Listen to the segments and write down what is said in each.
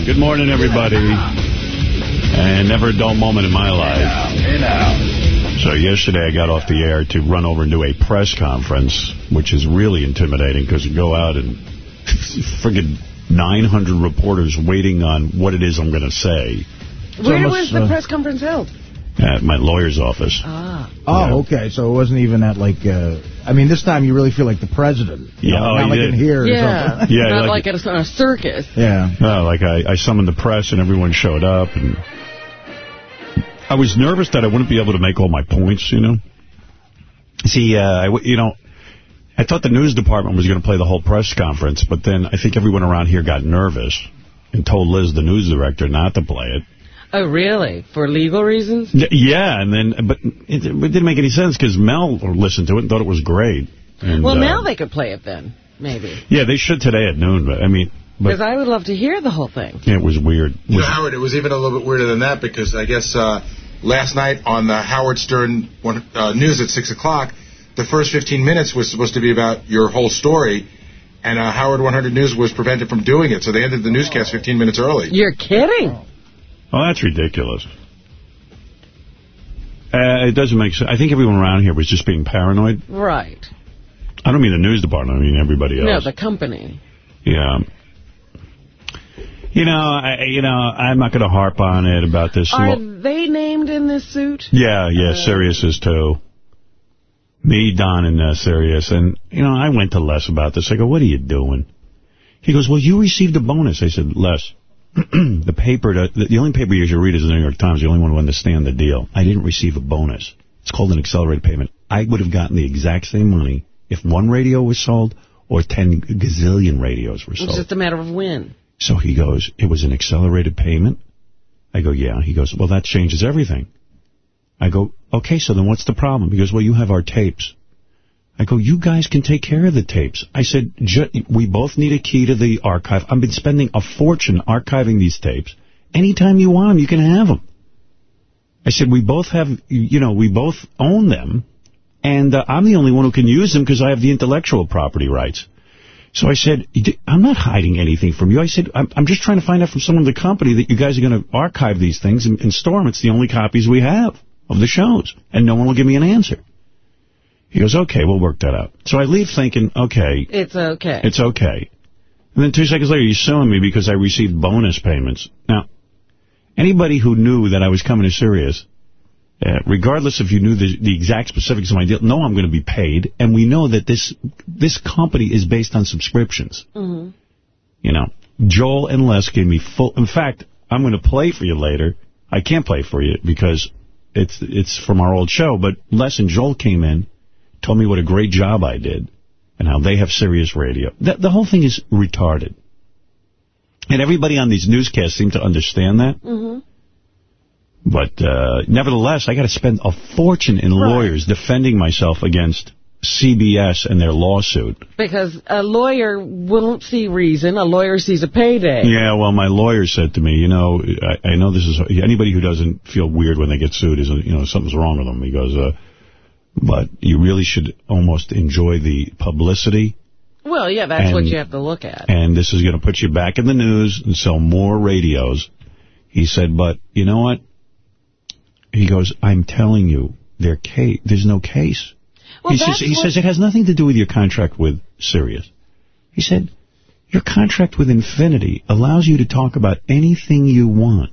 now. Good morning, everybody. And never a dull moment in my life. Hey now. So yesterday I got off the air to run over and do a press conference, which is really intimidating because you go out and friggin' 900 reporters waiting on what it is I'm going to say. Where was the uh, press conference held? At my lawyer's office. Ah. Oh, yeah. okay. So it wasn't even at, like, uh, I mean, this time you really feel like the president. Yeah, know, oh, not like did. in here yeah. Yeah, not like, like, at a, a, circus. Yeah. No, like I, I summoned the press and everyone showed up. and I was nervous that I wouldn't be able to make all my points, you know. See, uh, I, you know, I thought the news department was going to play the whole press conference, but then I think everyone around here got nervous and told Liz, the news director, not to play it. Oh, really? For legal reasons? Yeah, and then, but it, it didn't make any sense because Mel listened to it and thought it was great. And, well, uh, now they could play it then, maybe. Yeah, they should today at noon, but I mean... Because I would love to hear the whole thing. It was weird. You know, Howard, it was even a little bit weirder than that because I guess uh, last night on the Howard Stern one, uh, news at 6 o'clock, the first 15 minutes was supposed to be about your whole story, and uh, Howard 100 News was prevented from doing it, so they ended the newscast 15 minutes early. You're kidding. Oh, that's ridiculous. Uh, it doesn't make sense. I think everyone around here was just being paranoid. Right. I don't mean the news department. I mean everybody else. No, the company. Yeah. You know, I, you know, I'm not going to harp on it about this. Are they named in this suit? Yeah, yeah, uh, Sirius is too. Me, Don, and uh, Sirius. And, you know, I went to Les about this. I go, what are you doing? He goes, well, you received a bonus. I said, Les, the paper, the, the only paper you should read is the New York Times, the only one to understand the deal. I didn't receive a bonus. It's called an accelerated payment. I would have gotten the exact same money if one radio was sold or 10 gazillion radios were sold. It's just a matter of when. So he goes, it was an accelerated payment? I go, yeah. He goes, well, that changes everything. I go, okay, so then what's the problem? He goes, well, you have our tapes. I go, you guys can take care of the tapes. I said, we both need a key to the archive. I've been spending a fortune archiving these tapes. Anytime you want them, you can have them. I said, we both have, you know, we both own them, and uh, I'm the only one who can use them because I have the intellectual property rights. So I said, I'm not hiding anything from you. I said, I'm, I'm just trying to find out from someone in the company that you guys are going to archive these things and, and store them. It's the only copies we have of the shows, and no one will give me an answer. He goes, okay, we'll work that out. So I leave thinking, okay. It's okay. It's okay. And then two seconds later, he's suing me because I received bonus payments. Now, anybody who knew that I was coming to Sirius, uh, regardless if you knew the, the exact specifics of my deal, know I'm going to be paid. And we know that this this company is based on subscriptions. Mm -hmm. You know, Joel and Les gave me full... In fact, I'm going to play for you later. I can't play for you because it's it's from our old show, but Les and Joel came in told me what a great job I did and how they have Sirius radio. The, the whole thing is retarded. And everybody on these newscasts seem to understand that. Mm -hmm. But uh, nevertheless, I got to spend a fortune in right. lawyers defending myself against CBS and their lawsuit. Because a lawyer won't see reason. A lawyer sees a payday. Yeah, well, my lawyer said to me, you know, I, I know this is, anybody who doesn't feel weird when they get sued is, you know, something's wrong with them. He goes, uh, but you really should almost enjoy the publicity. Well, yeah, that's and, what you have to look at. And this is going to put you back in the news and sell more radios. He said, but you know what? He goes, I'm telling you, there case, there's no case. Well, he says, he says it has nothing to do with your contract with Sirius. He said, your contract with Infinity allows you to talk about anything you want.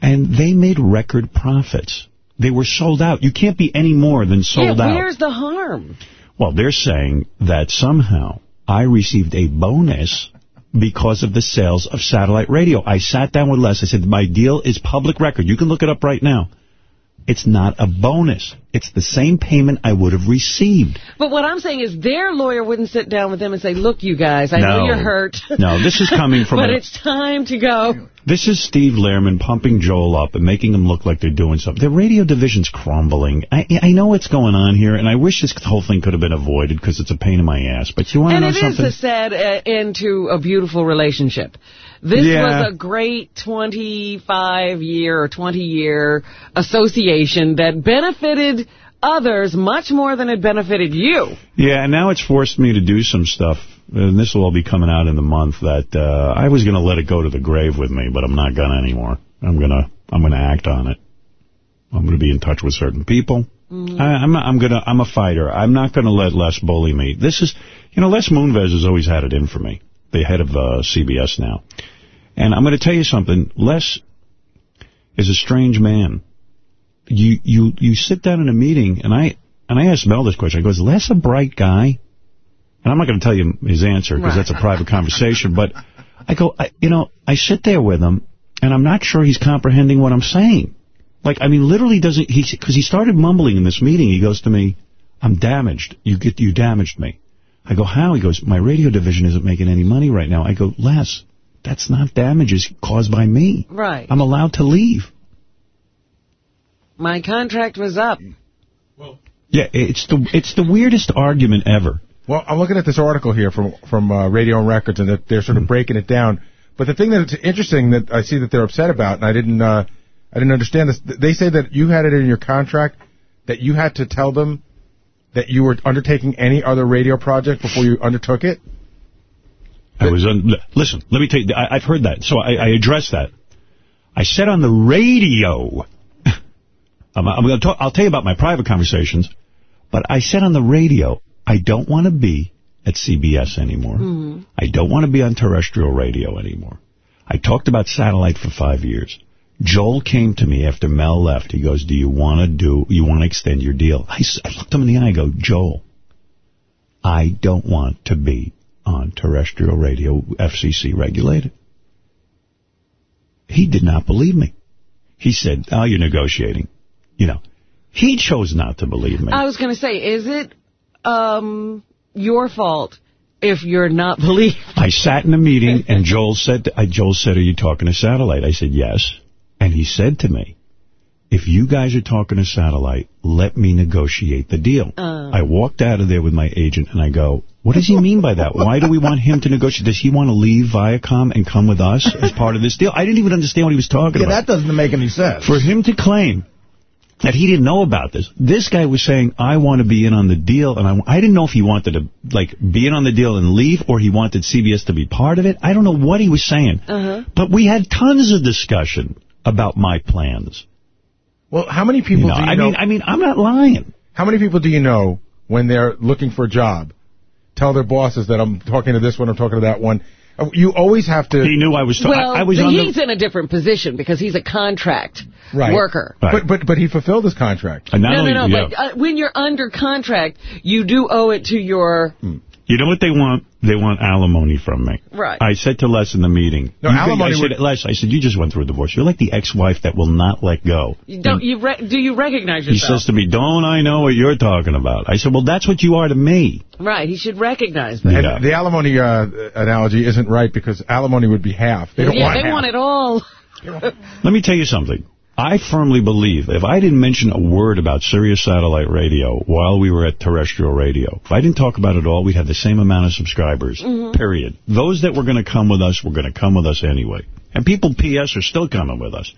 And they made record profits. They were sold out. You can't be any more than sold yeah, out. where's the harm? Well, they're saying that somehow I received a bonus because of the sales of satellite radio. I sat down with Les. I said, my deal is public record. You can look it up right now. It's not a bonus. It's the same payment I would have received. But what I'm saying is their lawyer wouldn't sit down with them and say, look, you guys, I no. know you're hurt. no, this is coming from... but a, it's time to go. This is Steve Lehrman pumping Joel up and making him look like they're doing something. The radio division's crumbling. I, I know what's going on here, and I wish this whole thing could have been avoided because it's a pain in my ass. But you want to know something? And it is a sad uh, end to a beautiful relationship. This yeah. was a great 25-year or 20-year association that benefited others much more than it benefited you. Yeah, and now it's forced me to do some stuff, and this will all be coming out in the month, that uh, I was going to let it go to the grave with me, but I'm not going to anymore. I'm going to I'm gonna act on it. I'm going to be in touch with certain people. Mm. I, am I'm gonna I'm a fighter. I'm not going to let Les bully me. This is, you know, Les Moonves has always had it in for me, the head of uh, CBS now. And I'm going to tell you something. Les is a strange man. You you you sit down in a meeting, and I and I asked Mel this question. I goes, Les a bright guy? And I'm not going to tell you his answer because right. that's a private conversation. But I go, I, you know, I sit there with him, and I'm not sure he's comprehending what I'm saying. Like, I mean, literally doesn't, he because he started mumbling in this meeting. He goes to me, I'm damaged. You get you damaged me. I go, how? He goes, my radio division isn't making any money right now. I go, Les, that's not damages caused by me. Right. I'm allowed to leave. My contract was up. Well, yeah, it's the it's the weirdest argument ever. Well, I'm looking at this article here from from uh, Radio and Records, and they're sort of mm-hmm. breaking it down. But the thing that's interesting that I see that they're upset about, and I didn't uh, I didn't understand this. They say that you had it in your contract that you had to tell them that you were undertaking any other radio project before you undertook it. I was on. Listen, let me tell you. I, have heard that, so I, I addressed that. I said on the radio. I'm, I'm going to talk. I'll tell you about my private conversations, but I said on the radio, I don't want to be at CBS anymore. Mm -hmm. I don't want to be on terrestrial radio anymore. I talked about satellite for five years. Joel came to me after Mel left. He goes, do you want to do, you want to extend your deal? I, I looked him in the eye. I go, Joel, I don't want to be on terrestrial radio FCC regulated. He did not believe me. He said, oh, you're negotiating. You know, he chose not to believe me. I was going to say, is it um, your fault if you're not believed? I sat in a meeting, and Joel said, I, Joel said, are you talking to satellite? I said, yes. And he said to me, if you guys are talking to satellite, let me negotiate the deal. Uh. I walked out of there with my agent, and I go, what does he mean by that? Why do we want him to negotiate? Does he want to leave Viacom and come with us as part of this deal? I didn't even understand what he was talking yeah, about. Yeah, that doesn't make any sense. For him to claim that he didn't know about this. This guy was saying, I want to be in on the deal, and I, I didn't know if he wanted to like be in on the deal and leave, or he wanted CBS to be part of it. I don't know what he was saying. Uh -huh. But we had tons of discussion about my plans. Well, how many people you know, do you I know? Mean, I mean, I'm not lying. How many people do you know when they're looking for a job, tell their bosses that I'm talking to this one, I'm talking to that one, you always have to... He knew I was... Well, I, I was he's the... in a different position because he's a contract right. worker. Right. But but but he fulfilled his contract. no, no, no. Yeah. But uh, when you're under contract, you do owe it to your... You know what they want? They want alimony from me. Right. I said to Les in the meeting. No, alimony. I said, Les, I said, you just went through a divorce. You're like the ex-wife that will not let go. You don't you do you recognize yourself? He says to me, don't I know what you're talking about? I said, well, that's what you are to me. Right. He should recognize that. Yeah. the alimony uh, analogy isn't right because alimony would be half. They don't yeah, want they half. want it all. Let me tell you something. I firmly believe if I didn't mention a word about Sirius Satellite Radio while we were at terrestrial radio, if I didn't talk about it all, we'd have the same amount of subscribers, mm -hmm. period. Those that were going to come with us were going to come with us anyway. And people, P.S., are still coming with us.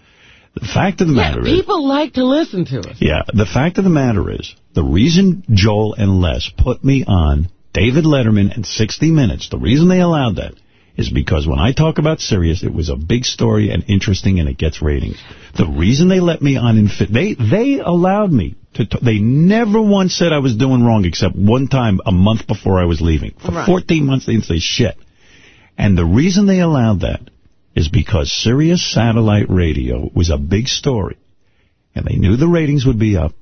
The fact of the yeah, matter people is... people like to listen to us. Yeah, the fact of the matter is, the reason Joel and Les put me on David Letterman and 60 Minutes, the reason they allowed that is because when I talk about Sirius, it was a big story and interesting and it gets ratings. The reason they let me on Infin they they allowed me to they never once said I was doing wrong except one time a month before I was leaving. For right. 14 months they didn't say shit. And the reason they allowed that is because Sirius satellite radio was a big story. And they knew the ratings would be up.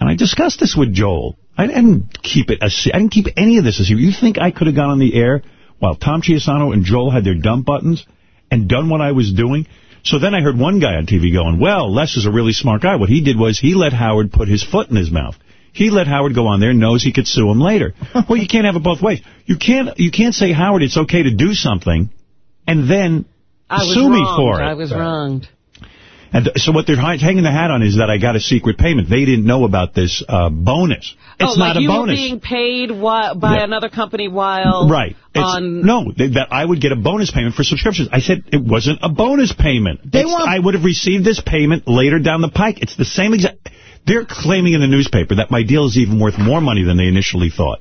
And I discussed this with Joel. I didn't keep it a I didn't keep any of this as you think I could have gone on the air while Tom Chiusano and Joel had their dump buttons and done what I was doing. So then I heard one guy on TV going, well, Les is a really smart guy. What he did was he let Howard put his foot in his mouth. He let Howard go on there, knows he could sue him later. well, you can't have it both ways. You can't you can't say, Howard, it's okay to do something, and then sue wronged. me for it. I was wronged. And so what they're hanging the hat on is that I got a secret payment. They didn't know about this uh, bonus. It's oh, not like a bonus. you were being paid by yeah. another company while right. No, they, that I would get a bonus payment for subscriptions. I said it wasn't a bonus payment. They want... I would have received this payment later down the pike. It's the same exact... They're claiming in the newspaper that my deal is even worth more money than they initially thought.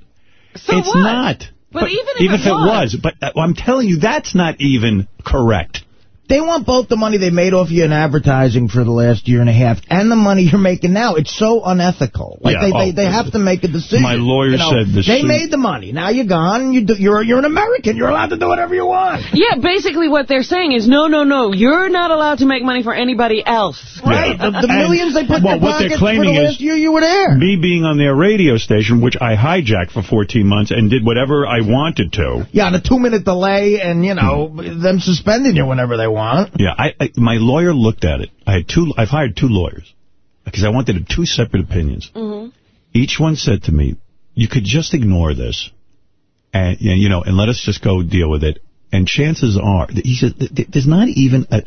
So it's what? not. But even if even it if it was- was, but uh, I'm telling you, that's not even correct. They want both the money they made off you in advertising for the last year and a half and the money you're making now. It's so unethical. Like Yeah, they, oh, they, they oh. have to make a decision. My lawyer You know, said the They suit- made the money. Now you're gone. You do, you're, you're an American. You're allowed to do whatever you want. Yeah, basically what they're saying is, no, no, no, you're not allowed to make money for anybody else. Right. The, the millions they put well, in your what they're pockets for claiming the is last year you were there. Me being on their radio station, which I hijacked for 14 months and did whatever I wanted to. Yeah, on a two-minute delay and, you know, them suspending you whenever they want. Yeah, I, I my lawyer looked at it. I had two. I've hired two lawyers because I wanted two separate opinions. Mm-hmm. Each one said to me, "You could just ignore this, and and, you know, and let us just go deal with it." And chances are, he said, th- th- "There's not even a,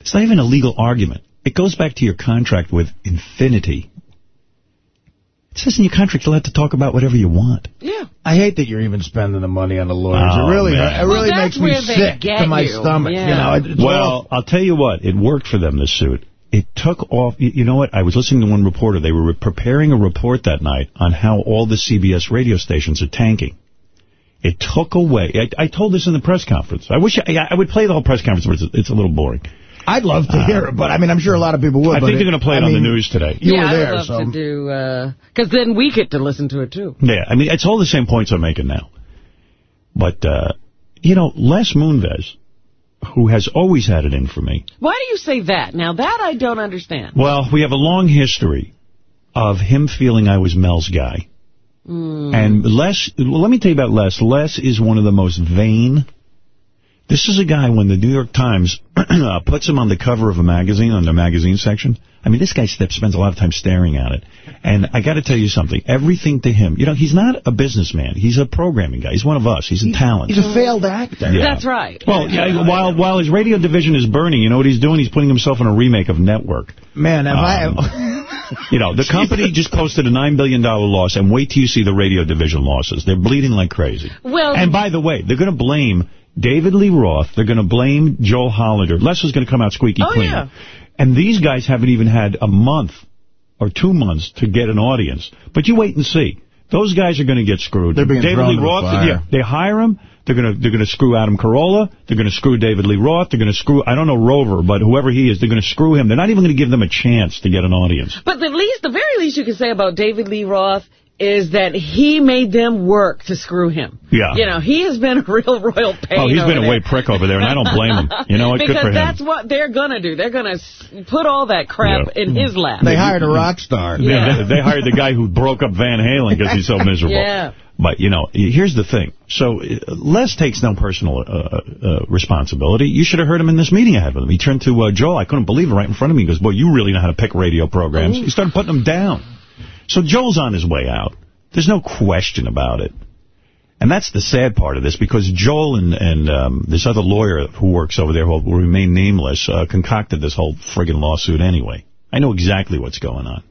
it's not even a legal argument. It goes back to your contract with Infinity." It says in your contract you're allowed to talk about whatever you want. Yeah. I hate that you're even spending the money on the lawyers. Oh, it really, man. it really Well, makes me sick to my you. stomach. Yeah. You know, it, Well, all- I'll tell you what, it worked for them, this suit. It took off, you, you know what, I was listening to one reporter, they were preparing a report that night on how all the CBS radio stations are tanking. It took away, I, I told this in the press conference. I wish I, I would play the whole press conference, but it's, it's a little boring. I'd love to hear it, but I mean, I'm sure a lot of people would. I think it- they're going to play it I on the news today. You yeah, were there, I would love so. to do, because then we get to listen to it, too. Yeah, I mean, it's all the same points I'm making now. But, uh, you know, Les Moonves, who has always had it in for me, Why do you say that? Now, that I don't understand. Well, we have a long history of him feeling I was Mel's guy. And Les, well, let me tell you about Les. Les is one of the most vain. This is a guy, when the New York Times uh, puts him on the cover of a magazine, on the magazine section, I mean, this guy spends a lot of time staring at it. And I got to tell you something. Everything to him, you know, he's not a businessman. He's a programming guy. He's one of us. He's a talent. He's a failed actor. Yeah. That's right. Well, yeah, while while his radio division is burning, you know what he's doing? He's putting himself in a remake of Network. Man, if Um, I... You know, the company just posted a $9 billion loss, and wait till you see the radio division losses. They're bleeding like crazy. Well, And by the way, they're going to blame David Lee Roth. They're going to blame Joel Hollander. Les is going to come out squeaky Oh, clean. yeah. And these guys haven't even had a month or two months to get an audience. But you wait and see. Those guys are going to get screwed. They're being David thrown Lee to the fire. yeah, they hire him. They're going to they're going to screw Adam Carolla. They're going to screw David Lee Roth. They're going to screw I don't know Rover, but whoever he is, they're going to screw him. They're not even going to give them a chance to get an audience. But the least, the very least you can say about David Lee Roth is that he made them work to screw him. Yeah. You know, he has been a real royal pain Oh, he's been a there. way prick over there, and I don't blame him. You know what? Good because for him. that's what they're going to do. They're going to put all that crap Yeah. in his lap. They hired a rock star. They- Yeah. They, they hired the guy who broke up Van Halen because he's so miserable. Yeah. But, you know, here's the thing. So uh, Les takes no personal uh, uh, responsibility. You should have heard him in this meeting I had with him. He turned to uh, Joel. I couldn't believe it right in front of me. He goes, boy, you really know how to pick radio programs. He started putting them down. So Joel's on his way out. There's no question about it. And that's the sad part of this, because Joel and, and um, this other lawyer who works over there, who will remain nameless, uh, concocted this whole friggin' lawsuit anyway. I know exactly what's going on.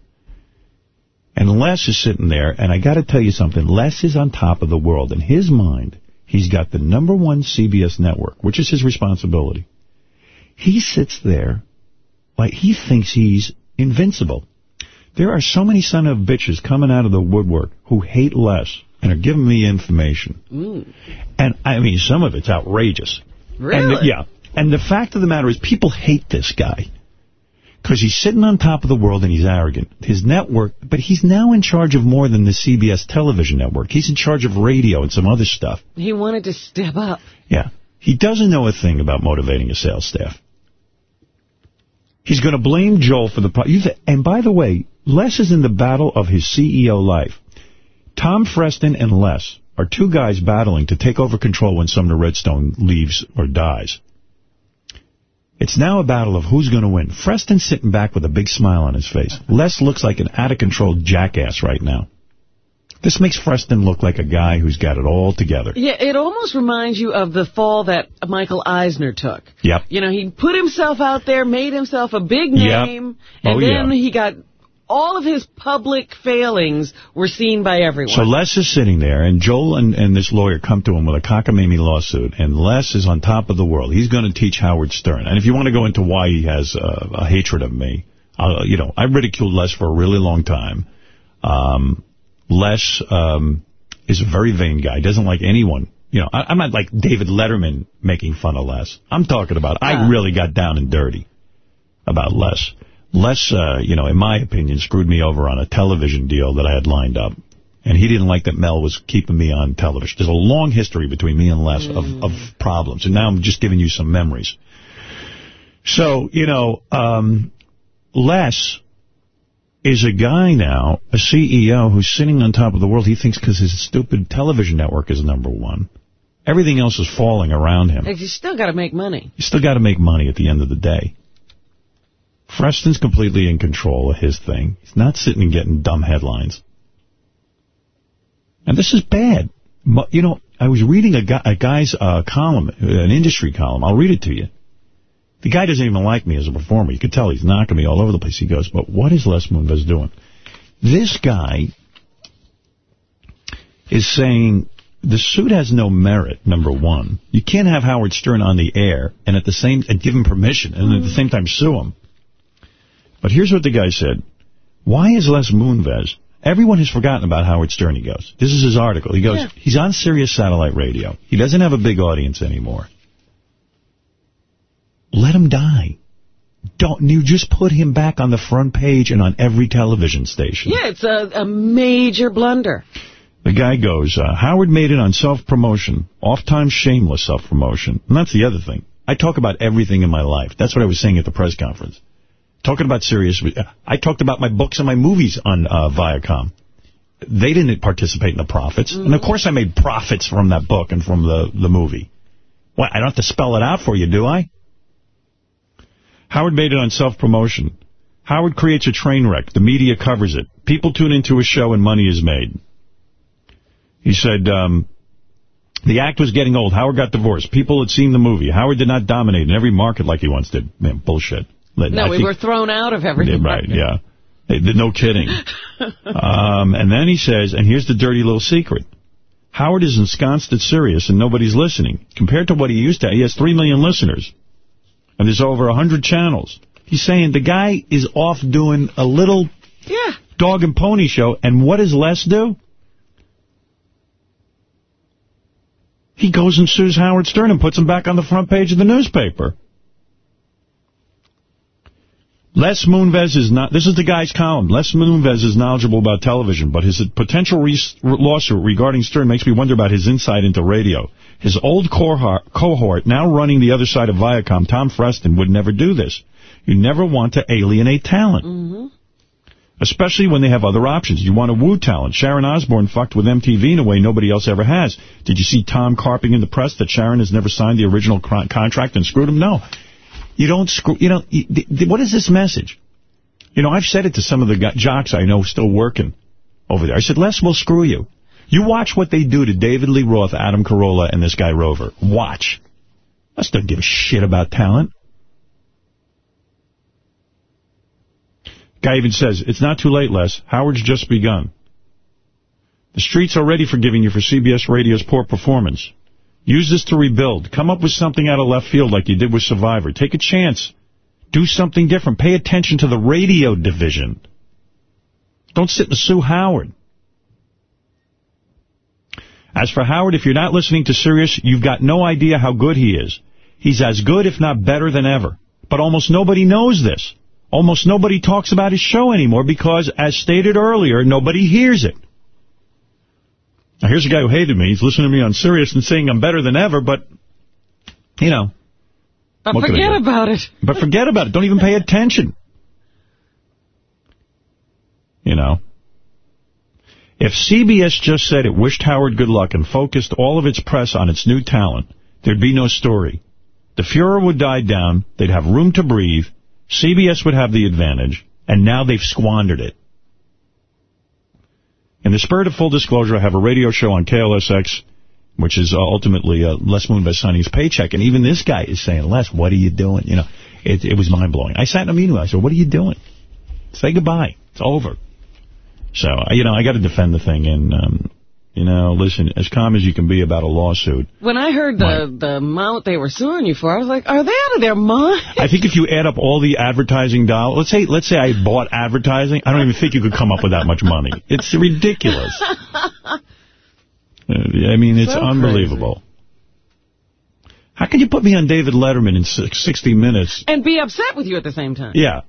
And Les is sitting there, and I got to tell you something. Les is on top of the world. In his mind, he's got the number one CBS network, which is his responsibility. He sits there like he thinks he's invincible. There are so many son of bitches coming out of the woodwork who hate Les and are giving me information. Mm. And, I mean, some of it's outrageous. Really? And, yeah. And the fact of the matter is people hate this guy. Because he's sitting on top of the world and he's arrogant. His network, but he's now in charge of more than the CBS television network. He's in charge of radio and some other stuff. He wanted to step up. Yeah. He doesn't know a thing about motivating a sales staff. He's going to blame Joel for the... Pro and by the way, Les is in the battle of his CEO life. Tom Freston and Les are two guys battling to take over control when Sumner Redstone leaves or dies. It's now a battle of who's going to win. Freston's sitting back with a big smile on his face. Les looks like an out-of-control jackass right now. This makes Freston look like a guy who's got it all together. Yeah, it almost reminds you of the fall that Michael Eisner took. Yep. You know, he put himself out there, made himself a big Yep. name, Oh, and then yeah. he got all of his public failings were seen by everyone. So Les is sitting there, and Joel and, and this lawyer come to him with a cockamamie lawsuit, and Les is on top of the world. He's going to teach Howard Stern. And if you want to go into why he has uh, a hatred of me, Uh, you know, I ridiculed Les for a really long time. Um, Les um, is a very vain guy. He doesn't like anyone. You know, I, am not like David Letterman making fun of Les. I'm talking about, I really got down and dirty about Les. Les, uh, you know, in my opinion, screwed me over on a television deal that I had lined up. And he didn't like that Mel was keeping me on television. There's a long history between me and Les mm. of, of problems. And now I'm just giving you some memories. So, you know, um, Les is a guy now, a CEO, who's sitting on top of the world. He thinks because his stupid television network is number one. Everything else is falling around him. You still got to make money. You still got to make money at the end of the day. Freston's completely in control of his thing. He's not sitting and getting dumb headlines. And this is bad. You know, I was reading a, guy, a guy's uh, column, an industry column. I'll read it to you. The guy doesn't even like me as a performer. You can tell he's knocking me all over the place. He goes, but what is Les Moonves doing? This guy is saying the suit has no merit, number one. You can't have Howard Stern on the air and at the same and give him permission and at the same time sue him. But here's what the guy said. Why is Les Moonves Everyone has forgotten about Howard Stern, he goes. This is his article. He goes, yeah. he's on Sirius Satellite Radio. He doesn't have a big audience anymore. Let him die. Don't you just put him back on the front page and on every television station. Yeah, it's a, a major blunder. The guy goes, uh, Howard made it on self-promotion, oft-times shameless self-promotion. And that's the other thing. I talk about everything in my life. That's what I was saying at the press conference. Talking about Sirius, I talked about my books and my movies on uh, Viacom. They didn't participate in the profits. Mm -hmm. And of course I made profits from that book and from the, the movie. What, I don't have to spell it out for you, do I? Howard made it on self-promotion. Howard creates a train wreck. The media covers it. People tune into a show and money is made. He said, um, the act was getting old. Howard got divorced. People had seen the movie. Howard did not dominate in every market like he once did. Man, bullshit. No, I we think, were thrown out of everything. Right, yeah. No kidding. um, and then he says, and here's the dirty little secret. Howard is ensconced at Sirius and nobody's listening. Compared to what he used to, he has 3 million listeners. And there's over 100 channels. He's saying the guy is off doing a little yeah. dog and pony show. And what does Les do? He goes and sues Howard Stern and puts him back on the front page of the newspaper. Les Moonves is not, this is the guy's column. Les Moonves is knowledgeable about television, but his potential re lawsuit regarding Stern makes me wonder about his insight into radio. His old cohort, now running the other side of Viacom, Tom Freston, would never do this. You never want to alienate talent. Mm -hmm. Especially when they have other options. You want to woo talent. Sharon Osbourne fucked with MTV in a way nobody else ever has. Did you see Tom carping in the press that Sharon has never signed the original contract and screwed him? No. You don't screw, you know, what is this message? You know, I've said it to some of the jocks I know still working over there. I said, Les will screw you. You watch what they do to David Lee Roth, Adam Carolla, and this guy Rover. Watch. Les doesn't give a shit about talent. Guy even says, it's not too late, Les. Howard's just begun. The streets are ready for giving you for CBS Radio's poor performance. Use this to rebuild. Come up with something out of left field like you did with Survivor. Take a chance. Do something different. Pay attention to the radio division. Don't sit and sue Howard. As for Howard, if you're not listening to Sirius, you've got no idea how good he is. He's as good, if not better, than ever. But almost nobody knows this. Almost nobody talks about his show anymore because, as stated earlier, nobody hears it. Now, here's a guy who hated me. He's listening to me on Sirius and saying I'm better than ever, but, you know. But forget about it. But forget about it. Don't even pay attention. You know. If CBS just said it wished Howard good luck and focused all of its press on its new talent, there'd be no story. The furor would die down, they'd have room to breathe, CBS would have the advantage, and now they've squandered it. In the spirit of full disclosure, I have a radio show on KLSX, which is uh, ultimately uh, Les Moonves signing his paycheck. And even this guy is saying, Les, what are you doing? You know, it, it was mind-blowing. I sat in a meeting with him. I said, what are you doing? Say goodbye. It's over. So, you know, I got to defend the thing. And um, You know, listen, as calm as you can be about a lawsuit. When I heard the, Right. the amount they were suing you for, I was like, are they out of their mind? I think if you add up all the advertising dollars, let's say let's say I bought advertising, I don't even think you could come up with that much money. It's ridiculous. Uh, I mean, it's So unbelievable. How can you put me on David Letterman in 60 Minutes? And be upset with you at the same time. Yeah.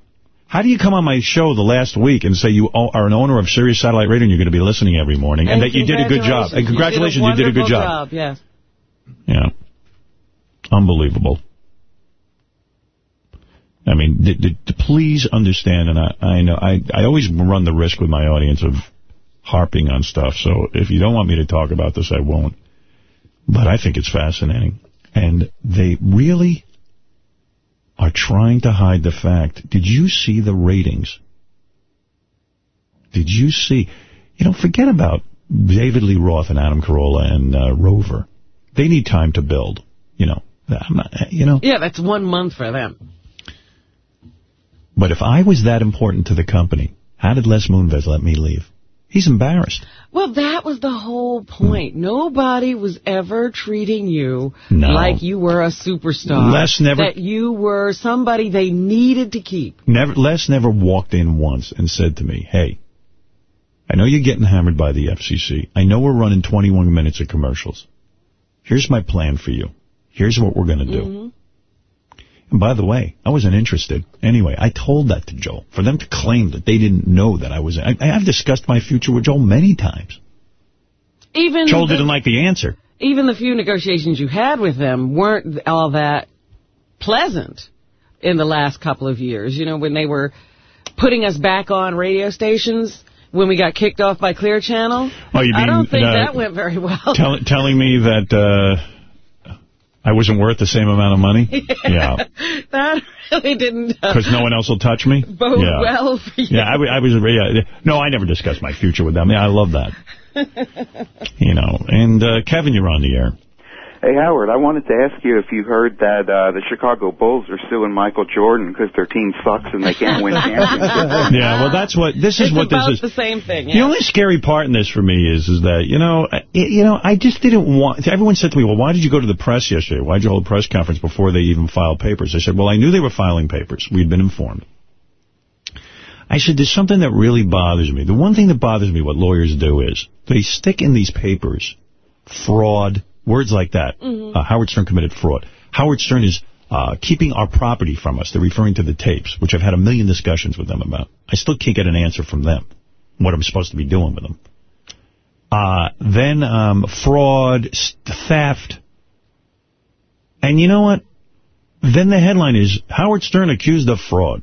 How do you come on my show the last week and say you are an owner of Sirius Satellite Radio and you're going to be listening every morning and, that you did a good job? And congratulations, you did a, good wonderful job. Yes. Yeah. Unbelievable. I mean, d- d- d- please understand, and I, I know, I, I always run the risk with my audience of harping on stuff, so if you don't want me to talk about this, I won't. But I think it's fascinating. And they really are trying to hide the fact. Did you see the ratings? Did you see? You know, forget about David Lee Roth and Adam Carolla and uh, Rover. They need time to build. You know, not, you know. Yeah, that's one month for them. But if I was that important to the company, how did Les Moonves let me leave? He's embarrassed. Well, that was the whole point. Nobody was ever treating you No. like you were a superstar. Les never- That you were somebody they needed to keep. Never, Les never walked in once and said to me, hey, I know you're getting hammered by the FCC. I know we're running 21 minutes of commercials. Here's my plan for you. Here's what we're going to do. Mm-hmm. And by the way, I wasn't interested. Anyway, I told that to Joel. For them to claim that they didn't know that I was... I, I've discussed my future with Joel many times. Even Joel the, didn't like the answer. even the few negotiations you had with them weren't all that pleasant in the last couple of years. You know, when they were putting us back on radio stations when we got kicked off by Clear Channel. Oh, you I don't think uh, that went very well. Tell, telling me that uh, I wasn't worth the same amount of money? Yeah. that really didn't uh, Because no one else will touch me? bode yeah. well for you. Yeah, I, I was, yeah, no, I never discussed my future with them. Yeah, I love that. you know, and uh, Kevin, you're on the air. Hey, Howard, I wanted to ask you if you heard that uh, the Chicago Bulls are suing Michael Jordan because their team sucks and they can't win championships. Yeah, well, that's what, this is it's what about this is. the same thing. The only scary part in this for me is is that, you know, I- you know, I just didn't want, everyone said to me, well, why did you go to the press yesterday? Why did you hold a press conference before they even filed papers? I said, well, I knew they were filing papers. We'd been informed. I said, there's something that really bothers me. The one thing that bothers me, what lawyers do is, they stick in these papers fraud, words like that. Uh, Howard Stern committed fraud. Howard Stern is uh, keeping our property from us. They're referring to the tapes, which I've had a million discussions with them about. I still can't get an answer from them, what I'm supposed to be doing with them. Uh, then um, fraud, theft. And you know what? Then the headline is, Howard Stern accused of fraud.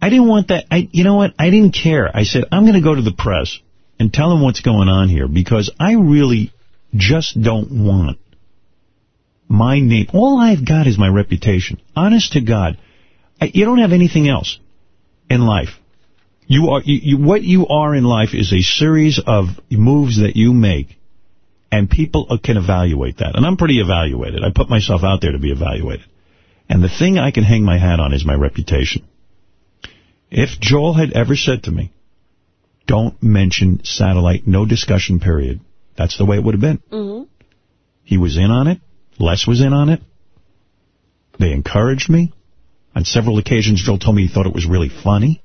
I didn't want that. I, you know what? I didn't care. I said, I'm going to go to the press and tell them what's going on here because I really just don't want my name. All I've got is my reputation. Honest to God, I, you don't have anything else in life. You are you, you, what you are in life is a series of moves that you make, and people can evaluate that. And I'm pretty evaluated. I put myself out there to be evaluated. And the thing I can hang my hat on is my reputation. If Joel had ever said to me, don't mention satellite, no discussion period, that's the way it would have been. Mhm. He was in on it. Les was in on it. They encouraged me. On several occasions, Joel told me he thought it was really funny.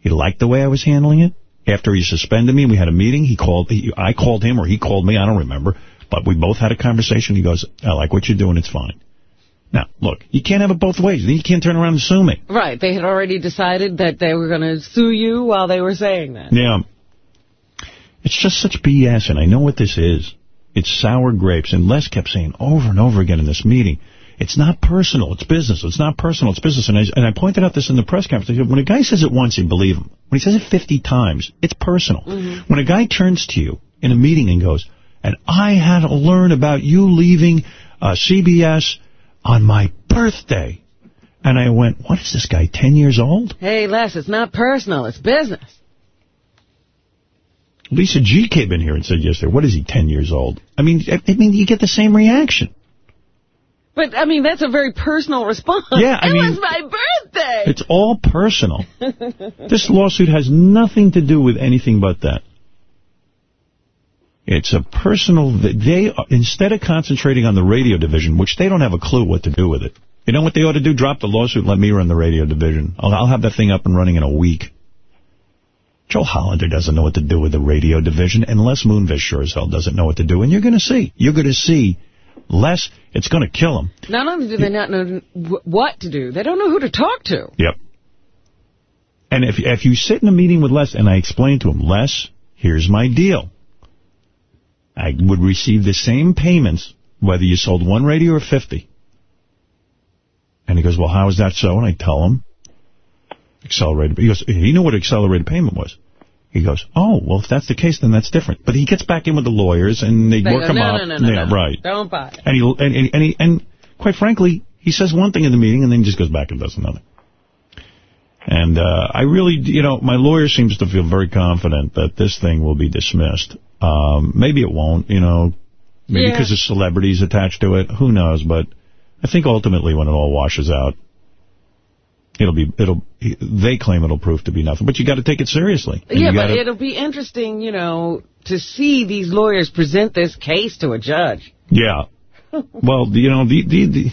He liked the way I was handling it. After he suspended me, we had a meeting. He called. He, I called him, or he called me. I don't remember. But we both had a conversation. He goes, "I like what you're doing. It's fine." Now, look, you can't have it both ways. Then you can't turn around and sue me. Right. They had already decided that they were going to sue you while they were saying that. Yeah. Just such BS, and I know what this is. It's sour grapes. And Les kept saying over and over again in this meeting, it's not personal, it's business. It's not personal, it's business. And I, and I pointed out this in the press conference. Said, when a guy says it once, you believe him. When he says it 50 times, it's personal. When a guy turns to you in a meeting and goes, and I had to learn about you leaving uh, CBS on my birthday. And I went, what is this guy, 10 years old? Hey, Les, it's not personal. It's business. Lisa G came in here and said yesterday, what is he, 10 years old? I mean, I mean, you get the same reaction. But, I mean, that's a very personal response. Yeah, I it mean- was my birthday. It's all personal. this lawsuit has nothing to do with anything but that. It's a personal, they, instead of concentrating on the radio division, which they don't have a clue what to do with it. You know what they ought to do? Drop the lawsuit let me run the radio division. I'll, I'll have that thing up and running in a week. Joe Hollander doesn't know what to do with the radio division, and Les Moonves sure as hell doesn't know what to do. And you're going to see. You're going to see Les, it's going to kill him. Not only do they not know what to do, they don't know who to talk to. Yep. And if if you sit in a meeting with Les, and I explain to him, Les, here's my deal. I would receive the same payments whether you sold one radio or 50. And he goes, well, how is that so? And I tell him, accelerated. He goes, he knew what accelerated payment was. He goes, oh, well, if that's the case, then that's different. But he gets back in with the lawyers, and they, they work go, him no, up. No, no, no, yeah, no. right. Don't buy it. And, he, and, and, and, he, and quite frankly, he says one thing in the meeting, and then he just goes back and does another. And uh, I really, you know, my lawyer seems to feel very confident that this thing will be dismissed. Um, maybe it won't, you know, maybe Yeah. because of celebrities attached to it. Who knows? But I think ultimately when it all washes out, it'll be, it'll, they claim it'll prove to be nothing. But you got to take it seriously. And Yeah, but gotta- it'll be interesting, you know, to see these lawyers present this case to a judge. Yeah. Well, you know, the, the, the,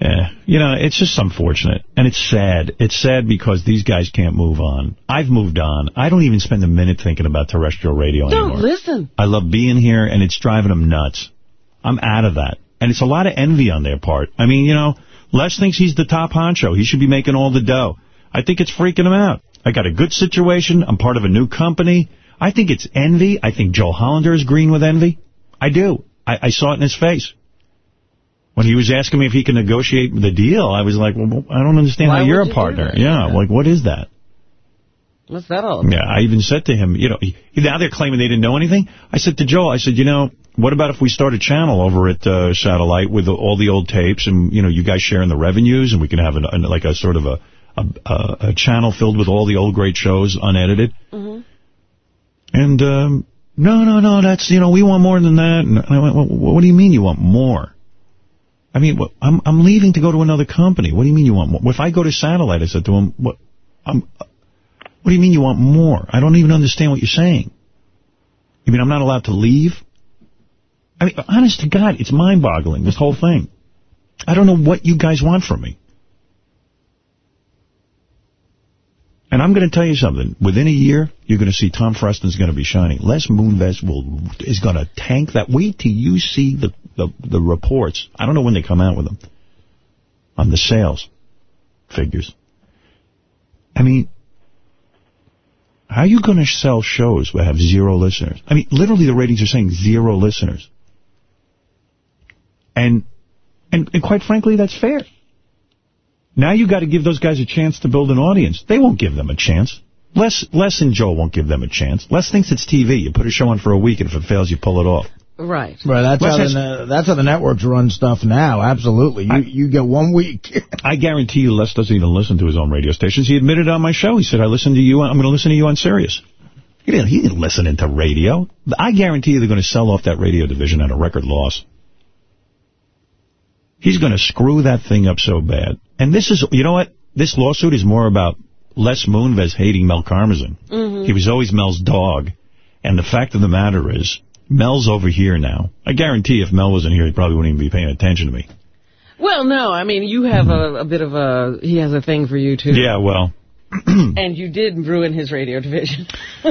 yeah, you know, it's just unfortunate. And it's sad. It's sad because these guys can't move on. I've moved on. I don't even spend a minute thinking about terrestrial radio Don't anymore. listen. I love being here, and it's driving them nuts. I'm out of that. And it's a lot of envy on their part. I mean, you know, Les thinks he's the top honcho. He should be making all the dough. I think it's freaking him out. I got a good situation. I'm part of a new company. I think it's envy. I think Joe Hollander is green with envy. I do. I, I saw it in his face. When he was asking me if he can negotiate the deal, I was like, well, I don't understand Why how you're a partner. Yeah, Yeah. like, what is that? What's that all about? Yeah, I even said to him, you know, he, now they're claiming they didn't know anything. I said to Joel, I said, you know, what about if we start a channel over at uh, Satellite with all the old tapes and, you know, you guys sharing the revenues and we can have an, an, like a sort of a, a, a channel filled with all the old great shows unedited. Mhm. And, um, no, no, no, that's, you know, we want more than that. And I went, well, what do you mean you want more? I mean, I'm I'm leaving to go to another company. What do you mean you want more? If I go to Satellite, I said to him, what, I'm, what do you mean you want more? I don't even understand what you're saying. You mean I'm not allowed to leave? I mean, honest to God, it's mind-boggling, this whole thing. I don't know what you guys want from me. And I'm going to tell you something. Within a year, you're going to see Tom Freston's going to be shining. Les Moonves will is going to tank that. Wait till you see the, the, the reports. I don't know when they come out with them. On the sales figures. I mean, how are you going to sell shows that have zero listeners? I mean, literally the ratings are saying zero listeners. And, and, and quite frankly, that's fair. Now you got to give those guys a chance to build an audience. They won't give them a chance. Les, Les and Joe won't give them a chance. Les thinks it's TV. You put a show on for a week, and if it fails, you pull it off. Right. Right, that's Les how, has- the, that's how the networks run stuff now, absolutely. You, you get one week. I guarantee you Les doesn't even listen to his own radio stations. He admitted on my show. He said, I listen to you. I'm going to listen to you on Sirius. He didn't, he didn't listen into radio. I guarantee you they're going to sell off that radio division at a record loss. He's going to screw that thing up so bad. And this is, you know what? This lawsuit is more about Les Moonves hating Mel Karmazin. Mhm. He was always Mel's dog. And the fact of the matter is, Mel's over here now. I guarantee if Mel wasn't here, he probably wouldn't even be paying attention to me. Well, no, I mean, you have a, a bit of a, he has a thing for you, too. Yeah, well, And you did ruin his radio division.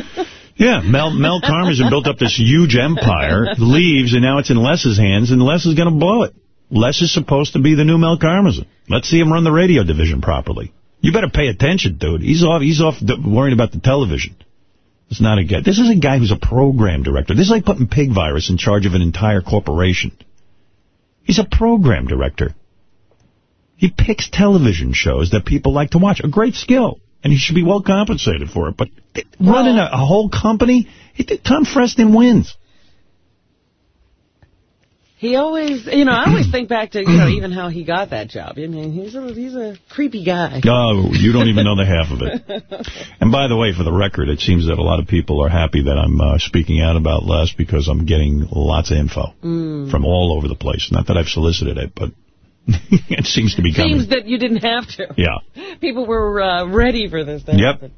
Yeah, Mel Mel Karmazin built up this huge empire, leaves, and now it's in Les's hands, and Les is going to blow it. Les is supposed to be the new Mel Karmazin. Let's see him run the radio division properly. You better pay attention, dude. He's off. He's off worrying about the television. It's not a guy. This is a guy who's a program director. This is like putting pig virus in charge of an entire corporation. He's a program director. He picks television shows that people like to watch. A great skill. And he should be well compensated for it. But running a, a whole company, it, Tom Freston wins. He always, you know, I always think back to, you know, even how he got that job. I mean, he's a, he's a creepy guy. Oh, you don't even know the half of it. And by the way, for the record, it seems that a lot of people are happy that I'm uh, speaking out about Les because I'm getting lots of info Mm. from all over the place. Not that I've solicited it, but it seems to be coming. Seems that you didn't have to. Yeah. People were uh, ready for this to Yep.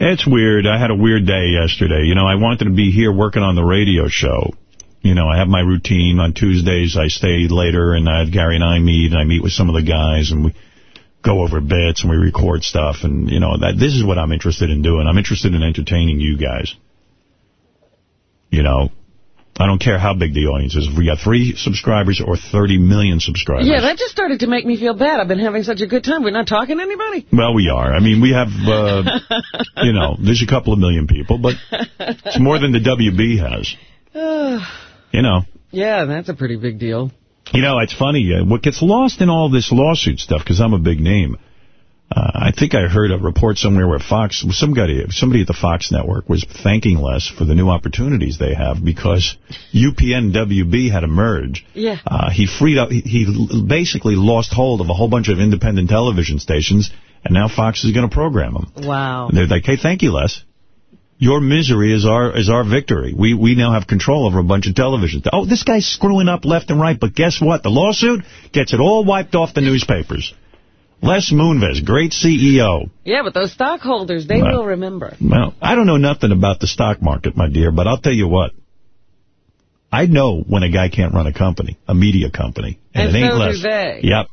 It's weird. I had a weird day yesterday. You know, I wanted to be here working on the radio show. You know, I have my routine. On Tuesdays, I stay later, and I, have Gary and I meet, and I meet with some of the guys, and we go over bits, and we record stuff. And, you know, that this is what I'm interested in doing. I'm interested in entertaining you guys. You know, I don't care how big the audience is. If we got three subscribers or 30 million subscribers. Yeah, that just started to make me feel bad. I've been having such a good time. We're not talking to anybody? Well, we are. I mean, we have, uh, you know, there's a couple of million people, but it's more than the WB has. you know. Yeah, that's a pretty big deal. You know, it's funny. Uh, what gets lost in all this lawsuit stuff, because I'm a big name, uh, I think I heard a report somewhere where Fox, somebody, somebody at the Fox network was thanking Les for the new opportunities they have because UPN WB had a merge. Yeah. Uh, he freed up, he, he basically lost hold of a whole bunch of independent television stations, and now Fox is going to program them. Wow. And they're like, hey, thank you, Les. Your misery is our is our victory. We we now have control over a bunch of television. Oh, this guy's screwing up left and right, but guess what? The lawsuit gets it all wiped off the newspapers. Les Moonves, great CEO. Yeah, but those stockholders, they Well, will remember. Well, I don't know nothing about the stock market, my dear, but I'll tell you what. I know when a guy can't run a company, a media company. And it ain't so do Les. they. Yep.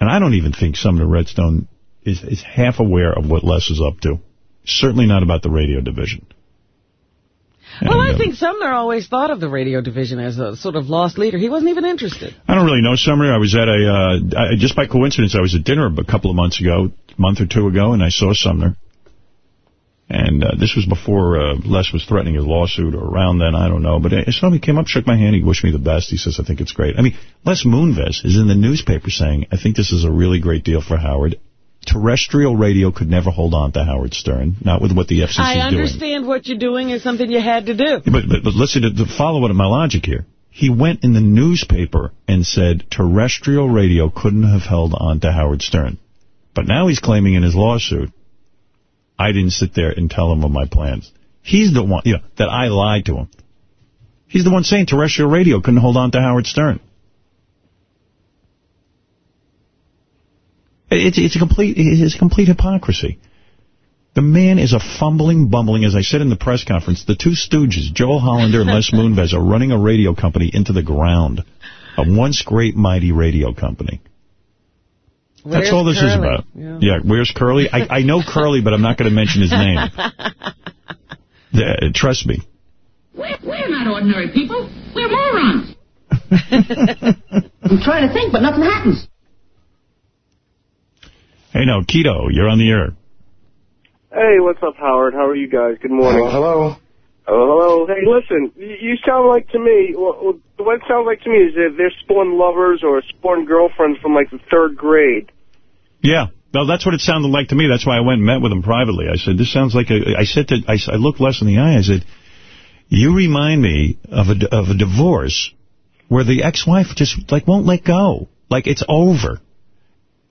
And I don't even think some of the Redstone is, is half aware of what Les is up to. Certainly not about the radio division. Well, I uh, think Sumner always thought of the radio division as a sort of loss leader. He wasn't even interested. I don't really know Sumner. I was at a, uh, I, just by coincidence, I was at dinner a couple of months ago, a month or two ago, and I saw Sumner. And uh, this was before uh, Les was threatening his lawsuit or around then, I don't know. But uh, somebody came up, shook my hand, he wished me the best. He says, I think it's great. I mean, Les Moonves is in the newspaper saying, I think this is a really great deal for Howard. Terrestrial radio could never hold on to Howard Stern, not with what the FCC is doing. I doing. understand what you're doing is something you had to do. But, but, but listen, to, to follow what my logic here. He went in the newspaper and said terrestrial radio couldn't have held on to Howard Stern. But now he's claiming in his lawsuit, I didn't sit there and tell him of my plans. He's the one, you know, that I lied to him. He's the one saying terrestrial radio couldn't hold on to Howard Stern. It's, it's a complete, it's a complete hypocrisy. The man is a fumbling, bumbling, as I said in the press conference, the two stooges, Joel Hollander and Les Moonves, are running a radio company into the ground. A once great, mighty radio company. That's all this is about. Yeah. where's Curly? I, I know Curly, but I'm not going to mention his name. Uh, trust me. We're, we're not ordinary people. We're morons. I'm trying to think, but nothing happens. Hey, no, Keto, you're on the air. Hey, what's up, Howard? How are you guys? Good morning. Hello. Oh, hello. Hey, listen, you, you sound like to me, well, what it sounds like to me is that they're spawn lovers or spawn girlfriends from like the third grade. Yeah. Well, that's what it sounded like to me. That's why I went and met with him privately. I said, this sounds like a... I said to... I, I looked Les in the eye. I said, you remind me of a, of a divorce where the ex-wife just, like, won't let go. Like, it's over.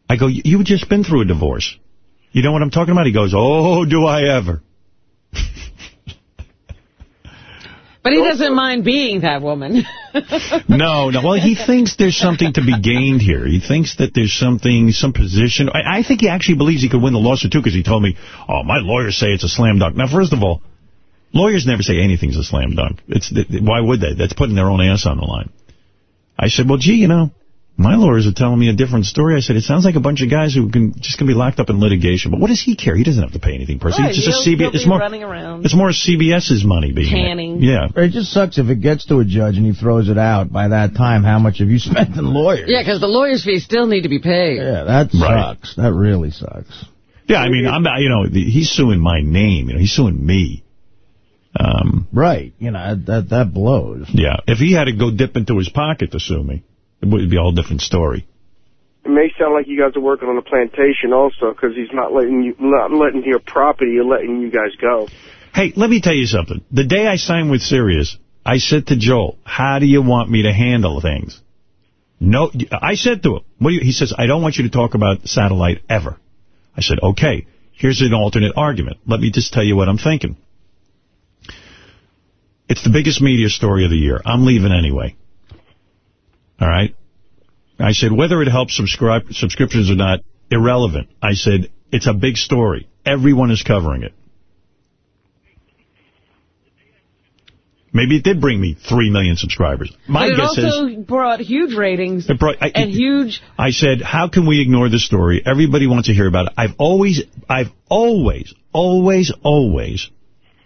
I go, you've just been through a divorce. You know what I'm talking about? He goes, oh, do I ever. But he doesn't mind being that woman. No, no. Well, he thinks there's something to be gained here. He thinks that there's something, some position. I, I think he actually believes he could win the lawsuit, too, because he told me, oh, my lawyers say it's a slam dunk. Now, first of all, lawyers never say anything's a slam dunk. It's Why would they? That's putting their own ass on the line. I said, well, gee, you know, my lawyers are telling me a different story. I said, it sounds like a bunch of guys who can just going to be locked up in litigation. But what does he care? He doesn't have to pay anything personally. Right, it's just he'll- a CBS. It's more, running around. it's more CBS's money being made. Canning. Yeah. It just sucks if it gets to a judge and he throws it out. By that time, how much have you spent in lawyers? yeah, because the lawyer's fees still need to be paid. Yeah, that Right. sucks. That really sucks. Yeah, I mean, I'm not, you know, the, he's suing my name. You know, he's suing me. Um, Right. You know, that that blows. yeah. If he had to go dip into his pocket to sue me, it would be a whole different story. It may sound like you guys are working on a plantation also because he's not letting you, not letting your property or letting you guys go. Hey, let me tell you something. The day I signed with Sirius, I said to Joel, how do you want me to handle things? No, I said to him, what he says, I don't want you to talk about satellite ever. I said, okay, here's an alternate argument. Let me just tell you what I'm thinking. It's the biggest media story of the year. I'm leaving anyway. All right? I said, whether it helps subscribe subscriptions or not, irrelevant. I said, It's a big story. Everyone is covering it. Maybe it did bring me 3 million subscribers. My but it guess also is... brought huge ratings It brought, I, and huge... I said, how can we ignore this story? Everybody wants to hear about it. I've always, I've always, always, always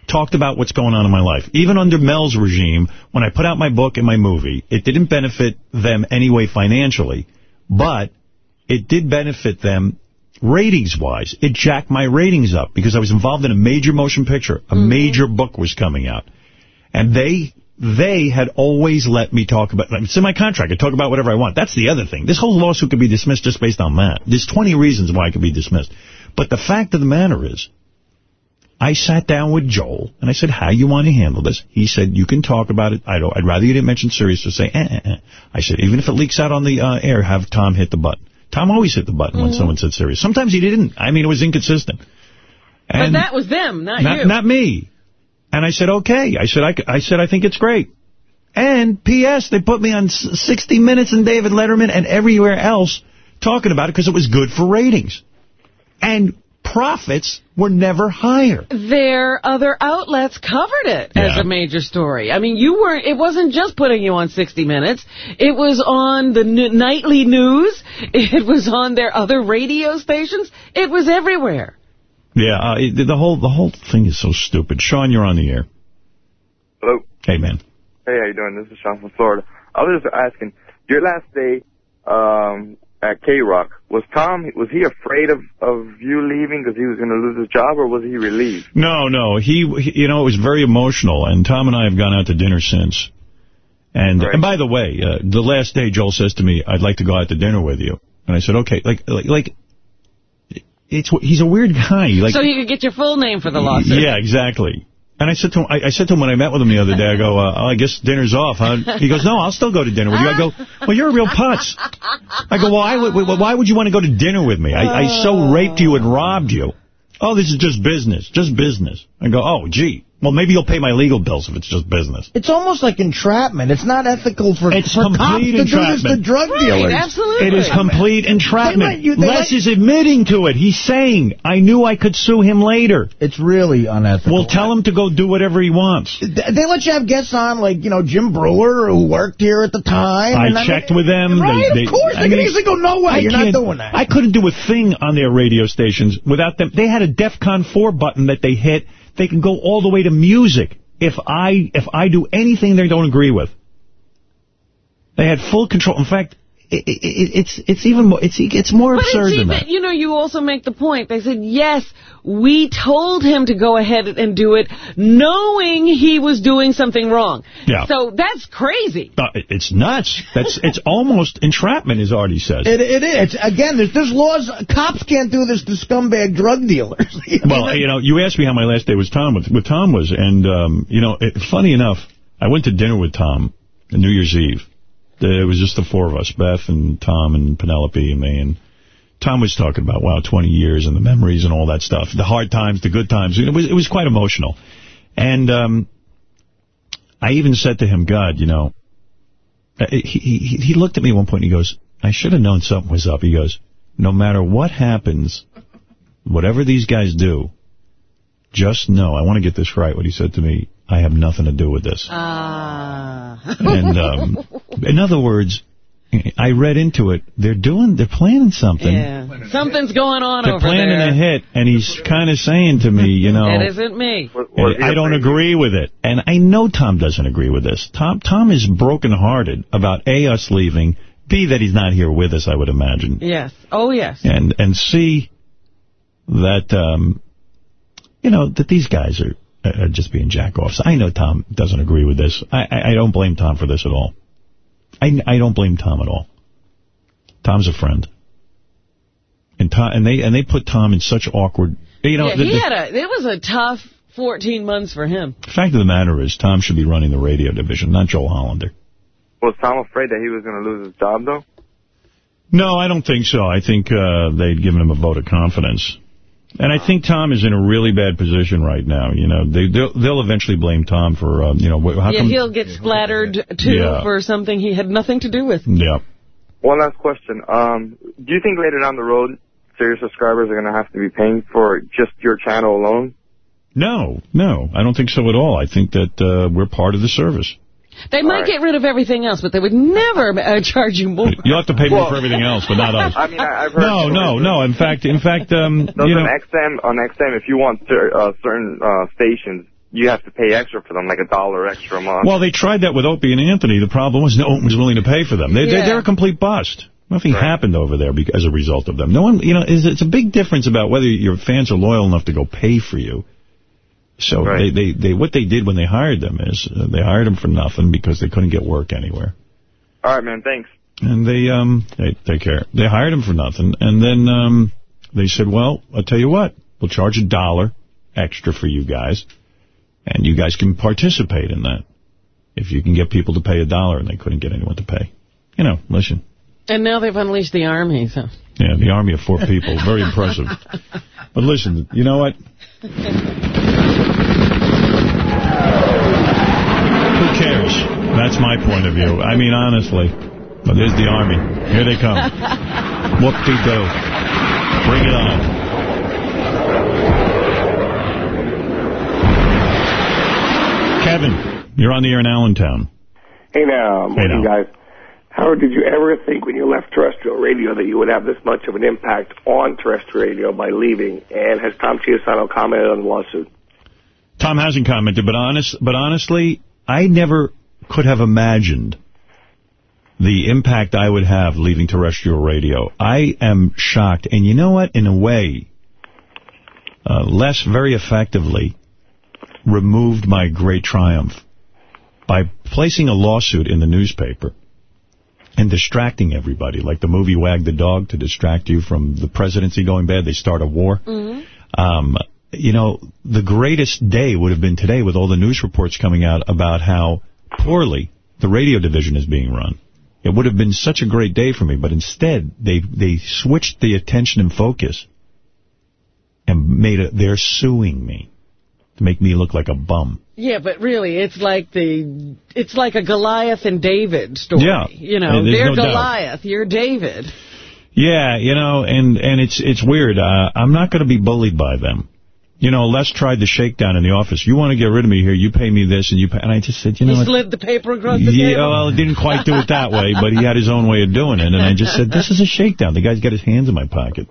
talked about what's going on in my life. Even under Mel's regime, when I put out my book and my movie, it didn't benefit them anyway financially, but it did benefit them ratings-wise. It jacked my ratings up because I was involved in a major motion picture. A Mm-hmm. major book was coming out. And they they had always let me talk about, like, it's in my contract, I talk about whatever I want. That's the other thing. This whole lawsuit could be dismissed just based on that. There's 20 reasons why it could be dismissed. But the fact of the matter is, I sat down with Joel, and I said, how you want to handle this? He said, you can talk about it. I don't, I'd rather you didn't mention Sirius or say, eh, eh, eh. I said, even if it leaks out on the uh, air, have Tom hit the button. Tom always hit the button when someone said Sirius. Sometimes he didn't. I mean, it was inconsistent. But that was them, not, not, you. not me. And I said, okay. I said, I, I said, I think it's great. And P.S., they put me on S- 60 Minutes and David Letterman and everywhere else talking about it because it was good for ratings. And profits were never higher. Their other outlets covered it as a major story. I mean, you weren't, it wasn't just putting you on 60 Minutes. It was on the n- nightly news. It was on their other radio stations. It was everywhere. Yeah, uh, it- the whole the whole thing is so stupid. Sean, you're on the air. Hello. Hey, man. Hey, how you doing? This is Sean from Florida. I was just asking, your last day um, at K-Rock, was Tom, was he afraid of, of you leaving because he was going to lose his job, or was he relieved? No, no. He, he- you know, it was very emotional, and Tom and I have gone out to dinner since. And Right. and by the way, uh, the last day, Joel says to me, "I'd like to go out to dinner with you," and I said, "Okay." Like, like, like it's he's a weird guy. Like, so he could get your full name for the lawsuit. yeah, exactly. And I said to him, I, I said to him when I met with him the other day, I go, uh, oh, I guess dinner's off, huh? He goes, no, I'll still go to dinner with you. I go, well, you're a real putz. I go, well, I would, why would you want to go to dinner with me? I, I so raped you and robbed you. Oh, this is just business, just business. I go, oh, gee. Well, maybe you'll pay my legal bills if it's just business. It's almost like entrapment. It's not ethical for, It's for cops complete to do this to entrapment. drug Right, dealers. absolutely. It is complete entrapment. They let you- they Les let- is admitting to it. He's saying, I knew I could sue him later. It's really unethical. Well, tell him to go do whatever he wants. They let you have guests on, like, you know, Jim Breuer, who worked here at the time. I and mean- checked with them. Right, They- of course. they- They I can mean, easily go, no way, I you're can't- doing that. I couldn't do a thing on their radio stations without them. They had a DEFCON 4 button that they hit. They can go all the way to music if I if I do anything they don't agree with. They had full control. In fact, it, it, it's it's even more it's it's more But absurd it's than that. you know, you also make the point. They said, yes, we told him to go ahead and do it, knowing he was doing something wrong. Yeah. So that's crazy. Uh, it's nuts. That's it's almost entrapment, as Artie says. It, it is. Again, there's, there's laws. Cops can't do this to scumbag drug dealers. Well, you know, you asked me how my last day with Tom with, with Tom was, and um, you know, it, funny enough, I went to dinner with Tom on New Year's Eve. It was just the four of us, Beth and Tom and Penelope and me, and Tom was talking about wow, 20 years and the memories and all that stuff, the hard times, the good times. It was it was quite emotional, and um, I even said to him, God, you know, uh, he, he he looked at me at one point and he goes, I should have known something was up. He goes, no matter what happens whatever these guys do, just know, I want to get this right, what he said to me, I have nothing to do with this. Ah. And um, in other words, I read into it, they're doing, they're planning something. yeah. Something's going on They're over planning a hit, and he's kind of saying to me, you know, It isn't me. Was, was he I don't agree with it. And I know Tom doesn't agree with this. Tom Tom is brokenhearted about A, us leaving, B, that he's not here with us, I would imagine. Yes. Oh, yes. and and see that um, you know that these guys are, are just being jackoffs. I know Tom doesn't agree with this. I, I, I don't blame Tom for this at all. I, I don't blame Tom at all. Tom's a friend, and Tom and they and they put Tom in such awkward. You know, yeah, he the had a, it was a tough 14 months for him. The fact of the matter is, Tom should be running the radio division, not Joel Hollander. Was Tom afraid that he was going to lose his job, though? No, I don't think so. I think uh, they'd given him a vote of confidence. And I think Tom is in a really bad position right now. You know, they, they'll, they'll eventually blame Tom for, um, you know, how yeah, come... he'll get splattered, too, Yeah. for something he had nothing to do with. Yeah. One last question. Um, do you think later down the road, Sirius subscribers are going to have to be paying for just your channel alone? No, no, I don't think so at all. I think that uh, we're part of the service. They might right. get rid of everything else, but they would never uh, charge you more. You'll have to pay more for everything else, but not us. I mean, I, I've heard... No, no, no. In fact, in fact, um, Doesn't you know, XM, on XM, if you want cer- uh, certain uh, stations, you have to pay extra for them, like a dollar extra a month. well, they tried that with Opie and Anthony. The problem was no one was willing to pay for them. They, they, Yeah. they're a complete bust. Nothing Right. happened over there bec- as a result of them. No one, you know, it's, it's a big difference about whether your fans are loyal enough to go pay for you. So Right. they, they, they, what they did when they hired them is uh, they hired them for nothing because they couldn't get work anywhere. All right, man, thanks. And they, um, they take care. They hired him for nothing. And then, um, they said, well, I'll tell you what, we'll charge a dollar extra for you guys. And you guys can participate in that. If you can get people to pay a dollar and they couldn't get anyone to pay. You know, listen. And now they've unleashed the army, so. Yeah, the army of four people. Very impressive. But listen, you know what? Who cares? That's my point of view. I mean, honestly. But there's the army. Here they come. Whoop-de-do. Bring it on. Kevin, you're on the air in Allentown. Hey now, morning now. guys. Howard, did you ever think when you left terrestrial radio that you would have this much of an impact on terrestrial radio by leaving? And has Tom Chiusano commented on the lawsuit? Tom hasn't commented, but honest, but honestly, I never could have imagined the impact I would have leaving terrestrial radio. I am shocked. And you know what? In a way, uh, Les very effectively removed my great triumph by placing a lawsuit in the newspaper and distracting everybody, like the movie Wag the Dog, to distract you from the presidency going bad. They start a war. Um, you know, the greatest day would have been today with all the news reports coming out about how poorly the radio division is being run. It would have been such a great day for me, but instead they they switched the attention and focus and made it. They're suing me to make me look like a bum. Yeah, but really, it's like the it's like a Goliath and David story. Yeah. You know, they're no doubt. Goliath, you're David. Yeah, you know, and and it's it's weird. Uh, I'm not going to be bullied by them. You know, Les tried the shakedown in the office. You want to get rid of me here? You pay me this, and you pay. And I just said, you know he slid the paper across the Yeah, table. well, it didn't quite do it that way, but he had his own way of doing it. And I just said, this is a shakedown. The guy's got his hands in my pocket.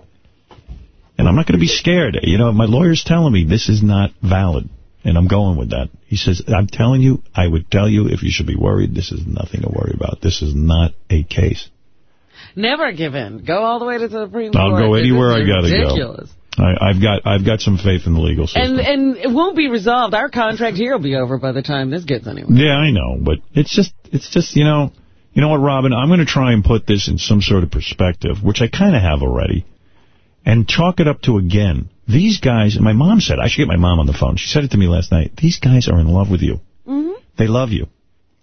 And I'm not going to be scared. You know, my lawyer's telling me this is not valid. And I'm going with that. He says, I'm telling you, I would tell you if you should be worried, this is nothing to worry about. This is not a case. Never give in. Go all the way to the Supreme I'll Court. go anywhere I got to go. ridiculous. I, I've got I've got some faith in the legal system. And and it won't be resolved. Our contract here will be over by the time this gets anywhere. Yeah, I know, but it's just, it's just, you know, you know what, Robin? I'm going to try and put this in some sort of perspective, which I kind of have already, and chalk it up to again. These guys, and my mom said, I should get my mom on the phone. She said it to me last night. These guys are in love with you. Mm-hmm. They love you.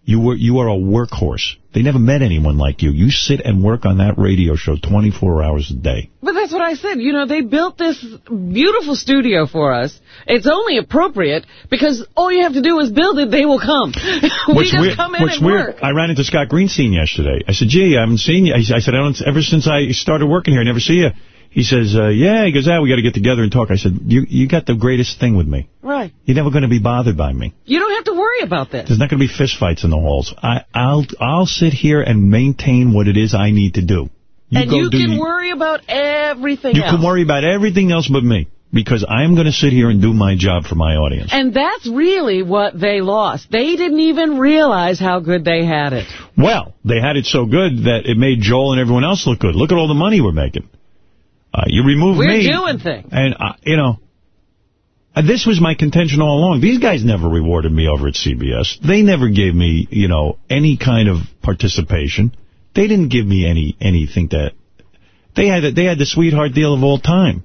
You were you are a workhorse. They never met anyone like you. You sit and work on that radio show 24 hours a day. But that's what I said. You know, they built this beautiful studio for us. It's only appropriate because all you have to do is build it, they will come. we What's just weird, come in and weird, work. I ran into Scott Greenstein yesterday. I said, gee, I haven't seen you. I I said, I don't, ever since I started working here, I never see you. He says, uh, yeah. He goes, ah, we got to get together and talk. I said, you you got the greatest thing with me. Right. You're never going to be bothered by me. You don't have to worry about this. There's not going to be fistfights in the halls. I, I'll I'll sit here and maintain what it is I need to do. and go you can worry about everything You else. can worry about everything else but me. Because I'm going to sit here and do my job for my audience. And that's really what they lost. They didn't even realize how good they had it. Well, they had it so good that it made Joel and everyone else look good. Look at all the money we're making. Uh, you remove We're me. doing things. And, uh, you know, uh, this was my contention all along. These guys never rewarded me over at CBS. They never gave me, you know, any kind of participation. They didn't give me any anything that... They had they had the sweetheart deal of all time.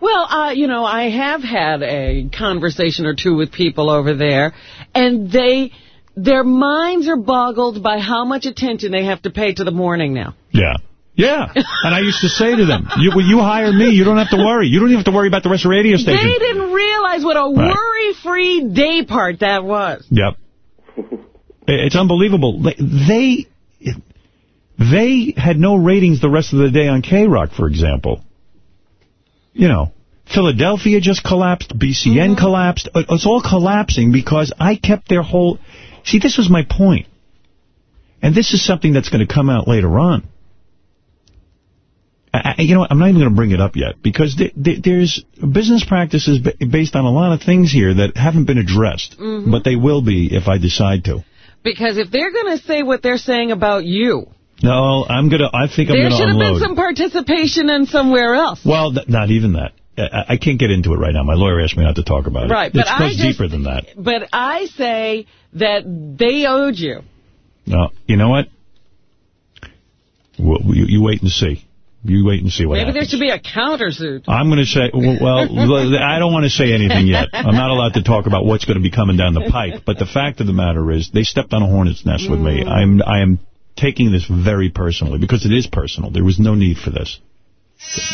Well, uh, you know, I have had a conversation or two with people over there, and they, their minds are boggled by how much attention they have to pay to the morning now. Yeah. Yeah. and I used to say to them, you, you hire me, you don't have to worry. You don't even have to worry about the rest of the radio station. They didn't realize what a Right. worry-free day part that was. Yep. It's unbelievable. They they had no ratings the rest of the day on K-Rock, for example. You know, Philadelphia just collapsed. BCN mm-hmm. collapsed. It- It's all collapsing because I kept their whole... See, this was my point. And this is something that's going to come out later on. I, you know what? I'm not even going to bring it up yet because th th there's business practices ba based on a lot of things here that haven't been addressed, Mhm. but they will be if I decide to. Because if they're going to say what they're saying about you, No, I'm gonna. I think I'm there gonna There should have unload. been some participation in somewhere else. Well, th- not even that. I, I can't get into it right now. My lawyer asked me not to talk about it. Right, but it I just- deeper than that. But I say that they owed you. No, you know what? Well, you, you wait and see. You wait and see what Maybe there should be a countersuit. I'm going to say, well, well, I don't want to say anything yet. I'm not allowed to talk about what's going to be coming down the pike. But the fact of the matter is, they stepped on a hornet's nest with me. Mm. I'm, I am taking this very personally because it is personal. There was no need for this.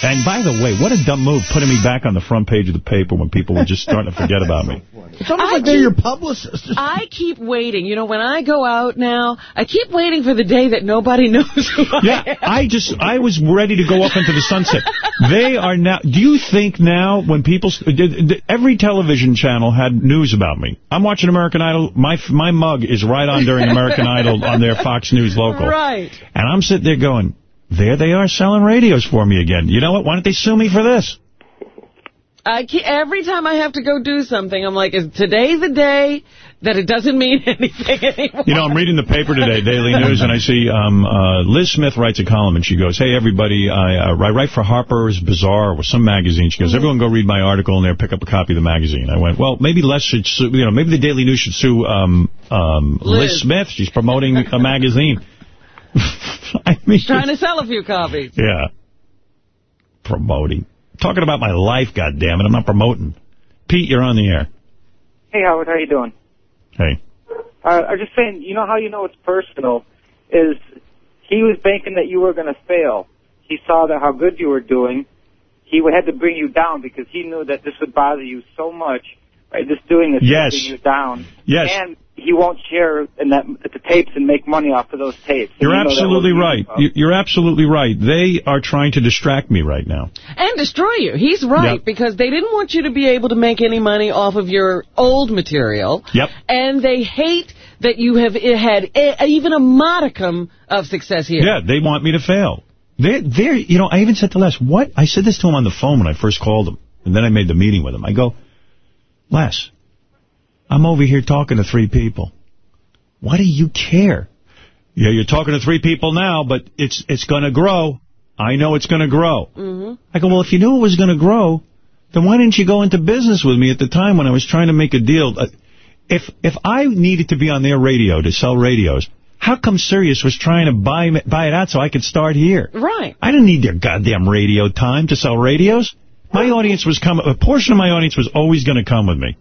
And by the way, what a dumb move putting me back on the front page of the paper when people were just starting to forget about me. It's almost like they're your publicist. I keep waiting. You know, when I go out now, I keep waiting for the day that nobody knows who I Yeah, am. I just, I was ready to go up into the sunset. They are now, do you think now when people, uh, did, did- every television channel had news about me. I'm watching American Idol, my my mug is right on during American Idol on their Fox News local. Right. And I'm sitting there going, there they are selling radios for me again. You know what, why don't they sue me for this? I keep, every time I have to go do something, I'm like, is today the day that it doesn't mean anything anymore? You know, I'm reading the paper today, Daily News, and I see um, uh, Liz Smith writes a column, and she goes, hey, everybody, I, uh, I write for Harper's Bazaar or some magazine. She goes, everyone go read my article in there, pick up a copy of the magazine. I went, well, maybe Les should sue, you know, maybe the Daily News should sue um, um, Liz. Liz. Smith. She's promoting a magazine. I mean, Trying to sell a few copies. yeah. Promoting. Talking about my life, goddammit. I'm not promoting. Pete, you're on the air. Hey, Howard, how you doing? Hey. Uh, I'm just saying, you know how you know it's personal is he was banking that you were going to fail. He saw that how good you were doing. He had to bring you down because he knew that this would bother you so much. Right, just doing this Yes. would bring you down. Yes. And he won't share in that the tapes and make money off of those tapes. You're you know that absolutely right. you. You- You're absolutely right. They are trying to distract me right now. And destroy you. He's right, Yep. because they didn't want you to be able to make any money off of your old material. Yep. And they hate that you have had even a modicum of success here. Yeah, they want me to fail. They're, they're, you know, I even said to Les, what? I said this to him on the phone when I first called him. And then I made the meeting with him. I go, Les, I'm over here talking to three people. Why do you care? Yeah, you're talking to three people now, but it's it's going to grow. I know it's going to grow. hmm I go, well, if you knew it was going to grow, then why didn't you go into business with me at the time when I was trying to make a deal? Uh, If if I needed to be on their radio to sell radios, how come Sirius was trying to buy buy it out so I could start here? Right. I didn't need their goddamn radio time to sell radios. My audience was coming. A portion of my audience was always going to come with me.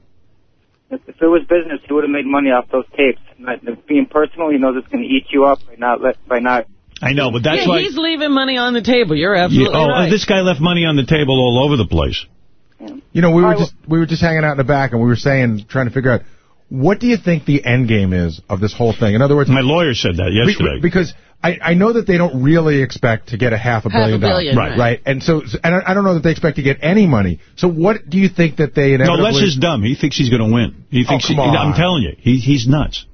If it was business, he would have made money off those tapes. Not, being personal, he knows it's going to eat you up by not let by not. I know, but that's yeah, why. he's leaving money on the table. You're Yeah, absolutely oh, right. this guy left money on the table all over the place. You know, we were just we were just hanging out in the back, and we were saying, trying to figure out what do you think the end game is of this whole thing. In other words, my lawyer said that yesterday. because I, I know that they don't really expect to get a half a Half billion billion, dollars, right. right? And so, so- and I, I don't know that they expect to get any money. So, what do you think that they inevitably... No, inevitably? Les is dumb. He thinks he's going to win. He oh, thinks. come he- on. I'm telling you, he, he's nuts.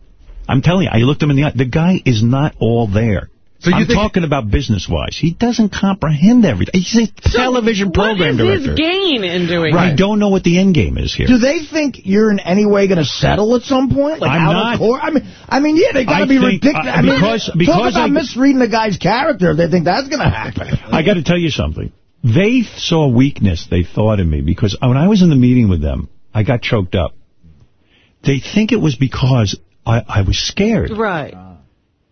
I'm telling you, I looked him in the eye. The guy is not all there. So you I'm talking about business-wise. He doesn't comprehend everything. He's a television program director. what is director. his gain in doing I that? don't know what the end game is here. Do they think you're in any way going to settle at some point? Like I'm out not. of court? I mean, I mean, yeah, they got to be think- ridiculous. uh, I mean, because- talk because about I- misreading the guy's character. if They think that's going to happen. I got to tell you something. They saw weakness, they thought in me, because when I was in the meeting with them, I got choked up. They think it was because I, I was scared. Right.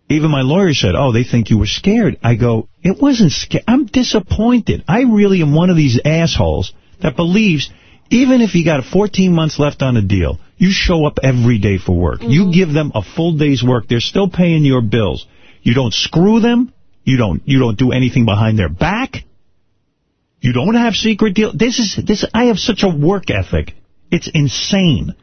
Even my lawyer said, oh, they think you were scared. I go, it wasn't scared. I'm disappointed. I really am one of these assholes that believes even if you got 14 months left on a deal, you show up every day for work. You mm-hmm. give them a full day's work. They're still paying your bills. You don't screw them. You don't you don't do anything behind their back. You don't have secret deal. This is this I have such a work ethic. It's insane.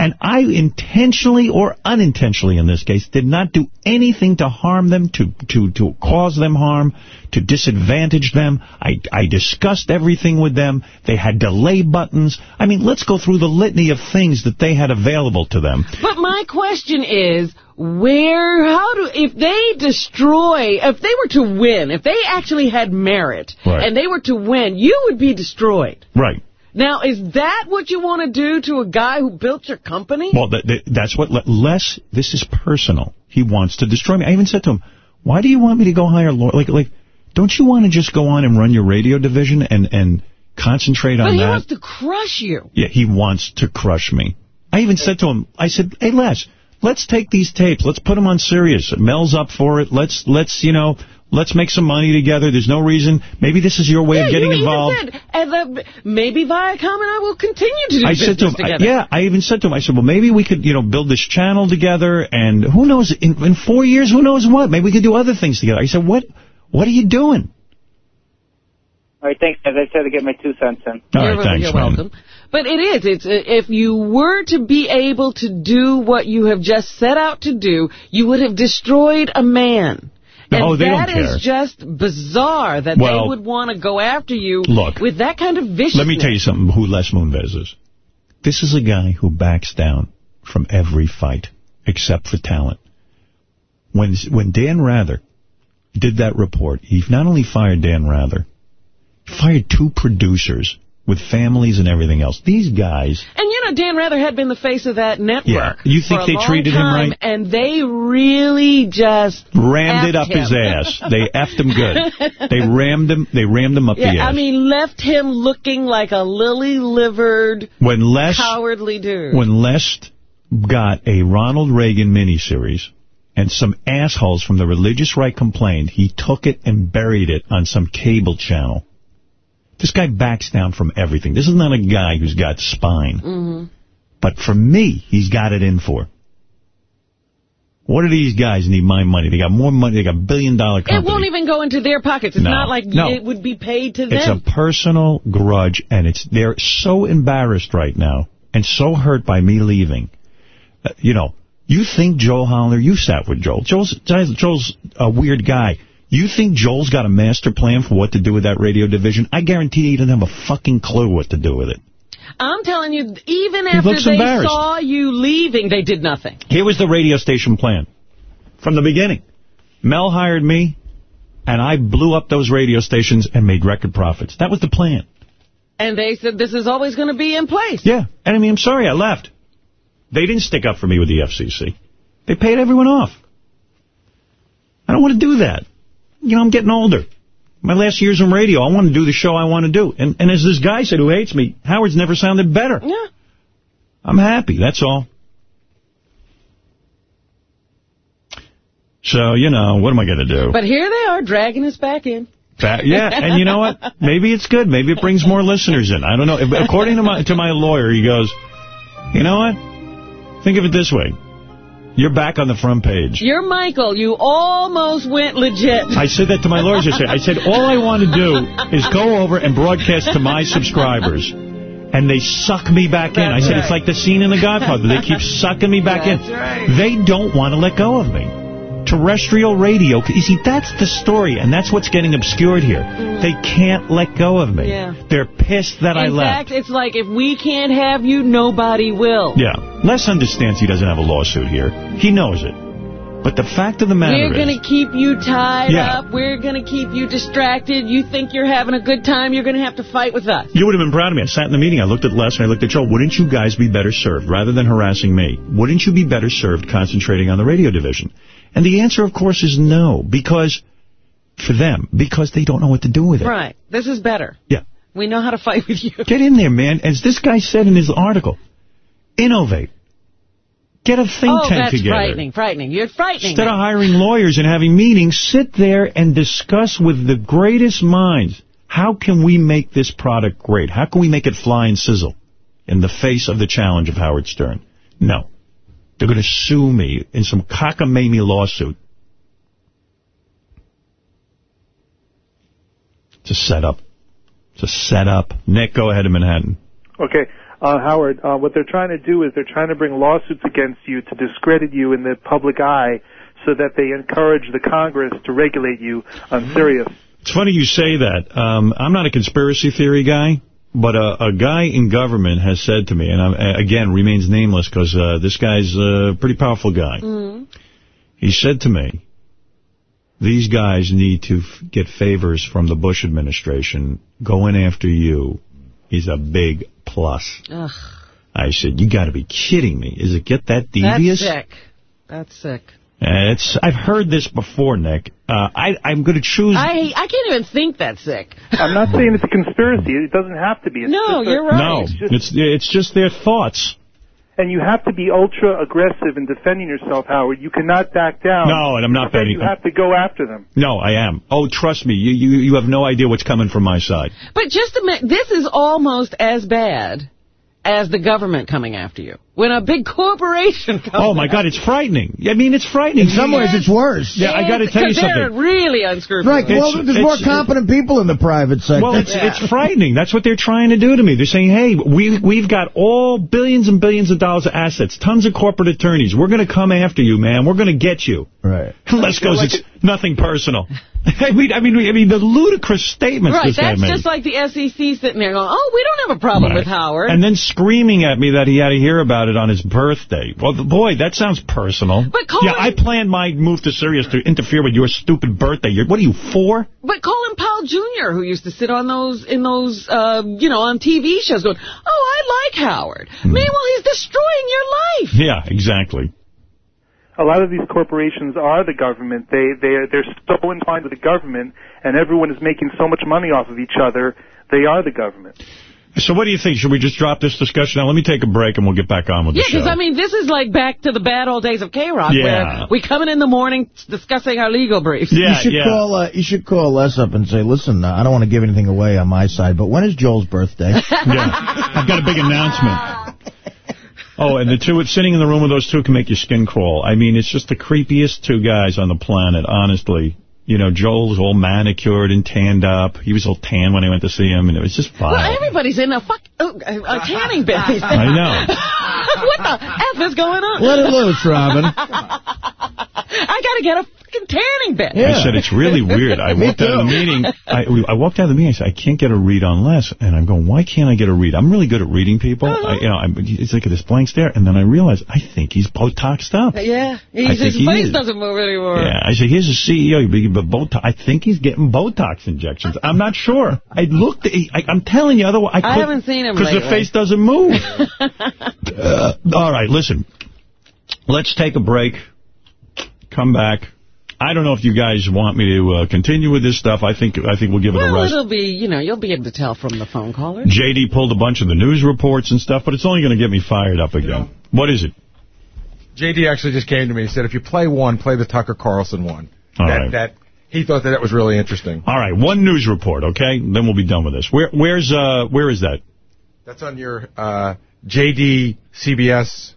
And I intentionally or unintentionally in this case did not do anything to harm them, to, to, to cause them harm, to disadvantage them. I, I discussed everything with them. They had delay buttons. I mean, let's go through the litany of things that they had available to them. But my question is, where, how do, if they destroy, if they were to win, if they actually had merit, Right. and they were to win, you would be destroyed. Right. Now, is that what you want to do to a guy who built your company? Well, that, that, that's what, Les, this is personal. He wants to destroy me. I even said to him, why do you want me to go hire lawyer? Like, like, don't you want to just go on and run your radio division and, and concentrate but on he that? wants to crush you. Yeah, he wants to crush me. I even said to him, I said, hey, Les, let's take these tapes. Let's put them on Sirius. Mel's up for it. Let's, let's, you know, let's make some money together. There's no reason. Maybe this is your way yeah, of getting you involved. Even said, the, maybe Viacom and I will continue to do I business said to him, I- yeah, I even said to him, I said, well, maybe we could, you know, build this channel together, and who knows, in, in four years, who knows what? Maybe we could do other things together. I said, what, what are you doing? All right, thanks, guys. I said to get my two cents in. All You're, thanks, you're man. welcome. But it is. It's uh, if you were to be able to do what you have just set out to do, you would have destroyed a man. And they don't care. that is just bizarre that Well, they would want to go after you look, with that kind of viciousness. Let me tell you something, who Les Moonves is. This is a guy who backs down from every fight, except for talent. When when Dan Rather did that report, he not only fired Dan Rather, he fired two producers with families and everything else. These guys, And you know, Dan Rather had been the face of that network. Yeah. You think they treated him right? And they really just rammed it up his ass. They effed him good. They rammed him. They rammed him up Yeah, the ass. I mean, left him looking like a lily-livered, when Les cowardly dude. when Les got a Ronald Reagan miniseries and some assholes from the religious right complained, he took it and buried it on some cable channel. This guy backs down from everything. This is not a guy who's got spine. hmm But for me, he's got it in for. What do these guys need my money? They got more money. They got billion-dollar It won't even go into their pockets. It's No, not like no. it would be paid to them. It's a personal grudge, and it's they're so embarrassed right now and so hurt by me leaving. Uh, you know, you think Joel Holler, you sat with Joel. Joel's, Joel's a weird guy. You think Joel's got a master plan for what to do with that radio division? I guarantee he doesn't have a fucking clue what to do with it. I'm telling you, even He after they saw you leaving, they did nothing. Here was the radio station plan from the beginning. Mel hired me, and I blew up those radio stations and made record profits. That was the plan. And they said this is always going to be in place. Yeah, and I mean, I'm sorry I left. They didn't stick up for me with the FCC. They paid everyone off. I don't want to do that. You know, I'm getting older. My last year's in radio, I want to do the show I want to do. And, and as this guy said who hates me, Howard's never sounded better. Yeah. I'm happy, that's all. So, you know, what am I going to do? But here they are, dragging us back in. That- yeah, and you know what? Maybe it's good. Maybe it brings more listeners in. I don't know. According to my to my lawyer, he goes, you know what? Think of it this way. You're back on the front page. You're Michael. You almost went legit. I said that to my lawyers yesterday. I said, all I want to do is go over and broadcast to my subscribers. And they suck me back in. I That's said, right. it's like the scene in The Godfather. They keep sucking me back That's in. right. They don't want to let go of me. Terrestrial radio, you see, that's the story, and that's what's getting obscured here. Mm. They can't let go of me. Yeah. They're pissed that I left. In left. fact, it's like if we can't have you, nobody will. Yeah. Les understands he doesn't have a lawsuit here. He knows it. But the fact of the matter We're is... going to keep you tied Yeah. up. We're going to keep you distracted. You think you're having a good time, you're going to have to fight with us. You would have been proud of me. I sat in the meeting. I looked at Les and I looked at Joel. Wouldn't you guys be better served, rather than harassing me, wouldn't you be better served concentrating on the radio division? And the answer, of course, is no. Because, for them, because they don't know what to do with it. Right. This is better. Yeah. We know how to fight with you. Get in there, man. As this guy said in his article, innovate. Get a think oh, tank that's frightening, frightening. You're frightening. Instead me. of hiring lawyers and having meetings, sit there and discuss with the greatest minds, how can we make this product great? How can we make it fly and sizzle in the face of the challenge of Howard Stern? No. They're going to sue me in some cockamamie lawsuit. It's a setup. It's a setup. Nick, go ahead in Manhattan. Okay. Uh, Howard, uh, what they're trying to do is they're trying to bring lawsuits against you to discredit you in the public eye so that they encourage the Congress to regulate you on Sirius. It's funny you say that. Um, I'm not a conspiracy theory guy, but a, a guy in government has said to me, and I'm, again, remains nameless because uh, this guy's a pretty powerful guy. Mm. He said to me, these guys need to f get favors from the Bush administration. Going after you is a big plus. Ugh, I said, you got to be kidding me. Is it get that devious? that's sick. That's sick. Uh, it's I've heard this before, Nick. Uh, I, I'm going to choose... I I can't even think that's sick. I'm not saying it's a conspiracy. It doesn't have to be. It's No, a- you're right. No, It's just- it's, it's just their thoughts. And you have to be ultra aggressive in defending yourself, Howard. You cannot back down. No, and I'm not Then betting. You have to go after them. No, I am. Oh, trust me, you, you, you have no idea what's coming from my side. But just a minute, this is almost as bad as the government coming after you. When a big corporation comes Oh, my God, it's frightening. I mean, it's frightening. In some ways, it's worse. Yeah, I got to tell you Because they're something. really unscrupulous. Right, well, It's- there's more competent people in the private sector. Well, it's, it's frightening. That's what they're trying to do to me. They're saying, hey, we, we've got all billions and billions of dollars of assets, tons of corporate attorneys. We're going to come after you, man. We're going to get you. Right. Les goes, it's nothing personal. I mean, I mean, I mean, the ludicrous statements Right, this guy that's just like the SEC sitting there going, oh, we don't have a problem Right. with Howard. And then screaming at me that he had to hear about it on his birthday. Well, boy, that sounds personal. But call yeah, I planned my move to Sirius to interfere with your stupid birthday. You're, what are you, four? But Colin Powell Jr., who used to sit on those, in those, uh, you know, on TV shows going, oh, I like Howard. Hmm. Meanwhile, he's destroying your life. Yeah, exactly. A lot of these corporations are the government. They they they're so entwined with the government, and everyone is making so much money off of each other. They are the government. So what do you think? Should we just drop this discussion now? Let me take a break and we'll get back on with Yeah, the show. Yeah, because, I mean, this is like back to the bad old days of K-Rock, Yeah. where we come in in the morning discussing our legal briefs. Yeah, you should call. Uh, you should call Les up and say, "Listen, uh, I don't want to give anything away on my side, but when is Joel's birthday?" yeah, I've got a big announcement. Oh, and the two sitting in the room with those two can make your skin crawl. I mean, it's just the creepiest two guys on the planet, honestly. You know, Joel's all manicured and tanned up. He was all tan when I went to see him, and it was just Well, everybody's in a fuck a, a tanning bed. I know. what the F is going on? Let it loose, Robin. I got to get a fucking tanning bed. I said, it's really weird. I walked out of the meeting. I, I walked out of the meeting. I said, I can't get a read on Les. And I'm going, why can't I get a read? I'm really good at reading people. Uh-huh. I, you know, I'm, it's like this blank stare. And then I realized, I think he's Botoxed up. Yeah, he's, his he face is. doesn't move anymore. Yeah, I said, here's a CEO, but Botox. I think he's getting Botox injections. I'm not sure. I looked. I, I'm telling you, otherwise I, I couldn't- haven't seen him because the face doesn't move. Uh, all right, listen. Let's take a break. Come back. I don't know if you guys want me to uh, continue with this stuff. I think I think we'll give it a Well, rest. it'll be, you know, you'll be able to tell from the phone caller. JD pulled a bunch of the news reports and stuff, but it's only going to get me fired up again. What is it? JD actually just came to me and said, if you play one, play the Tucker Carlson one. All that, right. that He thought that that was really interesting. All right, one news report, okay? Then we'll be done with this. Where Where's uh Where is that? That's on your uh, JD CBS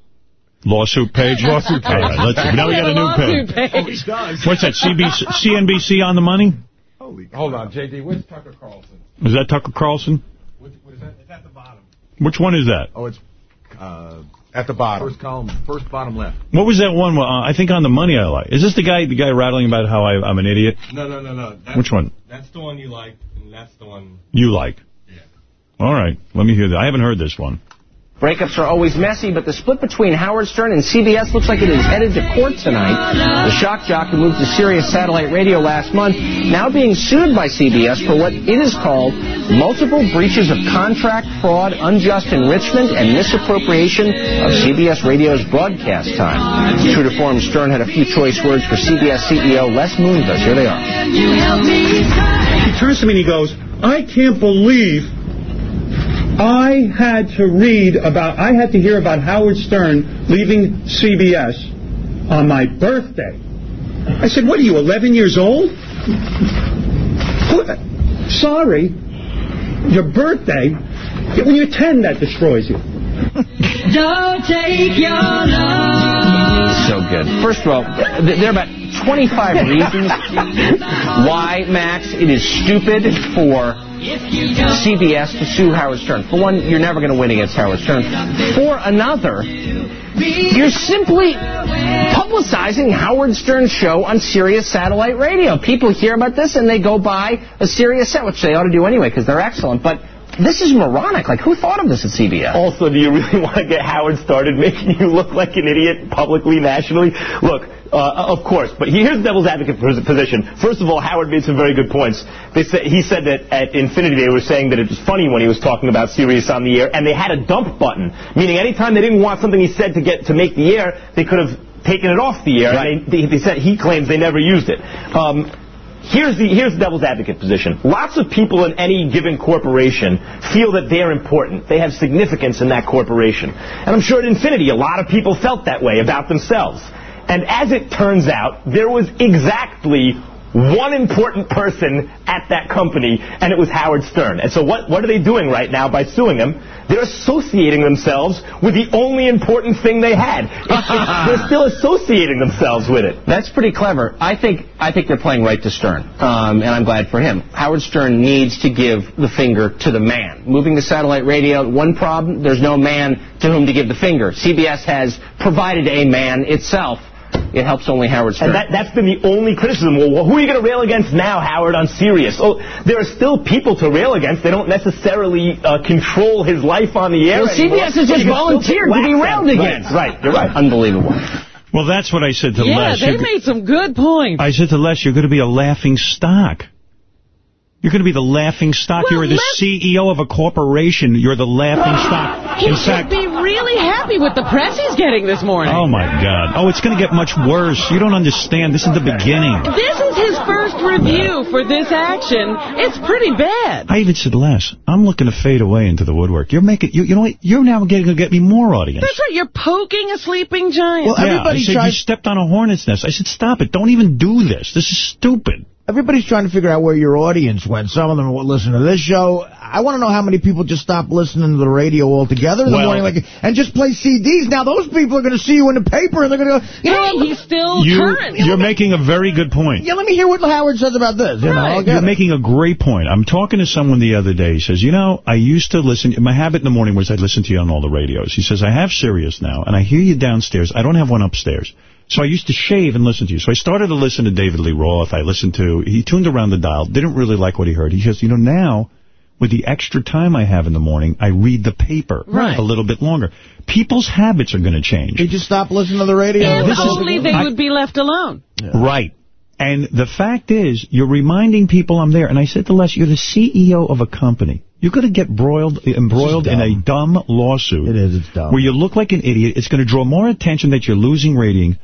Lawsuit page? Lawsuit page. All right, let's see. Now we got a new page. What's that, CBC, CNBC on the money? Holy, Hold on, JD. Where's Tucker Carlson? Is that Tucker Carlson? What, what is that? It's at the bottom. Which one is that? Oh, it's uh, at the bottom. First column, first bottom left. What was that one? Uh, I think on the money I like. Is this the guy the guy rattling about how I, I'm an idiot? No, no, no, no. That's, Which one? That's the one you like, and that's the one. You like? Yeah. All right, let me hear that. I haven't heard this one. Breakups are always messy, but the split between Howard Stern and CBS looks like it is headed to court tonight. The shock jock who moved to Sirius Satellite Radio last month now being sued by CBS for what it is called multiple breaches of contract, fraud, unjust enrichment, and misappropriation of CBS Radio's broadcast time. True to form, Stern had a few choice words for CBS CEO Les Moonves. Here they are. He turns to me and he goes, I can't believe I had to read about, I had to hear about Howard Stern leaving CBS on my birthday. I said, what are you, 11 years old? Sorry, your birthday, when you're 10, that destroys you. Don't take your love So good. First of all, there are about 25 reasons why, Max, it is stupid for CBS to sue Howard Stern. For one, you're never going to win against Howard Stern. For another, you're simply publicizing Howard Stern's show on Sirius Satellite Radio. People hear about this and they go buy a Sirius set, which they ought to do anyway because they're excellent. But this is moronic. Like, who thought of this at CBS? Also, do you really want to get Howard started making you look like an idiot publicly, nationally? Look, uh, of course, but here's the devil's advocate position. First of all, Howard made some very good points. They said, he said that at Infinity they were saying that it was funny when he was talking about Sirius on the air, and they had a dump button, meaning anytime they didn't want something he said to get to make the air, they could have taken it off the air. Right. And they, they, they said he claims they never used it. Um, Here's the, here's the devil's advocate position. Lots of people in any given corporation feel that they're important. They have significance in that corporation. And I'm sure at Infinity, a lot of people felt that way about themselves. And as it turns out, there was exactly one important person at that company, and it was Howard Stern. And so what, what are they doing right now by suing him? They're associating themselves with the only important thing they had. They're still associating themselves with it. That's pretty clever. I think I think they're playing right to Stern, um, and I'm glad for him. Howard Stern needs to give the finger to the man. Moving to satellite radio, one problem: there's no man to whom to give the finger. CBS has provided a man itself. It helps only Howard Stern. And that, that's been the only criticism. Well, who are you going to rail against now, Howard, on Sirius? Oh, there are still people to rail against. They don't necessarily uh, control his life on the air Well, anymore. CBS has just you can still volunteered to be whack railed them. against. Right, right, you're right. Unbelievable. Well, that's what I said to Yeah, Les. they You're- made some good points. I said to Les, you're going to be a laughing stock. You're going to be the laughing stock. Well, you're the CEO of a corporation. You're the laughing stock. He In should fact, be really happy with the press he's getting this morning. oh, my God. Oh, it's going to get much worse. You don't understand. This is the beginning. This is his first review for this action. It's pretty bad. I even said, Les, I'm looking to fade away into the woodwork. You're making, you, you know what? You're now getting to get me more audience. That's right. You're poking a sleeping giant. Well, yeah, I everybody said, tries- you stepped on a hornet's nest. I said, stop it. Don't even do this. This is stupid. Everybody's trying to figure out where your audience went. Some of them will listen to this show. I want to know how many people just stop listening to the radio altogether in the Well- morning like, and just play CDs. Now, those people are going to see you in the paper, and they're going to go, you know, Hey, he's still You, current. you're making a very good point. yeah, let me hear what Howard says about this. You know, Right. I'll get You're it. making a great point. I'm talking to someone the other day. He says, you know, I used to listen. My habit in the morning was I'd listen to you on all the radios. He says, I have Sirius now, and I hear you downstairs. I don't have one upstairs. So I used to shave and listen to you. So I started to listen to David Lee Roth. I listened to, he tuned around the dial, didn't really like what he heard. He says, you know, now, with the extra time I have in the morning, I read the paper Right. a little bit longer. People's habits are going to change. They just stop listening to the radio. If this is- only they I- would be left alone. Right. And the fact is, you're reminding people I'm there. And I said to Les, you're the CEO of a company. You're going to get broiled, embroiled in a dumb lawsuit. It is, it's dumb. Where you look like an idiot. It's going to draw more attention that you're losing rating.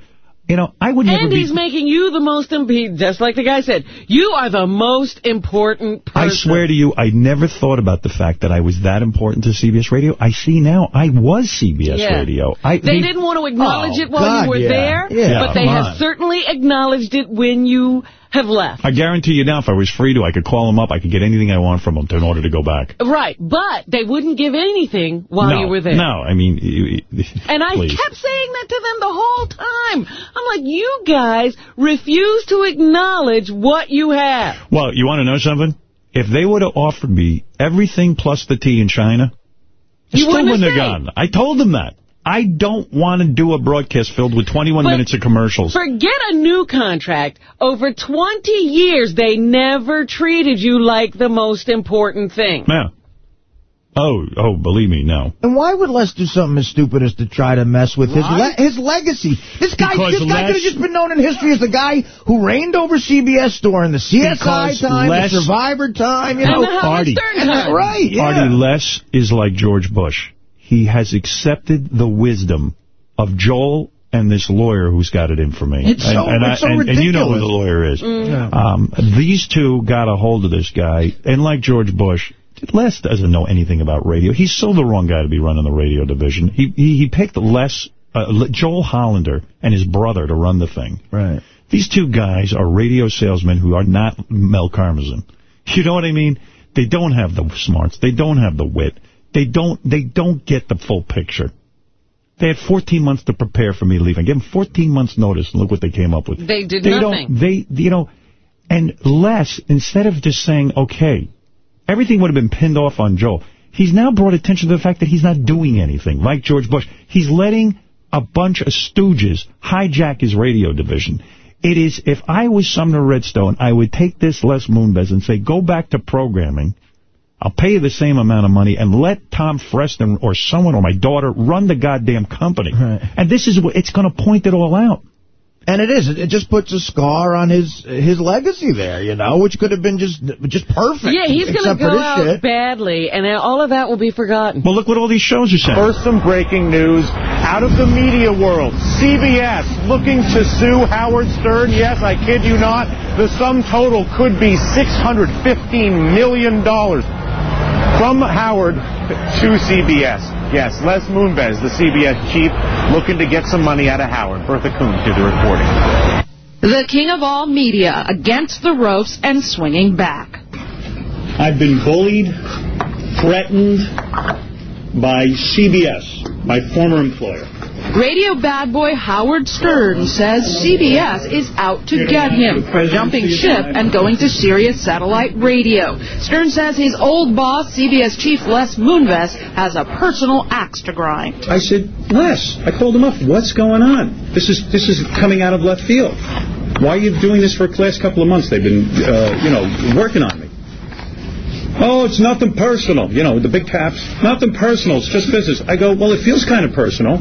You know, I would never And be... he's making you the most, imp- just like the guy said, you are the most important person. I swear to you, I never thought about the fact that I was that important to CBS Radio. I see now, I was CBS Yeah. Radio. I, They didn't want to acknowledge Oh, it while God, you were yeah. there, Yeah, but they have certainly acknowledged it when you have left. I guarantee you now, if I was free to, I could call them up. I could get anything I want from them in order to go back. Right, but they wouldn't give anything while no, you were there. No, I mean... you- you- And I please. kept saying that to them the whole time. I'm like, you guys refuse to acknowledge what you have. Well, you want to know something? If they would have offered me everything plus the tea in China, You still wouldn't have gone. I told them that. I don't want to do a broadcast filled with 21 But minutes of commercials. Forget a new contract. Over 20 years, they never treated you like the most important thing. Yeah. Oh, oh, believe me, no. And why would Les do something as stupid as to try to mess with his le his legacy? This guy, Because this guy Les- could have just been known in history as the guy who reigned over CBS during the CSI Because time, Les- the Survivor time, you And know. the Howard Artie. Stern time. Right, yeah. Artie Les is like George Bush. He has accepted the wisdom of Joel and this lawyer who's got it in for me. It's and, so- and, it's so and, and you know who the lawyer is. Mm. Um, these two got a hold of this guy, and like George Bush, Les doesn't know anything about radio. He's so the wrong guy to be running the radio division. He he, he picked Les, uh, Joel Hollander and his brother to run the thing. Right. These two guys are radio salesmen who are not Mel Karmazin. You know what I mean? They don't have the smarts. They don't have the wit. They don't. They don't get the full picture. They had 14 months to prepare for me leaving. I gave them 14 months notice, and look what they came up with. They did they nothing. Don't, they, you know, and Les, instead of just saying, okay, everything would have been pinned off on Joel, he's now brought attention to the fact that he's not doing anything, like George Bush. He's letting a bunch of stooges hijack his radio division. It is, if I was Sumner Redstone, I would take this Les Moonves and say, go back to programming. I'll pay you the same amount of money and let Tom Freston or someone or my daughter run the goddamn company. Right. And this is what it's going to point it all out. And it is. It it just puts a scar on his his legacy there, you know, which could have been just just perfect. Yeah, he's going to except for go out shit. badly, and all of that will be forgotten. Well, look what all these shows are saying. First, some breaking news out of the media world. CBS looking to sue Howard Stern. Yes, I kid you not. The sum total could be $615 million from Howard to CBS. Yes, Les Moonves, the CBS chief, looking to get some money out of Howard. Bertha Coombs did the reporting. The king of all media, against the ropes and swinging back. I've been bullied, threatened by CBS, my former employer. Radio bad boy Howard Stern says CBS is out to get him, jumping ship and going to Sirius Satellite Radio. Stern says his old boss, CBS chief Les Moonves, has a personal axe to grind. I said, Les, I called him up. What's going on? This is this is coming out of left field. Why are you doing this for the last couple of months? They've been, uh, you know, working on me. Oh, it's nothing personal. You know, the big caps. Nothing personal. It's just business. I go, well, it feels kind of personal.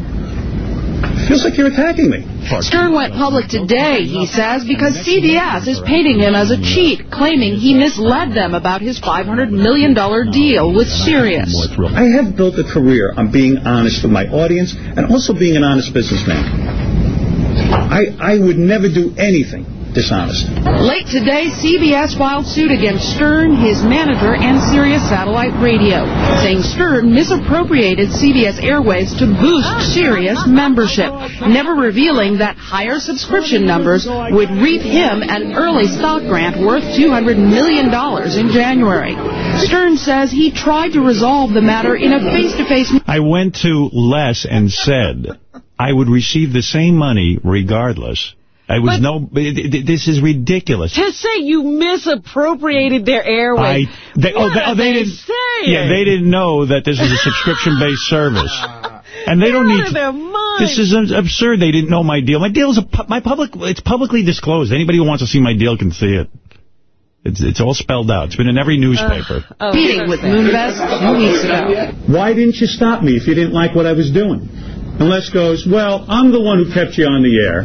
Feels like you're attacking me. Stern went public today, he says, because CBS is painting him as a cheat, claiming he misled them about his $500 million deal with Sirius. I have built a career on being honest with my audience and also being an honest businessman. I, I would never do anything dishonest. Late today, CBS filed suit against Stern, his manager, and Sirius Satellite Radio, saying Stern misappropriated CBS airways to boost ah. Sirius membership, never revealing that higher subscription numbers would reap him an early stock grant worth $200 million in January. Stern says he tried to resolve the matter in a face-to-face I went to Les and said I would receive the same money regardless. I was But- no. This is ridiculous. To say you misappropriated their I airways. they, oh, What they, oh, they they didn't. saying? Yeah, they didn't know that this is a subscription-based service, and they don't Out need. of their mind. This is absurd. They didn't know my deal. My deal is a my public. It's publicly disclosed. Anybody who wants to see my deal can see it. It's it's all spelled out. It's been in every newspaper. Oh, meeting with Moonves two weeks ago. Why didn't you stop me if you didn't like what I was doing? And Les goes, well, I'm the one who kept you on the air,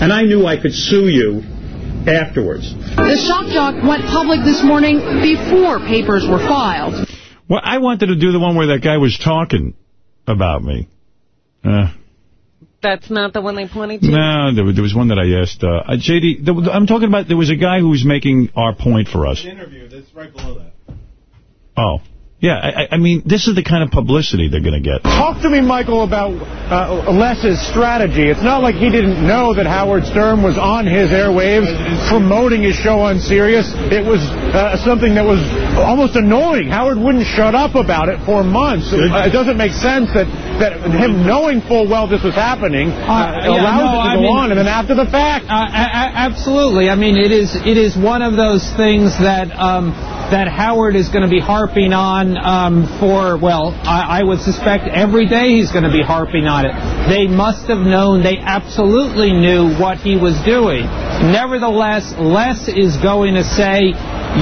and I knew I could sue you afterwards. The shock jock went public this morning before papers were filed. Well, I wanted to do the one where that guy was talking about me. Uh, That's not the one they pointed to? no, there was, there was one that I asked. Uh, uh, JD, there, was- I'm talking about, there was a guy who was making our point for us. interview that's right below that. Oh. Yeah, I, I- I mean, this is the kind of publicity they're going to get. Talk to me, Michael, about uh, Les's strategy. It's not like he didn't know that Howard Stern was on his airwaves promoting his show on Sirius. It was uh, something that was almost annoying. Howard wouldn't shut up about it for months. Uh, it doesn't make sense that, that him knowing full well this was happening uh, yeah, allows no, it to I go mean- on, and then after the fact. Uh, a- a- absolutely. I mean, it is it is one of those things that um, that Howard is going to be harping on um, for, well, I, I would suspect every day he's going to be harping on it. They must have known, they absolutely knew what he was doing. Nevertheless, Les is going to say,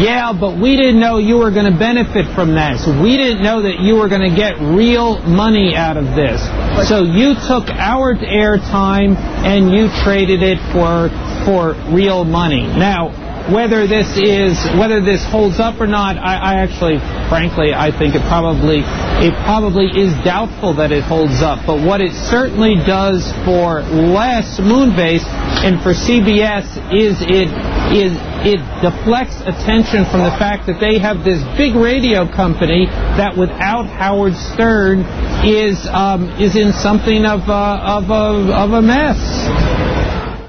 yeah, but we didn't know you were going to benefit from this. We didn't know that you were going to get real money out of this. So you took our airtime and you traded it for for real money. Now, whether this is whether this holds up or not, I, I actually, frankly, I think it probably it probably is doubtful that it holds up. But what it certainly does for Les Moonves and for CBS is it is it deflects attention from the fact that they have this big radio company that without Howard Stern is um, is in something of a, of a of a mess.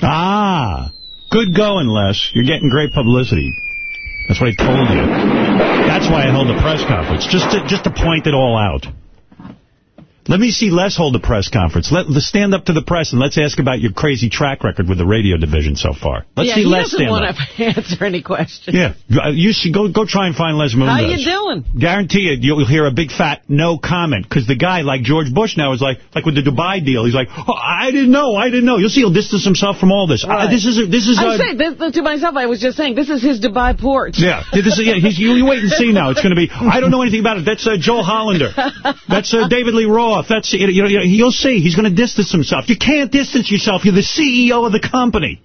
Ah, good going, Les. You're getting great publicity. That's what I told you. That's why I held the press conference, just to, just to point it all out. Let me see Les hold a press conference. Let stand up to the press and let's ask about your crazy track record with the radio division so far. Let's yeah, see he Les doesn't want to answer any questions. Yeah, Uh, you should go go try and find Les Moonves. How you doing? Guarantee you, you'll hear a big fat no comment because the guy, like George Bush now, is like like with the Dubai deal. He's like, oh, I didn't know, I didn't know. You'll see he'll distance himself from all this. Uh, this is this is. I say this, to myself, I was just saying, this is his Dubai port. yeah, this is, yeah he's, you, you wait and see now. It's going to be, I don't know anything about it. That's uh, Joel Hollander. That's uh, David Lee Roth. That's you know, you know, You'll see. He's going to distance himself. You can't distance yourself. You're the CEO of the company.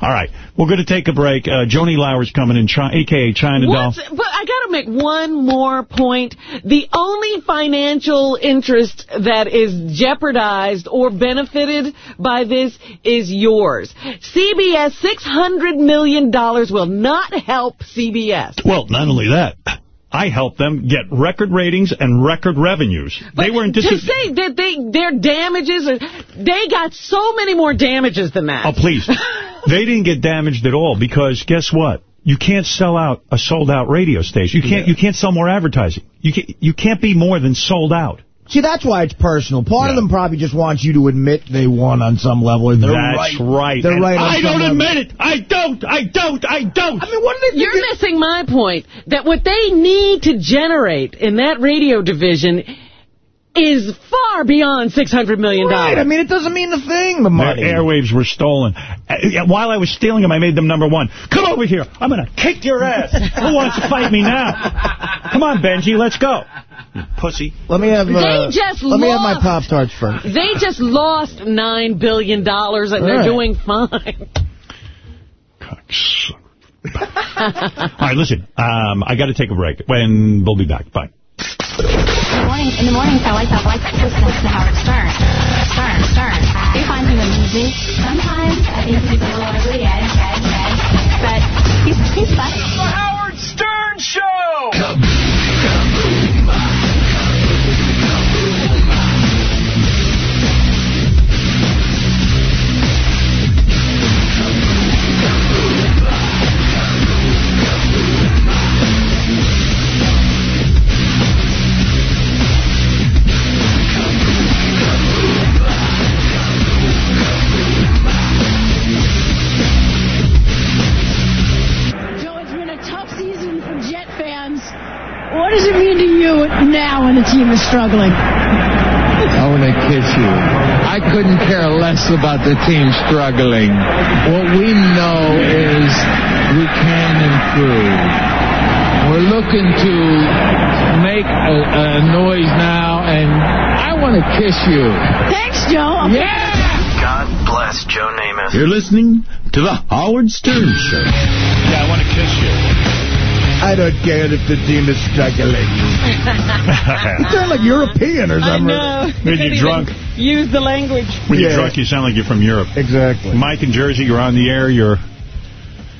All right, we're going to take a break. Uh, Joni Lauer's coming in, Chi- a.k.a. China Doll. But I got to make one more point. The only financial interest that is jeopardized or benefited by this is yours. CBS, $600 million will not help CBS. Well, not only that, I helped them get record ratings and record revenues. they were To say that they their damages, they got so many more damages than that. Oh, please. they didn't get damaged at all because guess what? You can't sell out a sold-out radio station. You can't. You can't sell more advertising. You can't, you can't be more than sold out. See, that's why it's personal. Part of them probably just wants you to admit they won on some level. They're That's right. right. They're And right. on I some don't level. admit it. I don't. I don't. I don't. I mean, what do they? You're missing my point. That what they need to generate in that radio division is far beyond $600 million. Right. I mean, it doesn't mean the thing, the money. Their airwaves were stolen. Uh, While I was stealing them, I made them number one. Come over here. I'm going to kick your ass. Who wants to fight me now? Come on, Benji. Let's go. Pussy. Let me have. They Uh, just let me have my pop tarts first. They just lost $9 billion and they're doing fine. All right, listen. Um, I got to take a break. When we'll be back. Bye. In the morning, in the mornings, I like that white persistence to Howard Stern. Stern, Stern. Do you find him amusing? Sometimes I think he's a little ugly, Ed, Ed, Ed. But he's, he's funny. The Howard Stern Show! Joe, does it mean to you now when the team is struggling? I want to kiss you. I couldn't care less about the team struggling. What we know is we can improve. We're looking to make a, a noise now, and I want to kiss you. Thanks, Joe. Yeah! God bless Joe Namath. You're listening to the Howard Stern Show. Yeah, I want to kiss you. I don't care if the team is struggling. you sound like European or I something. know. When you're drunk. Use the language. When you're Yeah. drunk, you sound like you're from Europe. Exactly. Mike in Jersey, you're on the air. You're.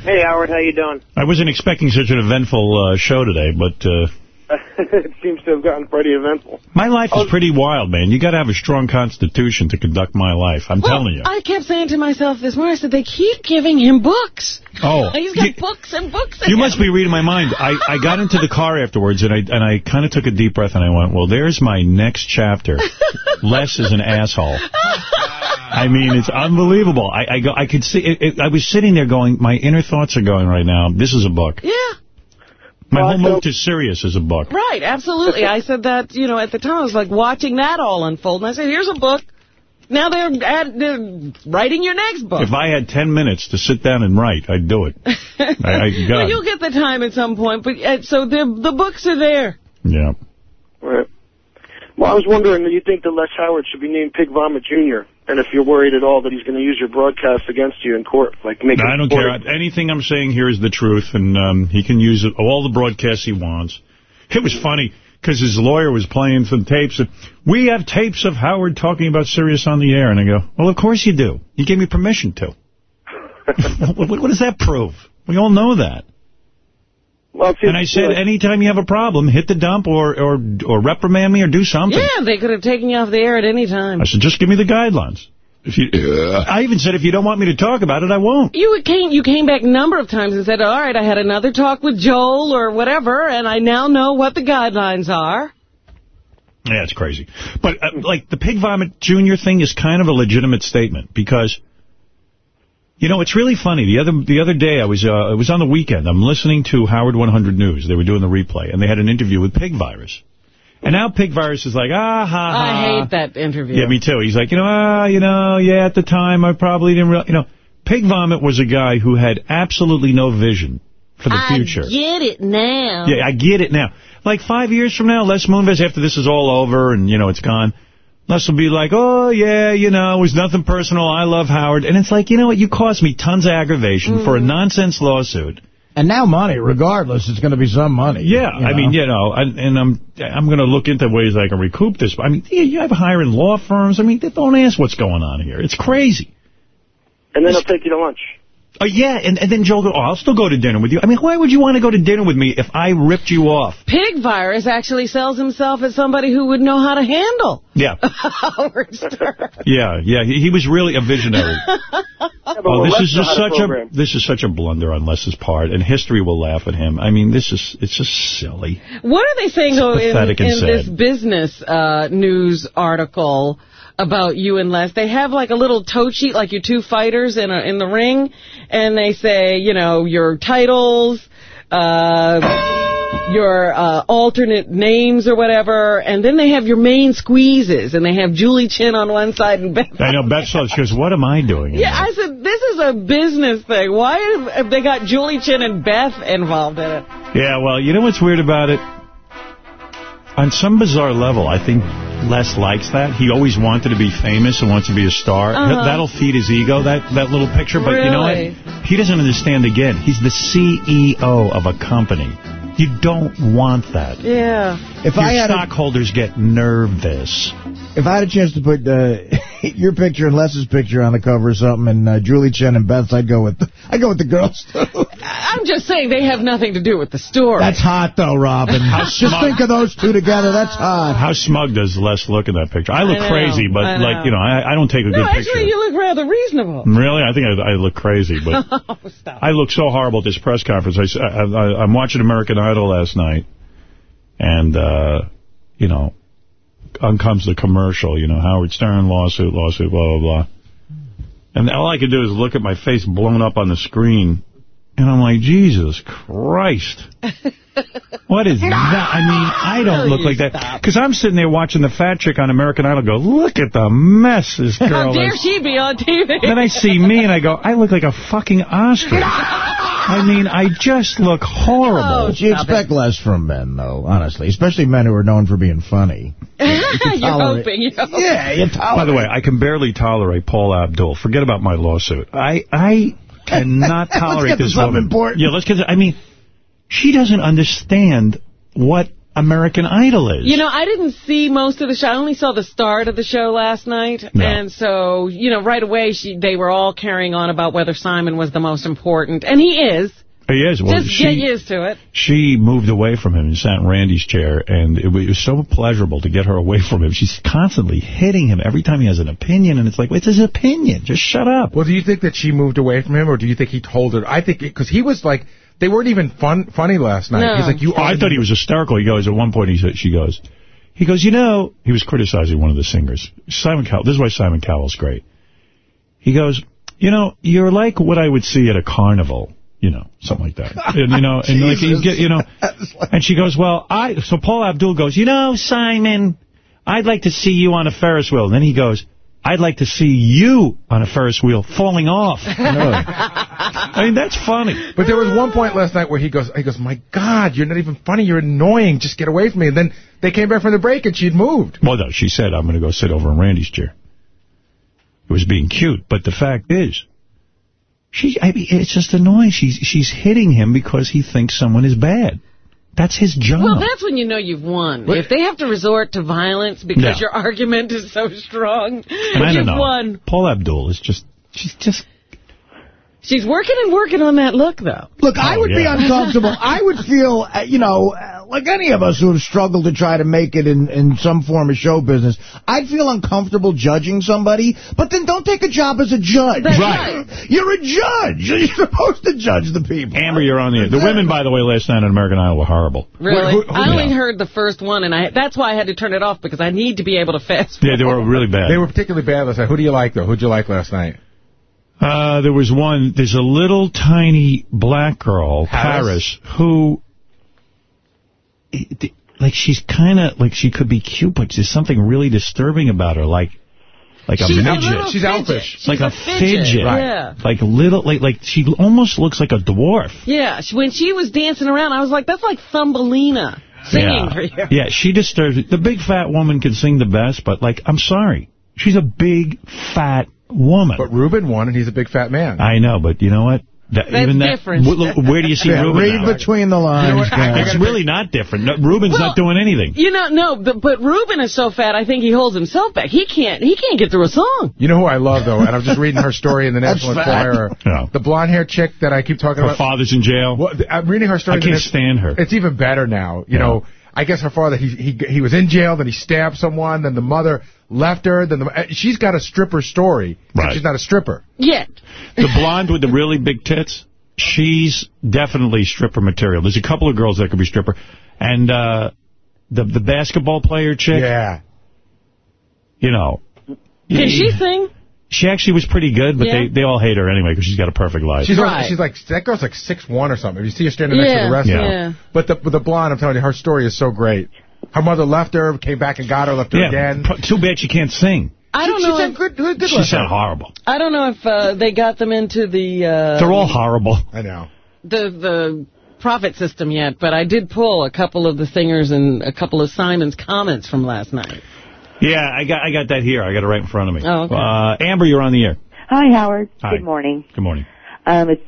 Hey, Howard, how you doing? I wasn't expecting such an eventful uh, show today, but uh, it seems to have gotten pretty eventful. my life is oh. pretty wild, man. You got to have a strong constitution to conduct my life. I'm Well, telling you. I kept saying to myself this morning, I said, they keep giving him books. Oh, He's got you, books and books. you must be reading my mind. I, I got into the car afterwards, and I and I kind of took a deep breath, and I went, well, there's my next chapter. Les is an asshole. I mean, it's unbelievable. I I, go, I could see. It, it, I was sitting there going, my inner thoughts are going right now. This is a book. Yeah. My Well, whole so- move to Sirius is a book. Right, absolutely. I said that, you know, at the time, I was like watching that all unfold. And I said, here's a book. Now they're, add, they're writing your next book. If I had 10 minutes to sit down and write, I'd do it. I, I well, you'll get the time at some point. But uh, So the the books are there. Yeah. Right. Well, I was wondering, do you think that Les Howard should be named Pig Vomit Jr.? And if you're worried at all that he's going to use your broadcast against you in court, like make No, I don't care. Anything I'm saying here is the truth, and um, he can use all the broadcasts he wants. It was funny, because his lawyer was playing some tapes. And, we have tapes of Howard talking about Sirius on the air. And I go, well, of course you do. You gave me permission to. what, what does that prove? We all know that. Well, see, And I said, anytime you have a problem, hit the dump or, or, or reprimand me or do something. Yeah, they could have taken you off the air at any time. I said, just give me the guidelines. If you, I even said, if you don't want me to talk about it, I won't. You came you came back a number of times and said, all right, I had another talk with Joel or whatever, and I now know what the guidelines are. Yeah, it's crazy. But, uh, like, the Pig Vomit Jr. thing is kind of a legitimate statement because, you know, it's really funny. The other the other day, I was uh, it was on the weekend. I'm listening to Howard 100 News. They were doing the replay, and they had an interview with Pig Virus. And now Pig Virus is like, ah, ha, ha. I hate that interview. Yeah, me too. He's like, you know, ah, you know, yeah, at the time I probably didn't real, you know. Pig Vomit was a guy who had absolutely no vision for the future. I get it now. Yeah, I get it now. Like five years from now, Les Moonves, after this is all over and, you know, it's gone, Les will be like, oh, yeah, you know, it was nothing personal. I love Howard. And it's like, you know what? You caused me tons of aggravation for a Mm. nonsense lawsuit. And now money, regardless, it's going to be some money. Yeah, you I mean, you know, and, and I'm I'm going to look into ways I can recoup this. I mean, yeah, you have hiring law firms. I mean, they don't ask what's going on here. It's crazy. And then he'll take you to lunch. Oh, yeah, and, and then Joel go, oh, I'll still go to dinner with you. I mean, why would you want to go to dinner with me if I ripped you off? Pig Virus actually sells himself as somebody who would know how to handle Yeah, Howard Stern. yeah, yeah. He, he was really a visionary. Oh, this is just such a this is such a blunder on Les's part, and history will laugh at him. I mean, this is it's just silly. What are they saying, though, in, in this business uh, news article about you and Les? They have like a little tote sheet, like your two fighters in a, in the ring, and they say, you know, your titles, uh, your uh, alternate names or whatever, and then they have your main squeezes, and they have Julie Chen on one side and Beth. I know Beth saw. She goes, "What am I doing?" Yeah, there?" I said, this is a business thing. Why have- have they got Julie Chen and Beth involved in it? Yeah, well, you know what's weird about it? On some bizarre level, I think Les likes that. He always wanted to be famous and wants to be a star. Uh-huh. That'll feed his ego, that, that little picture. But you know what? He doesn't understand, again, he's the CEO of a company. You don't want that. Yeah. If Your I had a- stockholders get nervous. If I had a chance to put uh, your picture and Les's picture on the cover or something, and uh, Julie Chen and Beth's, I'd go with I'd go with the girls too. I'm just saying they have nothing to do with the story. That's hot though, Robin. How Just smug. think of those two together. That's hot. How smug does Les look in that picture? I look I crazy, but, like, you know, I, I don't take a no, good actually, picture. you look rather reasonable. Really? I think I, I look crazy, but oh, stop. I look so horrible at this press conference. I'm watching American Idol last night, and, uh, you know, on comes the commercial, you know, Howard Stern lawsuit, lawsuit, blah, blah, blah. And all I could do is look at my face blown up on the screen, and I'm like, Jesus Christ. What is that? I mean, I don't look like that. Because I'm sitting there watching the fat chick on American Idol go, look at the mess this girl How dare is. she be on TV? Then I see me and I go, I look like a fucking ostrich. I mean, I just look horrible. Oh, you expect less from men, though, honestly, especially men who are known for being funny. You're hoping. You're hoping. Yeah, you tolerate. By the way, I can barely tolerate Paula Abdul. Forget about my lawsuit. I I cannot Let's tolerate get this something woman. important. Yeah, let's get. I mean, she doesn't understand what American Idol is. You know, I didn't see most of the show. I only saw the start of the show last night. No. And so, you know, right away she they were all carrying on about whether Simon was the most important. And he is. He is. Well, Just she, get used to it. she moved away from him and sat in Randy's chair, and it was so pleasurable to get her away from him. She's constantly hitting him every time he has an opinion, and it's like, it's his opinion. Just shut up. Well, do you think that she moved away from him, or do you think he told her? I think because he was like, they weren't even fun funny last night. No. He's like, you. Oh, I thought he was hysterical. He goes, at one point, he said, she goes, he goes, you know, he was criticizing one of the singers. Simon Cowell, this is why Simon Cowell's great. He goes, you know, you're like what I would see at a carnival, you know, something like that. And, you know, and like, you get, you know, and she goes, well, I, so Paula Abdul goes, you know, Simon, I'd like to see you on a Ferris wheel. And then he goes, I'd like to see you on a Ferris wheel falling off. I mean, that's funny. But there was one point last night where he goes, he goes, my God, you're not even funny. You're annoying. Just get away from me. And then they came back from the break and she'd moved. Well, no, she said, I'm going to go sit over in Randy's chair. It was being cute, but the fact is, she, I mean, it's just annoying. She's she's hitting him because he thinks someone is bad. That's his job. Well, that's when you know you've won. If they have to resort to violence because No. your argument is so strong, and I you've don't know. won. Paula Abdul is just, she's just, She's working and working on that look, though. Look, I Oh, would be uncomfortable. I would feel, uh, you know, uh, like any of us who have struggled to try to make it in, in some form of show business, I'd feel uncomfortable judging somebody, but then don't take a job as a judge. That's Right. You're a judge. You're supposed to judge the people. Amber, you're on the air. The women, by the way, last night on American Idol were horrible. Really? Who- who- I only yeah. heard the first one, and I that's why I had to turn it off, because I need to be able to fast Yeah, they were really bad. They were particularly bad last night. Who do you like, though? Who'd you like last night? Uh, there was one, there's a little tiny black girl, Paris? Paris, who, like, she's kind of, like, she could be cute, but there's something really disturbing about her, like, like a She's a midget. little She's fidget. elfish. She's like a a fidget, fidget. yeah. Like, little, like, like, she almost looks like a dwarf. Yeah, when she was dancing around, I was like, that's like Thumbelina singing yeah. for you. Yeah, she disturbs it. The big fat woman can sing the best, but, like, I'm sorry. She's a big, fat woman. But Ruben won, and he's a big fat man. I know, but you know what? That, That's even that, different. look, where do you see Yeah, Ruben read now? between the lines, guys. It's really not different. No, Ruben's Well, not doing anything. You know, no, but, but Ruben is so fat, I think he holds himself back. He can't, he can't get through a song. You know who I love, though? And I'm just reading her story in the National Enquirer. No. The blonde-haired chick that I keep talking Her about. Her father's in jail. Well, I'm reading her story. I can't stand her. It's even better now. You Yeah. know, I guess her father, he, he he was in jail, then he stabbed someone, then the mother left her, then the, uh, she's got a stripper story. Right. She's not a stripper. Yet. The blonde with the really big tits, she's definitely stripper material. There's a couple of girls that could be stripper. And uh, the the basketball player chick, Yeah. you know. Can she sing? She actually was pretty good, but Yeah. they, they all hate her anyway because she's got a perfect life. She's Right. like, she's like that girl's like six one or something. If you see her standing next to the rest of yeah. them. But the but the blonde, I'm telling you, her story is so great. Her mother left her, came back and got her, left her yeah, again. pro- too bad she can't sing. I don't she, know She if, good, good, good She last sounded horrible. I don't know if uh, they got them into the, uh, They're all horrible. I know. the, the profit system yet, but I did pull a couple of the singers and a couple of Simon's comments from last night. Yeah, I got I got that here. I got it right in front of me. Oh, okay. uh, Amber, you're on the air. Hi, Howard. Hi. Good morning. Good morning. Um, it's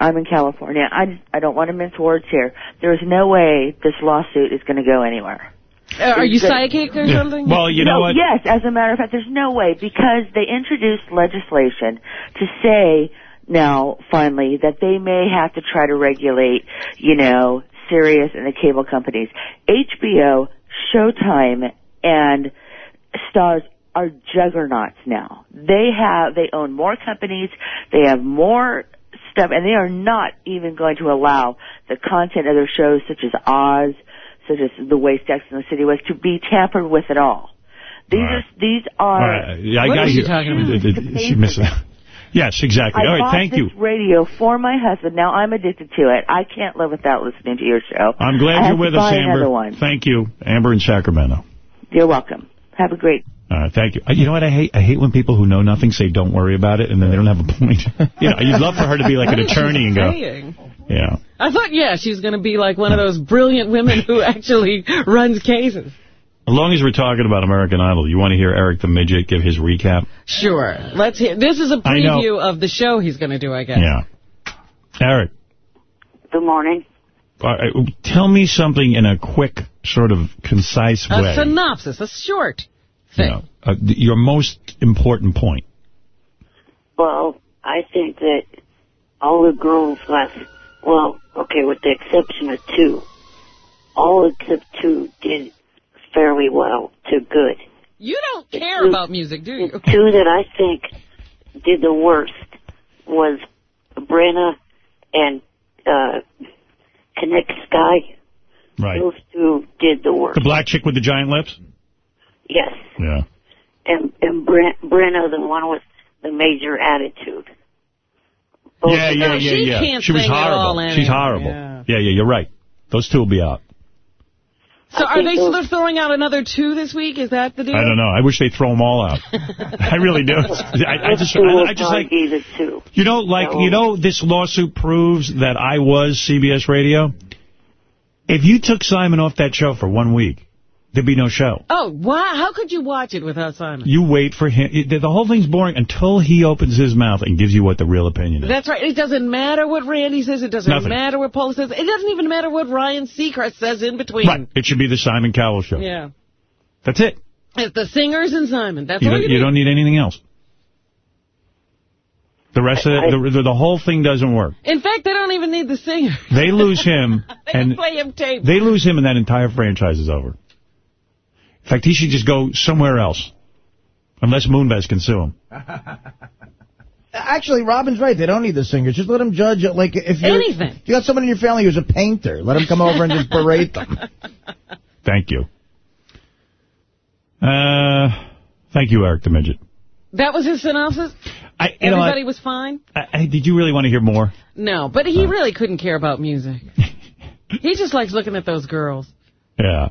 I'm in California. I I don't want to mince words here. There's no way this lawsuit is going to go anywhere. Uh, are you Is psychic or Yeah. something? Well, you know no, what? Yes, as a matter of fact, there's no way because they introduced legislation to say now finally that they may have to try to regulate, you know, Sirius and the cable companies. HBO, Showtime, and Starz are juggernauts now. They have they own more companies, they have more stuff, and they are not even going to allow the content of their shows such as Oz, such as The Way Sex and the City was, to be tampered with at all. These Right. are these are. right. Yeah, I What got is you. talking about? She missed it. Yes, exactly. I All right, bought thank this you. radio for my husband. Now I'm addicted to it. I can't live without listening to your show. I'm glad have you're to with us, buy Amber. Another one. Thank you, Amber in Sacramento. You're welcome. Have a great. All right, thank you. Uh, You know what I hate? I hate when people who know nothing say don't worry about it, and then they don't have a point. you know, you'd love for her to be like an What is she attorney and go, saying? yeah. I thought, yeah, she was going to be like one of those brilliant women who actually runs cases. As long as we're talking about American Idol, you want to hear Eric the Midget give his recap? Sure. Let's hear. This is a preview of the show he's going to do, I guess. Yeah. Eric, Good morning. uh, tell me something in a quick, sort of concise A way. synopsis, a short You thing. know, uh, your most important point. Well, I think that all the girls left, well, okay, with the exception of two, all except two did fairly well to good. You don't care about music, do you? The two that I think did the worst was Brenna and uh, Kinnik Sky. Right. Those two did the work. The black chick with the giant lips? Yes. Yeah. And and Bren- Brenna, the one with the major attitude. Both Yeah, yeah, yeah, she yeah. can't she was horrible. all She's horrible. yeah. Yeah. yeah, you're right. Those two will be out. So I are they those- they're throwing out another two this week? Is that the deal? I don't know. I wish they'd throw them all out. I really do. I, I just, I, will I just like, probably be two. you know, like, you know, this lawsuit proves that I was CBS Radio. If you took Simon off that show for one week, there'd be no show. Oh, wow. How could you watch it without Simon? You wait for him. it- The whole thing's boring until he opens his mouth and gives you what the real opinion is. That's right. It doesn't matter what Randy says. It doesn't Nothing. matter what Paula says. It doesn't even matter what Ryan Seacrest says in between. Right. It should be the Simon Cowell show. Yeah. That's it. It's the singers and Simon. That's You all you you need. don't need anything else. The rest of it, the, the whole thing doesn't work. In fact, they don't even need the singer. They lose him, they and play him tape. they lose him, and that entire franchise is over. In fact, he should just go somewhere else, unless Moonves can sue him. Actually, Robin's right. They don't need the singers. Just let them judge it. Like if you're, Anything. If you got someone in your family who's a painter, let him come over and just berate them. Thank you. Uh, thank you, Eric the Midget. That was his synopsis? I, you know what? Everybody was fine? I, I, did you really want to hear more? No, but he really couldn't care about music. he just likes looking at those girls. Yeah.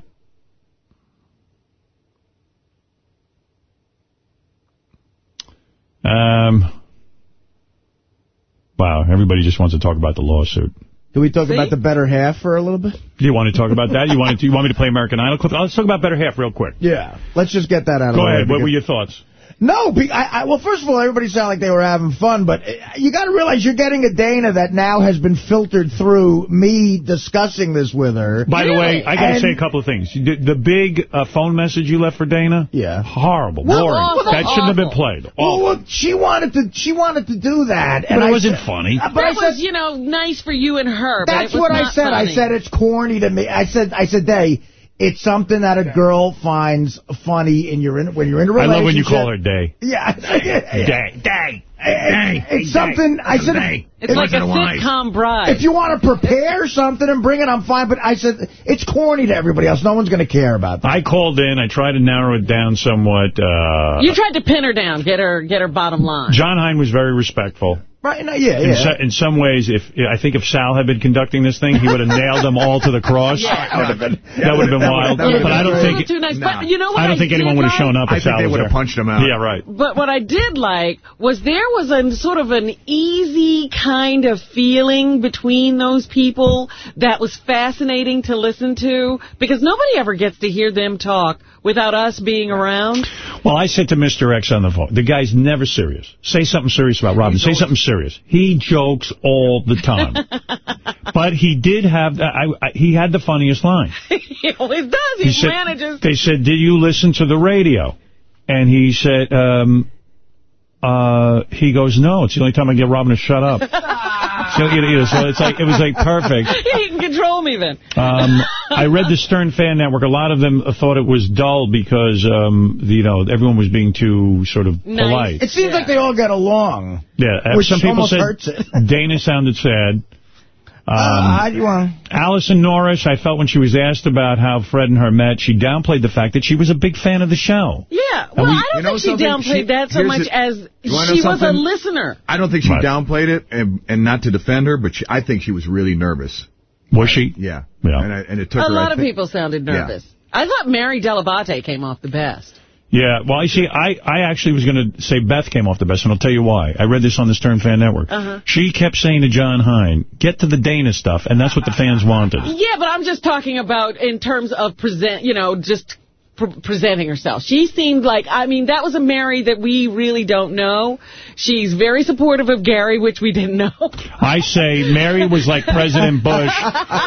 Um. Wow, everybody just wants to talk about the lawsuit. Do we talk about the better half for a little bit? Do you want to talk about that? You want to? You want me to play American Idol clip? Let's talk about better half real quick. Yeah. Let's just get that out of the Go way. ahead. What were your thoughts? No, be, I, I, well, first of all, everybody sounded like they were having fun, but uh, you got to realize you're getting a Dana that now has been filtered through me discussing this with her. By the way, I got to say a couple of things. You The big uh, phone message you left for Dana? Yeah. Horrible. Well, boring. awful. that shouldn't have been played. Well, look, she wanted to. She wanted to do that, But and it I wasn't funny. Uh, But I that said, was, you know, nice for you and her, but That's it was what I not said. I said it's corny to me. I said, I said, Day, it's something that a girl finds funny in your in, when you're in a relationship. I love when you call her Day. Yeah. Day. Day. Day. It's something. I said. It's like a sitcom bride. If you want to prepare something and bring it, I'm fine. But I said it's corny to everybody else. No one's going to care about that. I called in. I tried to narrow it down somewhat. Uh, you tried to pin her down, get her get her bottom line. Jon Hein was very respectful. Right? No, yeah, In, yeah. so, in some ways, if I think if Sal had been conducting this thing, he would have nailed them all to the cross. Yeah. That would have been, that would have been wild. that but I don't great. think Too nice. But you know what I don't I think anyone did would have like? shown up I if think Sal they would've punched him out. Yeah, right. But what I did like was there was a sort of an easy kind of feeling between those people that was fascinating to listen to because nobody ever gets to hear them talk without us being around. Well, I said to Mr. X on the phone, the guy's never serious. Say something serious about Robin. Say something serious. He jokes all the time. but he did have, I, I, he had the funniest line. he always does. He, He said, manages. They said, did you listen to the radio? And he said, um, uh, he goes, no, it's the only time I get Robin to shut up. so, you know, so it's like, it was like perfect. He can me then. Um, I read the Stern Fan Network. A lot of them thought it was dull because, um, you know, everyone was being too sort of polite. It seems like they all get along. Yeah, uh, Which some people almost said hurts it. Dana sounded sad. Um, Uh, how do you want? Allison Norris, I felt when she was asked about how Fred and her met, she downplayed the fact that she was a big fan of the show. Yeah, well, we- I don't You know think she something? downplayed She- that so much it. as You wanna know she was a listener. I don't think she Right. downplayed it, and and not to defend her, but she, I think she was really nervous. Was she? Yeah. Yeah. And, I, and it took A her. lot I of people sounded Yeah. nervous. I thought Mary Dell'Abate came off the best. Yeah, well, I see, I, I actually was going to say Beth came off the best, and I'll tell you why. I read this on the Stern Fan Network. Uh-huh. She kept saying to Jon Hein, get to the Dana stuff, and that's what the fans wanted. Yeah, but I'm just talking about in terms of present, you know, just pre presenting herself. She seemed like, I mean, that was a Mary that we really don't know. She's very supportive of Gary, which we didn't know. I say Mary was like President Bush.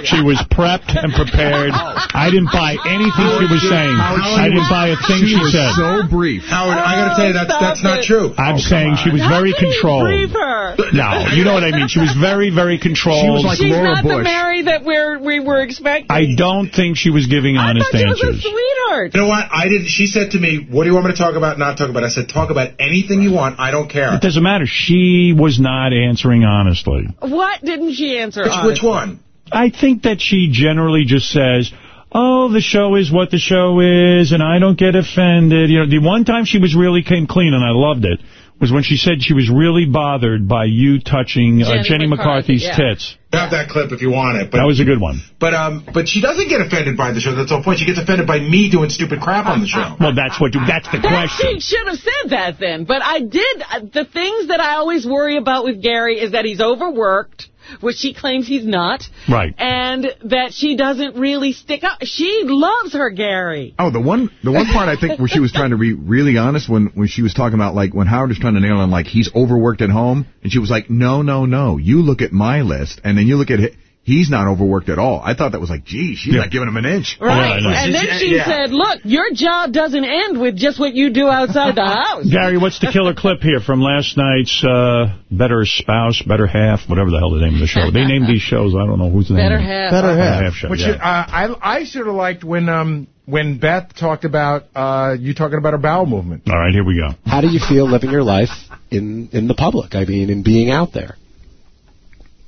She was prepped and prepared. I didn't buy anything she was saying. I didn't buy a thing she, was said. so brief. Howard, I got to tell you, that's oh, that's not true. I'm oh, saying she was very controlled. her. No, you know what I mean. She was very, very controlled. She was like She's Laura not the Mary that we're, we were expecting. I don't think she was giving honest answers. I thought she was a answers. sweetheart. You know what? I didn't. She said to me, "What do you want me to talk about? Not talk about?" I said, "Talk about anything you want. I don't care." It doesn't matter. She was not answering honestly. What didn't she answer? Which, which one? I think that she generally just says, oh, the show is what the show is, and I don't get offended. You know, the one time she was really came clean, and I loved it, was when she said she was really bothered by you touching uh, Jenny Jenny McCarthy, McCarthy's yeah. tits. Have that clip if you want it. But, That was a good one. But um, but she doesn't get offended by the show. That's the whole point. She gets offended by me doing stupid crap on the show. Well, that's what you, that's the That question. she should have said that then. But I did. uh, The things that I always worry about with Gary is that he's overworked, which she claims he's not, Right. and that she doesn't really stick up. She loves her Gary. Oh, the one the one part I think where she was trying to be really honest when, when she was talking about like when Howard was trying to nail on like he's overworked at home and she was like no no no you look at my list and then you look at hi- he's not overworked at all. I thought that was like, gee, she's not giving him an inch. Right. and then she Yeah. said, look, your job doesn't end with just what you do outside the house. Gary, what's the killer clip here from last night's uh, Better Spouse, Better Half, whatever the hell the name of the show. They named these shows. I don't know who's the Better name. Half. Better Better half. Half show. Which yeah. uh, I I sort of liked when um when Beth talked about uh you talking about her bowel movement. All right, here we go. How do you feel living your life in in the public? I mean, in being out there.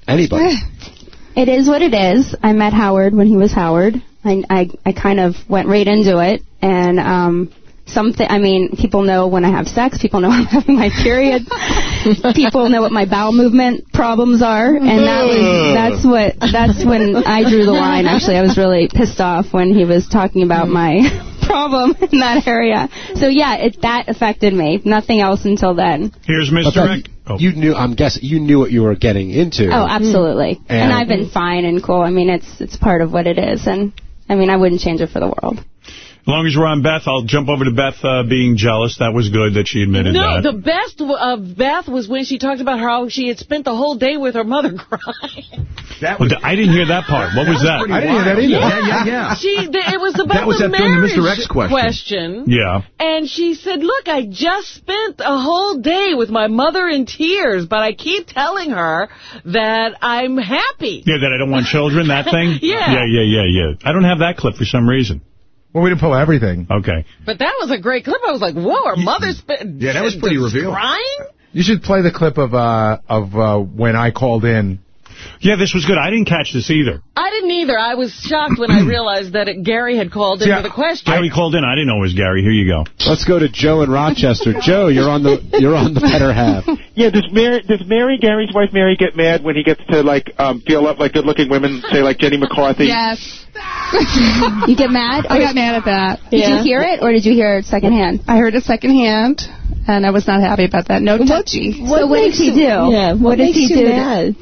Anybody? It is what it is. I met Howard when he was Howard. I I, I kind of went right into it, and um, something. I mean, people know when I have sex. People know I'm having my period. people know what my bowel movement problems are, and that was that's what that's when I drew the line. Actually, I was really pissed off when he was talking about my problem in that area. So yeah, it that affected me. Nothing else until then. Here's Mr. But Rick. You knew. I'm guessing you knew what you were getting into. Oh, absolutely. And- And, I've been fine and cool. I mean, it's it's part of what it is, and I mean, I wouldn't change it for the world. As long as we're on Beth, I'll jump over to Beth uh, being jealous. That was good that she admitted No, that. the best of Beth was when she talked about how she had spent the whole day with her mother crying. That Well, I didn't hear that part. What was that? I didn't hear that either. Yeah, yeah, yeah. She, it was about That was the that during the Mr. X question. Yeah. And she said, look, I just spent a whole day with my mother in tears, but I keep telling her that I'm happy. Yeah, that I don't want children, that thing? Yeah. Yeah, yeah, yeah, yeah. I don't have that clip for some reason. Well, we didn't pull everything. Okay. But that was a great clip. I was like, whoa, her mother spent Yeah, that was pretty revealing. crying? You should play the clip of uh of uh when I called in. Yeah, this was good. I didn't catch this either. I didn't either. I was shocked when I realized that it, Gary had called in with a question. Gary called in. I didn't know it was Gary. Here you go. Let's go to Joe in Rochester. Joe, you're on the you're on the better half. Yeah, does Mary, does Mary, Gary's wife Mary, get mad when he gets to like um feel up like good-looking women, say like Jenny McCarthy? Yes. You get mad? I got mad at that. Did you hear it, or did you hear it secondhand? I heard it secondhand, and I was not happy about that. No touchy. so what does he do? Yeah, what, does he do?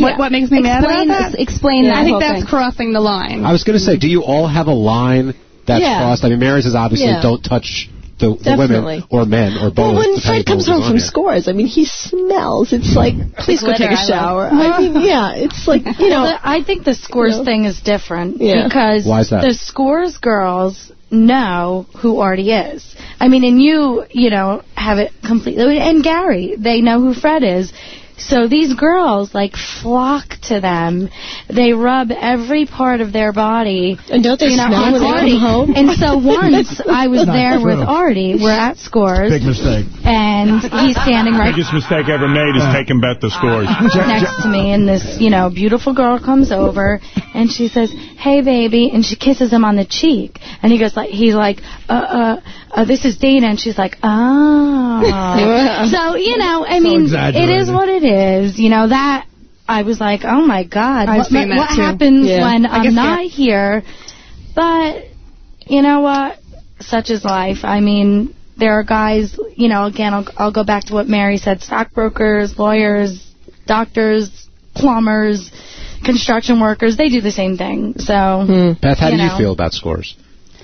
What, what makes me mad Explain about that? explain Yeah, that I think that's thing. crossing the line. I was going to say, do you all have a line that's Yeah. crossed? I mean, Mary's is obviously Yeah. don't touch the, the women Definitely. or men or both. Well, when Fred comes home from on here. scores, I mean, he smells. It's mm-hmm. like, please go Glitter, take a I shower. like. I mean, yeah, it's like, you know. Well, I think the scores you know. thing is different Yeah. because Why is that? the scores girls know who Artie is. I mean, and you, you know, have it completely. And Gary, they know who Fred is. So these girls like flock to them. They rub every part of their body. And don't they you know, smell on when they come Artie. home? And so once I was Not there with. Artie. We're at scores. Big mistake. And he's standing right Biggest mistake ever made is taking Beth to scores. next to me and this, you know, beautiful girl comes over and she says, "Hey baby," and she kisses him on the cheek. And he goes like he's like, "Uh uh, uh this is Dana." And she's like, "Oh." so, you know, I mean, it exaggerated. is what it is. Is, you know, that I was like, "Oh my god, I've what, seen that what too. happens Yeah. when I I'm not yeah. here?" But you know what? Such is life. I mean, there are guys, you know, again, I'll, I'll go back to what Mary said stockbrokers, lawyers, doctors, plumbers, construction workers, they do the same thing. So, hmm. Beth, how you do you know. feel about scores?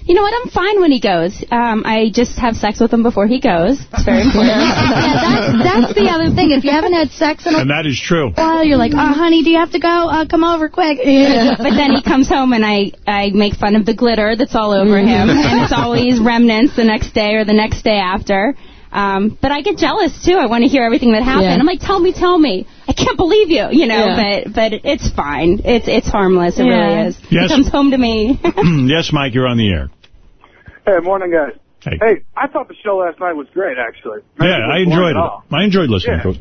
You know what? I'm fine when he goes. Um, I just have sex with him before he goes. It's very important. that's, that's the other thing. If you haven't had sex in a And that is true. while, you're like, oh, honey, do you have to go? Uh, come over quick. but then he comes home and I, I make fun of the glitter that's all over him. And it's always remnants the next day or the next day after. Um, but I get jealous too. I want to hear everything that happened. Yeah. I'm like, tell me, tell me. I can't believe you, you know. Yeah. But but it's fine. It's it's harmless. It Yeah. really is. Yes. He comes home to me. yes, Mike, you're on the air. Hey, morning, guys. Hey. I thought the show last night was great, actually. Yeah, I enjoyed it. I enjoyed listening Yeah. to it.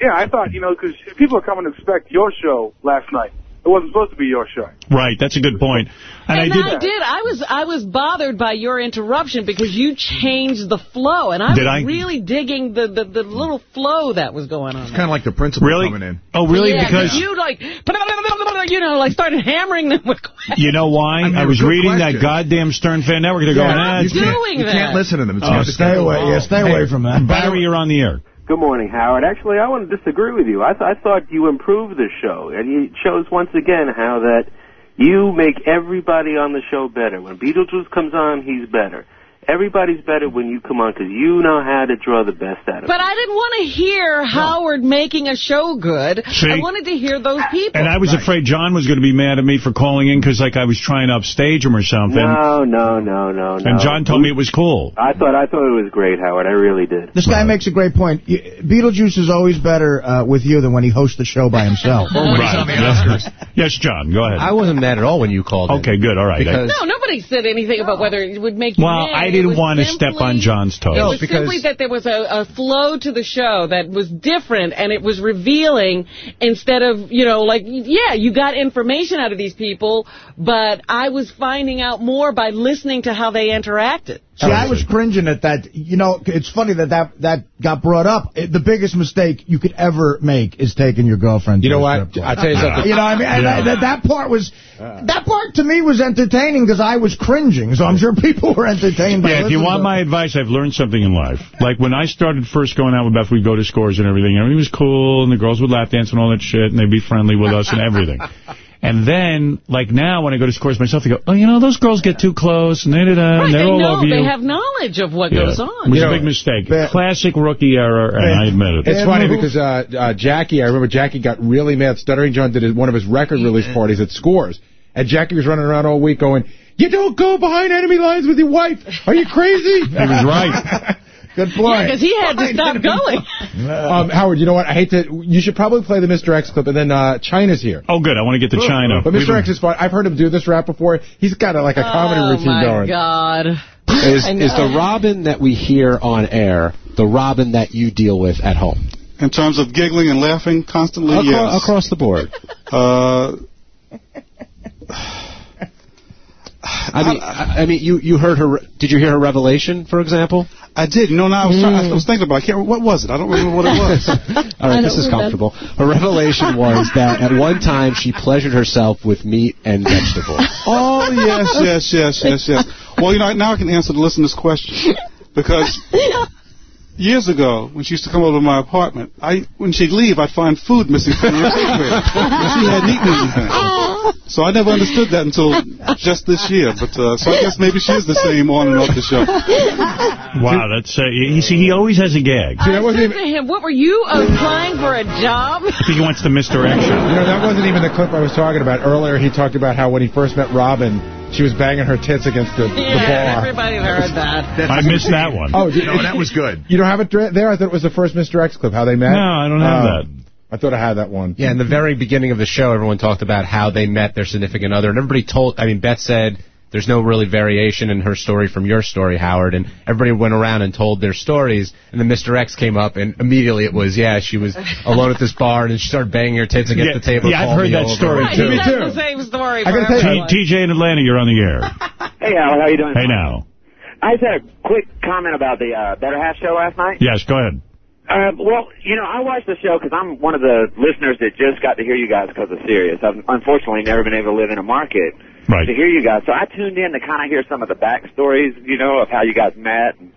Yeah, I thought, you know, because people are coming to expect your show last night. It wasn't supposed to be your show. Right, that's a good point. And, And I did. I did. I was I was bothered by your interruption because you changed the flow, and I Did was I? really digging the, the, the little flow that was going on. It's kind of like the principal Really? coming in. Oh, really? Yeah, because you like, you know, like started hammering them with questions. you know why? mean, I was good reading that goddamn Stern Fan Network. They're going, ah, you it's can't, you can't listen to them. It's Oh, stay away. Yeah, stay away from that. Barry, you're on the air. Good morning, Howard. Actually, I want to disagree with you. I, th- I thought you improved the show, and it shows once again how that you make everybody on the show better. When Beetlejuice comes on, he's better. Everybody's better when you come on because you know how to draw the best out of But I didn't want to hear Howard making a show good. See? I wanted to hear those people. And I was afraid John was going to be mad at me for calling in because, like, I was trying to upstage him or something. No, no, no, no, no. And John told me it was cool. I thought I thought it was great, Howard. I really did. This guy makes a great point. Beetlejuice is always better uh, with you than when he hosts the show by himself. Yes. yes, John, go ahead. I wasn't mad at all when you called Okay, good, all right. Because no, nobody said anything about whether it would make you Well, mad. I It didn't want to step on John's toes. It was simply that there was a, a flow to the show that was different, and it was revealing instead of, you know, like, yeah, you got information out of these people, but I was finding out more by listening to how they interacted. See, I was cringing at that. You know, it's funny that that, that got brought up. It- the biggest mistake you could ever make is taking your girlfriend You to know a what? I'll tell you something. You know what I mean? Yeah. I- that, that part was... That part to me was entertaining because I was cringing, so I'm sure people were entertained by Yeah, if you want my advice, I've learned something in life. Like when I started first going out with Beth, we'd go to scores and everything. Everything was cool, and the girls would lap dance and all that shit, and they'd be friendly with us and everything. And then, like now, when I go to scores myself, they go, oh, you know, those girls get too close, and, da, da, da, Right, and they're they all know, over you. they have knowledge of what Yeah. goes It on. was a big mistake. Classic rookie error, and I admit it. It's funny because uh, uh, Jackie, I remember Jackie got really mad. Stuttering John did one of his record release parties at Scores. And Jackie was running around all week going, you don't go behind enemy lines with your wife. Are you crazy? He was right. Good Yeah, because he had to stop going. Um, Howard, you know what? I hate to. You should probably play the Mr. X clip, and then uh, Chyna's here. Oh, good. I want to get to Chyna. But We've Mr. X is fun. I've heard him do this rap before. He's got a, like a comedy oh, routine going. Oh, my. God. Is, is the. Robin that we hear on air the Robin that you deal with at home? In terms of giggling and laughing constantly, Acro- yes. Across the board. Uh, I mean, I, I mean, you, you heard her. Did you hear her revelation, for example? I did. No, no, I was, trying, I hmm. was thinking about. it. I can't. What was it? I don't remember what it was. All right, this is comfortable. Her revelation was that at one time she pleasured herself with meat and vegetables. oh yes, yes, yes, yes, yes. Well, you know, now I can answer the listener's question because years ago when she used to come over to my apartment, I when she'd leave, I'd find food missing from the refrigerator. she hadn't eaten anything. So I never understood that until just this year. But uh, so I guess maybe she is the same on and off the show. Wow, that's uh, you see, he always has a gag. I said to him, what were you applying for a job? I think he wants the Mr. X. You know, that wasn't even the clip I was talking about earlier. He talked about how when he first met Robin, she was banging her tits against the, the Yeah, bar. everybody heard that. I missed that one. Oh, did- No, that was good. You don't have it there? I thought it was the first Mr. X clip, how they met. No, I don't have Oh. that. I thought I had that one. Yeah, in the very beginning of the show, everyone talked about how they met their significant other, and everybody told. I mean, Beth said there's no really variation in her story from your story, Howard, and everybody went around and told their stories, and then Mr. X came up, and immediately it was, yeah, she was alone at this bar, and she started banging her tits against Yeah, the table. yeah, I've heard that over. story, Right, too. he said the same story I for gotta tell you. TJ in Atlanta, you're on the air. Hey, Al, how are you doing? Hey now. I just had a quick comment about the uh, Better Half show last night. Yes, go ahead. Uh, well, you know, I watched the show because I'm one of the listeners that just got to hear you guys because of Sirius. I've unfortunately never been able to live in a market Right. to hear you guys. So I tuned in to kind of hear some of the backstories, you know, of how you guys met and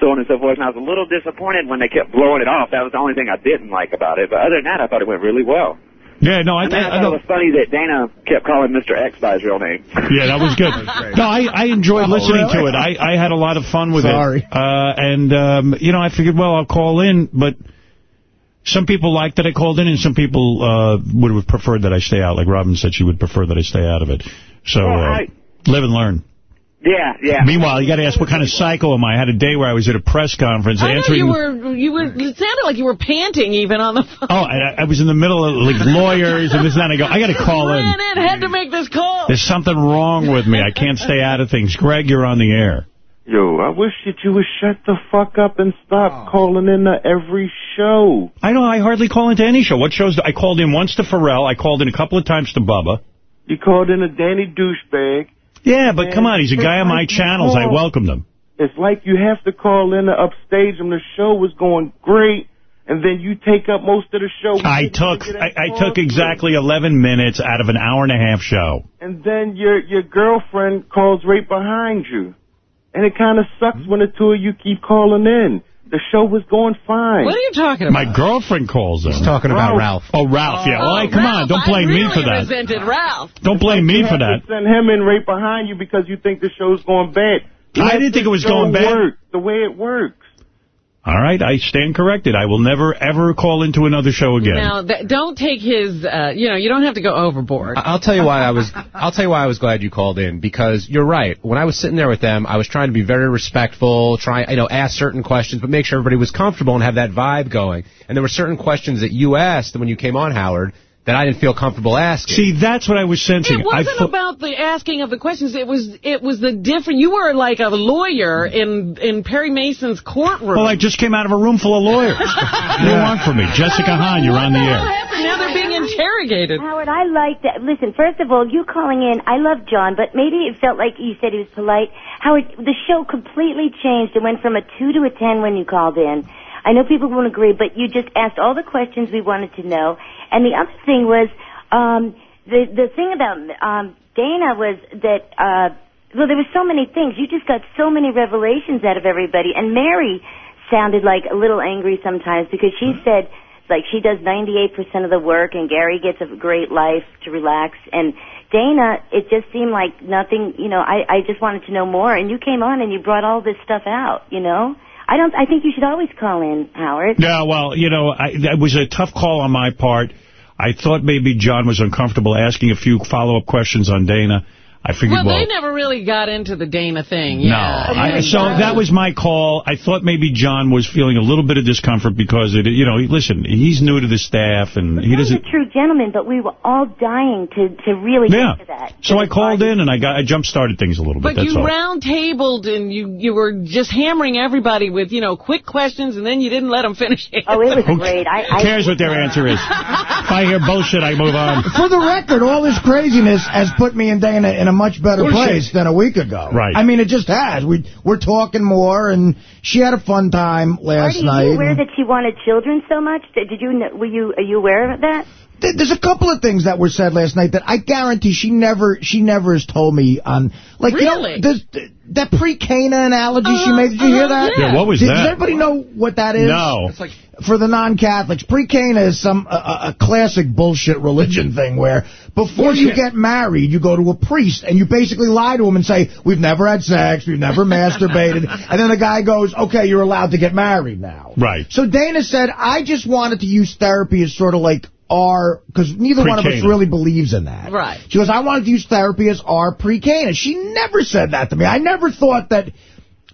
so on and so forth. And I was a little disappointed when they kept blowing it off. That was the only thing I didn't like about it. But other than that, I thought it went really well. Yeah, no, I, and then I, I, I thought it was funny that Dana kept calling Mr. X by his real name. Yeah, that was good. No, I, I enjoyed Oh, listening to it. I, I had a lot of fun with Sorry. it. Uh, and, um, you know, I figured, well, I'll call in, but some people liked that I called in, and some people uh, would have preferred that I stay out. Like Robin said, she would prefer that I stay out of it. So, Well, uh, I- live and learn. Yeah, yeah. Meanwhile, you got to ask what kind of psycho am I? I had a day where I was at a press conference I know you were, you were, it sounded like you were panting even on the phone. Oh, I, I was in the middle of like lawyers and this and that. I go, I got to call in. Ran in, had to make this call. There's something wrong with me. I can't stay out of things. Greg, you're on the air. Yo, I wish that you would shut the fuck up and stop oh. calling into every show. I know. I hardly call into any show. What shows? Do, I called in once to Pharrell. I called in a couple of times to Bubba. You called in a Danny douchebag. Yeah, but come on. He's a guy on my channels. I welcomed him. It's like you have to call in to upstage him. The show was going great, and then you take up most of the show. I took I, I took exactly 11 minutes out of an hour and a half show. And then your your girlfriend calls right behind you. And it kind of sucks when the two of you keep calling in. The show was going fine. What are you talking about? My girlfriend calls in. He's talking about Ralph. Oh, Ralph. Yeah. Well, Oh, hey, come on. Don't blame I me for that. resented Ralph. Don't blame me for that. to send him in right behind you because you think the show's going bad. I didn't think it was going bad. Work, the way it works. All right, I stand corrected. I will never, ever call into another show again. Now, th- don't take his, uh, you know, you don't have to go overboard. I- I'll tell you why I was. I'll tell you why I was glad you called in because you're right. When I was sitting there with them, I was trying to be very respectful, try you know ask certain questions, but make sure everybody was comfortable and have that vibe going. And there were certain questions that you asked when you came on, Howard, that I didn't feel comfortable asking. See, that's what I was sensing. It wasn't about the asking of the questions. It was it was the different. You were like a lawyer in in Perry Mason's courtroom. Well, I just came out of a room full of lawyers. what do you want from me? Jessica Hahn, you're on the air. Now they're being interrogated. Howard, I like that. Listen, first of all, you calling in, I love John, but maybe it felt like you said he was polite. Howard, the show completely changed. It went from a 2 to a 10 when you called in. I know people won't agree, but you just asked all the questions we wanted to know. And the other thing was, um, the, the thing about, um, Dana was that, uh, well, there were so many things. You just got so many revelations out of everybody. And Mary sounded like a little angry sometimes because she said, like, she does 98% of the work and Gary gets a great life to relax. And Dana, it just seemed like nothing, you know, I, I just wanted to know more. And you came on and you brought all this stuff out, you know? I don't, I think you should always call in, Howard. Yeah, well, you know, I, that was a tough call on my part. I thought maybe John was uncomfortable asking a few follow-up questions on Dana. I figured, Well, well, they never really got into the Dana thing. no. Yeah. I, so that was my call. I thought maybe John was feeling a little bit of discomfort because, it, you know, listen, he's new to the staff and he He's a doesn't... true gentleman, but we were all dying to, to really Yeah. get to that. So I called in and I got I jump-started things a little bit, But that's you round tabled and you you were just hammering everybody with you know quick questions and then you didn't let them finish. Oh, it was Who great. I, Who cares what their answer is? if I hear bullshit, I move on. For the record, all this craziness has put me and Dana in a much better Bullshit. place than a week ago. Right. I mean, it just has. We, we're talking more, and she had a fun time last Artie, night. are you aware and- that she wanted children so much? Did did you know, were you are you aware of that? There's a couple of things that were said last night that I guarantee she never she never has told me on like Really? you know this, that pre-Cana analogy she made. Did you hear uh, that? Yeah, what was Did- that? Does everybody know what that is? No. It's like for the non-Catholics, pre-Cana is some a, a classic bullshit religion thing where before you get married, you go to a priest and you basically lie to him and say, "We've never had sex, we've never masturbated," and then the guy goes, "Okay, you're allowed to get married now." Right. So Dana said, I just wanted to use therapy as sort of like our, because neither one of us really believes in that. Right. She goes, I wanted to use therapy as our pre-Cana. She never said that to me. I never thought that,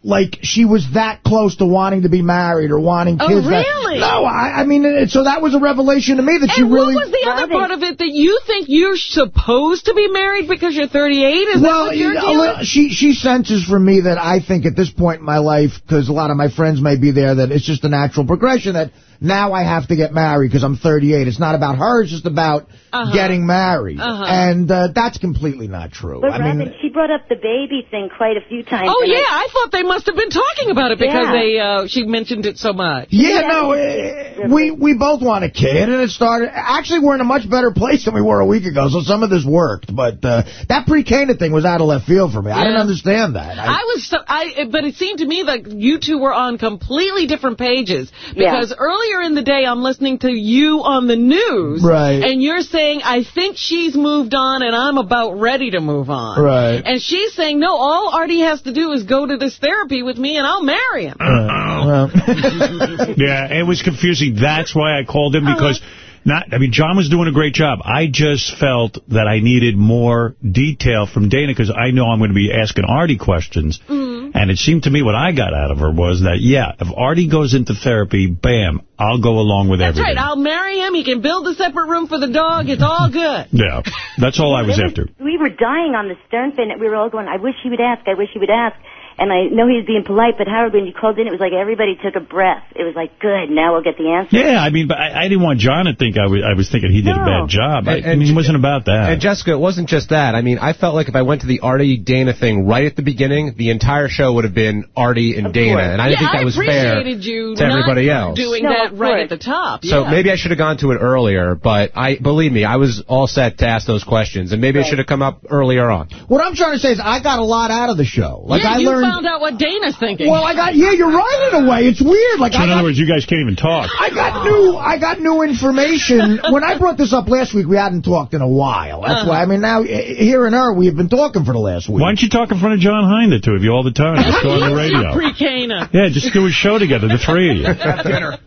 like, she was that close to wanting to be married or wanting Oh, kids. that- really? no, I, I mean, it, so that was a revelation to me that she And really... what was the other part of it that you think you're supposed to be married because you're 38? Is that well, what you're you know, well, she she senses from me that I think at this point in my life, because a lot of my friends may be there, that it's just a natural progression that now I have to get married because I'm 38. It's not about her. It's just about Uh-huh. getting married. Uh-huh. And uh, that's completely not true. But I Robin, mean, she brought up the baby thing quite a few times. Oh and I- yeah, I thought they must have been talking about it because Yeah. they uh, she mentioned it so much. yeah, no, eh, we we both want a kid, and it started. Actually, we're in a much better place than we were a week ago, so some of this worked. But uh, that pre-Cana thing was out of left field for me. I didn't understand that. I, I was so, I but it seemed to me like you two were on completely different pages because earlier in the day I'm listening to you on the news Right. and you're saying I think she's moved on and I'm about ready to move on. Right. And she's saying no all Artie has to do is go to this therapy with me and I'll marry him. yeah, it was confusing. That's why I called him because not. I mean, John was doing a great job. I just felt that I needed more detail from Dana because I know I'm going to be asking Artie questions. Mm-hmm. And it seemed to me what I got out of her was that, yeah, if Artie goes into therapy, bam, I'll go along with That's everything. right. I'll marry him. He can build a separate room for the dog. It's all good. Yeah, that's all I was There after. We were dying on the Stern thing. We were all going, I wish he would ask, I wish he would ask. And I know he was being polite, but Howard, when you called in, it was like everybody took a breath. It was like, good, now we'll get the answer. Yeah, I mean, but I, I didn't want John to think I was, I was thinking he did a bad job. I, And- I mean, it wasn't about that. And Jessica, it wasn't just that. I mean, I felt like if I went to the Artie Dana thing right at the beginning, the entire show would have been Artie and Dana, course. and I didn't yeah, think that was fair you to everybody else. doing No, that right at the top. So maybe I should have gone to it earlier, but I believe me, I was all set to ask those questions, and maybe I should have come up earlier on. What I'm trying to say is I got a lot out of the show. Like Yeah, I learned found out what Dana's thinking. Well, I got, yeah, you're right in a way. It's weird. Like, So I in got, other words, you guys can't even talk. I got new, I got new information. when I brought this up last week, we hadn't talked in a while. That's Uh-huh. why, I mean, now, eh, here and her, we've been talking for the last week. Why don't you talk in front of Jon Hein, the two of you, all the time? Just go on the radio. Pre-Cana. Yeah, just do a show together, the three of you.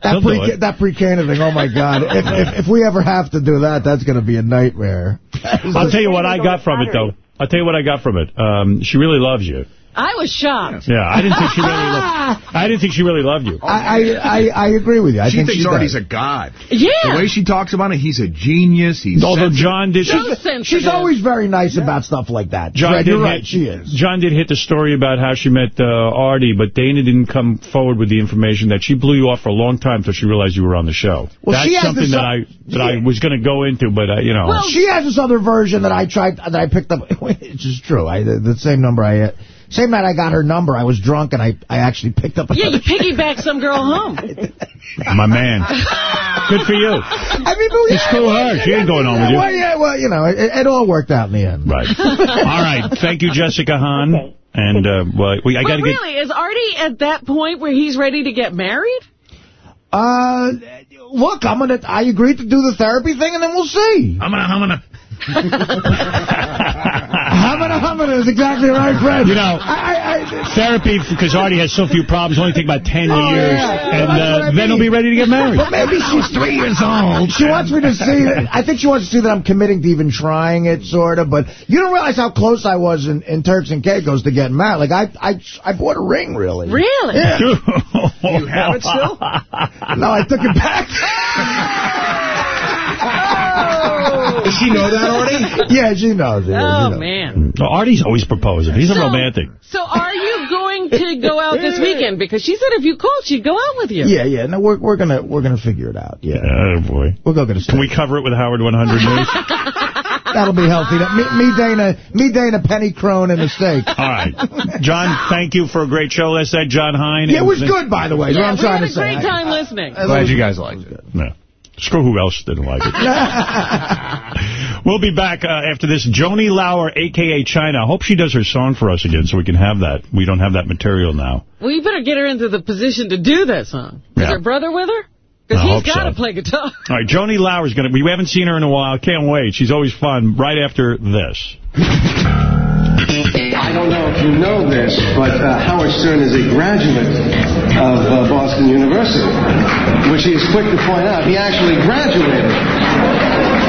That He'll pre it. that pre-Cana thing, oh my God! If, if if we ever have to do that, that's going to be a nightmare. I'll tell you what I got from it, though. I'll tell you what I got from it. Um, she really loves you. I was shocked. Yeah, I didn't think she really loved. I didn't think she really loved you. I, I I I agree with you. I she think thinks she Artie's a god. Yeah. The way she talks about it, he's a genius. He's Although sensitive. John did, She's, she's always very nice about stuff like that. John Fred, did you're hit. She is. John did hit the story about how she met uh, Artie, but Dana didn't come forward with the information that she blew you off for a long time until she realized you were on the show. Well, That's she has something this- that I that I was going to go into, but uh, you know. Well, she has this other version that I tried that I picked up, which is true. I the, the same number I had. Same night I got her number, I was drunk and I, I actually picked up. A Yeah, you another- piggybacked some girl home. My man. Good for you. I mean, but Just screw her. She ain't going home with you. Well, yeah, well, you know, it, it all worked out in the end. Right. All right. Thank you, Jessica Hahn. And uh, well, we, I got But to get. really, is Artie at that point where he's ready to get married? Uh, look, I'm gonna. I agreed to do the therapy thing, and then we'll see. I'm gonna. I'm gonna. Hamina Hamina is exactly right, Fred. You know, I, I, therapy because Artie has so few problems only take about ten Oh, years, yeah. and uh, what I then he'll be ready to get married. But maybe she's three years old. She wants me to see. I think she wants to see that I'm committing to even trying it, sort of. But you don't realize how close I was in, in Turks and Caicos to getting married. Like I, I, I bought a ring, really. Really? Yeah. you have it still? no, I took it back. Does she know that already? yeah, she knows. Yeah, Oh, she knows. man. Mm. Well, Artie's always proposing. He's a romantic. So are you going to go out this weekend? Because she said if you called, she'd go out with you. Yeah, yeah. No, we're we're gonna we're gonna figure it out. Yeah. Oh, boy. We'll go get a Can we cover it with Howard 100 News? That'll be healthy. Me, me Dana, me Dana, Penny Crone, and a steak. All right. John, thank you for a great show last night. Jon Hein. Yeah, it was good, by the way. is what Yeah, I'm we trying had to a say. great time listening. Glad you guys liked it. No. Screw who else didn't like it. we'll be back uh, after this. Joanie Laurer, a.k.a. Chyna. I hope she does her song for us again so we can have that. We don't have that material now. Well, you better get her into the position to do that song. Is Yeah. her brother with her? Because he's got to so. play guitar. All right, Joanie Laurer's going to... We haven't seen her in a while. Can't wait. She's always fun. Right after this. I don't know if you know this, but uh, Howard Stern is a graduate of uh, Boston University, which he is quick to point out. He actually graduated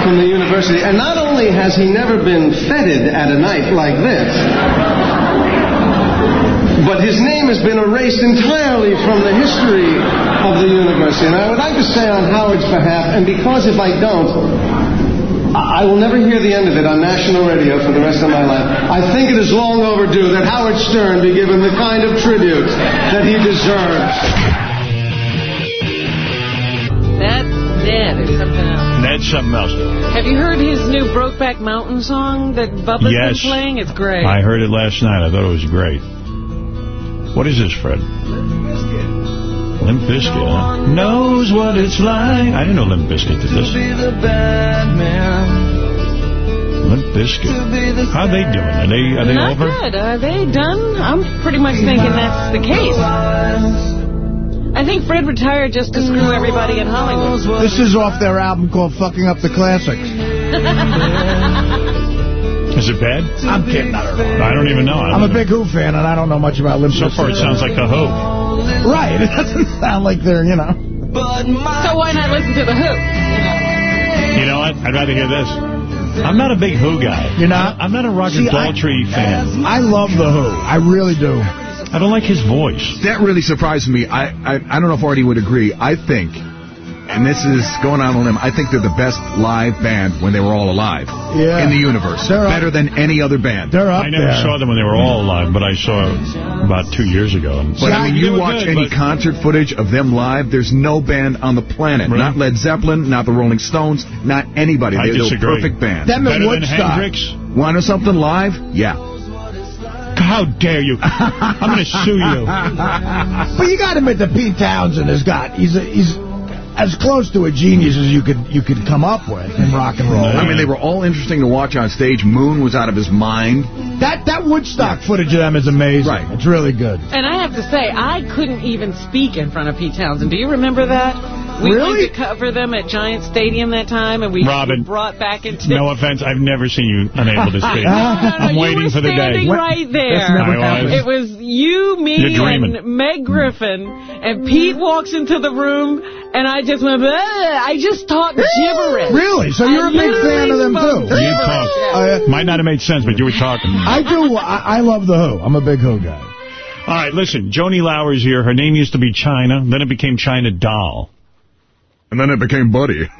from the university, and not only has he never been feted at a night like this, but his name has been erased entirely from the history of the university. And I would like to say on Howard's behalf, and because if I don't, I I will never hear the end of it on national radio for the rest of my life. I think it is long overdue that Howard Stern be given the kind of tribute that he deserves. That's Ned or something else. Ned's something else. Have you heard his new Brokeback Mountain song that Bubba's Yes. been playing? It's great. I heard it last night. I thought it was great. What is this, Fred? Limp Bizkit, huh? Knows what it's like. I didn't know Limp Bizkit did this. Limp Bizkit. How are they doing? Are they are they Not over? good. Are they done? I'm pretty much thinking that's the case. I think Fred retired just to screw everybody in Hollywood. This is off their album called Fucking Up the Classics. Is it bad? I'm kidding. I don't know. I don't even know. I I'm a don't big Who fan, and I don't know much about Limp So far, it sounds like the Who. Right. It doesn't sound like they're, you know. So why not listen to The Who? You know what? I'd rather hear this. I'm not a big Who guy. You're not? I'm not a Roger See, I- Daltrey fan. I love The Who. I really do. I don't like his voice. That really surprised me. I, I I don't know if Artie would agree. I think, and this is going on a limb, I think they're the best live band when they were all alive Yeah. in the universe. They're up- Better than any other band. They're up I never there. saw them when they were all alive, but I saw about two years ago. And But I mean, you watch good, any concert footage of them live, there's no band on the planet. Really? Not Led Zeppelin, not the Rolling Stones, not anybody. I They're the perfect band. Them and Better than Woodstock. Hendrix? Want something live? Yeah. How dare you? I'm going to sue you. But you got to admit that Pete Townshend has got, he's a, he's, as close to a genius as you could you could come up with in rock and roll. I mean, they were all interesting to watch on stage. Moon was out of his mind. That that Woodstock footage of them is amazing. Right. It's really good. And I have to say, I couldn't even speak in front of Pete Townshend. Do you remember that? We Really? went to cover them at Giant Stadium that time, and we Robin, brought back into... No offense, I've never seen you unable to speak. No, no, I'm you waiting for the day. standing right there. I was. It was you, me, and Meg Griffin, and Pete walks into the room, and I just went, I just talked gibberish. Really? So you're a I big fan of them, too? You gibberish. talk. Might not have made sense, but you were talking. I do. I, I love the Who. I'm a big Who guy. All right, listen. Joanie Laurer's here. Her name used to be Chyna. Then it became Chyna Doll. And then it became Buddy.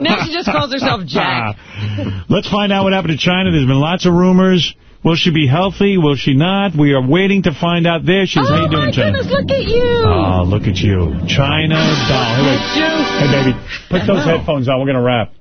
now she just calls herself Jack. Let's find out what happened to Chyna. There's been lots of rumors. Will she be healthy? Will she not? We are waiting to find out. There she is. How you doing, Chyna? Goodness, look at you. Oh, look at you. Chyna Doll. Hey, wait. Hey, baby, put those headphones on. We're going to wrap.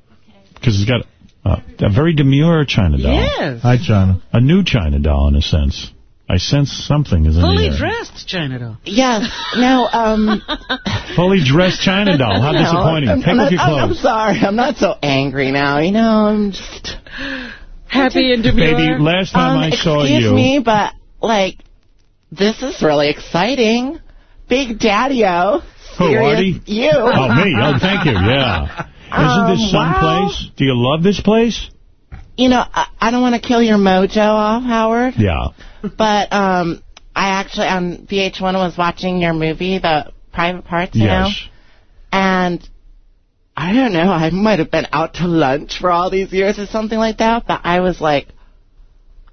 Because it's got uh, a very demure Chyna Doll. Yes. Hi, Chyna. A new Chyna Doll, in a sense. I sense something is in Fully the air. dressed Chyna doll. Yes. No, um... Fully dressed Chyna Doll. How no, disappointing. I'm, Take I'm off not, your I'm, I'm sorry. I'm not so angry now. You know, I'm just... Happy and demure. Baby, last time um, I saw you. excuse me, but, like, this is really exciting. Big Daddy-O. Who, Artie? You. Oh, me. Oh, thank you. Yeah. Isn't this Um, someplace? Do you love this place? You know, I, I don't want to kill your mojo off, Howard, Yeah. but um, I actually, on VH1, was watching your movie, The Private Parts, you know? Yes. And I don't know, I might have been out to lunch for all these years or something like that, but I was like,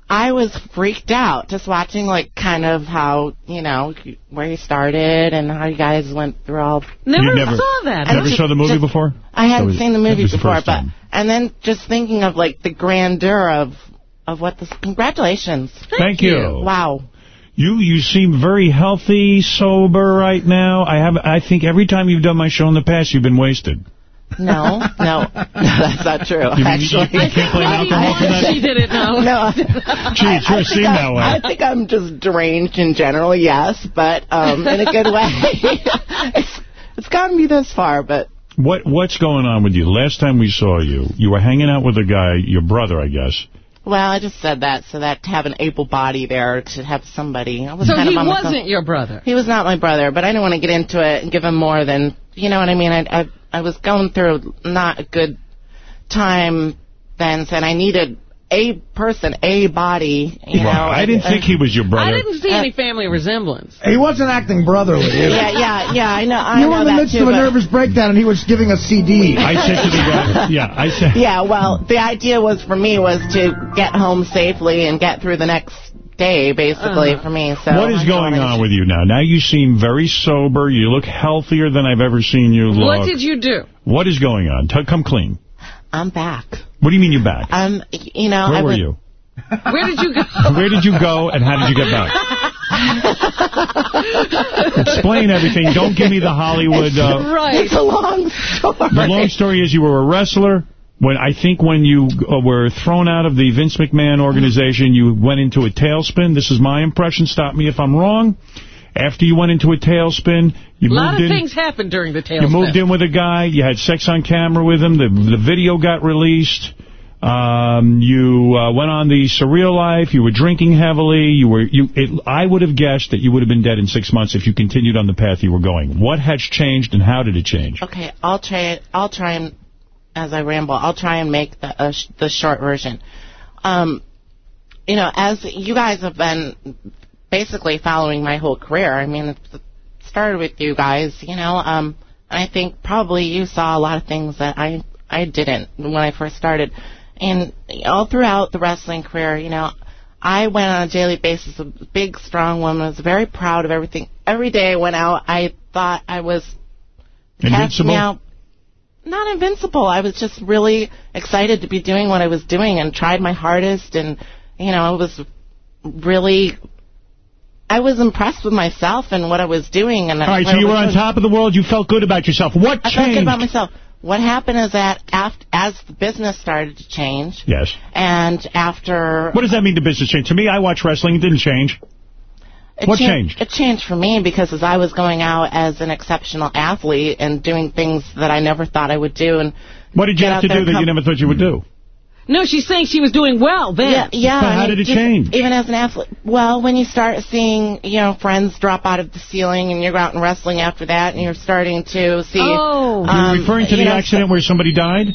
I was freaked out just watching, like, kind of how, you know, where you started and how you guys went through all. Never, You never saw that. Never just- saw the movie just- before? I hadn't was- seen the movie was the before, but time. and then just thinking of like the grandeur of of what this. Congratulations! Thank you. Wow. You you seem very healthy, sober right now. I have. I think every time you've done my show in the past, you've been wasted. No, no, no, that's not true. You mean you- actually, you can't blame alcohol for that? She didn't know. No. Gee, it sure I think seemed I'm- that way. I think I'm just deranged in general, yes, but um, in a good way. it's it's gotten me this far, but What What's going on with you? Last time we saw you, you were hanging out with a guy, your brother, I guess. well, I just said that so that to have an able body there, to have somebody. I was So kind he of on wasn't your brother. He was not my brother, but I didn't want to get into it and give him more than, you know what I mean? I I, I was going through not a good time then, and I needed a person, a body, you know. I didn't think he was your brother. I didn't see any uh, family resemblance. He wasn't acting brotherly. either. Yeah, yeah, yeah, I know, I you know were in the midst too, of a nervous breakdown, and he was giving a CD. I said to the guy, yeah, I said, Yeah, well, the idea was for me was to get home safely and get through the next day, basically, Uh-huh. for me. So what is going on with you now? Now you seem very sober. You look healthier than I've ever seen you look. What did you do? What is going on? T come clean. I'm back. What do you mean you're back? Um, you know, Where I were you? Where did you go? Where did you go, and how did you get back? Explain everything. Don't give me the Hollywood... Uh, right. It's a long story. the long story is you were a wrestler. When I think when you uh, were thrown out of the Vince McMahon organization, you went into a tailspin. This is my impression. Stop me if I'm wrong. After you went into a tailspin, you A lot moved of in. things happened during the tail You moved in with a guy. You had sex on camera with him. The the video got released. Um, you uh, went on the surreal life. You were drinking heavily. You were you. It, I would have guessed that you would have been dead in six months if you continued on the path you were going. What has changed and how did it change? Okay, I'll try. I'll try and, as I ramble, I'll try and make the uh, sh- the short version. Um, you know, as you guys have been basically following my whole career. I mean, it started with you guys. You know, um, I think probably you saw a lot of things that I I didn't when I first started, and all throughout the wrestling career, you know. I went on a daily basis, a big, strong woman. I was very proud of everything. Every day I went out, I thought I was Invincible? Not invincible. I was just really excited to be doing what I was doing and tried my hardest and, you know, I was really, I was impressed with myself and what I was doing. And All right, so you were on top of the world. You felt good about yourself. What I felt good about myself. What happened is that after, as the business started to change, Yes. and after What does that mean, the business change? To me, I watch wrestling. It didn't change. It What cha- changed? It changed for me because as I was going out as an exceptional athlete and doing things that I never thought I would do, and What did you have to do that you never thought you would do? No, she's saying she was doing well then. Yeah, yeah. But I how mean, did it just change? Even as an athlete. Well, when you start seeing, you know, friends drop out of the ceiling and you're out and wrestling after that and you're starting to see... Oh. um, You're referring to you the know, accident where somebody died?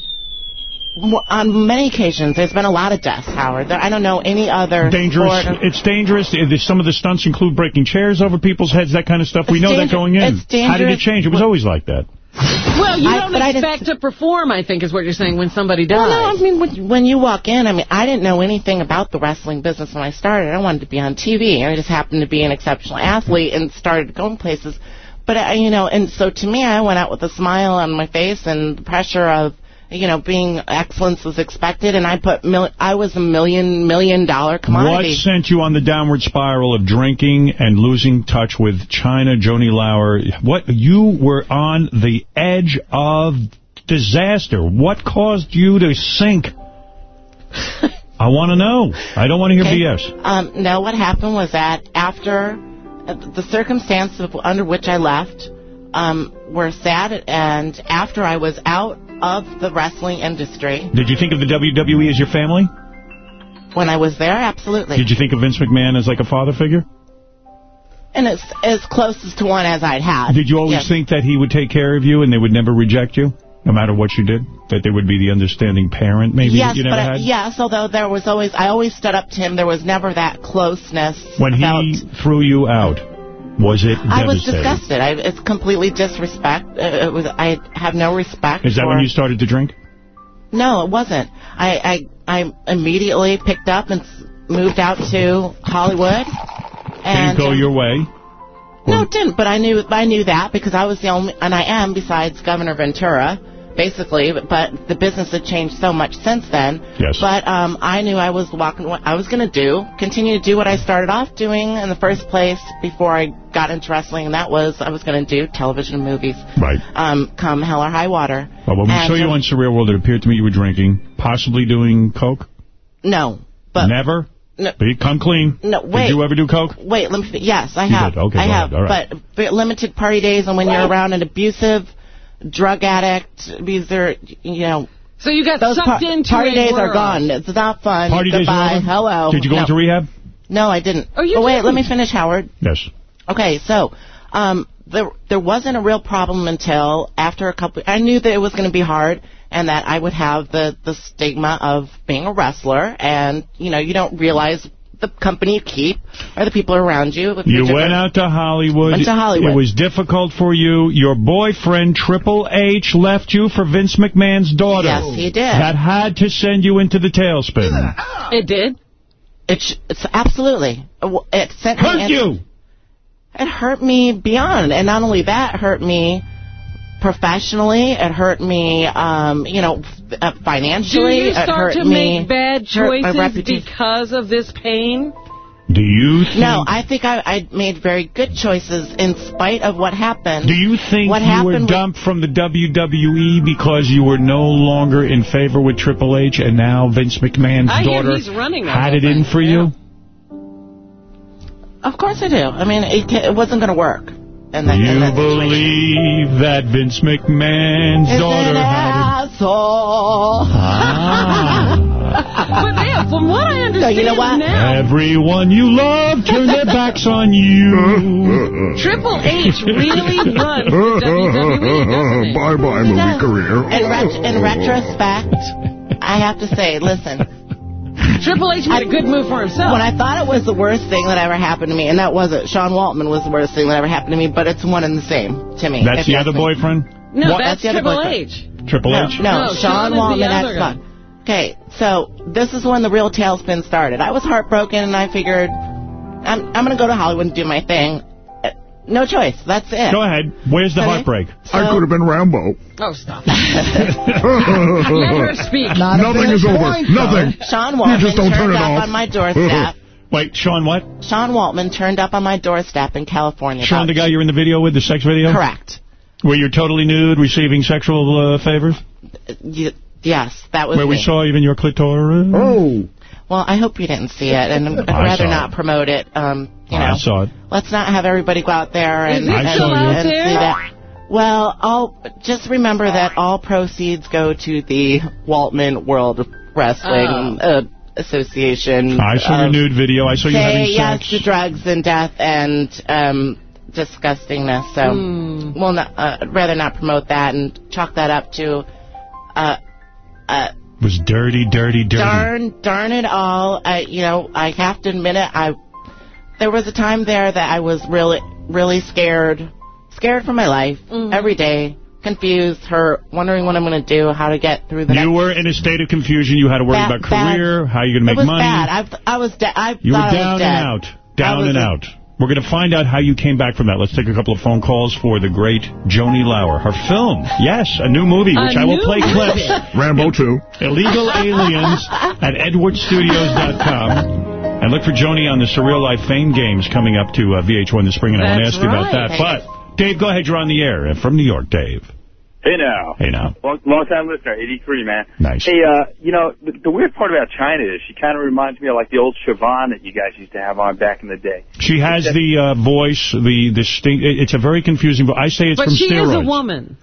So- on many occasions, there's been a lot of deaths, Howard. There, I don't know any other Dangerous. sport- It's dangerous. Some of the stunts include breaking chairs over people's heads, that kind of stuff. we know that going in. it's How did it change? It was always like that. Well, you I- don't I expect to perform, I think is what you're saying, when somebody dies. Well, no, I mean, when, when you walk in, I mean, I didn't know anything about the wrestling business when I started. I wanted to be on TV. I just happened to be an exceptional athlete and started going places. But, I, you know, and so to me, I went out with a smile on my face and the pressure of, you know, being excellence was expected, and I put, mil- I was a million, million dollar commodity. What sent you on the downward spiral of drinking and losing touch with Chyna, Joanie Laurer? What You were on the edge of disaster. What caused you to sink? I want to know. I don't want to hear Okay. BS. Um, no, what happened was that after uh, the circumstances under which I left um, were sad, and after I was out of the wrestling industry, Did you think of the WWE as your family? when I was there, absolutely. Did you think of Vince McMahon as like a father figure? And it's as close as to one as I'd had. Did you always Yes. think that he would take care of you and they would never reject you, no matter what you did? That they would be the understanding parent maybe yes, you never but had? yes, although there was always, I always stood up to him. There was never that closeness. When he threw you out, was it I was disgusted. I, it's completely disrespect. Uh, It was. I have no respect. Is that for, when you started to drink? No, it wasn't. I I, I immediately picked up and moved out to Hollywood. And Didn't go your way? no, it didn't. But I knew I knew that because I was the only, and I am besides Governor Ventura, basically. But, but the business had changed so much since then. Yes. But um, I knew I was walking. What I was going to do, continue to do what I started off doing in the first place before I got into wrestling, and that was I was going to do television and movies. Right. Um, come hell or high water. Well, when we And, saw you on Surreal World, it appeared to me you were drinking, possibly doing coke. No, but Never. No. Be come clean. No, wait. Did you ever do coke? Wait, let me. Yes, I You have. did. Okay, I go have. ahead. All right. But but limited party days, and when you're around an abusive drug addict, abuser, you know. So you got those sucked par- into party a days are gone. It's not fun. Party days Goodbye. are over? Hello. Did you go no. into rehab? No, I didn't. Oh, you but wait, didn't? let me finish, Howard. Yes. Okay, so um, there there wasn't a real problem until after a couple. I knew that it was going to be hard, and that I would have the the stigma of being a wrestler, and you know you don't realize the company you keep or the people around you. If You went out to Hollywood. Went to Hollywood. It was difficult for you. Your boyfriend, Triple H, left you for Vince McMahon's daughter. Yes, he did. That had to send you into the tailspin. It did? It sh- it's absolutely. It sent me Hurt in- you. It hurt me beyond, and not only that, hurt me professionally. It hurt me, um, you know, f- uh, Do financially. you it start hurt to me. make bad choices because of this pain? Do you think... No, I think I, I made very good choices in spite of what happened. Do you think what you happened were with- dumped from the WWE because you were no longer in favor with Triple H and now Vince McMahon's I daughter he's running that had whole it in thing, for you? Of course I do. I mean, it, it wasn't going to work. In that, in You that situation. believe that Vince McMahon's Is daughter an had it. asshole. But yeah, from what I understand you know what? now, Everyone you love turned their backs on you. Triple H really runs the WWE. Bye bye, movie does. career. In, ret- in retrospect, I have to say, listen, Triple H made a good move for himself. when I thought it was the worst thing that ever happened to me, and that wasn't, Sean Waltman was the worst thing that ever happened to me, but it's one and the same to me. That's the other me. boyfriend? no, What- that's, that's Triple boyfriend. H. Triple H? no, No, Sean Sean Waltman, other that's guy. fun. Okay, so this is when the real tailspin started. I was heartbroken, and I figured, I'm, I'm going to go to Hollywood and do my thing. No choice. That's it. Go ahead. Where's the Okay. heartbreak? I could have been Rambo. Oh, stop. Let her speak. Not a Nothing is over. point, though. Nothing. Sean You Waltman just don't turn turned it up off. on my doorstep. Wait, Sean what? Sean Waltman turned up on my doorstep in California. Sean, the guy you're in the video with, the sex video? Correct. Where you're totally nude, receiving sexual uh, favors? Y- yes, that was Where we saw even your clitoris? Oh. Well, I hope you didn't see it, and I'd rather saw not promote it. Um, you know, I saw it. let's not have everybody go out there and, Is and, still out and there? see that. Well, all just remember that all proceeds go to the Waltman World Wrestling uh, Association. I saw your nude video. I saw you say having yes to drugs and death and um, disgustingness. So Hmm. we'll not, uh, I'd rather not promote that and chalk that up to. Uh, uh, It was dirty, dirty, dirty. darn, darn it all. I, you know, I have to admit it. I, there was a time there that I was really, really scared, scared for my life mm. every day, confused, hurt, wondering what I'm going to do, how to get through the You next. were in a state of confusion. You had to worry Bad- about bad. career, how you're going to make it make was money. bad. I, I was dead. I You were thought I down was dead. and out. Down and out. We're going to find out how you came back from that. Let's take a couple of phone calls for the great Joanie Laurer. Her film, yes, a new movie, which I will play movie. clips. Rambo 2. Illegal Aliens at edwardstudios.com. And look for Joanie on the Surreal Life Fame Games coming up to uh, VH1 this spring, and I want to That's ask you about that. But, Dave, go ahead, you're on the air. From New York, Dave. Hey now. Hey now. Long, long time listener, 83, man. Nice. Hey, uh, you know, the, the weird part about Chyna is she kind of reminds me of like the old Siobhan that you guys used to have on back in the day. She has the uh, voice, the distinct. it- It's a very confusing. vo- I say it's but from she steroids. is a woman.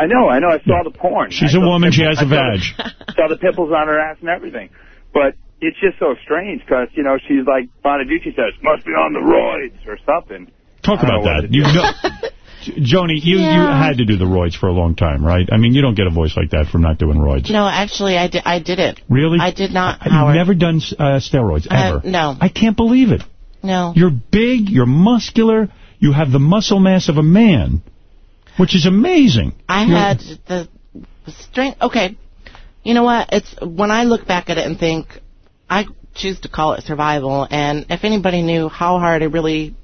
I know, I know. I saw the porn. She's I a woman. She pimples- has a I saw vag. the- Saw the pimples on her ass and everything. But it's just so strange because, you know, she's like Bonaduce says, must be on the roids or something. Talk about that. You know, Joanie, you, you had to do the roids for a long time, right? I mean, you don't get a voice like that from not doing roids. No, actually, I did. I did it. Really? I did not. I've Howard. never done uh, steroids, Uh, ever. no. I can't believe it. No. You're big, you're muscular, you have the muscle mass of a man, which is amazing. I You're- had the strength. Okay, you know what? It's when I look back at it and think, I choose to call it survival. And if anybody knew how hard it really, I mean,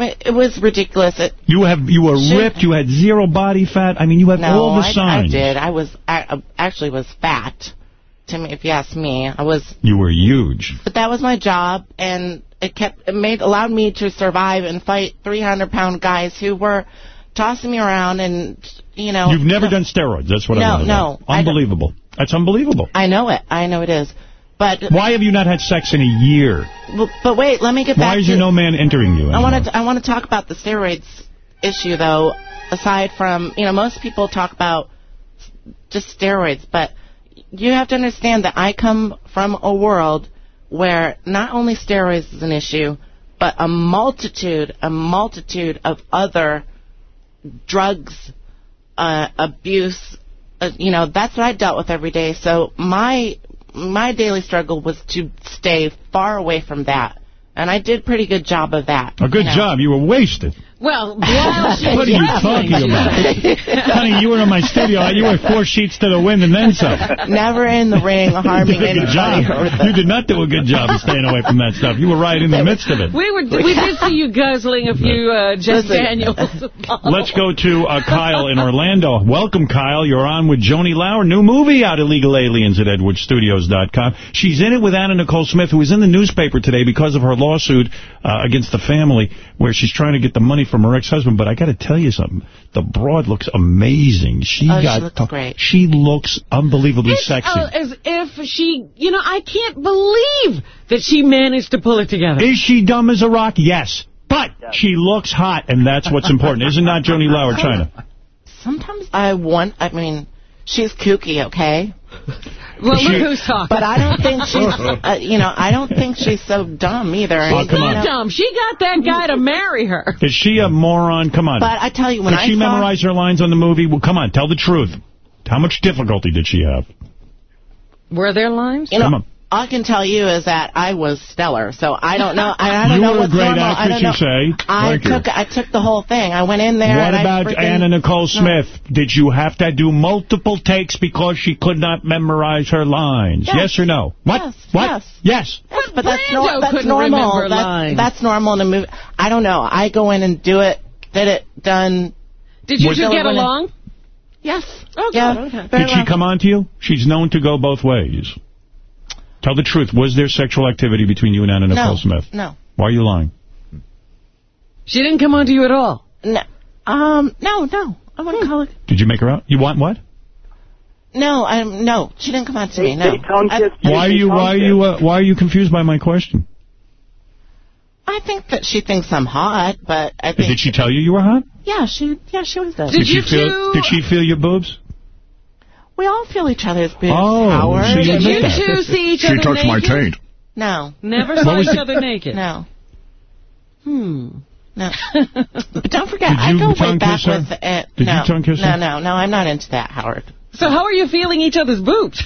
it was ridiculous. It, You have you were Should- ripped, you had zero body fat. I mean, you have no, all the I, I did. I was I, actually was fat. To me, if you ask me, I was. You were huge. But that was my job, and it kept it made allowed me to survive and fight 300 pound guys who were tossing me around, and you know. You've never done steroids. That's what I No, want to no, know. I Unbelievable. That's unbelievable. I know it. I know it is. But Why have you not had sex in a year? Well, but wait, let me get back Why is to there no man entering you? I want to I want to talk about the steroids issue though. Aside from you know most people talk about just steroids, but you have to understand that I come from a world where not only steroids is an issue, but a multitude, a multitude of other drugs, uh, abuse. Uh, you know that's what I dealt with every day. So my my daily struggle was to stay far away from that, and I did pretty good job of that. A good you know. job. You were wasted. Well, while she What are you talking about? Honey, you were in my studio. You were four sheets to the wind and then some. Never in the ring harming You did a good anybody. job. You did not do a good job of staying away from that stuff. You were right in the midst of it. We were we did see you guzzling a few uh, Jack Listen. Daniels. Let's go to uh, Kyle in Orlando. Welcome, Kyle. You're on with Joanie Laurer. New movie out, Illegal Aliens at EdgewoodStudios.com. She's in it with Anna Nicole Smith, who was in the newspaper today because of her lawsuit uh, against the family, where she's trying to get the money from her ex-husband. But I got to tell you something. The broad looks amazing. She Oh, she got looks great. She looks unbelievably sexy. Oh, as if she, you know, I can't believe that she managed to pull it together. Is she dumb as a rock? Yes. But she looks hot, and that's what's important. Isn't that Joanie Laurer, Chyna? Sometimes I want. I mean, she's kooky, okay. Well, She- look who's talking. But I don't think she's. Uh, you know, I don't think she's so dumb either. Oh, come on. Know, dumb. She got that guy to marry her. Is she a moron? Come on. But I tell you, when Did I she saw, memorize her lines on the movie? Well, come on, tell the truth. How much difficulty did she have? Were there lines? you know, Come on. All I can tell you is that I was stellar. So I don't know. I, I don't You know were a what's great normal. I actress, don't know. you say. I Thank you. took I took the whole thing. I went in there. What and I about freaking- Anna Nicole No. Smith? Did you have to do multiple takes because she could not memorize her lines? Yes. or no? What? Yes, What? yes. Yes. Yes, but that's, Brando nor- that's couldn't normal. remember That's, lines. that's normal in a movie. I don't know. I go in and do it, did it, done. Did you Was- two get along? Yes. Oh, yeah. okay. Did she well. come on to you? She's known to go both ways. Tell the truth. Was there sexual activity between you and Anna Nicole No. Smith? No. Why are you lying? She didn't come on to you at all. No. Um. No. No. I wouldn't call it. Did you make her out? You want what? No, I'm no. She didn't come on to me. No. I, Why are you why are you uh, why are you confused by my question? I think that she thinks I'm hot, but I think Did she tell you you were hot? yeah, she yeah she was there. Did she feel Did she feel your boobs? We all feel each other's boobs. Oh, Howard. so you Did you that. two see each She other touched my naked? taint. No. Never What saw each other naked? No. Hmm. No. but don't forget, Did I you go way tongue back kiss her? with uh, Did you no, tongue kiss no, her? no, no. I'm not into that, Howard. So how are you feeling each other's boobs?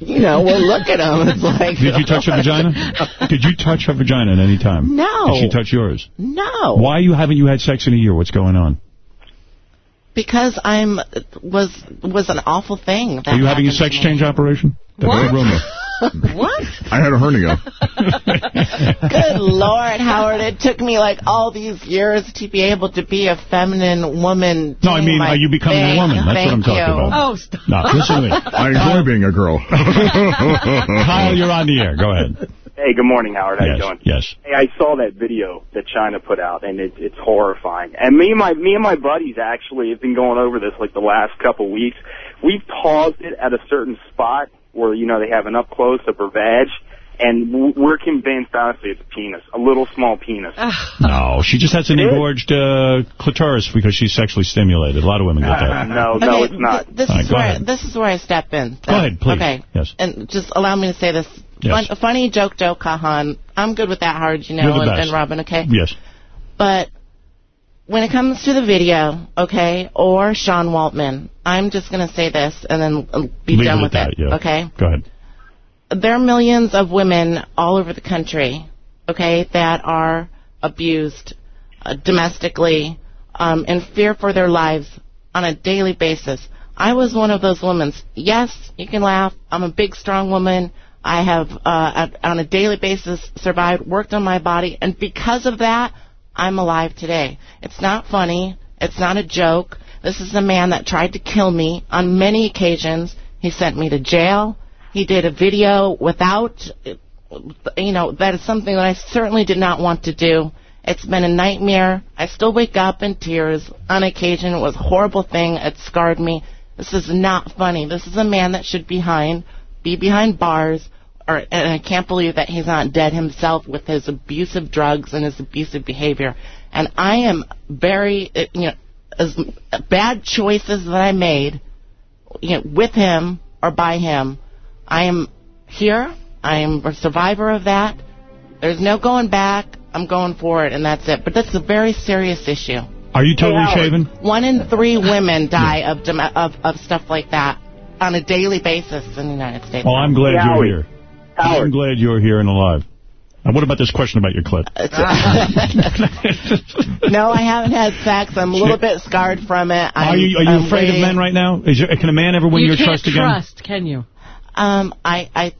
You know, well, look at them. It's like Did you touch her vagina? Did you touch her vagina at any time? No. Did she touch yours? No. Why you haven't you had sex in a year? What's going on? Because I'm was was an awful thing. That Are you having a sex change operation? That's What? the rumor. What? I had a hernia. Good Lord, Howard! It took me like all these years to be able to be a feminine woman. No, I mean, are you becoming a woman? That's what I'm talking you. about. Oh, stop. No, listen to me. I enjoy being a girl. Kyle, you're on the air. Go ahead. Hey, good morning, Howard. How yes, you doing? yes. Hey, I saw that video that Chyna put out, and it, it's horrifying. And me and my me and my buddies actually have been going over this like the last couple weeks. We've paused it at a certain spot where you know they have an up close of her vag, and we're convinced honestly it's a penis, a little small penis. No, she just has an It is? engorged uh, clitoris because she's sexually stimulated. A lot of women get that. no, Okay, no, it's not. th- this All right, is where this is where I step in. Go ahead, please. Okay. Yes. And just allow me to say this. Yes. Fun, funny joke, Joe Kahan. I'm good with that, Howard. You know, You're the and, best. and Robin. Okay. Yes. But when it comes to the video, okay, or Sean Waltman, I'm just going to say this and then uh, be Leave done it with at it. that, yeah. Okay. Go ahead. There are millions of women all over the country, okay, that are abused uh, domestically um, in fear for their lives on a daily basis. I was one of those women. Yes, you can laugh. I'm a big, strong woman. I have, uh, on a daily basis, survived, worked on my body, and because of that, I'm alive today. It's not funny. It's not a joke. This is a man that tried to kill me on many occasions. He sent me to jail. He did a video without, you know, that is something that I certainly did not want to do. It's been a nightmare. I still wake up in tears on occasion. It was a horrible thing. It scarred me. This is not funny. This is a man that should be behind, be behind bars, or, and I can't believe that he's not dead himself with his abusive drugs and his abusive behavior. And I am very, you know, as bad choices that I made, you know, with him or by him. I am here. I am a survivor of that. There's no going back. I'm going for it, and that's it. But that's a very serious issue. Are you totally Howard, shaven? One in three women die of, dom- of of stuff like that on a daily basis in the United States. Well, I'm glad Yeah, you're Howard. here. I'm glad you're here and alive. And what about this question about your clip? no, I haven't had sex. I'm a little bit scarred from it. I'm, Are you are you I'm afraid of men right now? Is there, can a man ever win you your can't trust again? trust, can you? Um, I, I,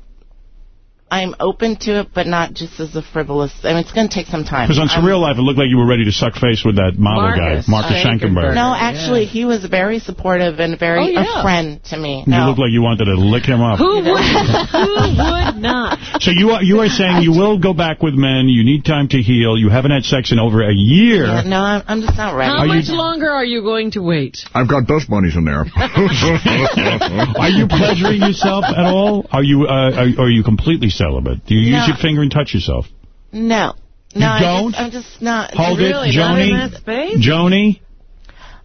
I'm open to it, but not just as a frivolous. I mean, it's going to take some time. Because on I'm- Life, it looked like you were ready to suck face with that model Marcus. guy, Marcus Uh, Schenkenberg. No, actually, he was very supportive and very Oh, yeah. a friend to me. You No. look like you wanted to lick him up. Who would, who would not? So you are you are saying you will go back with men. You need time to heal. You haven't had sex in over a year. Yeah, no, I'm, I'm just not ready. How much longer are you going to wait? I've got dust bunnies in there. Are you pleasuring yourself at all? Are you uh, are, are you completely celibate? Do you No. use your finger and touch yourself? No. You No, I don't? just, I'm just not. Hold really it, Joanie. Joanie,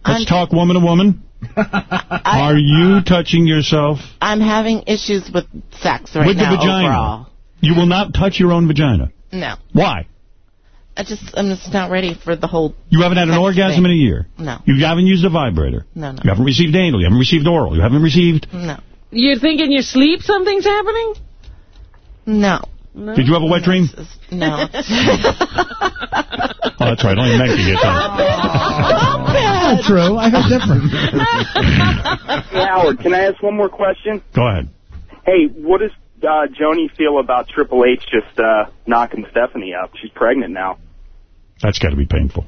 let's I'm- talk woman to woman. are you touching yourself I'm having issues with sex right with now the vagina? overall. You will not touch your own vagina. No. Why? I just, I'm just not ready for the whole. You haven't had an orgasm thing. in a year. No. You haven't used a vibrator. No, no. You haven't received anal. You haven't received oral. You haven't received... No. You think in your sleep something's happening? No. No. Did you have a wet dream? No. Oh, that's right. Only men can get that. Not true. I heard different. Hey, Howard, can I ask one more question? Go ahead. Hey, what does uh, Joanie feel about Triple H just uh, knocking Stephanie up? She's pregnant now. That's got to be painful.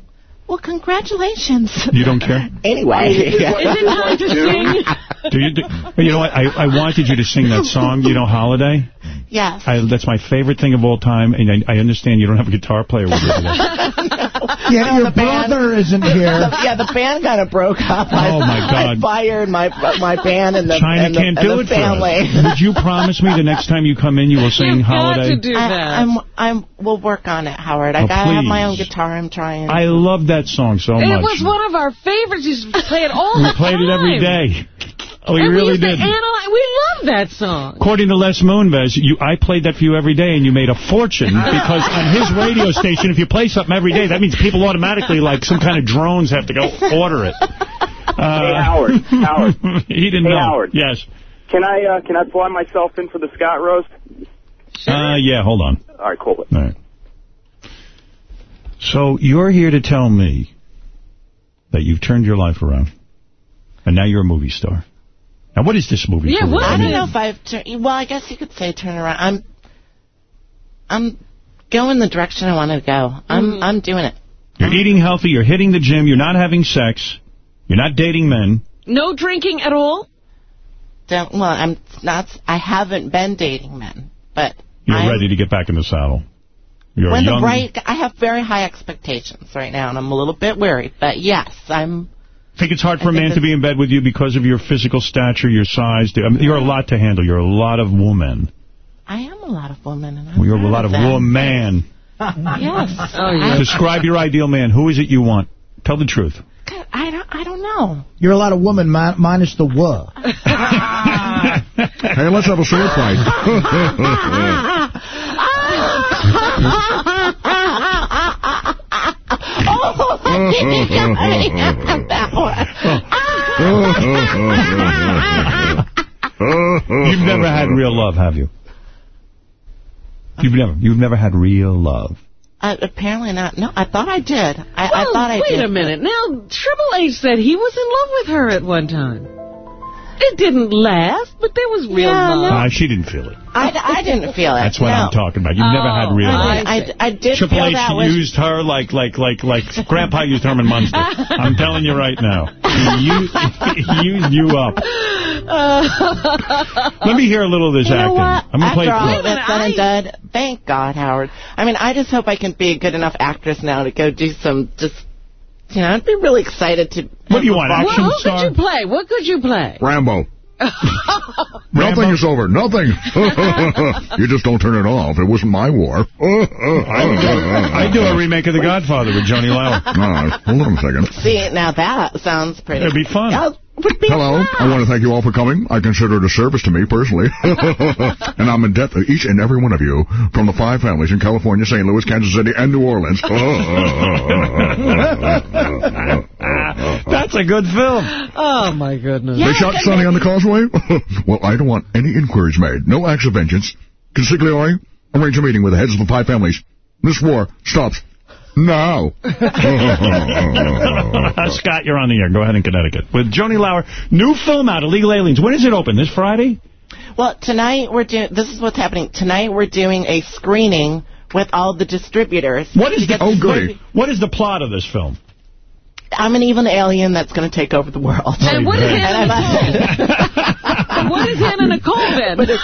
Well, congratulations. You don't care? Anyway. Is it time to sing? Do you? Do, you know what? I, I wanted you to sing that song, you know, Holiday. Yes. I, that's my favorite thing of all time, and I, I understand you don't have a guitar player with you today. Yeah, your brother isn't here. yeah, the band kind of broke up. Oh, my God. I fired my my band and the, Chyna and the, can't and do the it for family. Would you promise me the next time you come in you will sing Holiday? You've got I, I'm, I'm, we'll work on it, Howard. I Oh, gotta have my own guitar. I'm trying. I love that song so It much. was one of our favorites. You used to play it all we the played time. it every day. Oh, we and really we did. Analyze. We love that song. According to Les Moonves, you, I played that for you every day, and you made a fortune because on his radio station, if you play something every day, that means people automatically, like some kind of drones, have to go order it. Uh, hey, Howard. Howard. he didn't hey, know. Howard. Yes. Can I uh, can I fly myself in for the Scott roast? Uh, yeah, hold on. All right, cool. All right. So you're here to tell me that you've turned your life around, and now you're a movie star. Now, what is this movie? Yeah, career? well, I I don't know if I've turned. Well, I guess you could say turn around. I'm, I'm going the direction I want to go. I'm, Mm-hmm. I'm doing it. You're eating healthy. You're hitting the gym. You're not having sex. You're not dating men. No drinking at all? Don't. Well, I'm not. I haven't been dating men, but You're I'm, ready to get back in the saddle. You're when young. the right. I have very high expectations right now, and I'm a little bit worried. But yes, I'm. I Think it's hard for a I think man to be in bed with you because of your physical stature, your size. I mean, you're a lot to handle. You're a lot of woman. I am a lot of woman, and I'm You're a lot of that. woman. Yes. Oh, Describe your ideal man. Who is it you want? Tell the truth. I don't. I don't know. You're a lot of woman mi minus the wuh. Hey, let's have a sword fight. Ah! You've never had real love, have you? You've never. You've never had real love. Uh, apparently not. No, I thought I did. I, I thought I wait did. a minute. Now, Triple H said he was in love with her at one time. It didn't last, but there was real Yeah, love. Uh, she didn't feel it. I, I didn't feel it. That's what no. I'm talking about. You've never had real love. I, I, I did Triple feel H that was. used her like like like like Grandpa used Herman Munster. I'm telling you right now. He used, he used you up. Let me hear a little of this You know acting. what? I'm gonna play After it all for you. that's done and done, thank God, Howard. I mean, I just hope I can be a good enough actress now to go do some just. You know, I'd be really excited to. What do you want, Well, action who star? could you play? What could you play? Rambo. Nothing is over. Nothing. you just don't turn it off. It wasn't my war. I do a remake of The Godfather with Joanie Laurer. No, hold on a second. See, now that sounds pretty. It'd be fun. Yeah, would be Hello. I want to thank you all for coming. I consider it a service to me personally. and I'm in debt to each and every one of you from the five families in California, St. Louis, Kansas City, and New Orleans. That's a good film. Oh, my goodness. they shot Sonny on the causeway? well, I don't want any inquiries made. No acts of vengeance. Consigliere, arrange a meeting with the heads of the five families. This war stops now. Scott, you're on the air. Go ahead in Connecticut. With Joanie Laurer, new film out, Illegal Aliens. When is it open? This Friday? Well, tonight we're doing. This is what's happening. Tonight we're doing a screening with all the distributors. What is to the, get oh, the- What is the plot of this film? I'm an evil alien that's going to take over the world. And what is And Hannah I'm- Nicole? what is Hannah Nicole then? But it's.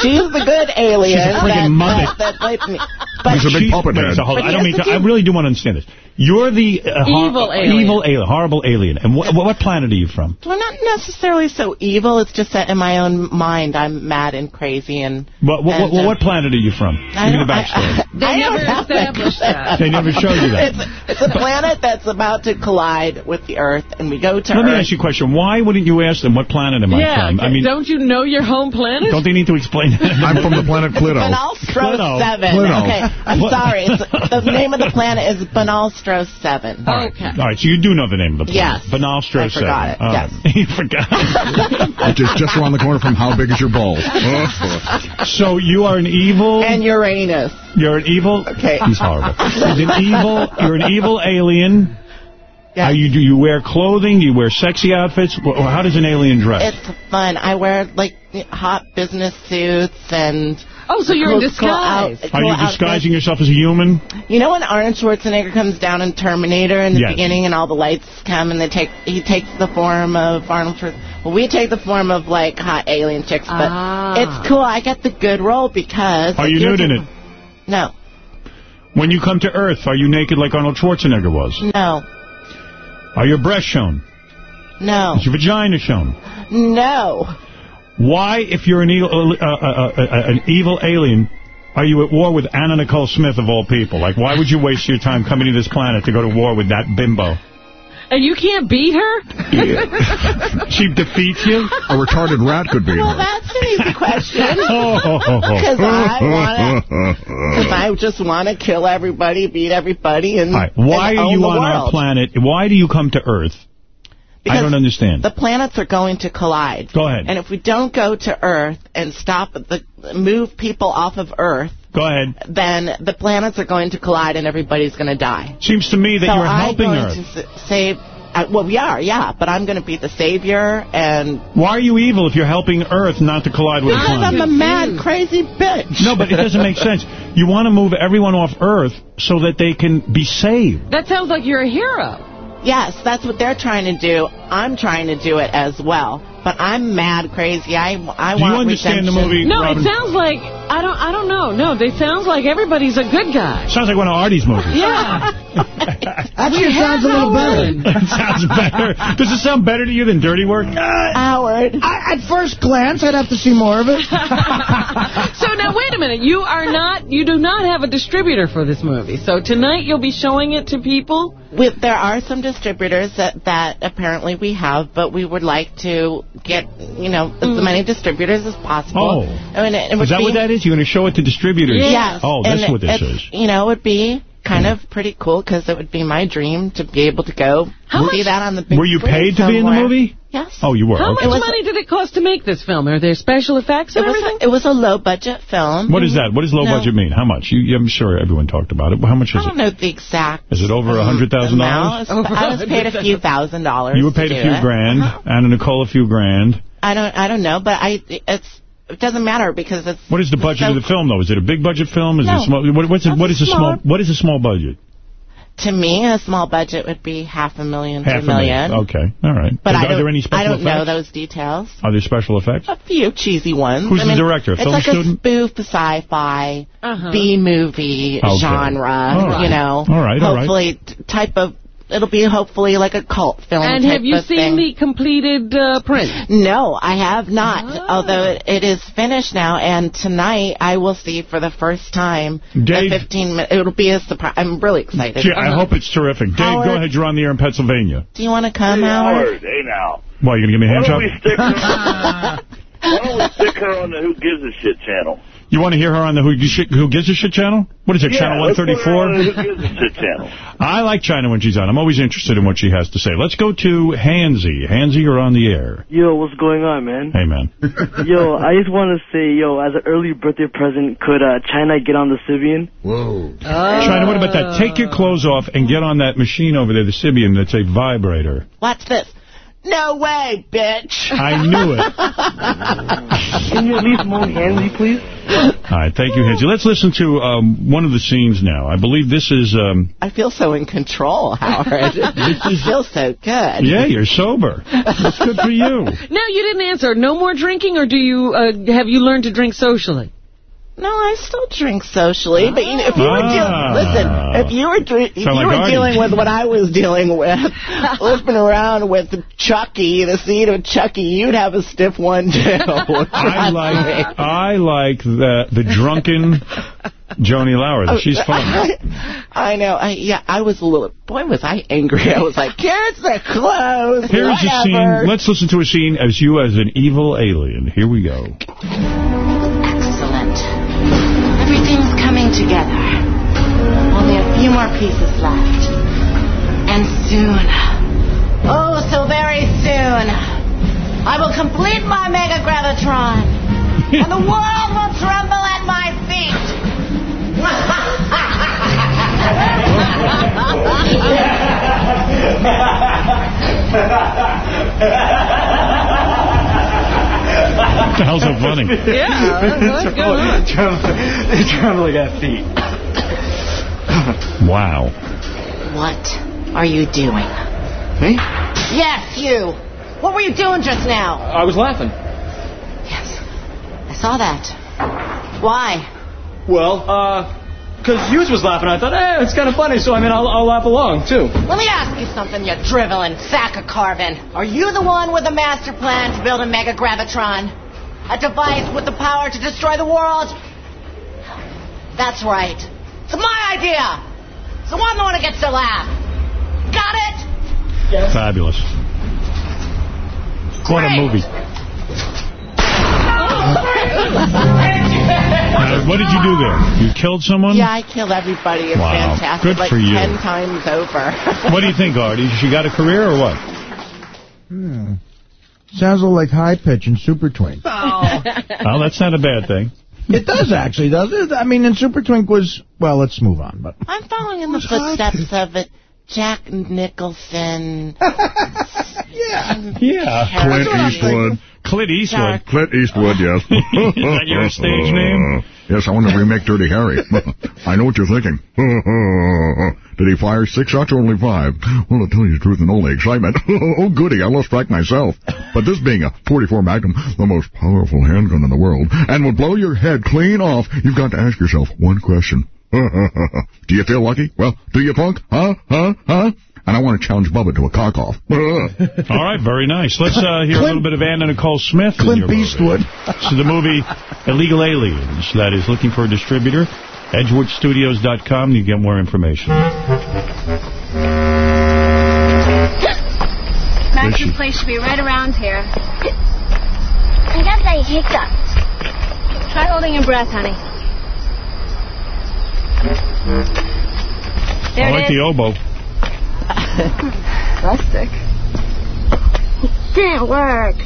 She's the good alien. She's a friggin' that, Muppet. That, that played me. But He's a big She- puppet wait, head. so hold on. But I don't mean to, I really do want to understand this. You're the uh, hor- Evil alien. evil alien, horrible alien. And wh what planet are you from? we're not necessarily so evil. It's just that in my own mind, I'm mad and crazy and. What, what, and, what, uh, what planet are you from? I Give me the don't- I- They I never don't that. established that. They never showed you that. It's, it's a planet that's about to collide with the Earth, and we go to Let me ask you a question. Why wouldn't you ask them what planet am I Yeah, from? I mean, don't you know your home planet? don't they need to explain that? I'm from the planet Pluto. Banalstro Pluto. 7. Pluto. Okay, I'm What? sorry. It's, the name of the planet is Banalstro 7. All right. Okay. All right, so you do know the name of the planet. Yes. Banalstro I forgot 7. it, All yes. right. you forgot. Which is just around the corner from how big is your balls. so you are an evil... And Uranus. You're an evil... Okay. He's horrible. He's an evil... You're an evil alien. Yes. Are you, do you wear clothing? Do you wear sexy outfits? Wh- How does an alien dress? It's fun. I wear, like, hot business suits, and Oh, so you're in Cool- cool out- disguise. Are you outfit. disguising yourself as a human? You know when Arnold Schwarzenegger comes down in Terminator in the Yes. beginning and all the lights come and they take he takes the form of Arnold Schwarzenegger. Well, we take the form of like hot alien chicks, but Ah. it's cool. I get the good role because. Are you nude in it? No, When you come to Earth, are you naked like Arnold Schwarzenegger was? no, Are your breasts shown? no, Is your vagina shown? no. Why, if you're an evil, uh, uh, uh, uh, an evil alien, are you at war with Anna Nicole Smith of all people? Like, why would you waste your time coming to this planet to go to war with that bimbo? And you can't beat her? Yeah. she defeats you? A retarded rat could be Well, that's an easy question. Oh. Because I want Because I just want to kill everybody, beat everybody, and, All right, why and are you the on our planet? Why do you come to Earth? I don't understand. The planets are going to collide. Go ahead. And if we don't go to Earth and stop the move people off of Earth, Go ahead. then the planets are going to collide and everybody's going to die. Seems to me that so you're helping I'm going Earth. to save. Uh, well, we are, yeah, but I'm going to be the savior, and Why are you evil if you're helping Earth not to collide with the because I'm a mad, crazy bitch. No, but it doesn't make sense. You want to move everyone off Earth so that they can be saved. That sounds like you're a hero. Yes, that's what they're trying to do. I'm trying to do it as well. But I'm mad crazy. I, I Do you want understand the redemption. movie, No, Robin? it sounds like I don't. I don't know. No, they sounds like everybody's a good guy. Sounds like one of Artie's movies. Yeah. Actually, it sounds a little better. It sounds better. Does it sound better to you than Dirty Work? Uh, Howard. I, at first glance, I'd have to see more of it. so now wait a minute. You are not. You do not have a distributor for this movie. So tonight you'll be showing it to people. With, there are some distributors that, that apparently we have, but we would like to get, you know, as mm. many distributors as possible. Oh. I mean, it, it Is that be, what that is? You're going to show it to distributors? Yes. Oh, and that's what this is. You know, it would be kind of pretty cool because it would be my dream to be able to go see that on the big Were you screen paid to be in the movie? Yes. Oh, you were. How okay. much money did it cost to make this film? Are there special effects It and was, everything? a, it was a low budget film. What is that? What does low No. budget mean? How much? You, I'm sure everyone talked about it. How much I is don't it? know the exact Is it over a hundred thousand amount. dollars? I was paid a few thousand dollars. You were paid a few it. grand, uh-huh. Anna Nicole a few grand. I don't. I don't know, but I. It's. It doesn't matter because it's. What is the budget so- of the film, though? Is it a big budget film? Is No. it small? What, what's it, That's what a small? small- What is a small budget? To me, a small budget would be half a million to Half a million. Okay, all right. But Is- I are there any special I don't effects? know those details. Are there special effects? A few cheesy ones. Who's I the mean, director? A It's film like student? a spoof sci-fi Uh-huh. B movie Okay. genre. All right. You know. All right, all right. Hopefully, t- type of. It'll be hopefully like a cult film. And type have you of seen thing. the completed uh, print? No, I have not. Ah. Although it, it is finished now, and tonight I will see for the first time Dave- the 15 minutes. It'll be a surprise. I'm really excited. Gee, I hope it's terrific. Dave, Howard- go ahead. You're on the air in Pennsylvania. Do you want to come, Hey, Howard? Hey, now. Why, are you going to give me a hand Why don't job? we stick her, why don't we stick her on the Who Gives a Shit channel? You want to hear her on the Who, Gives a Shit- Who Gives a Shit channel? What is it, yeah, Channel let's put her on 134? Who Gives a Shit channel. I like Chyna when she's on. I'm always interested in what she has to say. Let's go to Hansy. Hansy, you're on the air. Yo, what's going on, man? Hey, man. Yo, I just want to say, yo, as an early birthday present, could uh, Chyna get on the Sybian? Whoa. Chyna, what about that? Take your clothes off and get on that machine over there, the Sybian, that's a vibrator. Watch this. No way, bitch. I knew it. Can you at least moan handsy, please? All right, thank you, Hansy. Let's listen to um, one of the scenes now. I believe this is... Um, I feel so in control, Howard. you feel so good. yeah, you're sober. That's good for you. No, you didn't answer. No more drinking, or do you uh, have you learned to drink socially? No, I still drink socially, but you know, if you were Ah. dealing, listen, if you were dri- if you like were Artie. dealing with what I was dealing with, flipping around with Chucky, the seed of Chucky, you'd have a stiff one too. I like I like the the drunken Joanie Laurer. She's fun. I, I know. I, yeah, I was a little. Boy, was I angry. I was like, "Here's the clothes." Here's a scene. Let's listen to a scene as you as an evil alien. Here we go. Together. Only a few more pieces left. And soon, oh, so very soon, I will complete my Mega Gravitron. and the world will tremble at my feet. What the hell's so funny? Yeah, what's going on? They're traveling at feet. Wow. What are you doing? Me? Yes, you. What were you doing just now? I was laughing. Yes. I saw that. Why? Well, uh, because Hughes was laughing. I thought, eh, it's kind of funny, so I mean, I'll, I'll laugh along, too. Let me ask you something, you driveling sack of carbon. Are you the one with the master plan to build a mega gravitron? A device with the power to destroy the world? That's right. It's my idea. So I'm the one who gets to laugh. Got it? Fabulous. What a movie. Uh, what did you do there? You killed someone? Yeah, I killed everybody. It's Wow. fantastic. Good like for you. ten times over. What do you think, Artie? She got a career or what? Hmm. Sounds a little like high pitch and Super Twink. Oh. Well, that's not a bad thing. It does actually, does it? I mean, and Super Twink was well. Let's move on. But I'm following in the footsteps of it. Jack Nicholson. yeah. Yeah. Clint Eastwood. Clint Eastwood. Clint Eastwood, yes. Is that your stage name? Yes, I want to remake Dirty Harry. I know what you're thinking. Did he fire six shots or only five? Well, to tell you the truth, in all the excitement, oh goody, I lost track myself. But this being a 44 Magnum, the most powerful handgun in the world, and will blow your head clean off, you've got to ask yourself one question. do you feel lucky? Well, do you, punk? Huh? Huh? Huh? And I want to challenge Bubba to a cock-off. All right, very nice. Let's uh, hear a little bit of Anna Nicole Smith. Clint your movie. Eastwood. So the movie Illegal Aliens, that is looking for a distributor. EdgewoodStudios.com. You get more information. Master's place should be right around here. I got the hiccups. Try holding your breath, honey. There I like is. the oboe. Rustic. Didn't work.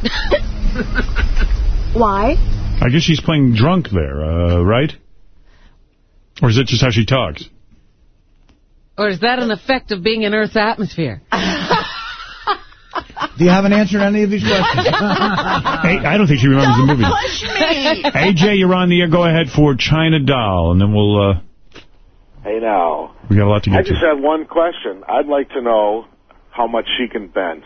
Why? I guess she's playing drunk there, uh, right? Or is it just how she talks? Or is that an effect of being in Earth's atmosphere? Do you have an answer to any of these questions? Hey, I don't think she remembers the movie. Push me. AJ, you're on the air. Go ahead for Chyna Doll, and then we'll, uh, Hey now, we got a lot to I get to. just have one question. I'd like to know how much she can bench.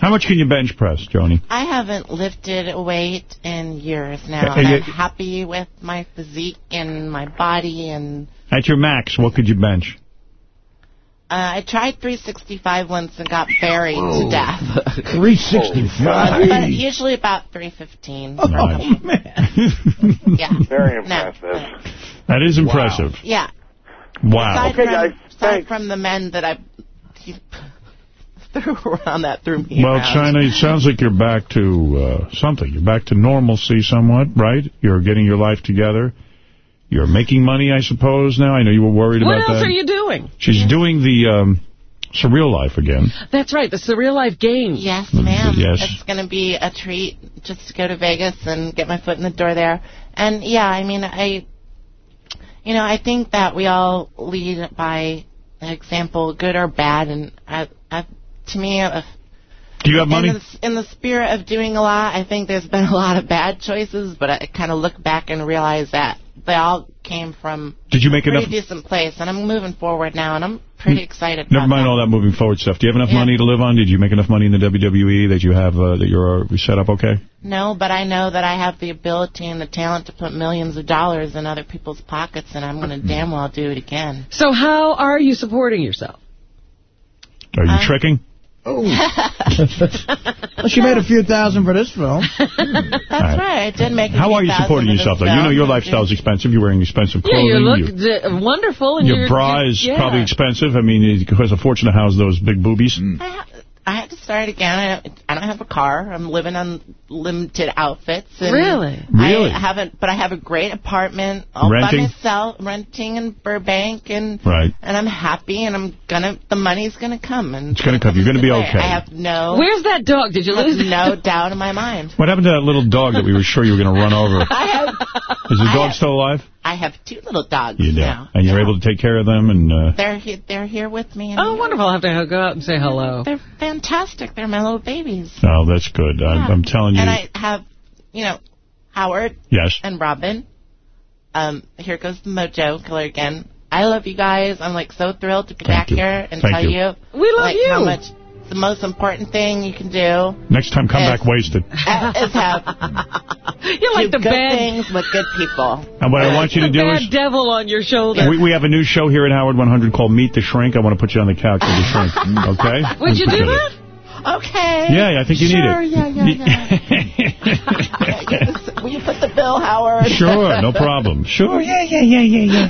How much can you bench press, Joanie? I haven't lifted a weight in years now, Hey, and hey, I'm happy with my physique and my body. And At your max, what could you bench? Uh, I tried 365 once and got buried to death. 365. but usually about 315. Oh, man! yeah. Very No. impressive. That is impressive. Yeah. Wow. Aside from, aside from the men that I threw around that threw me Well, around. Chyna, it sounds like you're back to uh, something. You're back to normalcy somewhat, right? You're getting your life together. You're making money, I suppose, now. I know you were worried What about that. What else are you doing? She's doing the um, surreal life again. That's right, the Surreal Life Games. Yes, ma'am. Yes. It's going to be a treat just to go to Vegas and get my foot in the door there. And yeah, I mean, I, you know, I think that we all lead by example, good or bad. And I, I, to me, uh, Do you have money? In the, in the spirit of doing a lot, I think there's been a lot of bad choices, but I kind of look back and realize that they all came from Did you make a pretty enough? decent place, and I'm moving forward now, and I'm pretty excited. Never about mind that. all that moving forward stuff. Do you have enough Yeah. money to live on? Did you make enough money in the WWE that you have uh, that you're uh, set up okay? No, but I know that I have the ability and the talent to put millions of dollars in other people's pockets, and I'm going to damn well do it again. So how are you supporting yourself? Are you tricking? Oh. well, she made a few thousand for this film. That's right. I did make. How are you supporting yourself, this though? You know film. your lifestyle's expensive. You're wearing expensive clothing. Yeah, clothing. you look You- wonderful. And your bra is yeah. probably expensive. I mean, it costs a fortune to house those big boobies. I had to start again. I don't, I don't have a car. I'm living on limited outfits. And Really? Really? I haven't, but I have a great apartment all Renting? by myself, renting in Burbank, and Right. and I'm happy, and I'm gonna. The money's gonna come, and It's going to come. You're going to be okay. I have no. Where's that dog? Did you have lose it? no doubt in my mind. What happened to that little dog that we were sure you were going to run over? I have. Is the I dog have- still alive? I have two little dogs You do. now. And you're able to take care of them and... Uh, They're he, they're here with me. Oh, wonderful. I'll have to go out and say hello. They're fantastic. They're my little babies. Oh, that's good. I'm, I'm telling you. And I have, you know, Howard Yes. and Robin. Um, here goes the mojo killer again. I love you guys. I'm like so thrilled to be back here and Thank tell you. you, We love like, you. how much the most important thing you can do Next time, come Yes. back wasted. is have You're like do the good bad, things with good people. And what I want you to the do bad is, devil on your shoulder. we, we have a new show here at Howard 100 called Meet the Shrink. I want to put you on the couch with the shrink. Okay? Would you do that? it. Okay. Yeah, I think you need sure, it. yeah, yeah, yeah. Will you put the bill, Howard? Sure, no problem. Sure, yeah, yeah, yeah, yeah, yeah.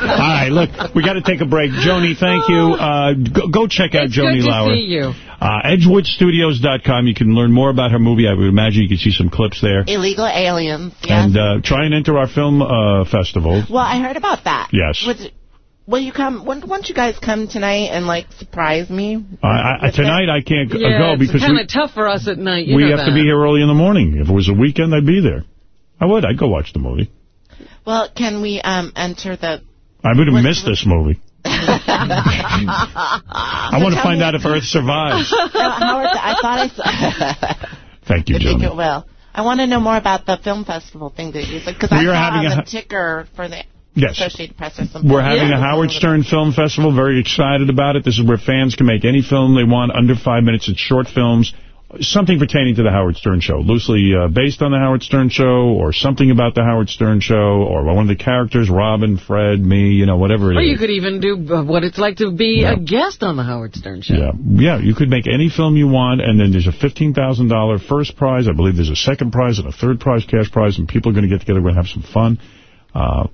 All right, look, we got to take a break. Joanie, thank you. Uh, go, go check out It's Joanie good to Laurer. see you. Uh, EdgewoodStudios.com. You can learn more about her movie. I would imagine you can see some clips there. Illegal aliens. Yes. And uh, try and enter our film uh, festival. well, I heard about that. Yes. Would, will you come? When, won't you guys come tonight and like surprise me? I, I, tonight I can't Yeah, go because it's kind of tough for us at night. You we know have to be here early in the morning. If it was a weekend, I'd be there. I would. I'd go watch the movie. Well, can we um enter the? I would have missed this movie. I want to find me- out if Earth survives. No, Howard, I thought I saw. Thank you, I think Joanie. it will. I want to know more about the film festival thing that you said because I We saw having on a the ticker for the Yes. Associated Press or something. We're having Yeah. a Howard Stern Film Festival. Very excited about it. This is where fans can make any film they want under five minutes. It's short films. Something pertaining to the Howard Stern Show, loosely uh, based on the Howard Stern Show, or something about the Howard Stern Show, or one of the characters, Robin, Fred, me, you know, whatever it Or is. you could even do uh, what it's like to be a guest on the Howard Stern Show. Yeah, yeah. You could make any film you want, and then there's a $15,000 first prize. I believe there's a second prize and a third prize, cash prize, and people are going to get together and have some fun. Uh,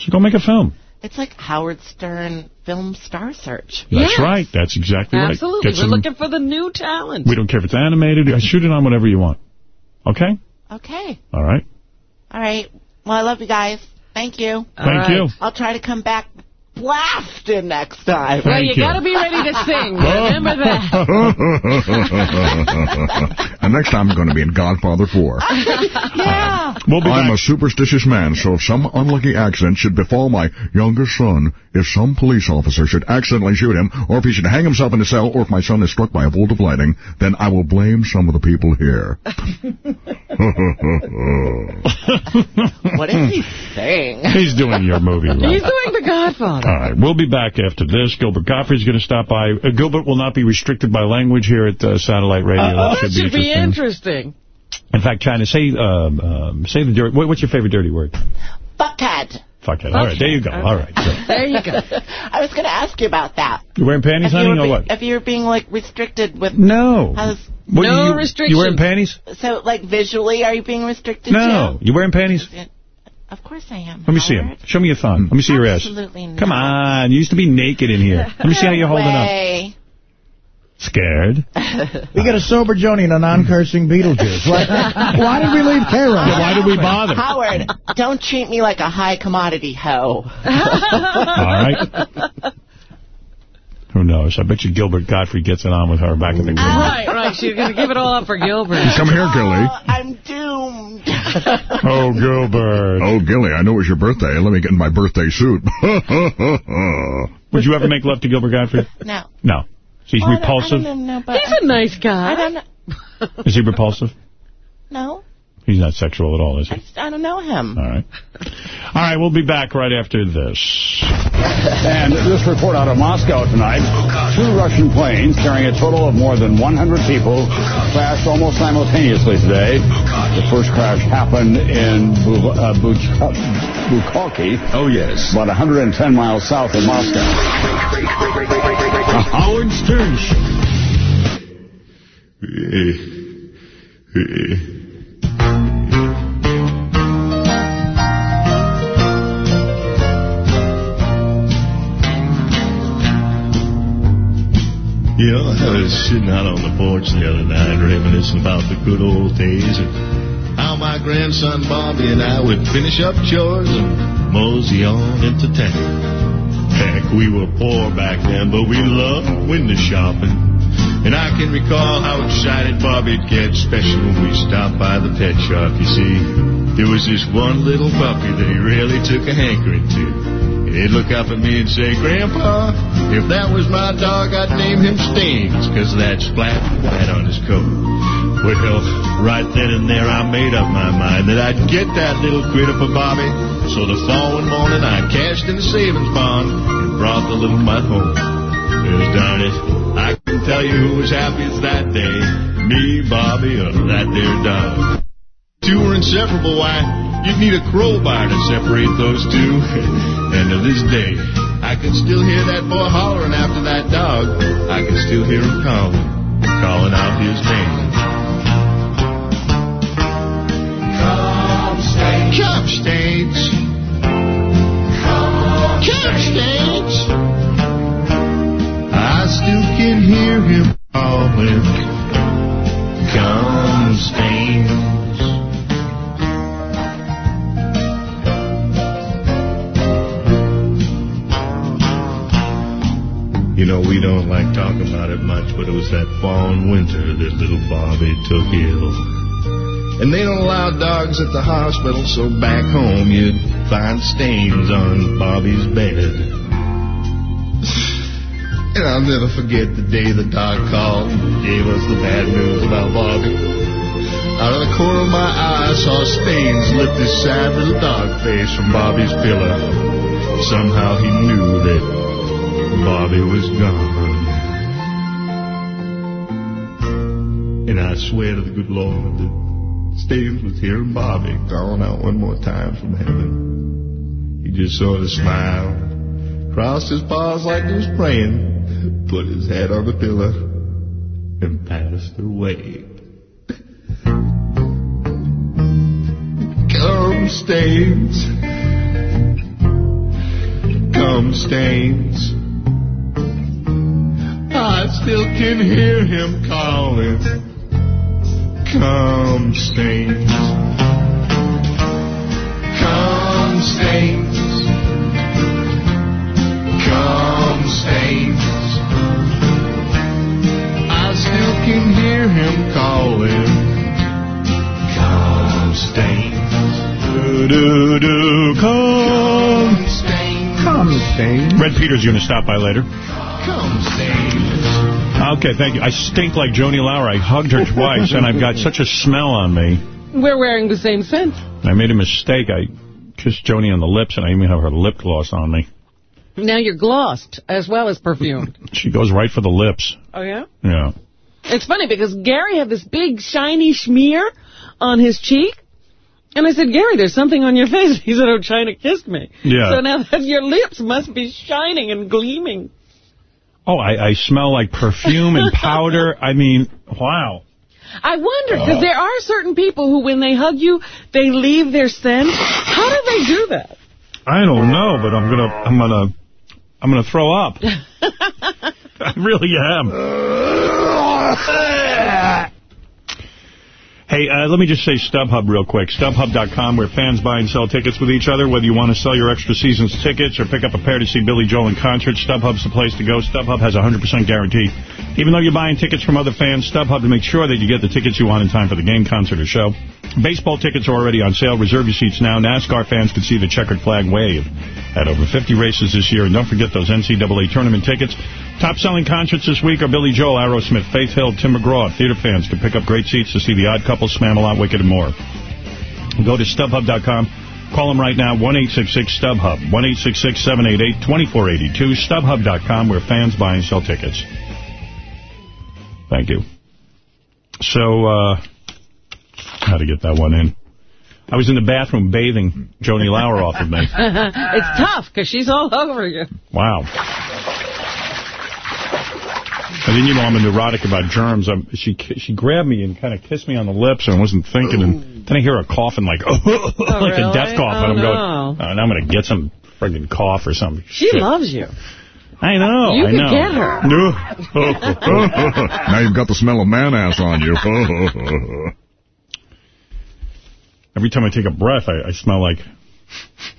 so go make a film. It's like Howard Stern Film Star Search. That's right. That's exactly right. Absolutely. We're some- looking for the new talent. We don't care if it's animated. Shoot it on whatever you want. Okay? Okay. All right. All right. Well, I love you guys. Thank you. Thank you. I'll try to come back blasted next time. well, you, got to be ready to sing. Remember that. and next time I'm going to be in Godfather 4. yeah. We'll be I'm back. a superstitious man, so if some unlucky accident should befall my youngest son, if some police officer should accidentally shoot him, or if he should hang himself in a cell, or if my son is struck by a bolt of lightning, then I will blame some of the people here. What is he saying? He's doing your movie, Rob. He's doing The Godfather. All right, we'll be back after this. Gilbert Gottfried's going to stop by. Uh, Gilbert will not be restricted by language here at uh, Satellite Radio. Uh, that that should be interesting. In fact, Chyna, say um, um, say the dirty. What, what's your favorite dirty word? Fuckhead. Fuckhead. All right, there you go. All right. So. There you go. I was going to ask you about that. You wearing panties, If you, honey, were or be- what? if you're being like restricted with No. How's, What, you, You wearing panties? So like visually, are you being restricted? No. too? You wearing panties? Of course I am. Let me see him. Show me your thumb. Let me see your ass. Absolutely not. Come on. You used to be naked in here. Let me see how you're holding up. Scared? We got a sober Joanie and a non-cursing Beetlejuice. Why, why did we leave K-Rock? Yeah, why did we bother? Howard, don't treat me like a high commodity hoe. All right. Who knows? I bet you Gilbert Gottfried gets it on with her back in the green. Right, right. She's going to give it all up for Gilbert. Come here, Gilly. I'm doomed. Oh, Gilbert. Oh, Gilly, I know it was your birthday. Let me get in my birthday suit. Would you ever make love to Gilbert Gottfried? No. No. He's Well, I don't- repulsive? I don't know, but He's a nice guy. I don't know. Is he repulsive? No, He's not sexual at all, is he? I don't know him. All right. All right, we'll be back right after this. And this report out of Moscow tonight, two Russian planes carrying a total of more than 100 people crashed almost simultaneously today. The first crash happened in Bu- uh, Buch- uh, Oh, yes. About 110 miles south of Moscow. The Howard Stern You know, I was sitting out on the porch the other night reminiscing about the good old days and how my grandson Bobby and I would finish up chores and mosey on into town. Heck, we were poor back then, but we loved window shopping. And I can recall how excited Bobby'd get, especially when we stopped by the pet shop. You see, there was this one little puppy that he really took a hankering to. He'd look up at me and say, Grandpa, if that was my dog, I'd name him Stains, 'cause of that splat on his coat. Well, right then and there, I made up my mind that I'd get that little critter for Bobby. So the following morning, I cashed in the savings bond and brought the little mutt home. Yes, darn it, I can tell you who was happiest that day. Me, Bobby, or that there dog. Two were inseparable, why, you'd need a crowbar to separate those two. and to this day, I can still hear that boy hollering after that dog. I can still hear him calling, calling out his name. Come, Stains. Come, Stains. Come, Stains. I still can hear him calling. Come, Stains. You know, we don't like talking about it much, but it was that fall and winter that little Bobby took ill. And they don't allow dogs at the hospital, so back home you'd find stains on Bobby's bed. And I'll never forget the day the dog called and gave us the bad news about Bobby. Out of the corner of my eye, I saw stains lift his sad little dog face from Bobby's pillow. Somehow he knew that Bobby was gone. And I swear to the good Lord that Stains was hearing Bobby calling out one more time from heaven. He just sort of smiled, crossed his paws like he was praying, put his head on the pillow, and passed away. Come, Stains. Come, Stains. I still can hear him calling. Come, Stains. Come, Stains. Come, Stains. I still can hear him calling. Come, Stains. Do, do, do, come. Come, Stains. Come, Stains. Red Peter's going to stop by later. Come, Stains. Okay, thank you. I stink like Joanie Laurer. I hugged her twice, and I've got such a smell on me. We're wearing the same scent. I made a mistake. I kissed Joanie on the lips, and I even have her lip gloss on me. Now you're glossed as well as perfumed. She goes right for the lips. oh, yeah? Yeah. It's funny because Gary had this big shiny smear on his cheek. And I said, Gary, there's something on your face. He said, oh, Chyna kissed me. Yeah. So now that your lips must be shining and gleaming. Oh, I, I smell like perfume and powder. I mean, wow. I wonder, because uh. there are certain people who, when they hug you, they leave their scent. How do they do that? I don't know, but I'm gonna, I'm gonna, I'm gonna throw up. I really am. Hey, uh, let me just say StubHub real quick. StubHub.com, where fans buy and sell tickets with each other. Whether you want to sell your extra season's tickets or pick up a pair to see Billy Joel in concert, StubHub's the place to go. StubHub has a 100% guarantee. Even though you're buying tickets from other fans, StubHub to make sure that you get the tickets you want in time for the game, concert, or show. Baseball tickets are already on sale. Reserve your seats now. NASCAR fans can see the checkered flag wave at over 50 races this year. And don't forget those NCAA tournament tickets. Top-selling concerts this week are Billy Joel, Aerosmith, Faith Hill, Tim McGraw. Theater fans can pick up great seats to see The Odd Couple, Spamalot, Wicked, and more. Go to StubHub.com. Call them right now, 1-866-StubHub, 1-866-788-2482, StubHub.com, where fans buy and sell tickets. Thank you. So, uh, how to get that one in. I was in the bathroom bathing. Joanie Laurer off of me. it's tough, because she's all over you. Wow. And then, you know, I'm a neurotic about germs. I'm, she she grabbed me and kind of kissed me on the lips, and I wasn't thinking. And then I hear her coughing like, oh, like a death cough. Oh, and I'm no. going, oh, uh, now I'm going to get some friggin' cough or something. She Shit. loves you. I know, You I could know. get her. No. now you've got the smell of man ass on you. Every time I take a breath, I, I smell like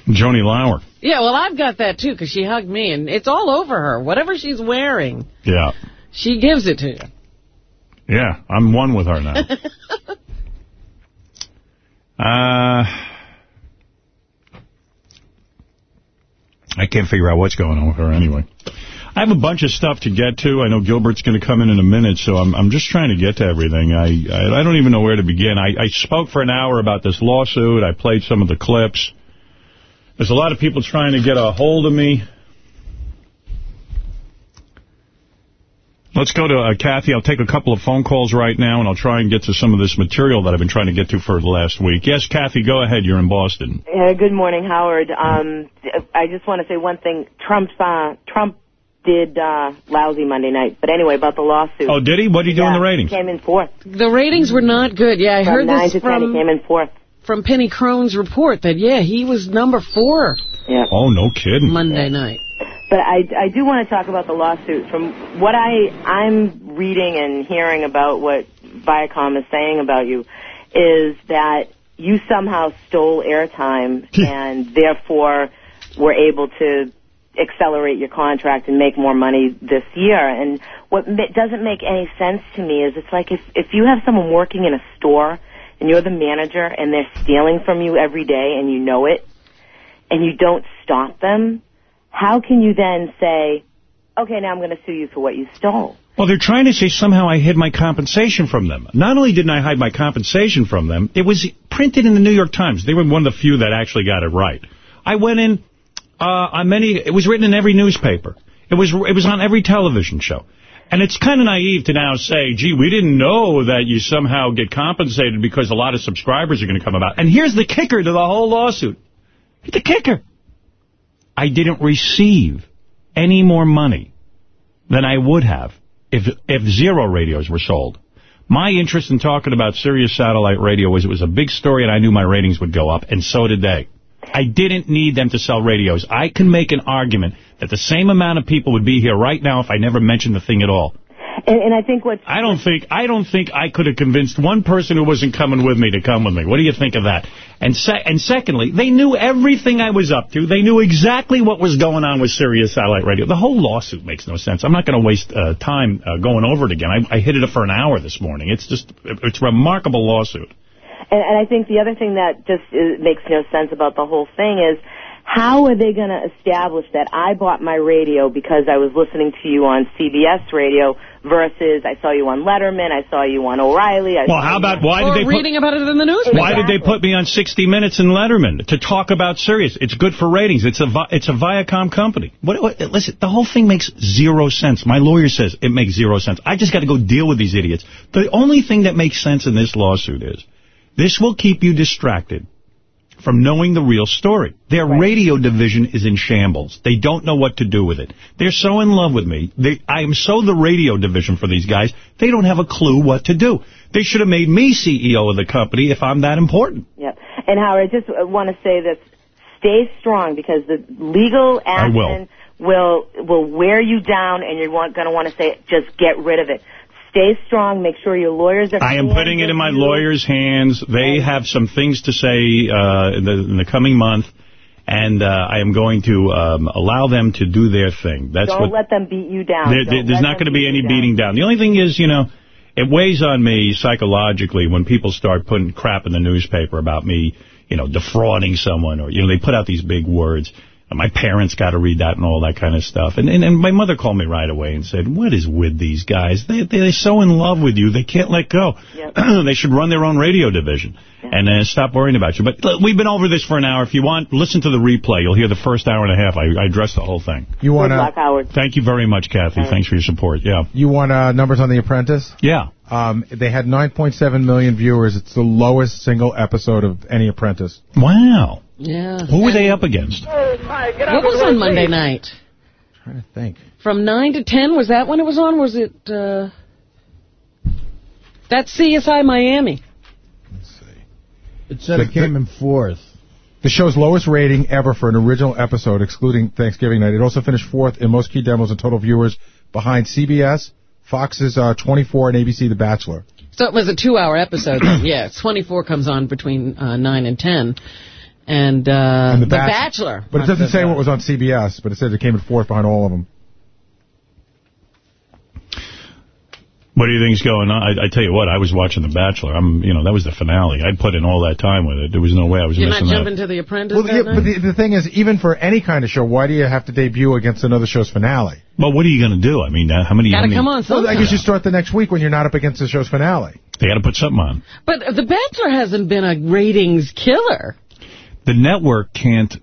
Joanie Laurer. Yeah, well, I've got that, too, because she hugged me, and it's all over her. Whatever she's wearing, Yeah. She gives it to you. Yeah, I'm one with her now. uh, I can't figure out what's going on with her anyway. I have a bunch of stuff to get to. I know Gilbert's going to come in in a minute, so I'm I'm just trying to get to everything. I I, I don't even know where to begin. I, I spoke for an hour about this lawsuit. I played some of the clips. There's a lot of people trying to get a hold of me. Let's go to uh, Kathy. I'll take a couple of phone calls right now, and I'll try and get to some of this material that I've been trying to get to for the last week. Yes, Kathy, go ahead. You're in Boston. Uh, good morning, Howard. Um, I just want to say one thing. Trump, uh, Trump did uh, lousy Monday night. But anyway, about the lawsuit. Oh, did he? What did he do in the ratings? Came in fourth. The ratings were not good. Yeah, I From heard this to ten, from came in fourth. from Penny Crone's report that yeah, he was number four Yeah. Oh, no kidding. Monday night. But I, I do want to talk about the lawsuit. From what I, I'm reading and hearing about what Viacom is saying about you is that you somehow stole airtime and therefore were able to accelerate your contract and make more money this year. And what doesn't make any sense to me is it's like if, if you have someone working in a store and you're the manager and they're stealing from you every day and you know it and you don't stop them, how can you then say, okay, now I'm going to sue you for what you stole? Well, they're trying to say somehow I hid my compensation from them. Not only didn't I hide my compensation from them, it was printed in the New York Times. They were one of the few that actually got it right. I went in uh, on many, it was written in every newspaper. It was it was on every television show. And it's kind of naive to now say, gee, we didn't know that you somehow get compensated because a lot of subscribers are going to come about. And here's the kicker to the whole lawsuit. The kicker. I didn't receive any more money than I would have if if zero radios were sold. My interest in talking about Sirius Satellite Radio was it was a big story and I knew my ratings would go up, and so did they. I didn't need them to sell radios. I can make an argument that the same amount of people would be here right now if I never mentioned the thing at all. And, and I think what I don't think I don't think I could have convinced one person who wasn't coming with me to come with me. What do you think of that? And se and secondly, they knew everything I was up to. They knew exactly what was going on with Sirius Satellite Radio. The whole lawsuit makes no sense. I'm not going to waste uh, time uh, going over it again. I, I hit it up for an hour this morning. It's just it's a remarkable lawsuit. And, and I think the other thing that just is, makes no sense about the whole thing is how are they going to establish that I bought my radio because I was listening to you on CBS radio versus I saw you on Letterman, I saw you on O'Reilly. I Well, saw how you about on- why did they put, reading about it in the newspaper. Why did they put me on 60 Minutes and Letterman to talk about Sirius? It's good for ratings. It's a Vi- it's a Viacom company. What, what, listen, the whole thing makes zero sense. My lawyer says it makes zero sense. I just got to go deal with these idiots. The only thing that makes sense in this lawsuit is this will keep you distracted from knowing the real story. Their radio division is in shambles. They don't know what to do with it. They're so in love with me. They, I am so the radio division for these guys, they don't have a clue what to do. They should have made me CEO of the company if I'm that important. Yep. And Howard, I just want to say this: stay strong because the legal I will. action will will wear you down, and you're going to want to say, just get rid of it. Stay strong. Make sure your lawyers are. I am putting it in my lawyer's hands. They have some things to say uh, in, the, in the coming month, and uh, I am going to um, allow them to do their thing. That's Don't what. let them beat you down. There- there's not going to be any down. beating down. The only thing is, you know, it weighs on me psychologically when people start putting crap in the newspaper about me, you know, defrauding someone or, you know, they put out these big words. And my parents got to read that and all that kind of stuff. And, and and my mother called me right away and said, what is with these guys? They, they're so in love with you, they can't let go. they should run their own radio division and uh, stop worrying about you. But look, we've been over this for an hour. If you want, listen to the replay. You'll hear the first hour and a half. I, I addressed the whole thing. You want Good luck, to Howard. Thank you very much, Kathy. Thanks for your support. Yeah. you want uh, numbers on The Apprentice? Yeah. Um, they had 9.7 million viewers. It's the lowest single episode of any Apprentice. Wow. Yeah. Who were they up against? Oh, What was on Monday night? I'm trying to think. From 9 to 10, was that when it was on? Was it, uh... That's CSI Miami. It said it came in fourth. The show's lowest rating ever for an original episode, excluding Thanksgiving night. It also finished fourth in most key demos and total viewers behind CBS, Fox's uh, 24, and ABC The Bachelor. So it was a two-hour episode. yeah, 24 comes on between uh, 9 and 10. And, uh, And The, Bach- Bachelor. But it doesn't say what was on CBS, but it says it came in fourth behind all of them. What do you think's going on? I, I tell you what, I was watching The Bachelor. I'm, you know, that was the finale. I'd put in all that time with it. There was no way I was You're not missing jumping that. to The Apprentice Well, yeah, but the, the thing is, even for any kind of show, why do you have to debut against another show's finale? Well, what are you going to do? I mean, uh, how many? how Gotta many- come on Well, I guess you start the next week when you're not up against the show's finale. They got to put something on. But The Bachelor hasn't been a ratings killer. The network can't,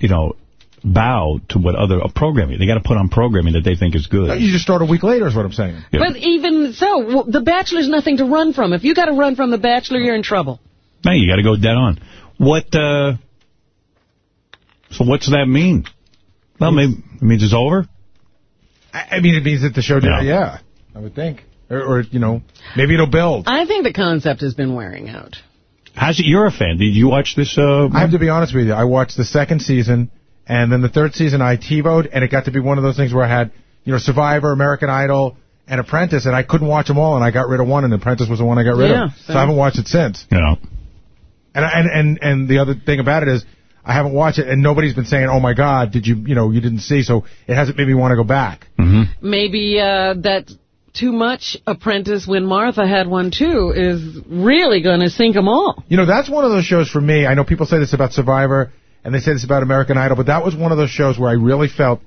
you know, bow to what other uh, programming. They got to put on programming that they think is good. You just start a week later is what I'm saying. Yeah. But even so, w- The Bachelor's nothing to run from. If you got to run from The Bachelor, you're in trouble. Man, you got to go dead on. What, uh, so what's that mean? Well, maybe it means it's over? I, I mean, it means that the show did, Yeah. yeah, I would think. Or, or, you know, maybe it'll build. I think the concept has been wearing out. How's it? You're a fan. Did you watch this? Uh, I have to be honest with you. I watched the second season, and then the third season I TiVoed, and it got to be one of those things where I had, you know, Survivor, American Idol, and Apprentice, and I couldn't watch them all, and I got rid of one, and Apprentice was the one I got rid Yeah, of. So. I haven't watched it since. Yeah. And, I- and and and the other thing about it is, I haven't watched it, and nobody's been saying, "Oh my God, did you, you know, you didn't see?" So it hasn't made me want to go back. Mm-hmm. Maybe uh, that too much Apprentice when Martha had one too is really going to sink them all. You know, that's one of those shows for me. I know people say this about Survivor, and they say this about American Idol, but that was one of those shows where I really felt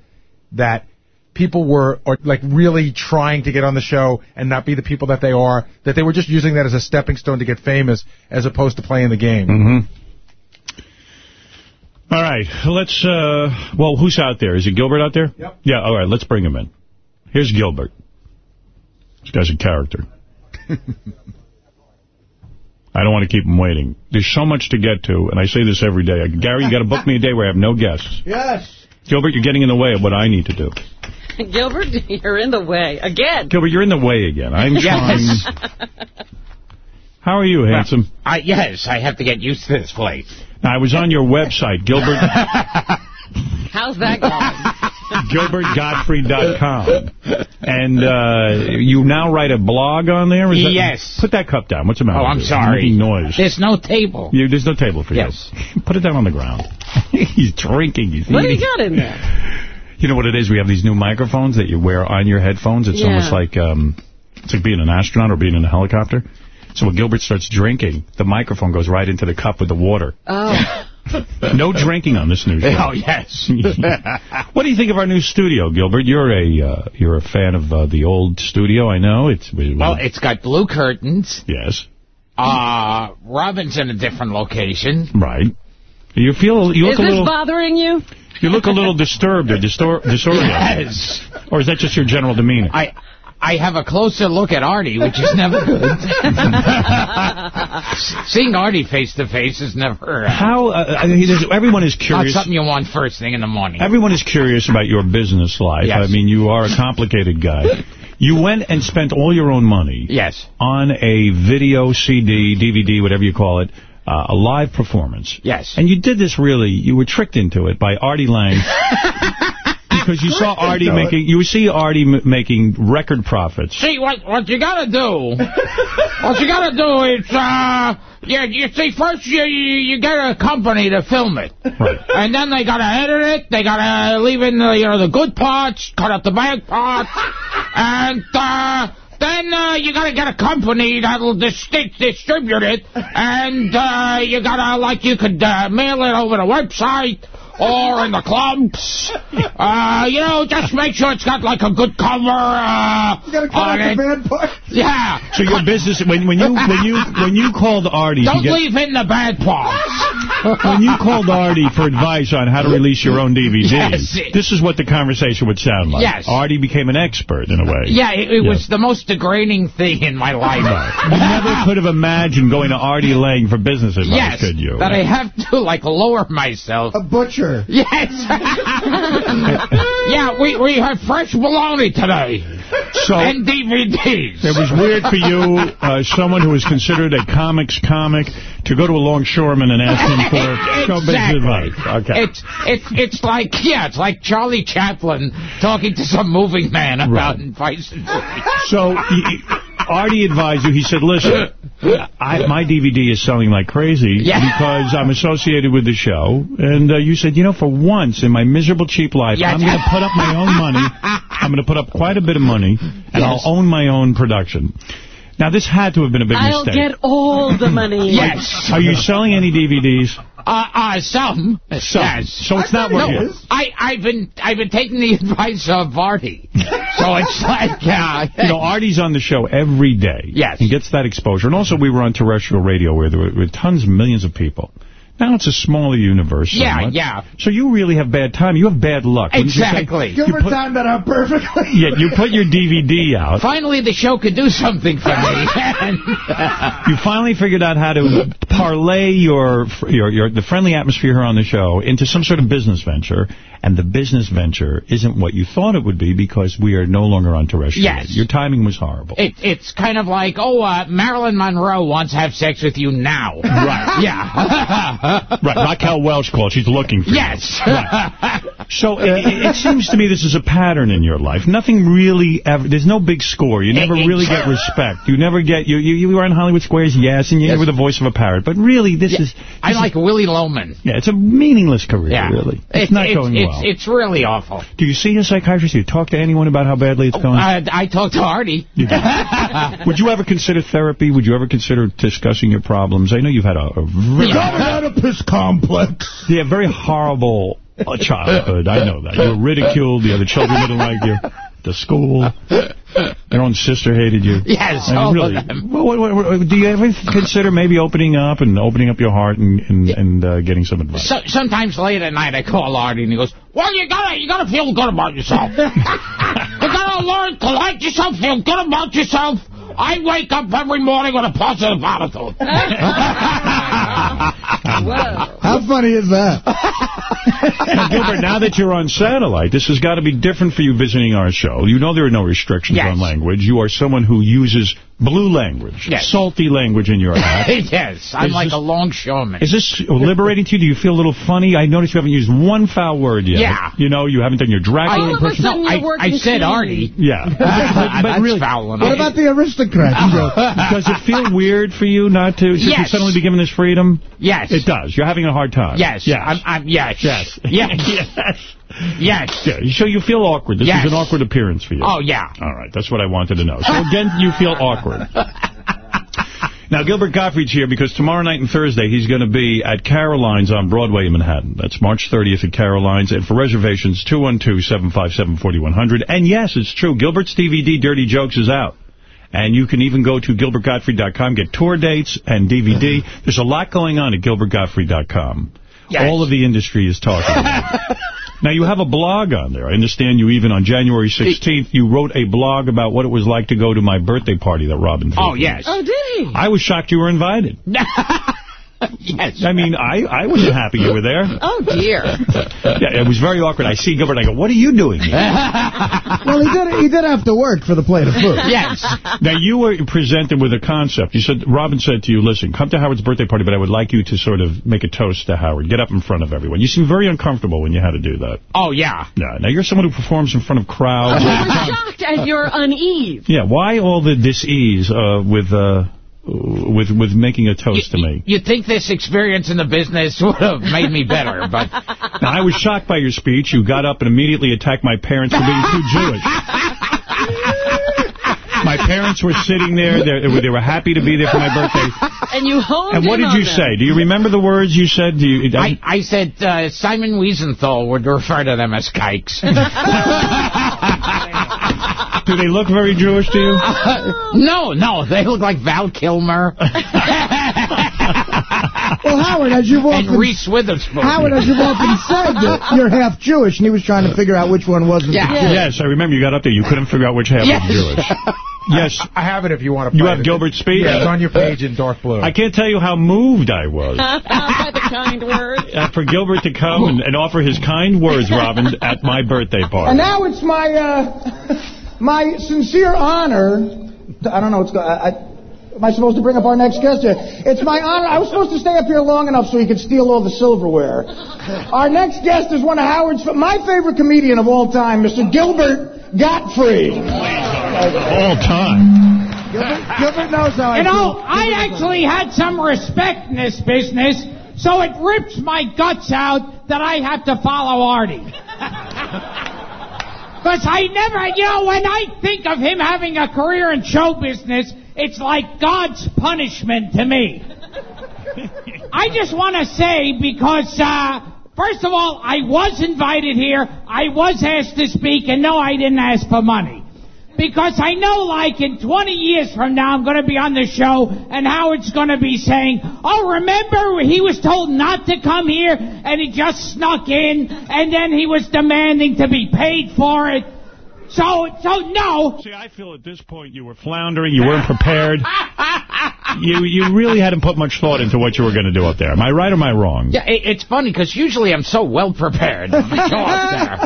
that people were or, like really trying to get on the show and not be the people that they are, that they were just using that as a stepping stone to get famous as opposed to playing the game. Mm-hmm. All right, let's, uh, well, who's out there? Is it Gilbert out there? Yep. Yeah, all right, let's bring him in. Here's Gilbert. This guy's a character. I don't want to keep him waiting. There's so much to get to, and I say this every day. Gary, you got to book me a day where I have no guests. Yes. Gilbert, you're getting in the way of what I need to do. Gilbert, you're in the way again. Gilbert, you're in the way again. I'm Yes. trying. How are you, handsome? I, yes, I have to get used to this place. Now, I was on your website, Gilbert. How's that going? GilbertGottfried.com. And uh, you now write a blog on there? Is that- Yes. Put that cup down. What's the matter Oh, I'm you? sorry. Making noise. There's no table. You, there's no table for Yes. you. Put it down on the ground. He's drinking. He's What do you got in there? You know what it is? We have these new microphones that you wear on your headphones. It's Yeah. almost like um, it's like being an astronaut or being in a helicopter. So when Gilbert starts drinking, the microphone goes right into the cup with the water. Oh. No drinking on this new show. Oh, yes. what do you think of our new studio, Gilbert? You're a uh, you're a fan of uh, the old studio, I know. It's Well, it's got blue curtains. yes, Uh, Robin's in a different location. right. You feel you Is look a this little bothering you? you look a little disturbed or distor- disoriented, Yes. or is that just your general demeanor? I I have a closer look at Artie, which is never good. Seeing Artie face to face is never. Uh, How uh, I mean, everyone is not curious. something you want first thing in the morning. Everyone is curious about your business life. Yes. I mean, you are a complicated guy. You went and spent all your own money Yes. on a video, CD, DVD, whatever you call it, uh, a live performance. Yes. And you did this really, you were tricked into it by Artie Lang. because you saw Artie making, you see Artie making record profits. See what what you gotta do? what you gotta do is uh, yeah, you see first you you, you get a company to film it, Right. and then they gotta edit it. They gotta leave in the you know the good parts, cut out the bad parts, and uh, then uh, you gotta get a company that'll dis- distribute it, and uh, you gotta like you could uh, mail it over the website. Or in the clumps. uh, you know, just make sure it's got like a good cover. Uh, You gotta cut out the bad part. Yeah. So your business, when, when you when you when you called Artie Don't get, leave in the bad parts. when you called Artie for advice on how to release your own DVD, Yes. this is what the conversation would sound like. Yes. Artie became an expert in a way. Yeah, it, it Yeah. was the most degrading thing in my life. You never could have imagined going to Artie Lang for business advice, yes, could you? that I have to like lower myself. A butcher. Yes. yeah, we we have fresh bologna today. So- and DVDs. It was weird for you, uh, someone who is considered a comics comic, to go to a longshoreman and ask him for Exactly. advice. Okay. It's it's it's like yeah, it's like Charlie Chaplin talking to some moving man about Right. advice. So Artie advised you. He said, listen, I, my DVD is selling like crazy Yeah. because I'm associated with the show. And uh, you said, you know, for once in my miserable, cheap life. I'm going to put up my own money. I'm going to put up quite a bit of money, and I'll own my own production. Now, this had to have been a big I'll mistake. get all the money. Yes. Are you selling any DVDs? Uh, uh, some. Some. Yes. So it's not what no, I, I've been, I've been taking the advice of Artie. so it's like, uh, You know, Artie's on the show every day. Yes. He gets that exposure. And also, we were on terrestrial radio where there were, were tons, millions of people. Now it's a smaller universe. Yeah, somewhat. yeah. So you really have bad time. You have bad luck. wouldn't you say? Exactly. Gilbert timed that out perfectly. Yeah, you put your DVD out. Finally, the show could do something for me. You finally figured out how to parlay your, your your the friendly atmosphere here on the show into some sort of business venture, and the business venture isn't what you thought it would be because we are no longer on terrestrial. Yes. Your timing was horrible. it, it's kind of like, oh, uh, Marilyn Monroe wants to have sex with you now. Right. Yeah. Right, Raquel Welch called. She's looking for yes. you. Right. So it, it seems to me this is a pattern in your life. Nothing really ever. There's no big score. You never really get respect. You never get. You you, you were in Hollywood Squares, yes, and you Yes. were the voice of a parrot. But really, this is. I like Willy Loman. Yeah, it's a meaningless career. Yeah. Really, it's, not going it's, well. It's really awful. Do you see a psychiatrist? Do you talk to anyone about how badly it's going? Uh, I talked to Artie. You. Would you ever consider therapy? Would you ever consider discussing your problems? I know you've had a, a very, Oedipus complex. yeah, very horrible uh, childhood. I know that. You were ridiculed. The other children didn't like you. The school. Your own sister hated you. Yes, I mean, all of really. them. Well, what- what- what- do you ever consider maybe opening up and opening up your heart and and, and uh, getting some advice? So, sometimes late at night I call Artie and he goes, "Well, you gotta, you gotta feel good about yourself. you gotta learn to like yourself, feel good about yourself. I wake up every morning with a positive attitude." How funny is that? Now, Gilbert, now that you're on satellite, this has got to be different for you visiting our show. You know there are no restrictions Yes. on language. You are someone who uses blue language, Yes. salty language in your act. yes, I'm Is like this- a longshoreman. Is this liberating to you? Do you feel a little funny? I noticed you haven't used one foul word yet. Yeah. You know, you haven't done your Dracula All of a impression. no, I, I said clean. Artie. Yeah. but, That's really, foul enough. What about the aristocrat? You does it feel weird for you not to, to Yes. suddenly be given this freedom? Yes. It does. You're having a hard time. Yes. Yes. I'm, I'm, yes. Yes. Yes. yes. Yes. Yeah, so you feel awkward. This Yes. is an awkward appearance for you. Oh, yeah. All right, that's what I wanted to know. So again, you feel awkward. Now, Gilbert Gottfried's here because tomorrow night and Thursday he's going to be at Caroline's on Broadway in Manhattan. That's March 30th at Caroline's. And for reservations, 212-757-4100. And yes, it's true. Gilbert's DVD, Dirty Jokes, is out. And you can even go to gilbertgottfried.com, get tour dates and DVD. Mm-hmm. There's a lot going on at gilbertgottfried.com. Yes. All of the industry is talking about it. Now, you have a blog on there. I understand you even on January 16th, you wrote a blog about what it was like to go to my birthday party that Robin threw. Oh, yes. Oh, did he? I was shocked you were invited. yes. I mean, I, I wasn't happy you were there. Oh, dear. Yeah, it was very awkward. I see Gilbert, and I go, what are you doing here? well, he did. He did have to work for the plate of food. Yes. Now, you were presented with a concept. You said, Robin said to you, listen, come to Howard's birthday party, but I would like you to sort of make a toast to Howard. Get up in front of everyone. You seemed very uncomfortable when you had to do that. Oh, yeah. Yeah. Now, you're someone who performs in front of crowds. I was shocked at your unease. yeah, why all the dis-ease uh, with... Uh, with with making a toast to me. You'd think this experience in the business would have made me better, but... Now, I was shocked by your speech. You got up and immediately attacked my parents for being too Jewish. My parents were sitting there. They, they were happy to be there for my birthday. And you honed And what did you them. say? Do you remember the words you said? Do you, I, I said uh, Simon Wiesenthal would refer to them as kikes. Do they look very Jewish to you? no, no, they look like Val Kilmer Well, Howard, as you've often and Reese Witherspoon. Howard, as you've often said, that you're half Jewish, and he was trying to figure out which one wasn't. Yeah. the Jew. Yes, I remember you got up there. You couldn't figure out which half Yes. was Jewish. Yes. I have it if you want to You have it. Gilbert's speech? Yeah, it's on your page in dark blue. I can't tell you how moved I was By the kind words. uh, for Gilbert to come and, and offer his kind words, Robin, at my birthday party. And now it's my uh, my sincere honor, I don't know what's going. I, I, am I supposed to bring up our next guest here? It's my honor. I was supposed to stay up here long enough so he could steal all the silverware. Our next guest is one of Howard's, my favorite comedian of all time, Mr. Gilbert Gottfried. All time. Gilbert, Gilbert knows how I You know, feel. I actually had some respect in this business, so it rips my guts out that I have to follow Artie. Because I never, you know, when I think of him having a career in show business, it's like God's punishment to me. I just want to say because, uh, first of all, I was invited here, I was asked to speak, and no, I didn't ask for money. Because I know, like, in 20 years from now, I'm going to be on the show, and Howard's going to be saying, Oh, remember, he was told not to come here, and he just snuck in, and then he was demanding to be paid for it. So, so no. See, I feel at this point you were floundering, you weren't prepared. you you really hadn't put much thought into what you were going to do up there. Am I right or am I wrong? Yeah, it, it's funny because usually I'm so well prepared.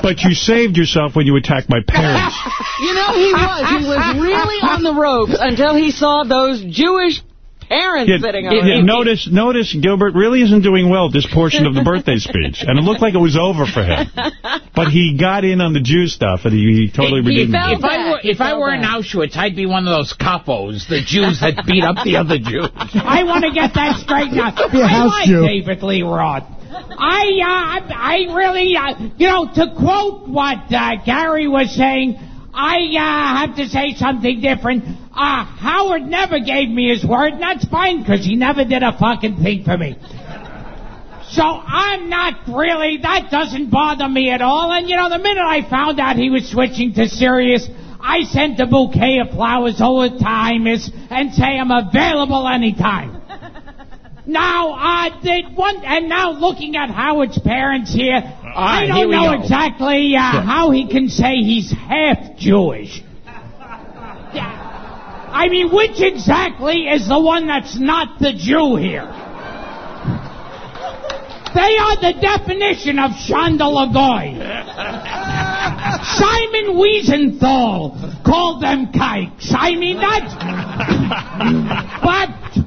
But you saved yourself when you attacked my parents. You know, he was. He was really on the ropes until he saw those Jewish parents Yeah, sitting yeah, over him. notice, notice Gilbert really isn't doing well this portion of the birthday speech. And it looked like it was over for him. But he got in on the Jew stuff, and he, he totally redeemed if himself. I were, if I were in Auschwitz, I'd be one of those capos, the Jews that beat up the other Jews. I want to get that straightened out. Be a I house like Jew. David Lee Roth. I, uh, I really, uh, you know, to quote what uh, Gary was saying, I uh, have to say something different. Uh, Howard never gave me his word, and that's fine because he never did a fucking thing for me. So I'm not really, that doesn't bother me at all. And you know, the minute I found out he was switching to Sirius, I sent a bouquet of flowers all the time is, and say I'm available anytime. Now, uh, did one, and now looking at Howard's parents here, I don't know exactly uh, how he can say he's half Jewish. I mean, which exactly is the one that's not the Jew here? They are the definition of Chandalagoy. Simon Wiesenthal called them kikes. I mean, that's... but...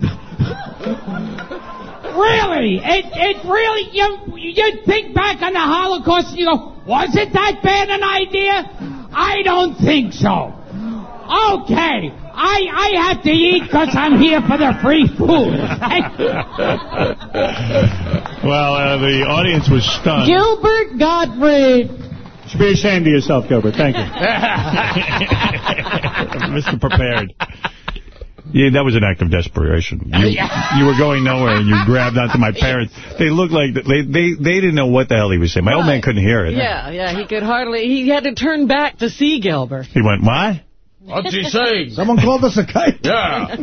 Really, it, it really, you, you think back on the Holocaust and you go, was it that bad an idea? I don't think so. Okay, I, I have to eat because I'm here for the free food. Well, uh, the audience was stunned. Gilbert Gottfried. should be ashamed of yourself, Gilbert. Thank you. Mr. Prepared. Yeah, that was an act of desperation. You, you were going nowhere, and you grabbed onto my parents. They looked like they they they didn't know what the hell he was saying. My old man couldn't hear it. Yeah, yeah, he could hardly, he had to turn back to see Gilbert. He went, "What? What's he saying? Someone called us a kite. Yeah.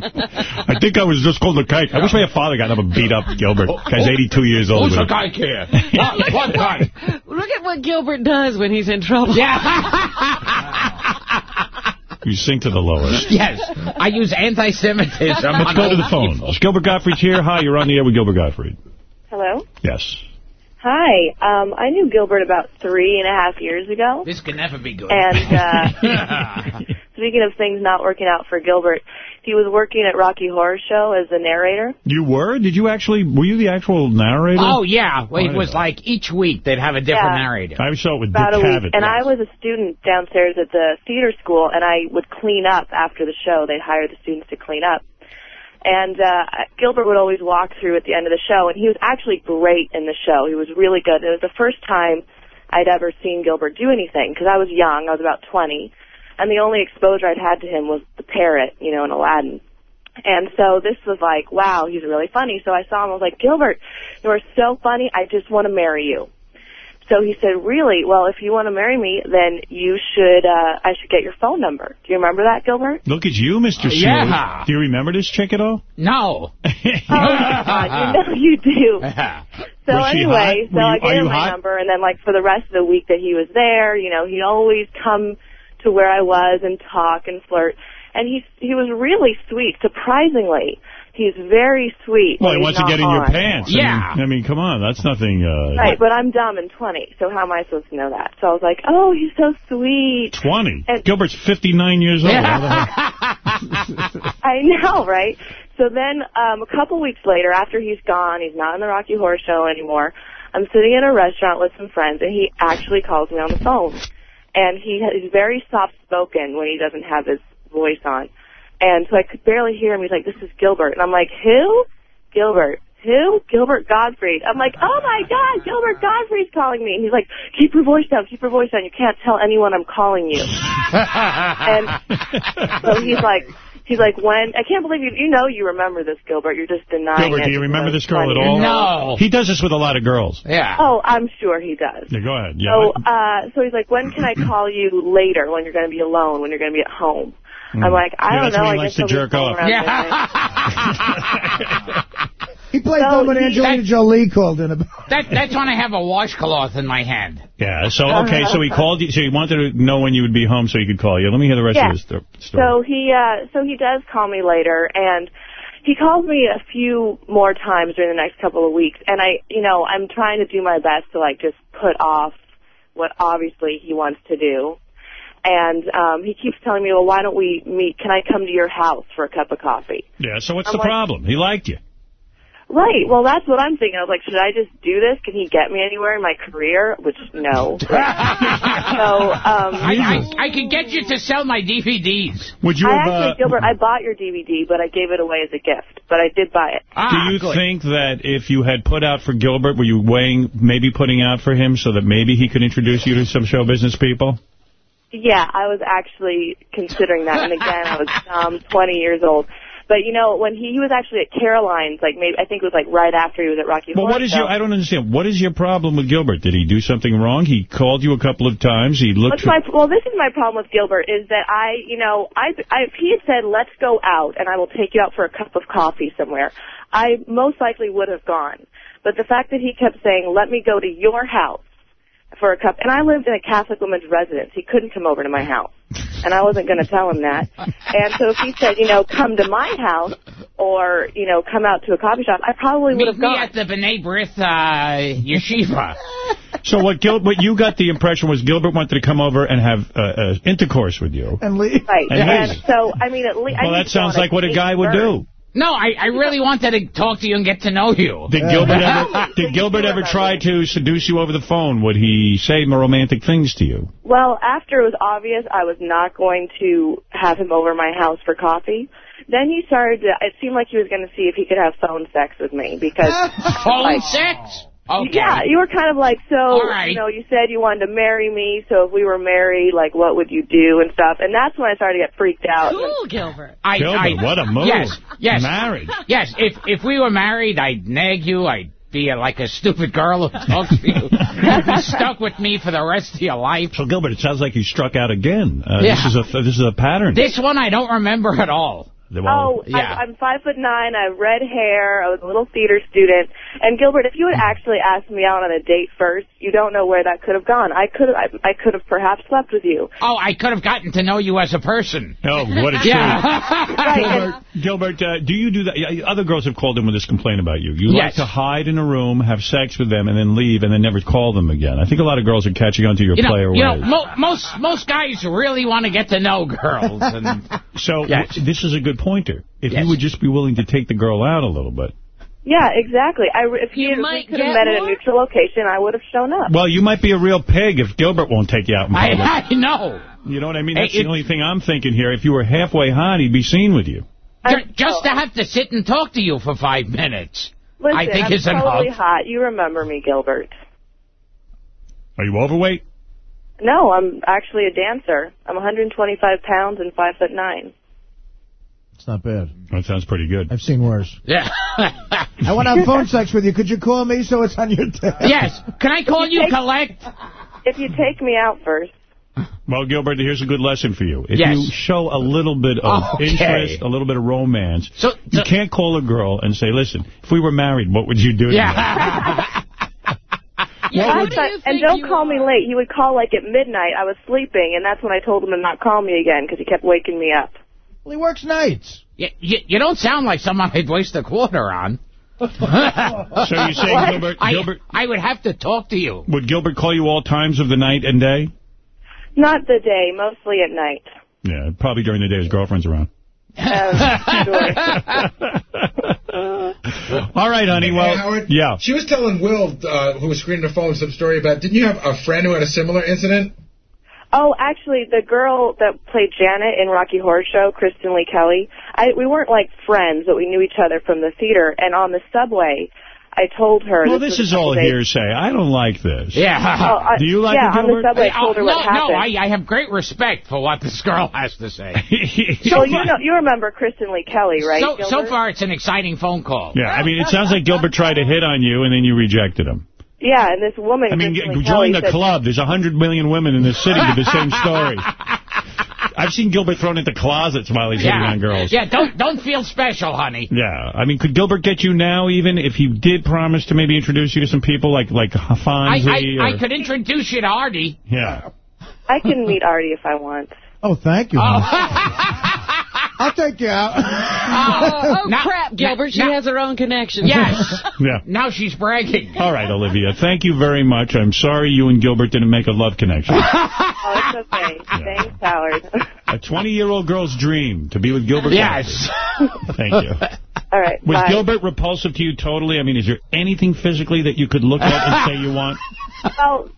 I think I was just called a kite. I wish my father got up and beat up Gilbert. Guy's 82 years old. Who's the guy here? What, what guy? Look at what Gilbert does when he's in trouble. You sink to the lowest. Yes, I use anti-Semitism. Let's on go to the phone. people. Gilbert Gottfried's here. Hi, you're on the air with Gilbert Gottfried. Hello? Yes. Hi. Um, I knew Gilbert about three and a half years ago. This can never be good. And uh, speaking of things not working out for Gilbert, he was working at Rocky Horror Show as a narrator. You were? Did you actually, were you the actual narrator? Oh, yeah. Well, I it didn't was like each week they'd have a different Yeah. narrator. I saw it with About a Dick week. Cavett. And I was a student downstairs at the theater school, and I would clean up after the show. They'd hire the students to clean up. And uh, Gilbert would always walk through at the end of the show, and he was actually great in the show. He was really good. It was the first time I'd ever seen Gilbert do anything because I was young. I was about 20, and the only exposure I'd had to him was the parrot, you know, in Aladdin. And so this was like, wow, he's really funny. So I saw him. I was like, Gilbert, you are so funny. I just want to marry you. So he said, really? Well, if you want to marry me, then you should, uh, I should get your phone number. Do you remember that, Gilbert? Look at you, Mr. Uh, Smooth. yeah. Do you remember this chick at all? No. Oh, God, you know you do. So Was anyway, so you- I are gave him my hot? number, and then like for the rest of the week that he was there, you know, he'd always come to where I was and talk and flirt. And he he was really sweet, surprisingly. He's very sweet. Well, when he wants to get in your pants. I Yeah. mean, I mean, come on. That's nothing. Uh, Right, but I'm dumb and 20, so how am I supposed to know that? So I was like, oh, he's so sweet. 20. And- Gilbert's 59 years old. How the hell- I know, right? So then, um, a couple weeks later, after he's gone, he's not in the Rocky Horror Show anymore. I'm sitting in a restaurant with some friends, and he actually calls me on the phone. And he he's very soft spoken when he doesn't have his voice on. And so I could barely hear him. He's like, this is Gilbert. And I'm like, who? Gilbert. Who? Gilbert Gottfried. I'm like, oh my God, Gilbert Gottfried's calling me. And he's like, keep your voice down, keep your voice down. You can't tell anyone I'm calling you. and so he's like, he's like, when, I can't believe you, you know you remember this, Gilbert. You're just denying Gilbert, it. do you remember this girl at all? No. He does this with a lot of girls. Yeah. Oh, I'm sure he does. Yeah, go ahead. Yeah. So, uh, so he's like, when can I call you later when you're going to be alone, when you're going to be at home? I'm like, I Hmm. Yeah, don't know. he I likes guess to he'll be jerk off. home around He played So one when he- Angelina Jolie called in about. That, that's when I have a washcloth in my hand. Yeah, so, okay, so he called you, so he wanted to know when you would be home so he could call you. Let me hear the rest Yeah. of the sto- story. So he, uh, so he does call me later, and he calls me a few more times during the next couple of weeks, and I, you know, I'm trying to do my best to like just put off what obviously he wants to do. And um, he keeps telling me, well, why don't we meet? Can I come to your house for a cup of coffee? yeah, so what's I'm the like- problem? He liked you. Right. Well, that's what I'm thinking. I was like, should I just do this? Can he get me anywhere in my career? Which no. so, um, I, I, I can get you to sell my DVDs. Would I actually, Gilbert, I bought your DVD, but I gave it away as a gift. But I did buy it. Do you think that if you had put out for Gilbert, were you weighing maybe putting out for him so that maybe he could introduce you to some show business people? Yeah, I was actually considering that. And again, I was um 20 years old. But you know, when he, he was actually at Caroline's, like maybe I think it was like right after he was at Rocky Well, Horror what is Show. your, I don't understand, what is your problem with Gilbert? Did he do something wrong? He called you a couple of times, he looked... What's my well? This is my problem with Gilbert is that I, you know, I, I if he had said let's go out and I will take you out for a cup of coffee somewhere, I most likely would have gone. But the fact that he kept saying let me go to your house for a cup, and I lived in a Catholic woman's residence, he couldn't come over to my house, and I wasn't going to tell him that. And so if he said, you know, come to my house or you know come out to a coffee shop, I probably would have me gone. at the B'nai B'rith uh, yeshiva. So what Gil, what you got the impression was Gilbert wanted to come over and have uh, uh, intercourse with you. And leave. Right. And And, so, I mean, at least. Well, that sounds like what a guy would do. No, I, I really wanted to talk to you and get to know you. Did uh, Gilbert ever, did Gilbert ever try to seduce you over the phone? Would he say more romantic things to you? Well, after it was obvious I was not going to have him over my house for coffee, then he started to, it seemed like he was going to see if he could have phone sex with me because... Phone like, sex? Okay. Yeah, you were kind of like, so, All right. you know, you said you wanted to marry me, so if we were married, like, what would you do and stuff. And that's when I started to get freaked out. Cool, Gilbert. I, Gilbert, I, what a move. Yes, yes. Married. Yes, if if we were married, I'd nag you. I'd be a, like a stupid girl who talks to you. You'd be stuck with me for the rest of your life. So Gilbert, it sounds like you struck out again. Uh, Yeah. This is a this is a pattern. This one I don't remember at all. Oh, yeah. I, I'm five foot nine. I have red hair. I was a little theater student. And Gilbert, if you had actually asked me out on a date first, you don't know where that could have gone. I could have. I, I could have perhaps slept with you. Oh, I could have gotten to know you as a person. Oh, what a treat. Yeah. Gilbert, Gilbert uh, do you do that? Other girls have called in with this complaint about you. You like to hide in a room, have sex with them, and then leave, and then never call them again. I think a lot of girls are catching on to your you know, player you know mo- most most guys really want to get to know girls. And so Yes. this is a good pointer. If Yes. you would just be willing to take the girl out a little bit. Yeah, exactly. I, if he You if we could have get met at a neutral location, I would have shown up. Well, you might be a real pig if Gilbert won't take you out in public. I, I know. You know what I mean? Hey, That's it- the only thing I'm thinking here. If you were halfway hot, he'd be seen with you. Ju- Just to have to sit and talk to you for five minutes. Listen, I think I'm is totally enough. hot. You remember me, Gilbert. Are you overweight? No, I'm actually a dancer. I'm 125 pounds and five foot nine. It's not bad. That sounds pretty good. I've seen worse. Yeah. I want to have phone sex with you. Could you call me so it's on your tab? yes. Can I call you Take- collect? If you take me out first. Well, Gilbert, here's a good lesson for you. If Yes. you show a little bit of Okay. interest, a little bit of romance, So, you can't call a girl and say, listen, if we were married, what would you do yeah. Yeah, I do thought- you and don't you call me late. He would call like at midnight. I was sleeping, and that's when I told him to not call me again because he kept waking me up. Well, he works nights. you, you, you don't sound like someone I'd waste a quarter on. So you're saying Gilbert, I, Gilbert, I would have to talk to you. would Gilbert call you all times of the night and day? Not the day, mostly at night. Yeah, probably during the day his girlfriend's around. Um. All right, honey. Hey, Well, Howard? yeah. She was telling Will, uh, who was screening her phone, some story about, didn't you have a friend who had a similar incident? Oh, actually, the girl that played Janet in Rocky Horror Show, Kristen Lee Kelly, I, we weren't like friends, but we knew each other from the theater. And on the subway, I told her. Well, this was is all hearsay. I don't like this. Yeah. Oh, I- Do you like yeah, it, on the subway, I told her oh, no, what happened. no, I, I have great respect for what this girl has to say. So you know, you remember Kristen Lee Kelly, right? so, so far, it's an exciting phone call. Yeah, I mean, it sounds like Gilbert tried to hit on you, and then you rejected him. Yeah, and this woman. I mean, Kristen join the said- club. There's a hundred million women in this city with the same story. I've seen Gilbert thrown into closets while he's hitting Yeah. on girls. Yeah, don't don't feel special, honey. Yeah, I mean, could Gilbert get you now, even if he did promise to maybe introduce you to some people like like I, Fonzie? I, or, I could introduce you to Artie. Yeah. I can meet Artie if I want. Oh, thank you. Oh. I'll take you out. Oh, oh, Now- crap, Gilbert. She now- has her own connection. Yes. Yeah. Now she's bragging. All right, Olivia. Thank you very much. I'm sorry you and Gilbert didn't make a love connection. Oh, it's okay. Thanks, Howard. A 20-year-old girl's dream to be with Gilbert. Yes. Thank you. All right. Was bye. Gilbert repulsive to you totally? I mean, is there anything physically that you could look at and say you want? Well,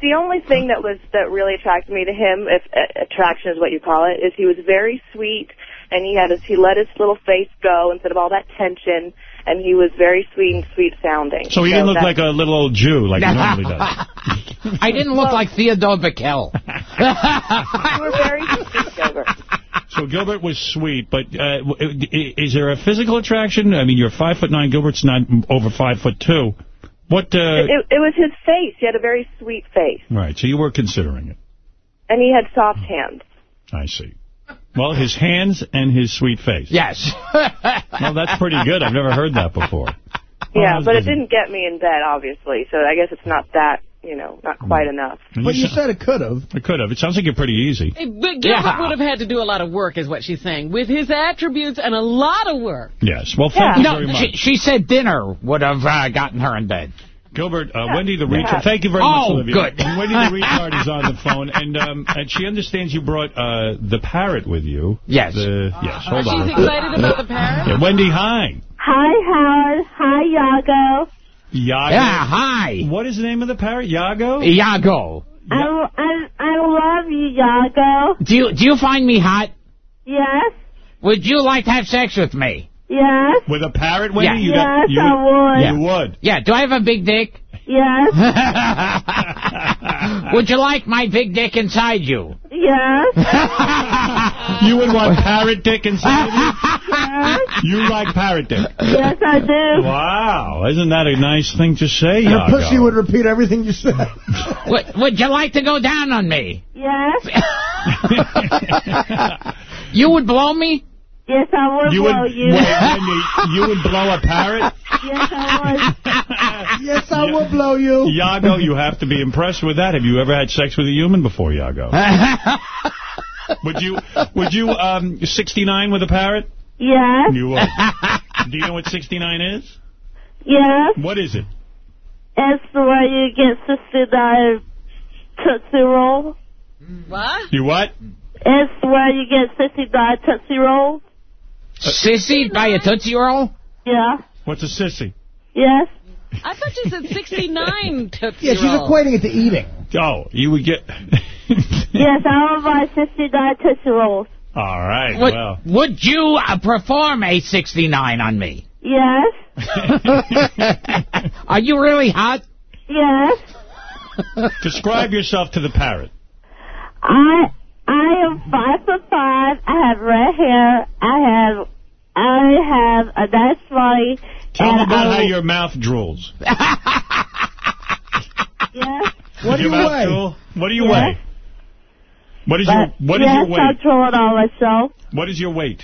the only thing that was that really attracted me to him, if uh, attraction is what you call it, is he was very sweet and he had his he let his little face go instead of all that tension, and he was very sweet and sweet sounding. So he didn't look like a little old Jew like he normally does. I didn't look like Theodore Bikel. You were very sweet, Gilbert. So Gilbert was sweet, but uh, is there a physical attraction? I mean, you're five foot nine. Gilbert's not over five foot two. What? Uh, it, it was his face. He had a very sweet face, right. So you were considering it. and he had soft hands. I see. Well, his hands and his sweet face. Yes. Well, that's pretty good. I've never heard that before. Yeah, Well, but it didn't get me in bed, obviously. So I guess it's not that, you know, not quite enough. But you sa- said it could have. it could have. It sounds like you're pretty easy. Hey, But Gilbert Yeah. would have had to do a lot of work, is what she's saying, with his attributes and a lot of work. Yes. Well, thank you no, very she, much. she said dinner would have uh, gotten her in bed. Gilbert, uh, Wendy the retard. Thank you very much, Oh, Olivia. good. Wendy the retard is on the phone, and um, and she understands you brought uh, the parrot with you. Yes. The, yes. Hold She's on. She's excited about the parrot. Yeah, Wendy, hi. Hi, Howard. Hi, Yago. Yago. Yeah, hi. What is the name of the parrot? Yago. Iago. I, I, I love you, Yago. Do you, do you find me hot? Yes, Would you like to have sex with me? Yes, With a parrot, Wendy? Yeah. You yes, got, you, I would. You would. Yeah, do I have a big dick? Yes, Would you like my big dick inside you? yes, You would want parrot dick inside of you? You like parrot dick. yes, I do. Wow. Isn't that a nice thing to say, And the Yago? pussy would repeat everything you said. would, would you like to go down on me? Yes, You would blow me? Yes, I would You blow would, you. wait, Wendy, you would blow a parrot? Yes, I yes, I will blow you. Yago, you have to be impressed with that. Have you ever had sex with a human before, Yago? would you, would you, um, 69 with a parrot? Yes, You would. Do you know what 69 is? yes. What is it? It's where you get $69 Tootsie Roll. What? You what? It's where you get $69 Tootsie Roll. Sissy by a Tootsie Roll? Yeah, What's a sissy? yes. I thought you said 69 Tootsie Yeah, she's Roll. equating it to eating. Oh, you would get... Yes, I will buy 69 Tootsie Rolls. All right, Would, well. would you uh, perform a 69 on me? Yes, Are you really hot? yes. Describe yourself to the parrot. I I am five foot five. I have red hair. I have I have a nice body. Tell me about I, how your mouth drools. yes. What do you weigh? drool? What do you Yes. weigh? What is your But What is yes, your I weight? it on myself. What is your weight?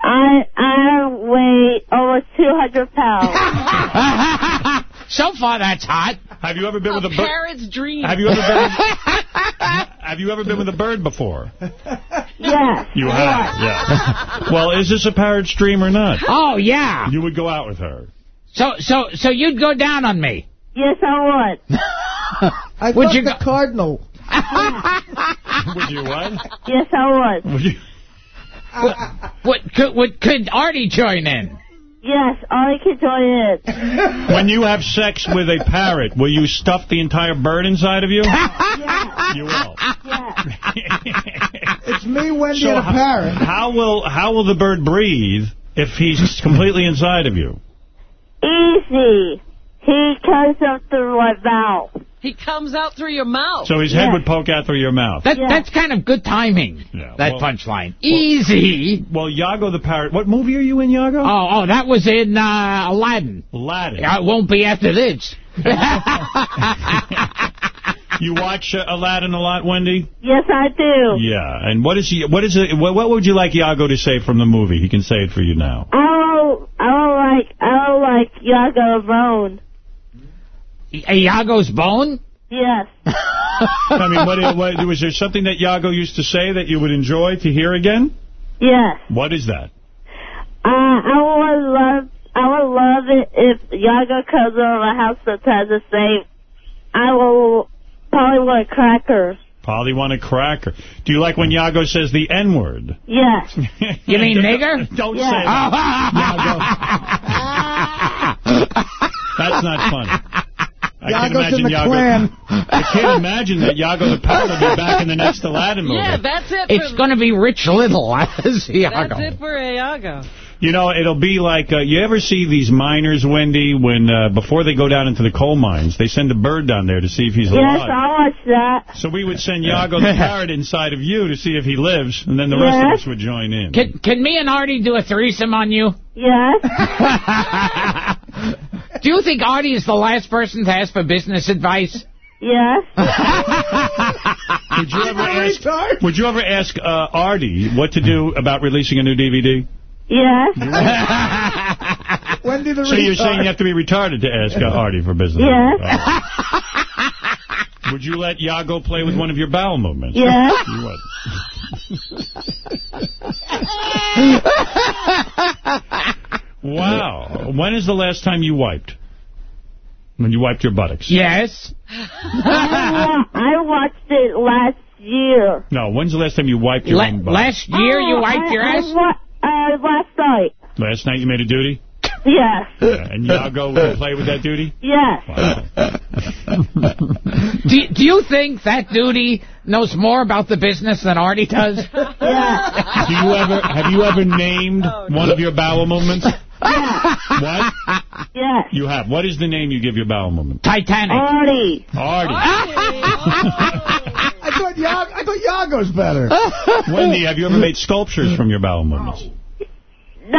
I I weigh over two hundred pounds. so far, that's hot. Have you ever been A with a bird? parrot's dream. Have you ever been? have you ever been with a bird before? yes. You have, yeah. Well, is this a parrot's dream or not? Oh, yeah. You would go out with her. So, so, so you'd go down on me? Yes, I would. I Would you the go- cardinal. Would you what? Yes, I would. Would you? What, could, would, could Artie join in? Yes, oh, I can join in. When you have sex with a parrot, will you stuff the entire bird inside of you? Yes. You will. Yes. It's me, Wendy, So and a how- parrot. How will how will the bird breathe if he's completely inside of you? Easy. He comes up through my mouth. He comes out through your mouth. So his head would poke out through your mouth. That, That's kind of good timing, that well- punchline. Easy. Well, Iago the parrot. What movie are you in, Iago? Oh, oh, that was in uh, Aladdin. Aladdin. Yeah, It won't be after this. You watch uh, Aladdin a lot, Wendy? Yes, I do. Yeah. And what is he? What is it? What, what would you like Iago to say from the movie? He can say it for you now. I don't, I don't like, I don't like Iago Bone. Iago's bone? Yes. I mean, what, what, was there something that Iago used to say that you would enjoy to hear again? Yes. What is that? Uh, I would love, I would love it if Iago comes over my house sometimes and say, I will probably want a cracker. Polly want a cracker. Do you like when Iago says the N-word? Yes. You mean nigger? Don't Yeah. say that. That's not funny. I can Iago's imagine in the Iago. clan. I can't imagine that Iago the parrot will be back in the next Aladdin movie. Yeah, that's it. It's going to be Rich Little as That's it for Iago. You know, it'll be like, uh, you ever see these miners, Wendy, when uh, before they go down into the coal mines, they send a bird down there to see if he's Yes, alive. Yes, I'll watch that. So we would send Iago the parrot inside of you to see if he lives, and then the rest of us would join in. Can, can me and Artie do a threesome on you? Yes. Do you think Artie is the last person to ask for business advice? Yes. Would you ever ask? Would you ever ask uh, Artie what to do about releasing a new DVD? Yes. Wendy the So you're saying you have to be retarded to ask uh, Artie for business? Yes. advice. Would you let Iago play with one of your bowel movements? Yes. You would. Wow. When is the last time you wiped? When you wiped your buttocks? Yes. I, I watched it last year. No, when's the last time you wiped your La- own butt? last year you Oh, wiped I, your I ass? wa- uh, last night. Last night you made a duty? Yes. Yeah, and Iago will play with that duty? Yes. do, do you think that duty knows more about the business than Artie does? Do you ever have you ever named oh, one of your bowel movements? What? Yes. You have. What is the name you give your bowel movement? Titanic. Artie. Artie. I thought Iago, I thought Iago's better. Wendy, have you ever made sculptures from your bowel movements?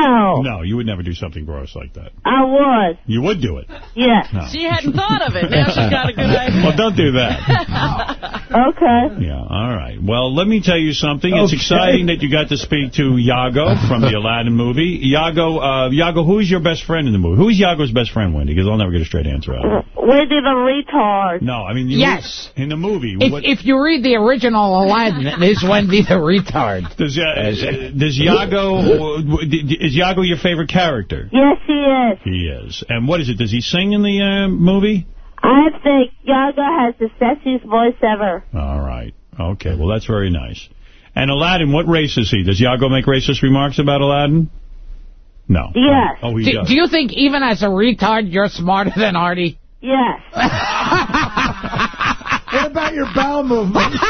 No. No, you would never do something gross like that. I would. You would do it. Yes. No. She hadn't thought of it. Now she's got a good idea. Well, don't do that. Okay. Yeah, all right. Well, let me tell you something. It's exciting that you got to speak to Iago from the Aladdin movie. Iago, uh, Iago, who is your best friend in the movie? Who is Iago's best friend, Wendy? Because I'll never get a straight answer out of it. Wendy the retard. No, I mean... You Yes. In the movie. If, what, if you read the original Aladdin, it is Wendy the retard. does, uh, does Iago... Is Iago your favorite character? Yes, he is. He is. And what is it? Does he sing in the uh, movie? I think Iago has the sexiest voice ever. All right. Okay, well, that's very nice. And Aladdin, what race is he? Does Iago make racist remarks about Aladdin? No. Yes. Oh, he Do, does. do you think even as a retard you're smarter than Artie? Yes. What about your bowel movement?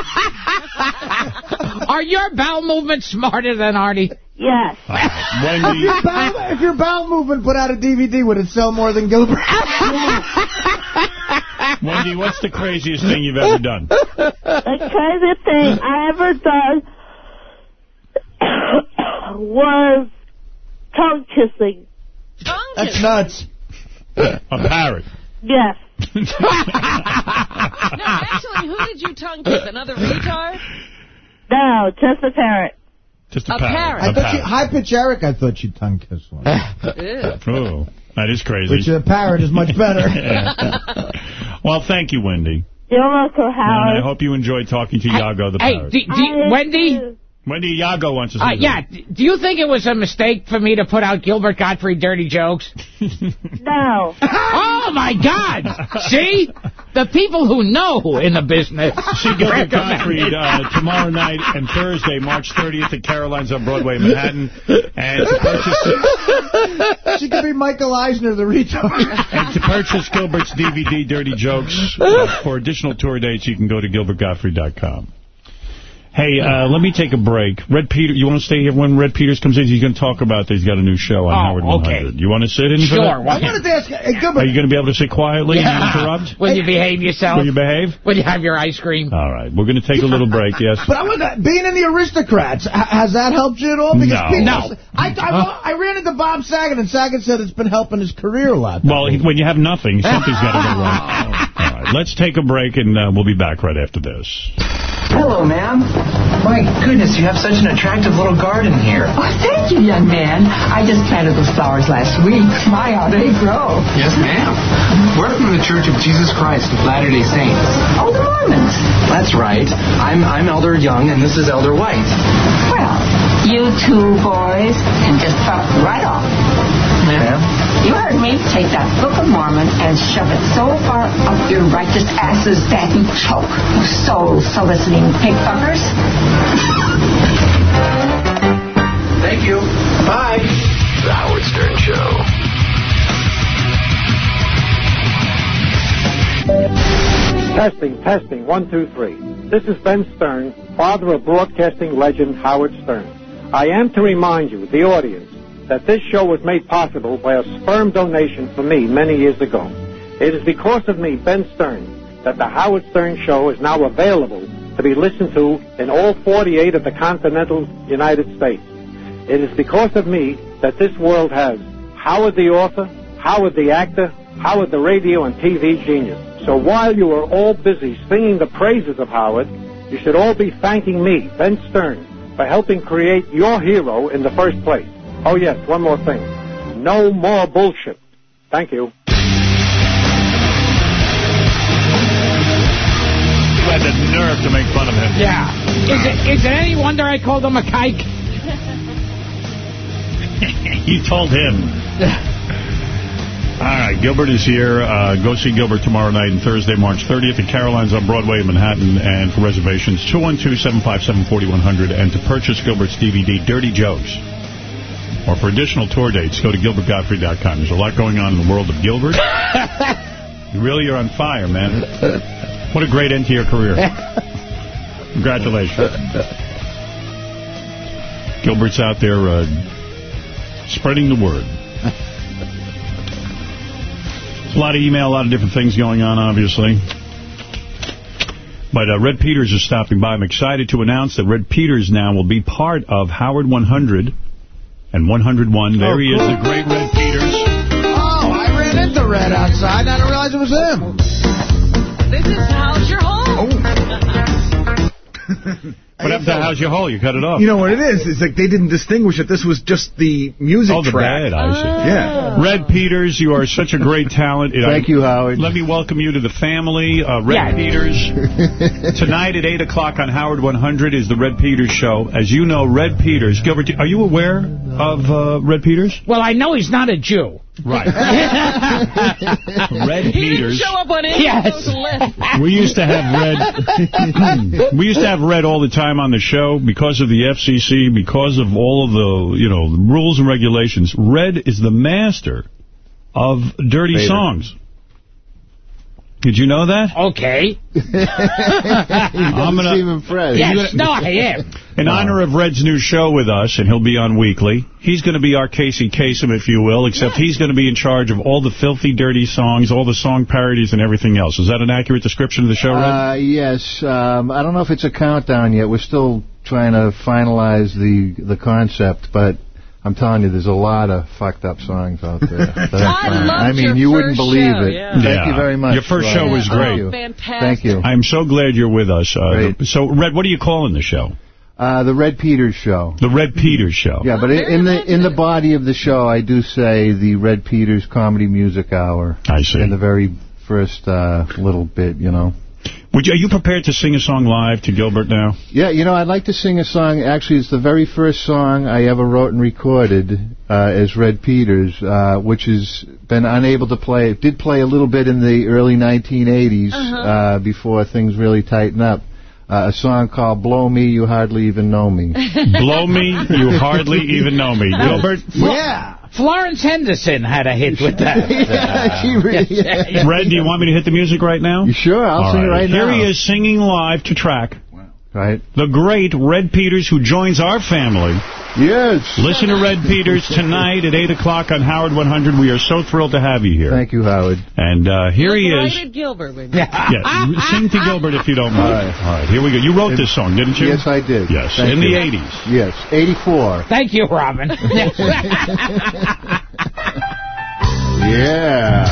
Are your bowel movements smarter than Artie? Yes. All right. if, your bowel, if your bowel movement put out a DVD, would it sell more than Gilbert? Wendy, what's the craziest thing you've ever done? The craziest thing I ever done was tongue kissing. Tongue That's nuts. A parrot. Yes. No, actually, who did you tongue kiss? Another retard? No, just a parrot. Just a, A parrot. parrot. I A thought you, parrot. high pitch Eric, I thought you tongue kissed one. Ew. Oh, that is crazy. Which a parrot is much better. well, thank you, Wendy. You're welcome, And I hope you enjoyed talking to Iago the Hey, parrot. do, do, Wendy, do. Wendy Iago wants to say Uh, yeah, d- do you think it was a mistake for me to put out Gilbert Gottfried Dirty Jokes? No. oh, my God! See? The people who know in the business. See Gilbert recommend Gottfried uh, tomorrow night and Thursday, March 30th at Caroline's on Broadway, Manhattan. And to purchase, She could be Michael Eisner, the retard. and to purchase Gilbert's DVD, Dirty Jokes, uh, for additional tour dates, you can go to gilbertgottfried.com. Hey, uh, let me take a break. Red Peter, you want to stay here when Red Peters comes in? He's going to talk about this. He's got a new show on Oh, Howard 100. okay. You want to sit in for Sure, that? I wanted to ask, hey, Are you going to be able to sit quietly and interrupt? Will you behave yourself? Will you behave? Will you have your ice cream? All right, we're going to take a little break, yes. but I want to, being in the Aristocrats, has that helped you at all? Because No. people, No. I, I, I ran into Bob Saget, and Saget said it's been helping his career a lot. Well, he- when you have nothing, something's got to go wrong. All right, let's take a break, and uh, we'll be back right after this. Hello, ma'am. My goodness, you have such an attractive little garden here. Oh, thank you, young man. I just planted those flowers last week. My, how they grow. Yes, ma'am. We're from the Church of Jesus Christ of Latter-day Saints. Oh, the Mormons. That's right. I'm I'm Elder Young, and this is Elder White. Well, you two boys can just fuck right off. Ma'am? You heard me. Take that Book of Mormon and shove it so far up your righteous asses that you choke. You soul soliciting pig fuckers. Thank you. Bye. The Howard Stern Show. Testing, testing, one, two, three. This is Ben Stern, father of broadcasting legend Howard Stern. I am to remind you, the audience, that this show was made possible by a sperm donation from me many years ago. It is because of me, Ben Stern, that the Howard Stern Show is now available to be listened to in all 48 of the continental United States. It is because of me that this world has Howard the author, Howard the actor, Howard the radio and TV genius. So while you are all busy singing the praises of Howard, you should all be thanking me, Ben Stern, for helping create your hero in the first place. Oh yes, one more thing. No more bullshit. Thank you. You had the nerve to make fun of him. Yeah. Is it is it any wonder I called him a kike? you told him. All right, Gilbert is here. Uh, go see Gilbert tomorrow night and Thursday, March 30th at Caroline's on Broadway in Manhattan. And for reservations, 212-757-4100. And to purchase Gilbert's DVD, Dirty Jokes, or for additional tour dates, go to gilbertgottfried.com. There's a lot going on in the world of Gilbert. you really are on fire, man. What a great end to your career. Congratulations. Gilbert's out there uh, spreading the word. A lot of email, a lot of different things going on, obviously. But uh, Red Peters is stopping by. I'm excited to announce that Red Peters now will be part of Howard 100 and 101. There oh, he is, the great Red Peters. Oh, I ran into Red outside, I didn't realize it was him. This is How's Your Home. Oh. What happened to How's Your Hole? You cut it off. You know what it is? It's like they didn't distinguish it. This was just the music Oh, the track. bed, I see. Yeah. Red Peters, you are such a great talent. Thank you, Howard. Let me welcome you to the family. Uh, Red Yeah. Peters. Tonight at 8 o'clock on Howard 100 is the Red Peters show. As you know, Red Peters. Gilbert, are you aware of uh, Red Peters? Well, I know he's not a Jew. Right. Red He didn't show up on any Yes. of those lists. We used to have Red. we used to have Red all the time on the show because of the FCC, because of all of the you know the rules and regulations. Red is the master of dirty Vader. songs. Did you know that? Okay. I'm gonna, Stephen Fred. Yes, no, I am. In honor of Red's new show with us, and he'll be on weekly, he's going to be our Casey Kasem, if you will, except he's going to be in charge of all the filthy, dirty songs, all the song parodies, and everything else. Is that an accurate description of the show, Red? Uh, yes. Um, I don't know if it's a countdown yet. We're still trying to finalize the the concept, but I'm telling you, there's a lot of fucked up songs out there. that I found. loved I mean, your you wouldn't first believe show, it. yeah. Thank Yeah. you very much. Your first Rob. show was great. Oh, fantastic. Thank you. I'm so glad you're with us. Uh, Great. the- so, Red, what are you calling the show? Uh, the Red Peters Show. The Red Peters Show. Yeah, but in the in the body of the show, I do say the Red Peters Comedy Music Hour. I see. In the very first uh, little bit, you know. Would you, are you prepared to sing a song live to Gilbert now? Yeah, you know, I'd like to sing a song. Actually, it's the very first song I ever wrote and recorded uh, as Red Peters, uh, which has been unable to play. It did play a little bit in the early 1980s Uh-huh. uh before things really tightened up. Uh, a song called Blow Me, You Hardly Even Know Me. Blow me, you hardly even know me. Gilbert? Yeah. Florence Henderson had a hit with that. Yeah, she really- yeah. Red, do you want me to hit the music right now? You sure? I'll All sing it right Here now. he is singing live to track. Right. The great Red Peters, who joins our family. Yes. Listen to Red Peters tonight at 8 o'clock on Howard 100. We are so thrilled to have you here. Thank you, Howard. And uh, here he is. Invited Gilbert with. Yeah, sing to Gilbert if you don't mind. All right. here we go. You wrote this song, didn't you? Yes, I did. Yes, Thank in you. the 80s. Yes, 84. Thank you, Robin. Yeah.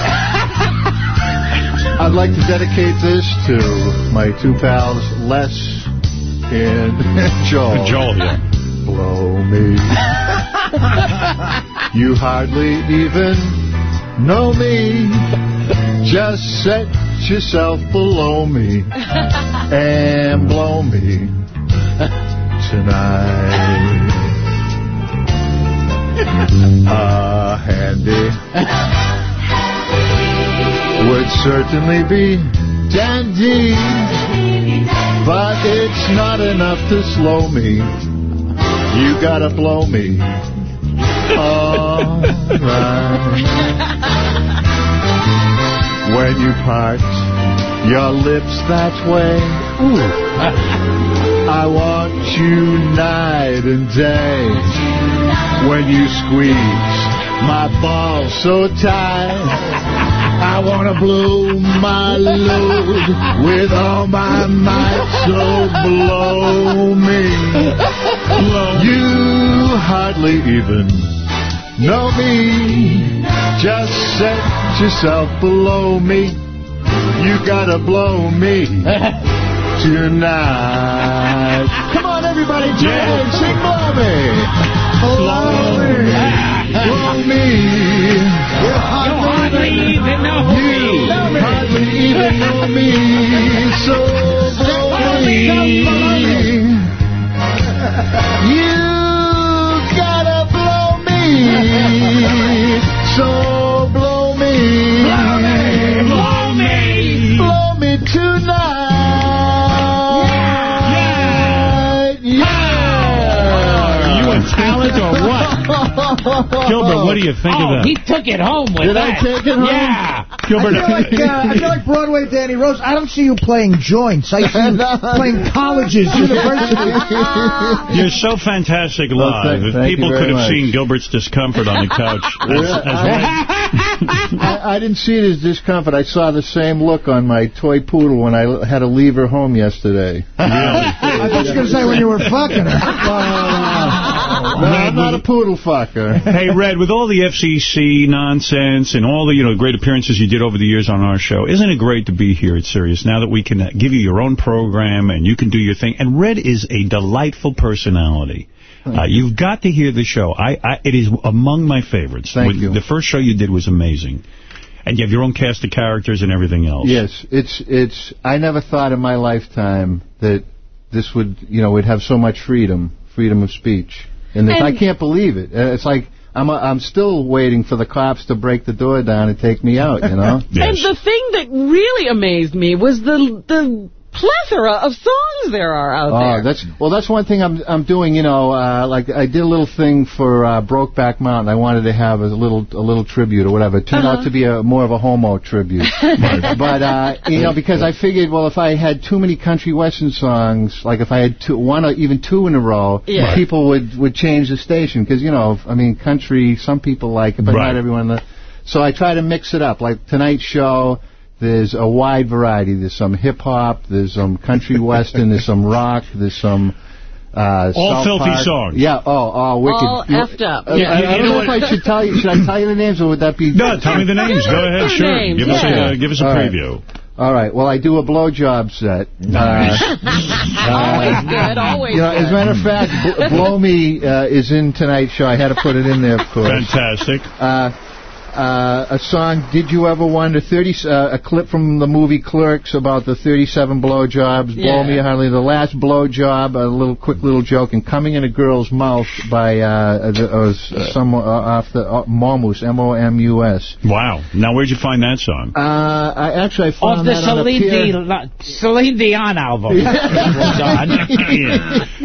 I'd like to dedicate this to my two pals, Les and Joel. Joel, yeah. Blow me. you hardly even know me. Just set yourself below me and blow me tonight. A handy would certainly be dandy, but it's not enough to slow me. You gotta blow me. Alright. When you part your lips that way, Ooh. I want you night and day. When you squeeze my balls so tight, I wanna blow my load with all my might. So blow me. Blow. You hardly even know me. Just set yourself below me. You gotta blow me tonight. Come on, everybody, in. Sing blow me. Blow me. Blow me. You hardly even know me. You hardly even know me. So blow me. You gotta blow me. So blow me. Blow me. Blow me. Blow me tonight. Gilbert, what do you think oh, of that? he took it home with Did I take it home? Yeah. Gilbert, I feel like uh, I feel like Broadway Danny Rose. I don't see you playing joints. I see you playing colleges, universities. You're so fantastic Well, live. thank- if thank people you could have much. seen Gilbert's discomfort on the couch as, as I, I didn't see it as discomfort. I saw the same look on my toy poodle when I had to leave her home yesterday. I thought you were going to say when you were fucking her. No, I'm not a poodle fucker. hey, Red, with all the FCC nonsense and all the you know great appearances you did over the years on our show, isn't it great to be here at Sirius now that we can uh, give you your own program and you can do your thing? And Red is a delightful personality. Uh, you've got to hear the show. I, I It is among my favorites. Thank When- you. The first show you did was amazing. And you have your own cast of characters and everything else. Yes, it's it's. I never thought in my lifetime that this would, you know, we'd have so much freedom, freedom of speech, and, this, I can't believe it. Uh, It's like I'm I'm still waiting for the cops to break the door down and take me out. You know. And the thing that really amazed me was the the plethora of songs there are out Oh, there. that's well. That's one thing I'm I'm doing. You know, uh, like I did a little thing for uh, Brokeback Mountain. I wanted to have a little a little tribute or whatever. It turned Uh-huh. out to be a more of a homo tribute. but uh, you know, because I figured, well, if I had too many country western songs, like if I had two, one or even two in a row, Yeah. people would would change the station because you know, I mean, country. Some people like it, but Right. not everyone. So I try to mix it up. Like tonight's show, there's a wide variety. There's some hip hop, there's some country western, there's some rock, there's some. Uh, All South filthy Park. songs. Yeah. Oh, oh, wicked. All You- effed up. Uh, Yeah, I, you- I don't know know if I should tell you. Should I tell you the names, or would that be? No, tell me the names. Go ahead, sure. names, Give us a uh, give us a All right. preview. All right. Well, I do a blowjob set. Nice. Uh, always good, always you know, good. as a matter of fact, Bl- Blow Me uh, is in tonight's show. I had to put it in there, of course. Fantastic. Uh, uh, a song, Did You Ever Wonder, 30, uh, a clip from the movie Clerks about the 37 blowjobs, Blow Me Hardly, the last blowjob, a little quick little joke, and Coming in a Girl's Mouth by uh, the, uh, some, uh, off the, uh, Momus, M-O-M-U-S. Wow. Now, where'd you find that song? Uh, I actually I found Off the that on a Celine, peer- Dion, Celine Dion album. was on.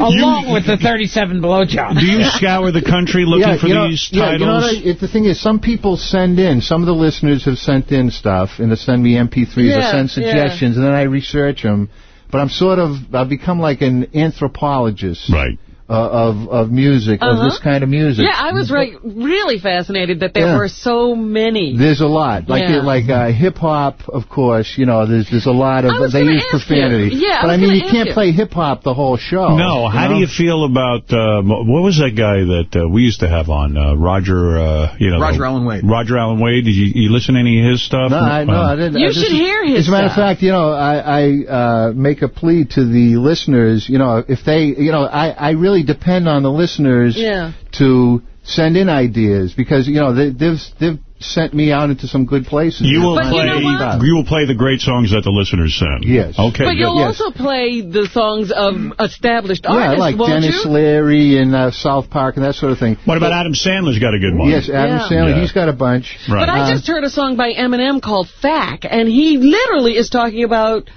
Along with the 37 blowjobs. Do you scour the country looking yeah, for you know, these yeah. You know what I, it, the thing is, some people send in, some of the listeners have sent in stuff, and they send me MP3s or send suggestions, and then I research them. But I'm sort of, I've become like an anthropologist. Right. Uh, of of music, of Uh-huh. this kind of music. Yeah, I was right, really fascinated that there Yeah. were so many. There's a lot, like Yeah. like uh, hip hop, of course. You know, there's there's a lot of I was they use ask you. profanity. Yeah, I but was I mean, you can't you. play hip hop the whole show. No, how know? do you feel about uh, what was that guy that uh, we used to have on uh, Roger? Uh, you know, Roger Alan Wade. Roger Alan Wade. Did you, you listen to any of his stuff? No, I, no, Um, I didn't. You I just- should hear his As a matter of fact, you know, I, I uh, make a plea to the listeners. You know, if they, you know, I, I really depend on the listeners Yeah. to send in ideas because you know they, they've they've sent me out into some good places. You will But you play. know? You will play the great songs that the listeners send. Yes. Okay. but you'll also play the songs of established Yeah, artists, like won't Dennis you? Leary and uh, South Park and that sort of thing. What about Adam Sandler's got a good one? Yes, Adam Yeah. Sandler. Yeah. He's got a bunch. Right. But I Uh, just heard a song by Eminem called Fack, and he literally is talking about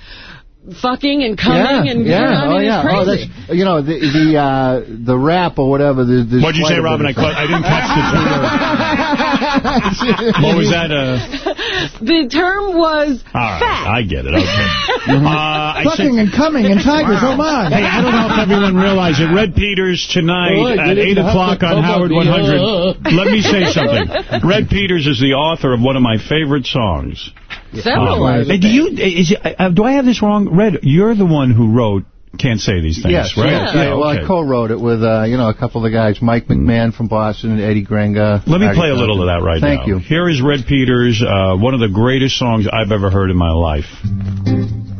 fucking and coming yeah, and yeah, you know, I mean, oh yeah, it's oh crazy. that's you know the the uh, the rap or whatever. The, there's What'd you say, Robin? I, caught, I didn't catch the two words. What was that? Uh, the term was all right, I get it. Okay. Uh, I Fucking said, and coming and tigers, oh my. Hey, I don't know if everyone realized it. Red Peters tonight Oh, at 8 o'clock on Howard 100. Let me say something. Red Peters is the author of one of my favorite songs. Several Uh, of do you? Is uh, do I have this wrong? Red, you're the one who wrote "Can't Say These Things," Yes, right? yes. Yeah, well, I co-wrote it with, uh, you know, a couple of the guys, Mike McMahon from Boston and Eddie Grenga. Let me Artie play a little of that right Thank now. you. Here is Red Peters, uh, one of the greatest songs I've ever heard in my life.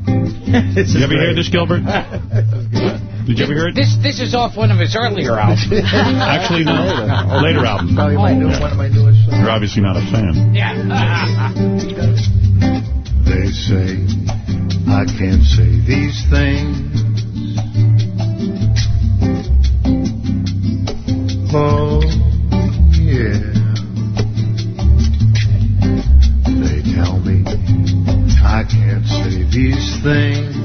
Did you ever hear this, Gilbert? Did you ever hear it? This this is off one of his earlier albums. Actually, no. Later album. Probably my new, one of my newest songs. You're obviously not a fan. Yeah. They say I can't say these things. Oh, yeah. They tell me I can't say these things.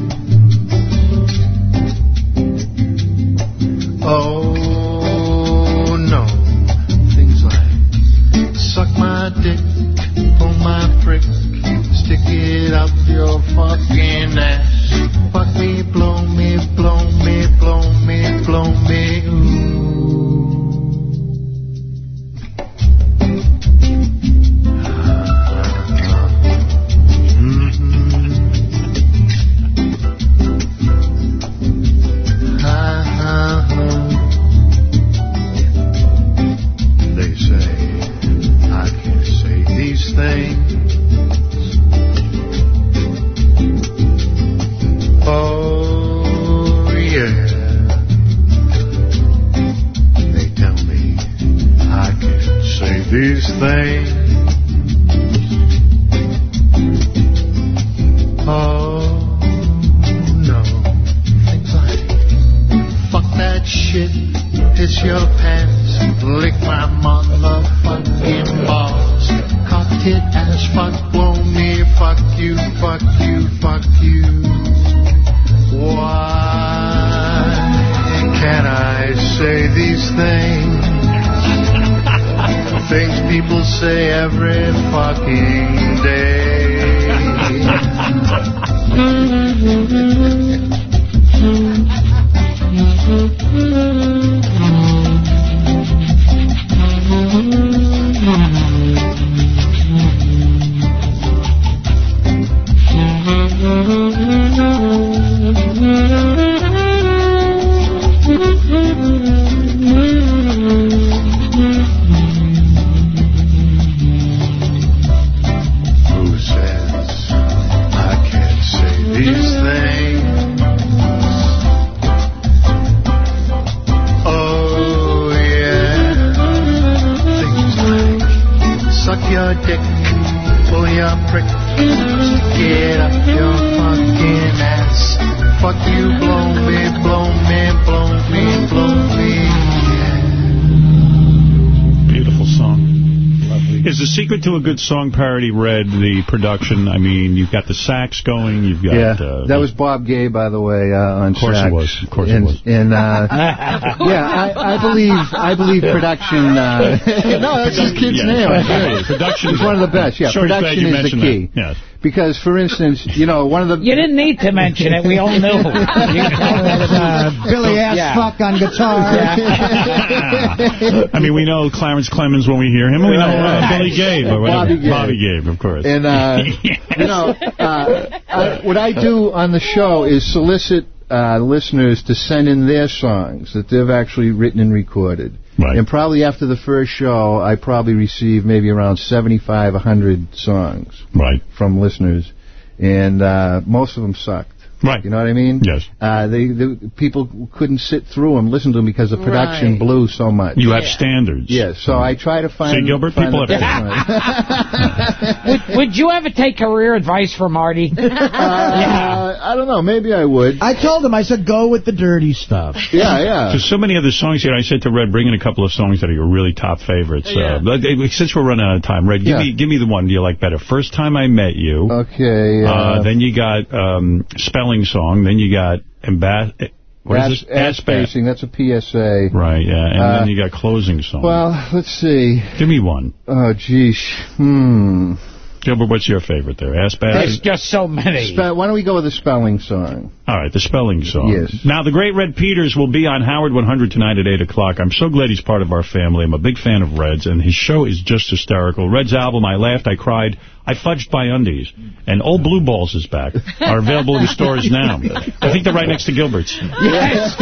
Oh, no. Things like suck my dick, stick it up your fucking ass. Fuck me, blow me, blow me, blow me, blow me. These things. Oh no. Fuck that shit, piss your pants, lick my motherfucking balls, cock tit ass fuck, blow me, fuck you, fuck you, fuck you. Why can't I say these things? People say every fucking Who Is the to a good song parody, Red, the production? I mean, you've got the sax going, you've got... yeah, uh, that was Bob Gay, by the way, uh, on Of course sax. it was. Of course it was. And uh, yeah, I, I believe I believe production. Uh, no, that's his kid's Yeah, name. right, I tell you. right. Production is one of the best. Yeah, Sure, production is the key. that. Yes. Because, for instance, you know, one of the You didn't need to mention it. We all knew. You tell that Uh, Billy ass Yeah. fuck on guitar. I mean, we know Clarence Clemons when we hear him, we know uh, Billy Gabe. Or whatever. Bobby Gabe. Bobby of course. And, uh, you know, uh, I, what I do on the show is solicit uh, listeners to send in their songs that they've actually written and recorded. Right. And probably after the first show, I probably received maybe around 75, 100 songs right. from listeners. And uh, most of them sucked. Right. You know what I mean? Yes. Uh, they, the people couldn't sit through them, listen to them because the production Right. blew so much. You have standards. Yes, so I try to find. See, Gilbert, find people have best one. would, would you ever take career advice from Marty? Uh, I don't know. Maybe I would. I told him, I said, go with the dirty stuff. Yeah, yeah. So, so many other songs here. I said to Red, bring in a couple of songs that are your really top favorites. Yeah. Uh, but, uh, since we're running out of time, Red, give Yeah. me give me the one you like better. First time I met you. Okay. Uh, Uh, then you got um, spelling song. Then you got embas. What ass, ass spacing. That's a PSA. Right. Yeah. And Uh, then you got closing song. Well, let's see. give me one. Oh, geez. Hmm. Gilbert, what's your favorite there? Ass There's just so many. Spe- why don't we go with the spelling song? All right, the spelling song. Yes. Now, the great Red Peters will be on Howard 100 tonight at 8 o'clock. I'm so glad he's part of our family. I'm a big fan of Red's, and his show is just hysterical. Red's album, I Laughed, I Cried, I Fudged My Undies, and Old Blue Balls is back. Are available in stores now. I think they're right next to Gilbert's. Yes.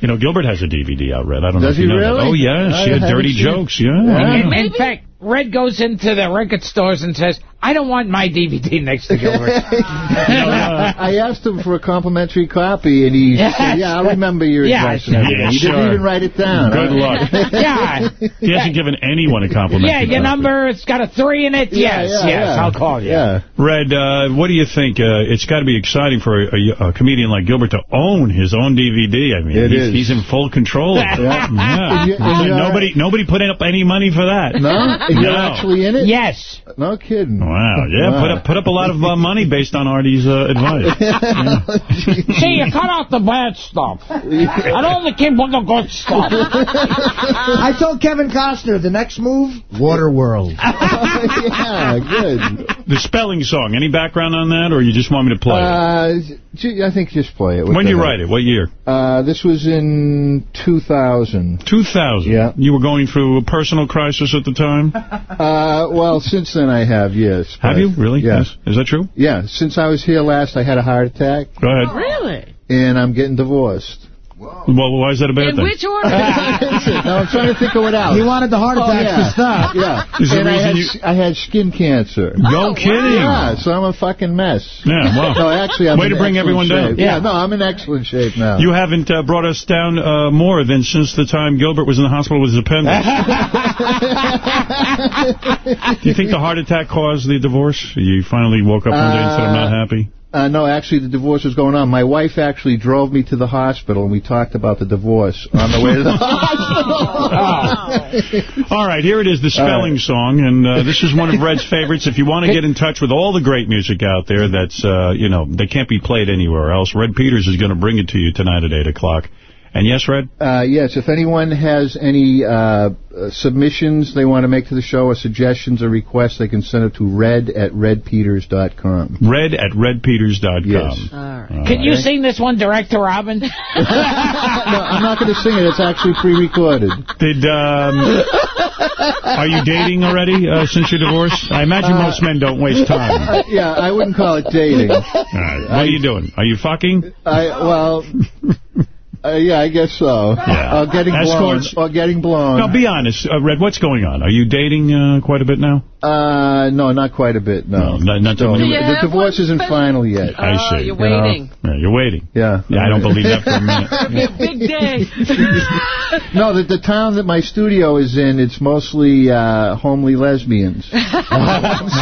You know, Gilbert has a DVD out, Red. I don't know if you know really? that. Oh, yeah. I She had dirty seen- jokes, yeah. In, in fact, Red goes into the record stores and says, I don't want my DVD next to Gilbert. I asked him for a complimentary copy, and he Yes. said, yeah, I'll remember your Yeah, address and everything. yeah, he didn't even write it down. Good huh? luck. yeah. He hasn't given anyone a compliment. Yeah, your number, it's got a three in it. Yeah, yes, yeah, yes, yeah. I'll call you. Yeah. Red, uh, what do you think? Uh, it's got to be exciting for a, a, a comedian like Gilbert to own his own DVD. I mean, It he's, is. he's in full control of it. Yeah. Yeah. You- and you're- nobody, nobody put up any money for that. No? And You're No. actually in it? Yes. No kidding. Wow, yeah, Wow. put up put up a lot of uh, money based on Artie's uh, advice. See, you cut out the bad stuff. I only keep with the good stuff. I told Kevin Costner, the next move, Waterworld. yeah, good. The spelling song, any background on that, or you just want me to play it? Uh, gee, I think just play it. When the you heck? write it, what year? Uh, this was in 2000. 2000. Yeah. You were going through a personal crisis at the time? Uh, well, since then I have, yes. Have you? Really? Yeah. Yes. Is that true? Yeah, since I was here last, I had a heart attack, Go ahead. Really? and I'm getting divorced. Well, why is that a bad In thing? which order? no, I'm trying to think of what else. He wanted the heart Oh, attacks yeah. to stop. Yeah. Is there and a I had, reason you- I had skin cancer. No kidding. Yeah, so I'm a fucking mess. Yeah, well, No, actually, I'm way in to bring excellent everyone down. shape. Yeah. no, I'm in excellent shape now. You haven't uh, brought us down uh, more than since the time Gilbert was in the hospital with his appendix. Do you think the heart attack caused the divorce? You finally woke up one day and said, I'm not happy? Uh, no, actually, the divorce was going on. My wife actually drove me to the hospital, and we talked about the divorce on the way to the hospital. All right, here it is, the spelling song, and uh, this is one of Red's favorites. If you want to get in touch with all the great music out there that's, uh, you know, that can't be played anywhere else, Red Peters is going to bring it to you tonight at 8 o'clock. And yes, Red? Uh, yes, if anyone has any uh, uh, submissions they want to make to the show or suggestions or requests, they can send it to red at redpeters.com. Red at redpeters.com. Yes. All right. Can you sing this one direct to Robin? no, I'm not going to sing it. It's actually pre-recorded. Did um, Are you dating already uh, since your divorce? I imagine Uh, most men don't waste time. Uh, yeah, I wouldn't call it dating. All right. What are you doing? Are you fucking? I well, uh, yeah, I guess so. Yeah. Or getting Escorts? blown. Or getting blown. Now, be honest, uh, Red. What's going on? Are you dating uh, quite a bit now? Uh, no, not quite a bit. No, No, not- not Still, too many. the, Do you the have divorce isn't final yet. I see. Oh, you're You know? waiting. Yeah, you're waiting. Yeah. Yeah, I don't believe that for a minute. Big day. No, the, the town that my studio is in, it's mostly uh, homely lesbians. Not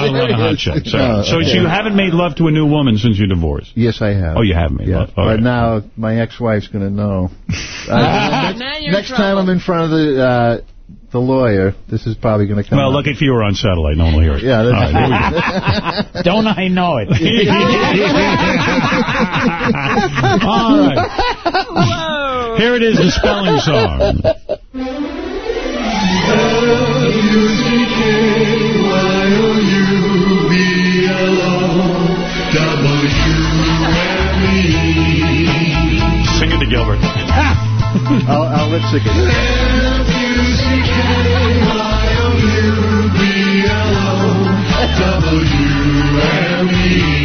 a lot of hot chicks. So, No, so okay. you haven't made love to a new woman since you divorced? Yes, I have. Oh, you have made Yeah, love. but Okay. now my ex-wife's going to know. Uh, next next time I'm in front of the uh, the lawyer, this is probably going to come Well, up. lucky if you were on satellite, no one will hear it. Yeah, that's All right, here we go. Don't I know it? All right. Here it is, the spelling song. It to Gilbert. I'll, I'll lip sync it. Beautiful.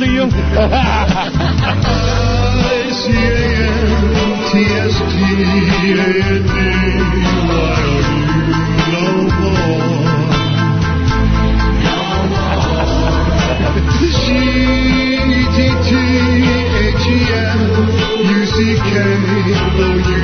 F-U-C-K-Y-O-U-B-L-O-W-M-E. How old are you?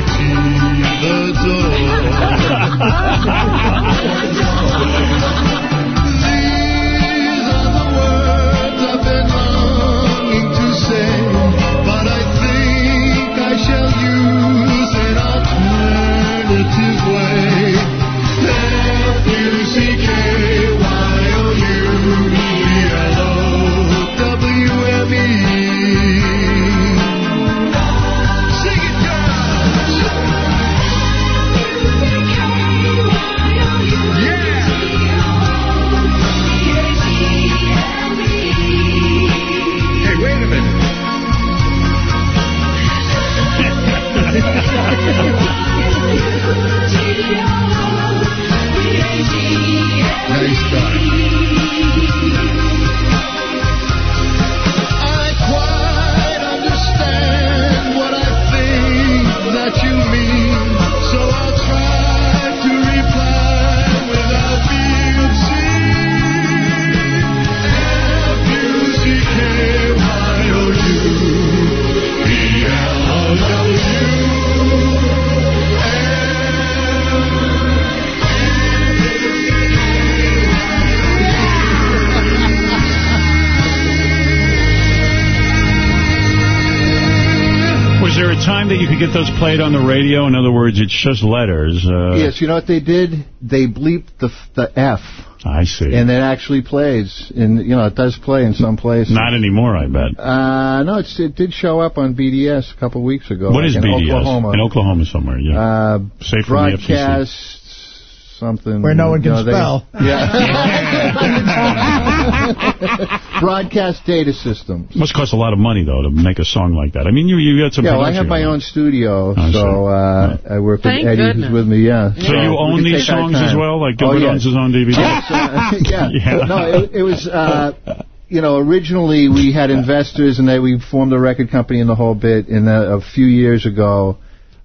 Nice try. Time that you could get those played on the radio? In other words, it's just letters. Uh, yes, you know what they did? They bleeped the the F. I see. And it actually plays. And, you know, it does play in some places. Not anymore, I bet. Uh, no, it's, it did show up on BDS a couple weeks ago. What like is in BDS? Oklahoma. In Oklahoma somewhere, yeah. Uh, Safe from the FCC. broadcast something. Where no one can you know, they- spell. Yeah. broadcast data system. Must cost a lot of money, though, to make a song like that. I mean, you you had some Yeah, well, I have my own studio, I see. so uh, I work Thank with Eddie, goodness. who's with me. Yeah. So you own these songs as well? Like Oh, Gilbert yes. owns his own DVD? Yes, uh, yeah. Yeah. No, it, it was. Uh, you know, originally we had investors and they we formed a record company and the whole bit. And uh, a few years ago,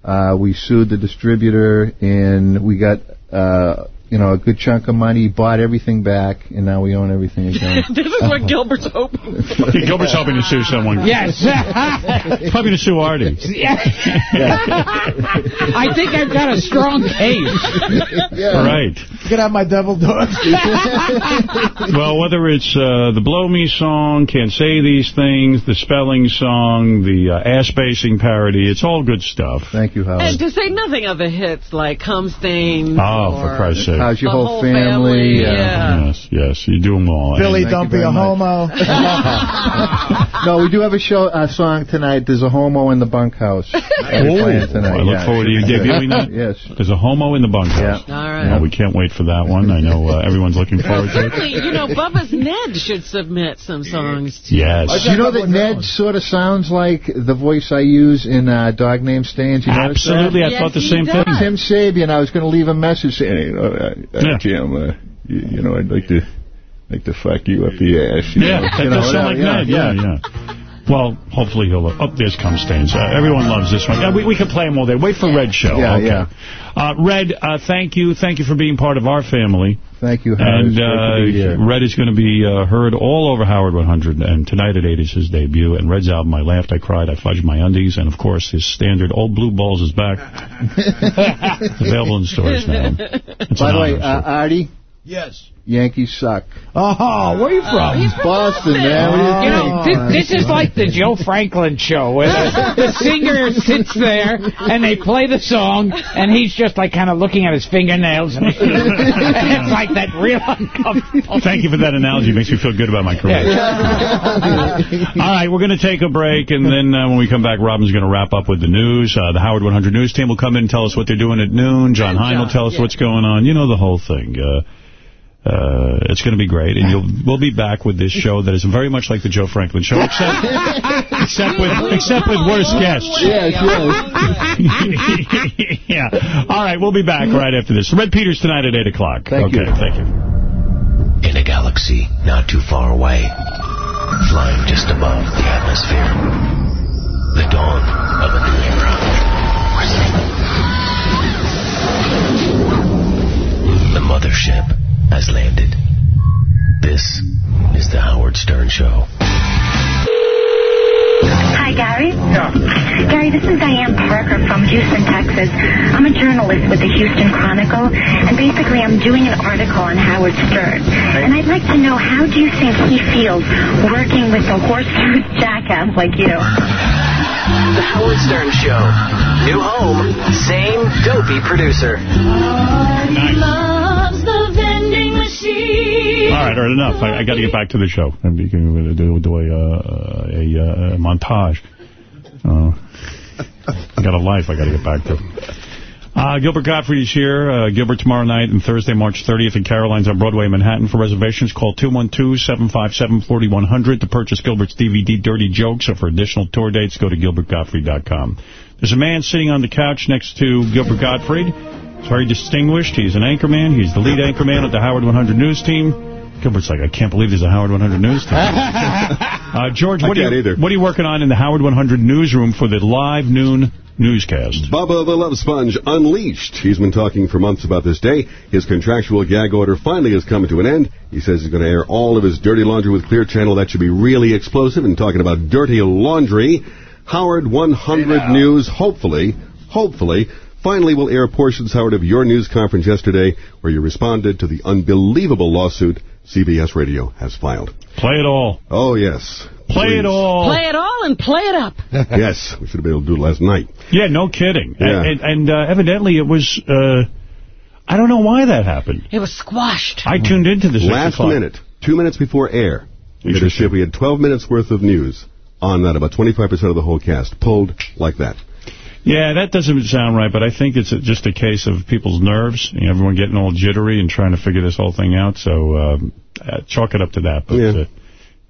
uh, we sued the distributor and we got. Uh, you know, a good chunk of money, bought everything back, and now we own everything again. this is what Gilbert's hoping for. Yeah, Gilbert's hoping to sue someone. Yes. He's probably going to sue Artie. Yeah. I think I've got a strong case. Right. You can have my devil dogs. Well, whether it's uh, the Blow Me song, Can't Say These Things, the Spelling song, the uh, Ass Basing parody, it's all good stuff. Thank you, Howard. And to say nothing of the hits like Come Stain. Oh, for Christ's sake. How's your whole, whole family, yeah. Yes, yes, you do them all. Billy, Thank don't be a much. homo. no, we do have a show a song tonight. There's a homo in the bunkhouse. We're playing tonight, I look yeah. forward to you debuting that. yes. There's a homo in the bunkhouse. Yeah. All right. Well, we can't wait for that one. I know uh, everyone's looking forward to it. Certainly, you know, Bubba's Ned should submit some songs. too. Yes. Do you know that Ned sort of sounds like the voice I use in uh, Dog Name Stands? You? Absolutely, I Yes, thought the same does. thing. Tim Sabian, I was going to leave a message saying, uh, uh, Yeah. Jim, uh, you, you know, I'd like to like to fuck you up the ass. You Yeah, know, that you know, like yeah, Ned. Yeah, yeah. Well, hopefully he'll... Oh, there's Come Stains. Uh, everyone loves this one. Yeah, we, we can play them all day. Wait for Red Show. Yeah, okay. yeah. Uh, Red, uh, thank you. Thank you for being part of our family. Thank you, Howard. And It's great to be here. uh, Red is going to be uh, heard all over Howard 100. And tonight at 8 is his debut. And Red's album, I Laughed, I Cried, I Fudged My Undies. And, of course, his standard Old Blue Balls is back. Available in stores now. It's By the way, uh. Artie, yes. Yankees suck. Oh, where are you from? He's from Boston, man. What you You know, think? this is like the Joe Franklin show. Where the, the singer sits there and they play the song, and he's just like kind of looking at his fingernails, and, it's like that real uncomfortable. Thank you for that analogy. It makes me feel good about my career. All right, we're going to take a break, and then uh, when we come back, Robin's going to wrap up with the news. Uh, the Howard 100 News team will come in and tell us what they're doing at noon. Jon Hein will tell us what's going on. You know the whole thing. Uh, uh, it's going to be great, and you'll we'll be back with this show that is very much like the Joe Franklin show, except except with except with worse guests. Yes, yes. yeah. All right, we'll be back right after this. Red Peters tonight at 8 o'clock. Thank okay, you. Thank you. In a galaxy not too far away, flying just above the atmosphere, the dawn of a new era. The mothership has landed. This is the Howard Stern Show. Hi, Gary. Gary, this is Diane Parker from Houston, Texas. I'm a journalist with the Houston Chronicle, and basically I'm doing an article on Howard Stern. And I'd like to know how do you think he feels working with a horse-toothed jackass like you? The Howard Stern Show. New home, same dopey producer. All right, all right, enough. I, I got to get back to the show. I'm going to do, do a, uh, a, uh, montage. Uh, I got a life I got to get back to. Uh, Gilbert Gottfried is here. Gilbert tomorrow night and Thursday, March 30th in Caroline's on Broadway, Manhattan. For reservations, call 212-757-4100 to purchase Gilbert's DVD, Dirty Jokes, or for additional tour dates, go to gilbertgottfried.com. There's a man sitting on the couch next to Gilbert Gottfried. He's very distinguished. He's an anchorman. He's the lead anchorman of the Howard 100 News team. Gilbert's like, I can't believe there's a Howard 100 News team. uh, George, what are, you, either. what are you working on in the Howard 100 newsroom for the live noon newscast? Bubba the Love Sponge unleashed. He's been talking for months about this day. His contractual gag order finally has come to an end. He says he's going to air all of his dirty laundry with Clear Channel. That should be really explosive. And talking about dirty laundry, Howard 100 News, hopefully, hopefully, finally we'll air portions, Howard, of your news conference yesterday where you responded to the unbelievable lawsuit CBS Radio has filed. Play it all. Oh, yes. Play Please. it all. Play it all and play it up. yes, we should have been able to do it last night. Yeah, no kidding. Yeah. And, and uh, evidently it was, uh, I don't know why that happened. It was squashed. I tuned into this Last minute, two minutes before air, we did a shift. We had 12 minutes worth of news on that. About 25% of the whole cast pulled like that. Yeah, that doesn't sound right, but I think it's just a case of people's nerves, you know, everyone getting all jittery and trying to figure this whole thing out. So um, uh, chalk it up to that. But uh,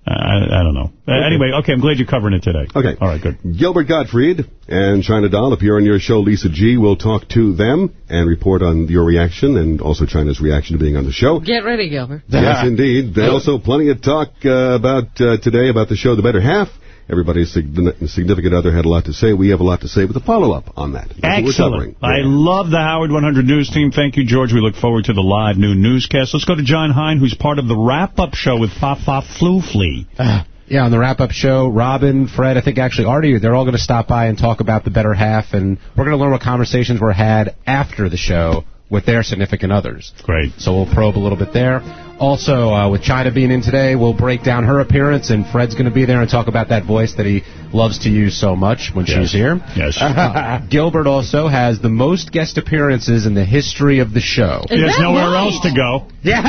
I, I don't know. Uh, Anyway, okay, I'm glad you're covering it today. Okay. All right, good. Gilbert Gottfried and Chyna Doll appear on your show. Lisa G will talk to them and report on your reaction and also Chyna's reaction to being on the show. Get ready, Gilbert. Yes, indeed. There's also plenty of talk uh, about uh, today about the show The Better Half. Everybody's significant other had a lot to say. We have a lot to say with a follow-up on that. That's Excellent. covering. I love the Howard 100 News team. Thank you, George. We look forward to the live noon newscast. Let's go to Jon Hein, who's part of the wrap-up show with Fa Fa Flu Flea. Uh, yeah, on the wrap-up show, Robin, Fred, I think actually Artie, they're all going to stop by and talk about the better half, and we're going to learn what conversations were had after the show with their significant others. Great. So we'll probe a little bit there. Also, uh, with Chyna being in today, we'll break down her appearance, and Fred's going to be there and talk about that voice that he loves to use so much when Yes. she's here. Yes. Uh, Gilbert also has the most guest appearances in the history of the show. He has nowhere else to go. Yeah.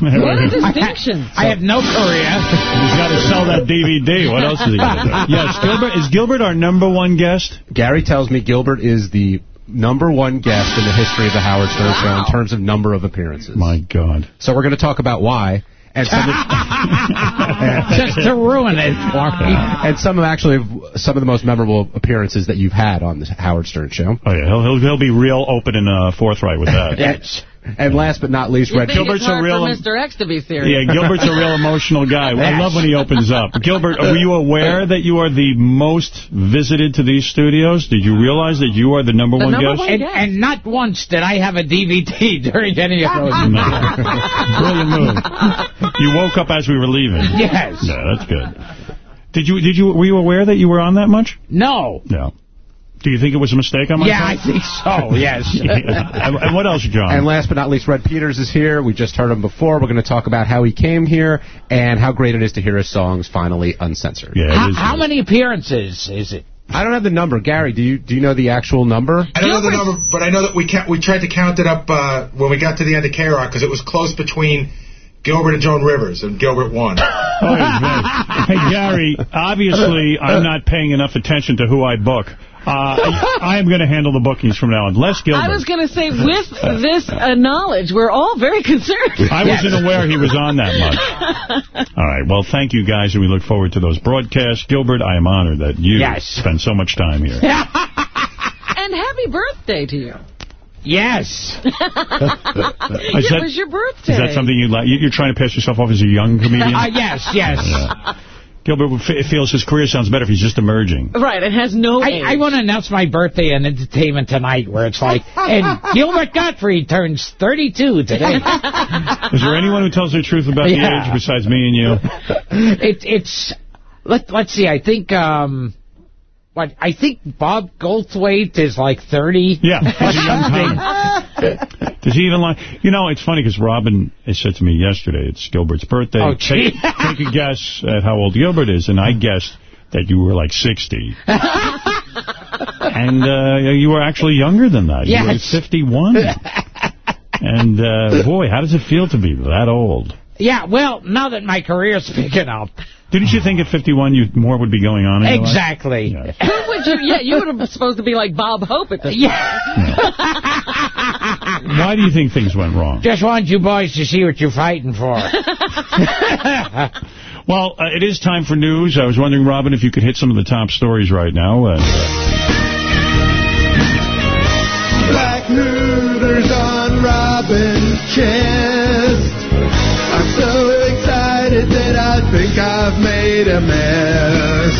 What a distinction. I have no career. He's got to sell that DVD. What else is he going to do? Yes, Gilbert. Is Gilbert our number one guest? Gary tells me Gilbert is the number one guest in the history of the Howard Stern Show in terms of number of appearances. My God. So we're going to talk about why. And some Just to ruin it and some of actually some of the most memorable appearances that you've had on the Howard Stern Show. Oh yeah, he'll he'll, he'll be real open and uh, forthright with that. Yes. And last but not least, You Red Gilbert's it's a real- Mr. X to be serious. Yeah, Gilbert's a real emotional guy. I love when he opens up. Gilbert, were you aware that you are the most visited to these studios? Did you realize that you are the number one guest? And, and not once did I have a DVD during any of those. Brilliant move. You woke up as we were leaving. Yes. Yeah, that's good. Did you did you were you aware that you were on that much? No. No. Do you think it was a mistake on my Yeah, part? I think so, yes. Yeah. And, and what else, John? And last but not least, Red Peters is here. We just heard him before. We're going to talk about how he came here and how great it is to hear his songs finally uncensored. Yeah, How, how many appearances is it? I don't have the number. Gary, do you do you know the actual number? I don't know the number, but I know that we ca- we tried to count it up uh, when we got to the end of K-Rock because it was close between Gilbert and Joan Rivers, and Gilbert won. Oh, he's great. Hey, Gary, obviously I'm not paying enough attention to who I book. Uh, I, I am going to handle the bookings from now on. Les Gilbert. I was going to say, with this uh, knowledge, we're all very concerned. I wasn't aware he was on that much. All right. Well, thank you, guys, and we look forward to those broadcasts. Gilbert, I am honored that you Yes. spend so much time here. And happy birthday to you. Yes. Is yeah, that- it was your birthday. Is that something you like? You- You're trying to pass yourself off as a young comedian? Uh, yes, yes. Yeah. Gilbert f- feels his career sounds better if he's just emerging. Right, it has no I, age. I want to announce my birthday on Entertainment Tonight, where it's like, and Gilbert Gottfried turns 32 today. Is there anyone who tells the truth about the age besides me and you? it, it's let let's see. I think um, what I think Bob Goldthwait is like 30. Yeah, he's a young comic. Does he even like... You know, it's funny because Robin said to me yesterday, it's Gilbert's birthday. Oh, take, gee. take a guess at how old Gilbert is, and I guessed that you were like 60. and uh, you were actually younger than that. You were 51. and, uh, boy, how does it feel to be that old? Yeah, well, now that my career's picking up. Didn't you think at 51 you more would be going on in your life? Exactly. Who would you, yeah, you would have supposed to be like Bob Hope at this Yeah. Why do you think things went wrong? Just want you boys to see what you're fighting for. Well, uh, it is time for news. I was wondering, Robin, if you could hit some of the top stories right now. And, uh, Black Hooters on Robin's chest. Think I've made a mess.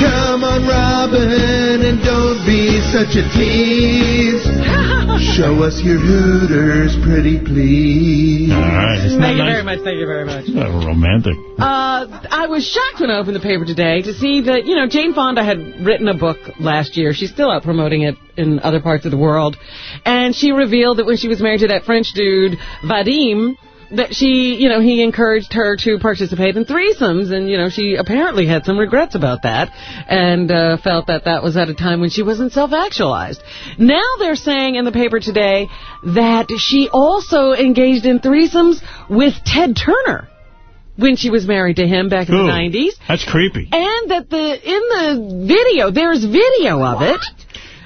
Come on, Robin, and don't be such a tease. Show us your Hooters, pretty please. all right. Isn't Thank you nice? very much, thank you very much. Uh, romantic. Uh, I was shocked when I opened the paper today to see that, you know, Jane Fonda had written a book last year. She's still out promoting it in other parts of the world. And she revealed that when she was married to that French dude, Vadim, that she, you know, he encouraged her to participate in threesomes. And, you know, she apparently had some regrets about that and uh, felt that that was at a time when she wasn't self-actualized. Now they're saying in the paper today that she also engaged in threesomes with Ted Turner when she was married to him back in Ooh, the 90s. That's creepy. And that the in the video, there's video of it.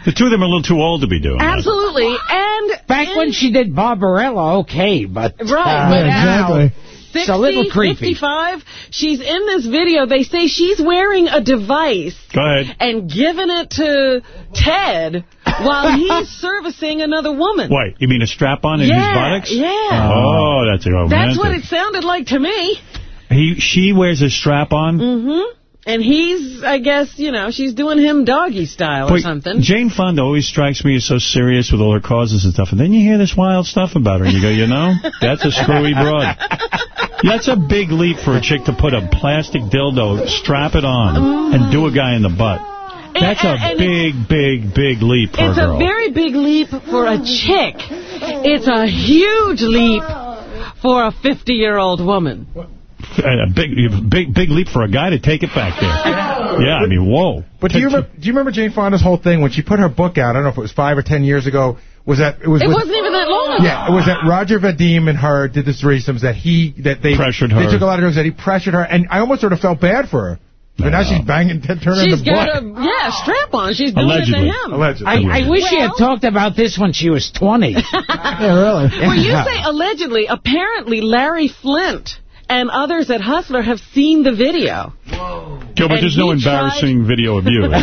The two of them are a little too old to be doing that. Absolutely. And Back when she did Barbarella, okay, but Right, uh, but now now, it's a little creepy. 55, she's in this video. They say she's wearing a device Go ahead. and giving it to Ted while he's servicing another woman. Wait, you mean a strap-on in Yeah, his buttocks? yeah. Oh, that's a romantic. That's what it sounded like to me. He, she wears a strap-on? Mm-hmm. And he's, I guess, you know, she's doing him doggy style or Boy, something. Jane Fonda always strikes me as so serious with all her causes and stuff, and then you hear this wild stuff about her, and you go, you know, that's a screwy broad. That's a big leap for a chick to put a plastic dildo, strap it on, and do a guy in the butt. That's a and- and big, big, big leap for It's a a girl. very big leap for a chick. It's a huge leap for a 50-year-old woman. A big, big, big leap for a guy to take it back there. Yeah, I mean, whoa. But do you, remember, do you remember Jane Fonda's whole thing when she put her book out? I don't know if it was five or ten years ago. Was that it was? It with- wasn't even that long ago. Yeah, it was that Roger Vadim and her did the threesomes that he that they Pressured her. They took a lot of drugs that he pressured her, and I almost sort of felt bad for her. But now she's banging Ted Turner in She's the got butt. a, yeah, strap on. She's doing it to him. I, I wish she had talked about this when she was 20. yeah, really. Well, you say allegedly. Apparently, Larry Flynt and others at Hustler have seen the video. Gilbert, And there's no he tried- embarrassing video of you.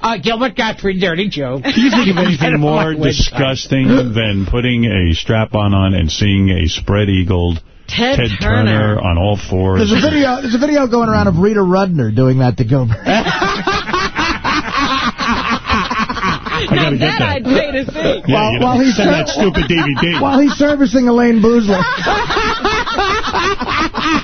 Uh, Gilbert Gottfried, dirty joke. Do you think of anything more disgusting than putting a strap-on on and seeing a spread-eagled Ted Ted Turner. Turner on all fours? There's a video. There's a video going around of Rita Rudner doing that to Gilbert. I gotta get that that. I'd pay to see. Yeah, while, you know, while he's send that stupid DVD. While he's servicing Elayne Boosler.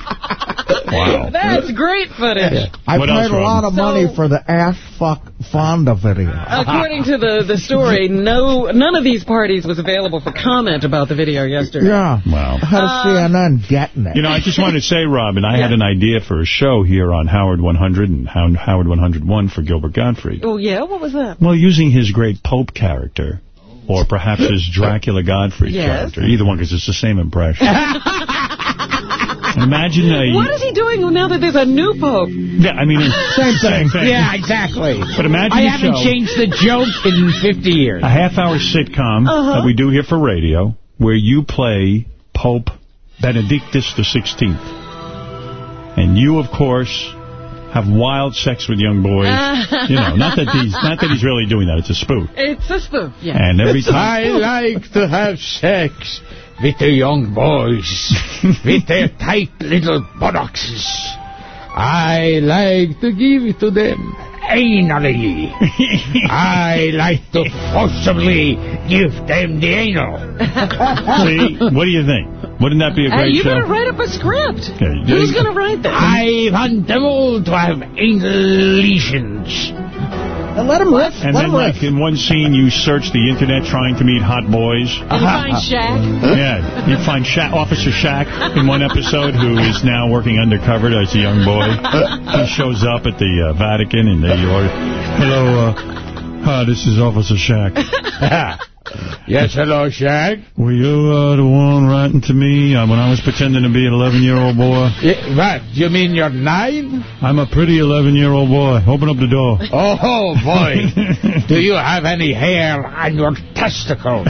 Wow. That's great footage. I What paid else, a lot Robin? of money for the ass fuck Fonda video. According to the, the story, no none of these parties was available for comment about the video yesterday. Yeah. Wow. Had a um, CNN getting it. You know, I just wanted to say, Robin, I had an idea for a show here on Howard 100 and How- Howard 101 for Gilbert Gottfried. Oh, yeah? What was that? Well, using his great Pope character, or perhaps his Dracula Godfrey Yes. character, either one, because it's the same impression. Imagine a... What is he doing now that there's a new pope? Yeah, I mean, Same thing. Yeah, exactly. But imagine I a haven't show- changed the joke in 50 years. a half-hour sitcom Uh-huh. that we do here for radio, where you play Pope Benedictus XVI. And you, of course, have wild sex with young boys. you know, not that he's not that he's really doing that. It's a spoof. It's a spoof, yeah. And every time... I like to have sex with the young boys, with their tight little buttocks. I like to give it to them anally. I like to forcibly give them the anal. See, what do you think? Wouldn't that be a Hey, great you show? better write up a script. Okay, Who's going to write that? I want them all to have anal lesions. And let him riff. And let then, like, in one scene, you search the internet trying to meet hot boys. And you find Shaq. Yeah, you find Sha Officer Shaq in one episode, who is now working undercover as a young boy. He shows up at the uh, Vatican, and they are, hello, uh, hi, this is Officer Shaq. Yes, hello, Shag. Were you uh, the one writing to me uh, when I was pretending to be an 11-year-old boy? Yeah, what? You mean you're nine? I'm a pretty 11-year-old boy. Open up the door. Oh, boy. Do you have any hair on your testicles?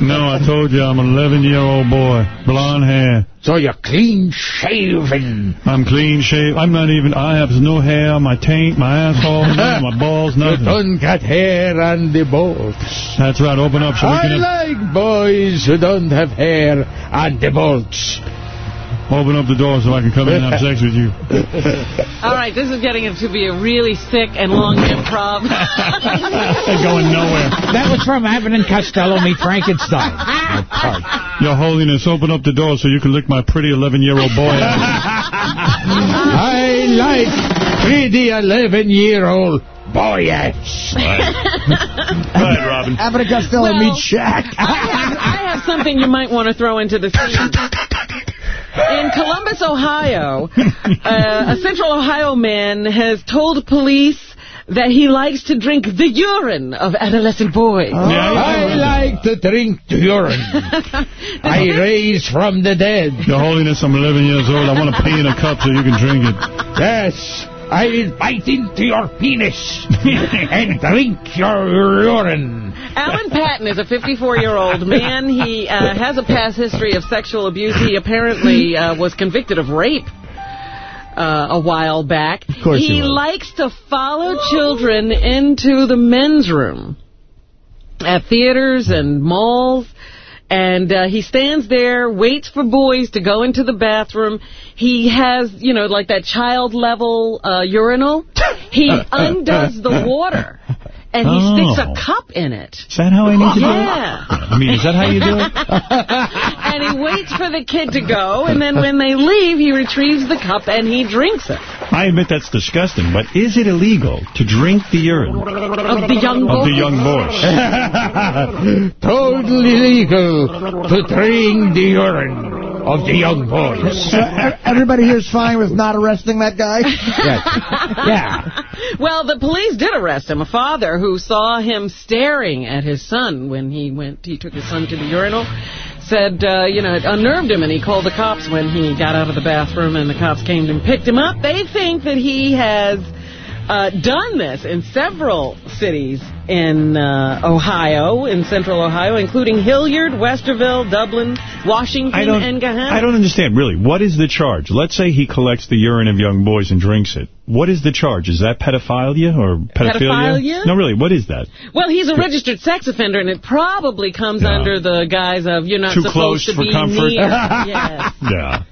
No, I told you I'm an 11-year-old boy. Blonde hair. So you're clean shaven. I'm clean shaved. I'm not even, I have no hair on my taint, my asshole, my balls, You nothing. don't got hair on the balls. That's right, open up so we I can have, like boys who don't have hair on the balls. open up the door so I can come in and have sex with you. All right, this is getting to be a really sick and long improv. going nowhere. That was from Abbott and Costello meet Frankenstein. Your Holiness, open up the door so you can lick my pretty 11-year-old boy. I like pretty 11-year-old boyettes. Go ahead, Robin. Abbott and Costello Well- meet Shaq. I have, I have something you might want to throw into the scene. In Columbus, Ohio, uh, a Central Ohio man has told police that he likes to drink the urine of adolescent boys. I like to drink the urine. I raise from the dead. Your Holiness, I'm 11 years old. I want to pee in a cup so you can drink it. Yes, I will bite into your penis and drink your urine. Alan Patton is a 54-year-old man. He uh, has a past history of sexual abuse. He apparently uh, was convicted of rape uh, a while back. Of course he he likes to follow children into the men's room at theaters and malls. And uh, he stands there, waits for boys to go into the bathroom. He has, you know, like that child-level uh, urinal. He undoes the water, and he sticks Oh. a cup in it. Is that how I need to do it? Yeah. I mean, is that how you do it? and and he waits for the kid to go, and then when they leave, he retrieves the cup and he drinks it. I admit that's disgusting, but is it illegal to drink the urine Of the young of boy. the young boys? totally legal to drink the urine of the young boys. So everybody here's fine with not arresting that guy? yeah. Well, the police did arrest him. A father who saw him staring at his son when he went, he took his son to the urinal, said, uh, you know, it unnerved him, and he called the cops when he got out of the bathroom, and the cops came and picked him up. They think that he has uh, done this in several cities in uh, Ohio, in central Ohio, including Hilliard, Westerville, Dublin, Washington, and Gahanna. I don't understand, really. What is the charge? Let's say he collects the urine of young boys and drinks it. What is the charge? Is that pedophilia or pedophilia? Pedophilia? No, really, what is that? Well, he's a registered sex offender, and it probably comes under the guise of you're not Too supposed close to for be comfort? near. yes. Yeah.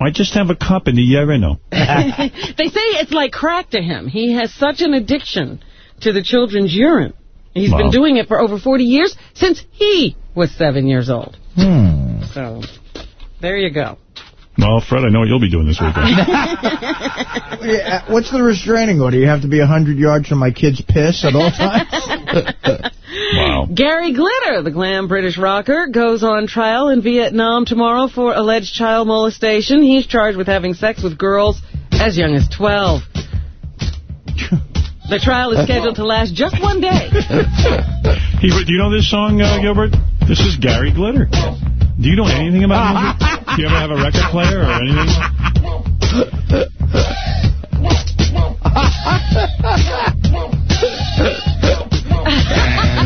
Why just have a cup in the urinal? they say it's like crack to him. He has such an addiction to the children's urine. He's Wow. been doing it for over 40 years, since he was seven years old. Hmm. So, there you go. Well, Fred, I know what you'll be doing this weekend. Uh, What's the restraining order? You have to be 100 yards from my kid's piss at all times? wow. Gary Glitter, the glam British rocker, goes on trial in Vietnam tomorrow for alleged child molestation. He's charged with having sex with girls as young as 12. The trial is scheduled to last just one day. He, do you know this song, uh, Gilbert? This is Gary Glitter. Do you know anything about music? Do you ever have a record player or anything?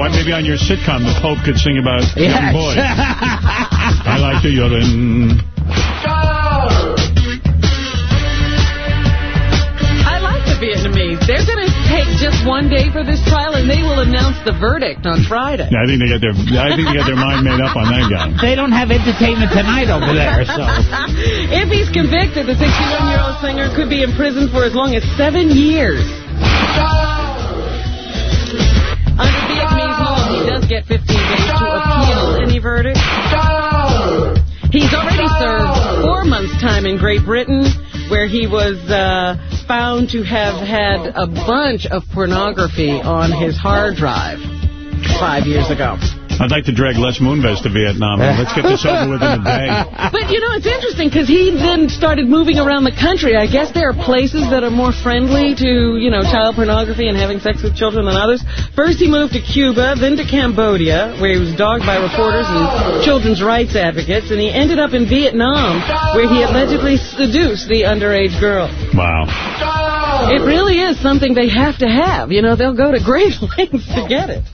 Why, maybe on your sitcom, the Pope could sing about young Yes. boys. I like the urine. I like the Vietnamese. They're going to take just one day for this trial, and they will announce the verdict on Friday. Yeah, I think they got their I think they got their mind made up on that guy. They don't have entertainment tonight over there, so. if he's convicted, the 61-year-old singer could be imprisoned for as long as seven years. Under Vietnamese law, he does get 15 days to appeal any verdict. He's already served four months' time in Great Britain, where he was uh, found to have had a bunch of pornography on his hard drive five years ago. I'd like to drag Les Moonves to Vietnam. Let's get this over with in a day. But, you know, it's interesting because he then started moving around the country. I guess there are places that are more friendly to, you know, child pornography and having sex with children than others. First he moved to Cuba, then to Cambodia, where he was dogged by reporters and children's rights advocates, and he ended up in Vietnam, where he allegedly seduced the underage girl. Wow. It really is something they have to have. You know, they'll go to great lengths to get it.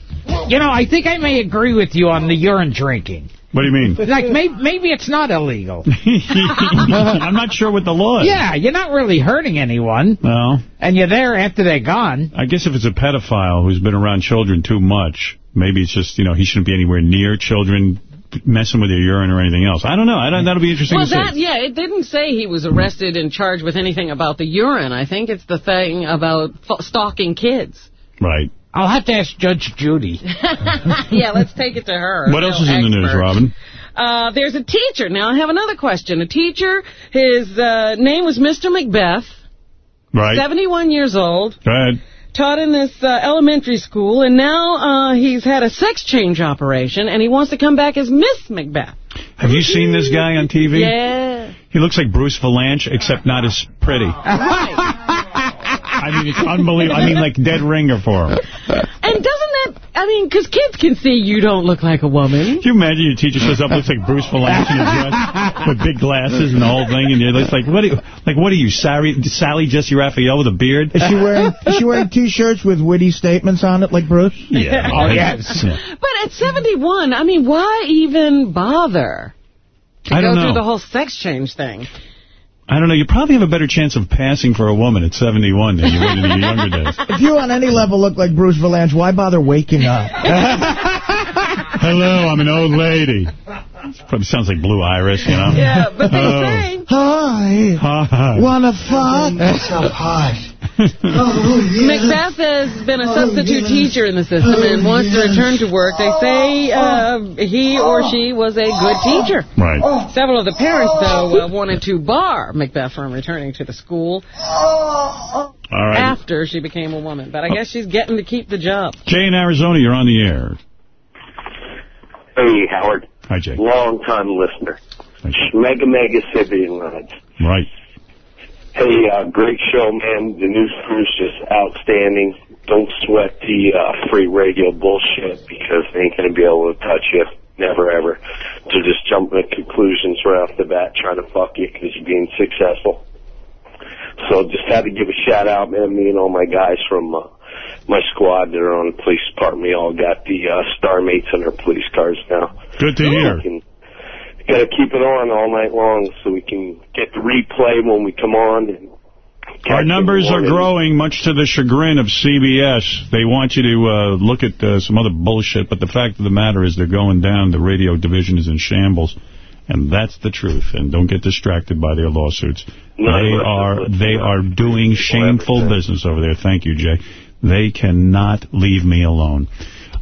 You know, I think I may agree with you on the urine drinking. What do you mean? Like, maybe, maybe it's not illegal. I'm not sure what the law is. Yeah, you're not really hurting anyone. Well, And you're there after they're gone. I guess if it's a pedophile who's been around children too much, maybe it's just, you know, he shouldn't be anywhere near children messing with their urine or anything else. I don't know. I don't, that'll be interesting Well, to see. that, yeah, it didn't say he was arrested and charged with anything about the urine. I think it's the thing about f- stalking kids. Right. I'll have to ask Judge Judy. yeah, let's take it to her. What else No is in the news. Robin? Uh, there's a teacher. Now, I have another question. A teacher, his uh, name was Mr. Macbeth, Right. 71 years old, Go ahead. taught in this uh, elementary school, and now uh, he's had a sex change operation, and he wants to come back as Miss Macbeth. Have you seen this guy on TV? Yeah. He looks like Bruce Vilanch, except not as pretty. I mean, it's unbelievable. I mean, like dead ringer for him. And doesn't that, I mean, because kids can see you don't look like a woman. Can you imagine your teacher shows up, looks like Bruce Vilanch in a dress with big glasses and the whole thing, and you're just like, what are you, like, what are you, Sally, Sally Jessy Raphael with a beard? Is she wearing is she wearing T-shirts with witty statements on it like Bruce? Yeah. Oh, yes. But at 71, I mean, why even bother to I go don't through know. the whole sex change thing? I don't know. You probably have a better chance of passing for a woman at 71 than you would in your younger days. If you on any level look like Bruce Vilanch, why bother waking up? Hello, I'm an old lady. Probably sounds like Blue Iris, you know? Yeah, but they Oh. say Hi. Hi. Wanna fuck? so hot. Macbeth has been a substitute teacher in the system and wants to return to work. They say uh, he or she was a good teacher. Right. Several of the parents, though, uh, wanted to bar Macbeth from returning to the school All right. after she became a woman. But I guess she's getting to keep the job. Jay in Arizona, you're on the air. Hey, Howard. Hi, Jay. Long time listener. Mega, mega Sybian rides. Right. Hey, uh, great show, man. The news crew's just outstanding. Don't sweat the uh, free radio bullshit because they ain't going to be able to touch you. Never, ever. To just jump to conclusions right off the bat trying to fuck you because you're being successful. So just had to give a shout out, man. Me and all my guys from uh, my squad that are on the police department, we all got the uh, star mates on their police cars now. Good to hear. Got to keep it on all night long so we can get the replay when we come on. And Our numbers are growing, much to the chagrin of CBS. They want you to uh, look at uh, some other bullshit, but the fact of the matter is they're going down. The radio division is in shambles, and that's the truth. And don't get distracted by their lawsuits. No, they are they are doing shameful business over there. Thank you, Jay. They cannot leave me alone.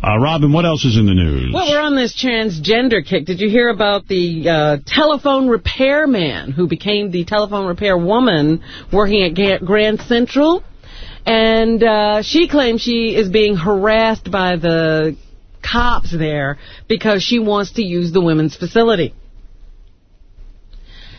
Uh, Robin, what else is in the news? Well, we're on this transgender kick. Did you hear about the uh, telephone repairman who became the telephone repair woman working at Grand Central? And uh, she claims she is being harassed by the cops there because she wants to use the women's facility.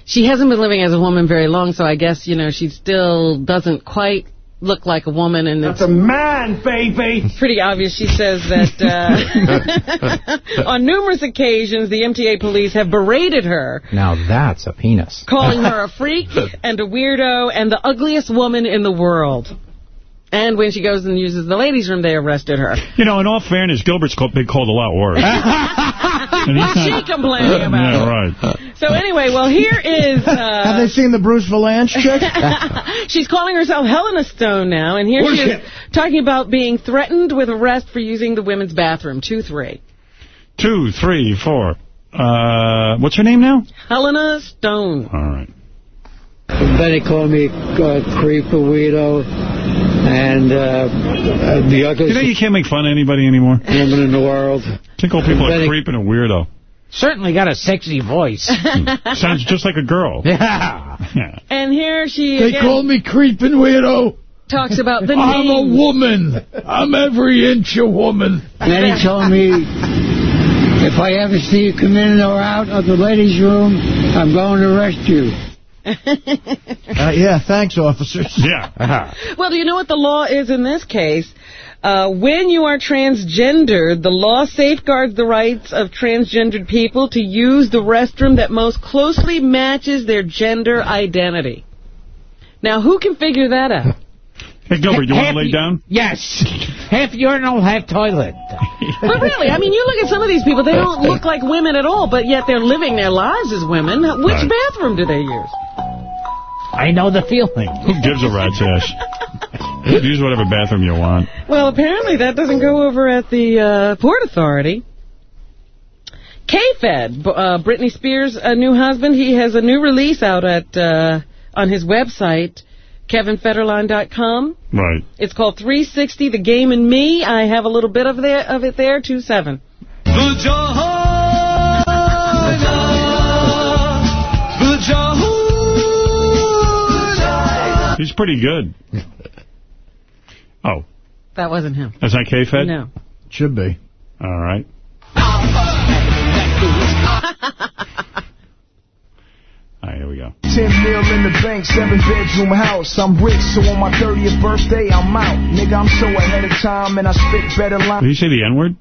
She hasn't been living as a woman very long, so I guess, you know, she still doesn't quite look like a woman. And That's a man, baby! Pretty obvious. She says that uh, on numerous occasions, the MTA police have berated her, Now that's a penis. calling her a freak and a weirdo and the ugliest woman in the world. And when she goes and uses the ladies' room, they arrested her. You know, in all fairness, Gilbert's been called a lot worse. What's not- she complaining about? Yeah, right. So anyway, well, here is... Uh, Have Uh, they seen the Bruce Vilanch chick? She's calling herself Helena Stone now, and here she Bullshit. is talking about being threatened with arrest for using the women's bathroom. Two, three. Two, three, four. Uh, what's her name now? Helena Stone. All right. Benny called me uh, creep, a weirdo, and uh, uh, the You know you can't make fun of anybody anymore? woman in the world. I think all people are Benny- creeping a weirdo. Certainly got a sexy voice. Sounds just like a girl. Yeah. Yeah. And here she is They again call me creeping weirdo. talks about the I'm a woman. I'm every inch a woman. Then he told me if I ever see you come in or out of the ladies' room, I'm going to arrest you. Uh, yeah, thanks, officers. Yeah. Well, do you know what the law is in this case? Uh, when you are transgendered, the law safeguards the rights of transgendered people to use the restroom that most closely matches their gender identity. Now, who can figure that out? Hey, Gilbert, you want to lay down? Yes. Half urinal, half toilet. But really, I mean, you look at some of these people, they don't look like women at all, but yet they're living their lives as women. Which Right. bathroom do they use? I know the feeling. Who gives a rat's ass? Use whatever bathroom you want. Well, apparently that doesn't go over at the uh, Port Authority. K-Fed, uh, Britney Spears' uh, new husband, he has a new release out at uh, on his website, kevinfederline.com. Right. It's called 360, The Game and Me. I have a little bit of, there, of it there, 2-7. He's pretty good. Oh, That wasn't him. is that K-Fed? No. Should be. All right. All right, here we go. Ten mil in the bank, seven bedroom house. I'm rich, so on my 30th birthday, I'm out. Nigga, I'm so ahead of time, and I spit better lines. Did he say the N-word?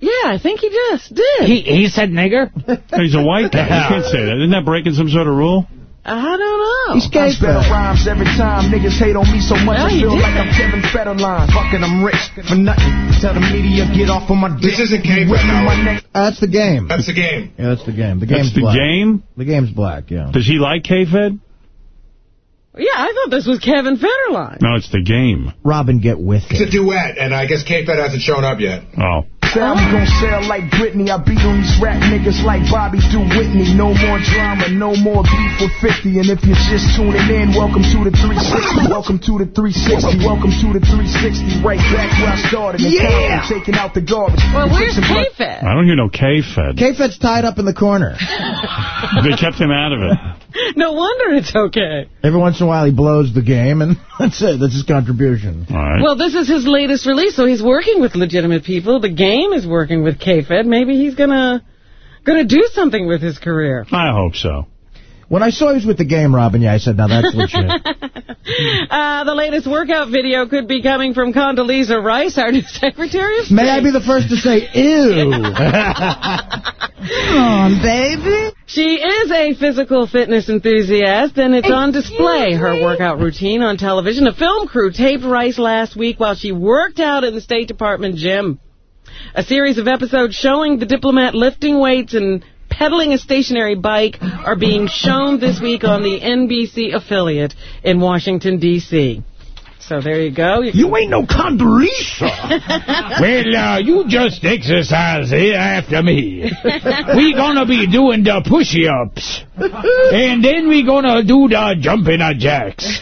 Yeah, I think he just did. He he said nigger. He's a white guy. You can't say that. Isn't that breaking some sort of rule? I don't know. He's I better rhymes every time. Niggas hate on me so much, Well, I feel like I'm Kevin Federline. Fucking, I'm rich for nothing. Tell the media, get off of my dick. This isn't K-Fed, Wet me my Howard. neck. Uh, that's the game. That's the game. Yeah, that's the game. The That's game's the black. game? The game's black, yeah. Does he like K-Fed? Yeah, I thought this was Kevin Federline. No, it's the game. Robin, get with It's it. It's a duet, and I guess K-Fed hasn't shown up yet. Oh. Sound, we gon' sell like Britney. I beat on these rap niggas like Bobby do Whitney. No more drama, no more beef with 50. And if you're just tuning in, welcome to the 360. Welcome to the 360. Welcome to the 360. Right back where I started. in Yeah. Compton, Taking out the garbage. Well, where's Fixing blood- K-Fed? I don't hear no K-Fed. K-Fed's tied up in the corner. They kept him out of it. No wonder it's okay. Every once in a while he blows the game, and that's it. That's his contribution. All right. Well, this is his latest release, so he's working with legitimate people. The game is working with K-Fed. Maybe he's gonna gonna do something with his career. I hope so. When I saw he was with the game, Robin, yeah, I said, now that's legit. Uh, the latest workout video could be coming from Condoleezza Rice, our new Secretary of State. May I be the first to say, ew. Come on, baby. She is a physical fitness enthusiast, and it's on display, her workout routine on television. A film crew taped Rice last week while she worked out in the State Department gym. A series of episodes showing the diplomat lifting weights and pedaling a stationary bike are being shown this week on the NBC affiliate in Washington, D.C. So there you go. You, ain't no Condoleezza. well, uh, you just exercise here after me. we gonna be doing the push-ups. and then we gonna do the jumping jacks.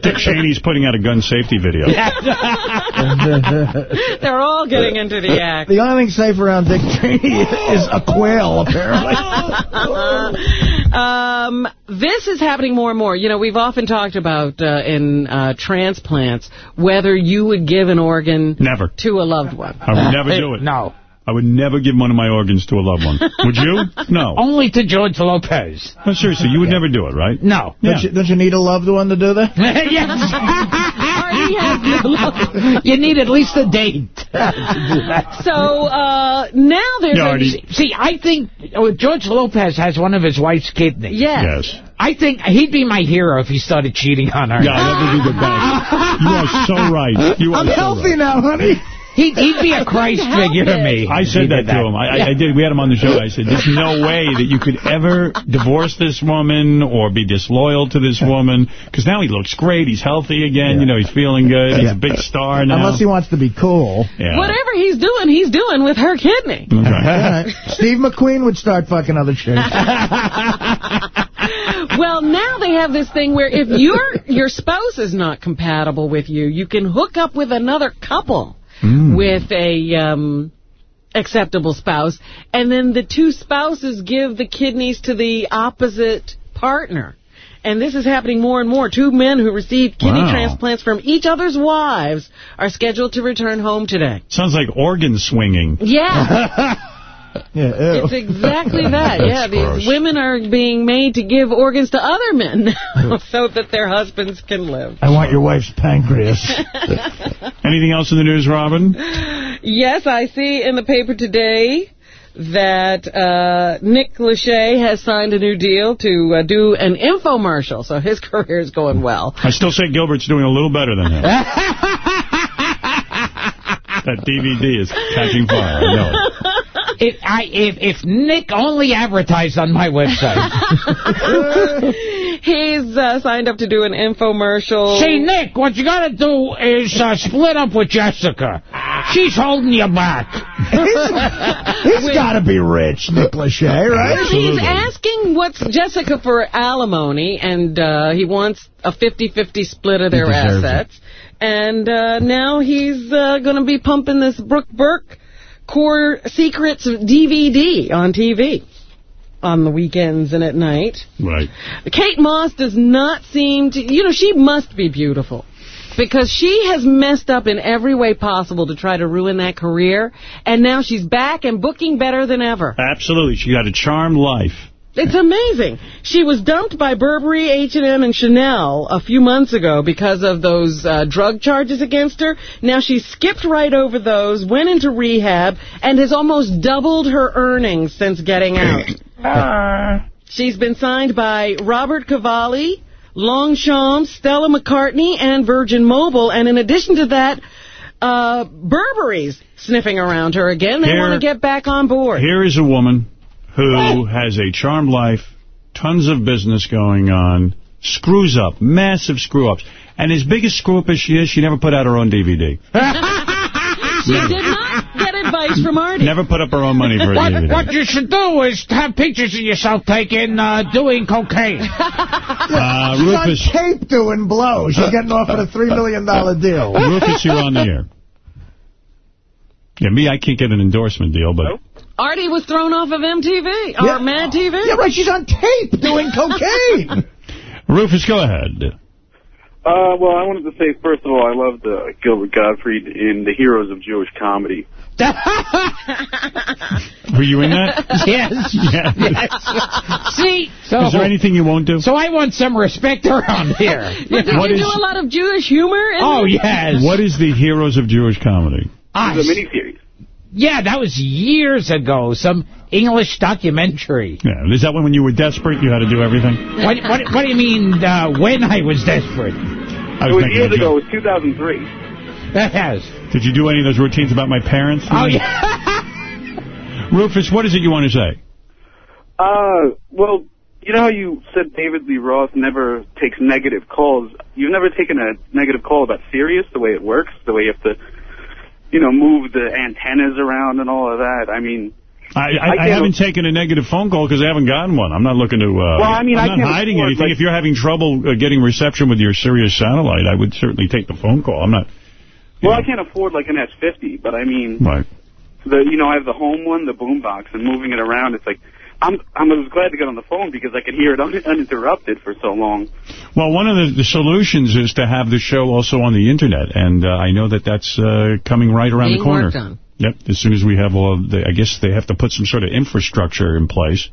Dick Cheney's putting out a gun safety video. They're all getting into the act. The only thing safe around Dick Cheney is a quail, apparently. um, this is happening more and more. You know, we've often talked about uh, in uh, transplants whether you would give an organ Never. to a loved one. I would never do it. No. I would never give one of my organs to a loved one. Would you? No. Only to George Lopez. No, seriously, you would never do it, right? No. Yeah. Don't, you, don't you need a loved one to do that? you need at least a date. So uh, now there's a... See, see, I think uh, George Lopez has one of his wife's kidneys. Yes. Yes. I think he'd be my hero if he started cheating on her. Yeah, that would be the best. You are so right. You are I'm so healthy right. now, honey. He'd, he'd be a Christ figure to me. I said He that to him. I, I, I did. We had him on the show. I said, "There's no way that you could ever divorce this woman or be disloyal to this woman because now he looks great. He's healthy again. You know, he's feeling good. He's a big star now. Unless he wants to be cool. Yeah. Whatever he's doing, he's doing with her kidney. Okay. Steve McQueen would start fucking other chicks. well, now they have this thing where if your your spouse is not compatible with you, you can hook up with another couple with a um, acceptable spouse, and then the two spouses give the kidneys to the opposite partner. And this is happening more and more. Two men who received kidney Wow. transplants from each other's wives are scheduled to return home today. Sounds like organ swinging. Yeah. Yeah, It's exactly that. That's yeah, gross. these women are being made to give organs to other men now so that their husbands can live. I want your wife's pancreas. Anything else in the news, Robin? Yes, I see in the paper today that uh, Nick Lachey has signed a new deal to uh, do an infomercial, so his career is going well. I still say Gilbert's doing a little better than him. that DVD is catching fire. I know it. If, I, if, if Nick only advertised on my website. He's uh, signed up to do an infomercial. See, Nick, what you gotta do is uh, split up with Jessica. She's holding you back. He's got to be rich, Nick Lachey, right? Well, He's asking what's Jessica for alimony, and uh, he wants a 50-50 split of their deserves it. assets. And uh, now he's uh, going to be pumping this Brooke Burke Core Secrets DVD on TV on the weekends and at night. Right. Kate Moss does not seem to, you know, she must be beautiful. Because she has messed up in every way possible to try to ruin that career. And now she's back and booking better than ever. Absolutely. She got a charmed life. It's amazing. She was dumped by Burberry, H&M, and Chanel a few months ago because of those uh, drug charges against her. Now she skipped right over those, went into rehab, and has almost doubled her earnings since getting out. She's been signed by Robert Cavalli, Longchamp, Stella McCartney, and Virgin Mobile. And in addition to that, uh, Burberry's sniffing around her again. They Here- want to get back on board. Here is a woman who has a charmed life, tons of business going on, screws up, massive screw-ups. And as big a screw-up as she is, she never put out her own DVD. She did not get advice from Artie. Never put up her own money for a What, DVD. what you should do is have pictures of yourself taken uh, doing cocaine. Uh, She's Rufus, on tape doing blow. She's getting offered a $3 million deal. Rufus, you're on the air. Yeah, me, I can't get an endorsement deal, but Artie was thrown off of MTV, or Yeah. Mad TV. Yeah, right. She's on tape doing cocaine. Rufus, go ahead. Uh, well, I wanted to say, first of all, I loved uh, Gilbert Gottfried in The Heroes of Jewish Comedy. Were you in that? yes. Yeah. yes. See? So, Is there anything you won't do? so I want some respect around here. But did What you is- do a lot of Jewish humor? In Oh, this? yes. What is the Heroes of Jewish Comedy? Ah, It's a miniseries. Yeah, that was years ago. Some English documentary. Yeah, is that when, when you were desperate, you had to do everything? What, what, what do you mean, uh, when I was desperate? I It was years ago. It was 2003. That has. Did you do any of those routines about my parents? Oh, yeah. Rufus, what is it you want to say? Uh, well, you know how you said David Lee Roth never takes negative calls? You've never taken a negative call about Sirius, the way it works, the way you have to, you know, move the antennas around and all of that. I mean, I, I, I, can't- haven't taken a negative phone call because I haven't gotten one. I'm not looking to. Uh, Well, I mean, I'm I not hiding afford, anything. like- if you're having trouble uh, getting reception with your Sirius satellite, I would certainly take the phone call. I'm not. well, I can't afford like an S50, but I mean, Right. the you know, I have the home one, the boombox, and moving it around, it's like. I'm I'm I was glad to get on the phone because I could hear it un- uninterrupted for so long. Well, one of the, the solutions is to have the show also on the internet, and uh, I know that that's uh, coming right around Being the corner. worked on. Yep. As soon as we have all, of the, I guess they have to put some sort of infrastructure in place.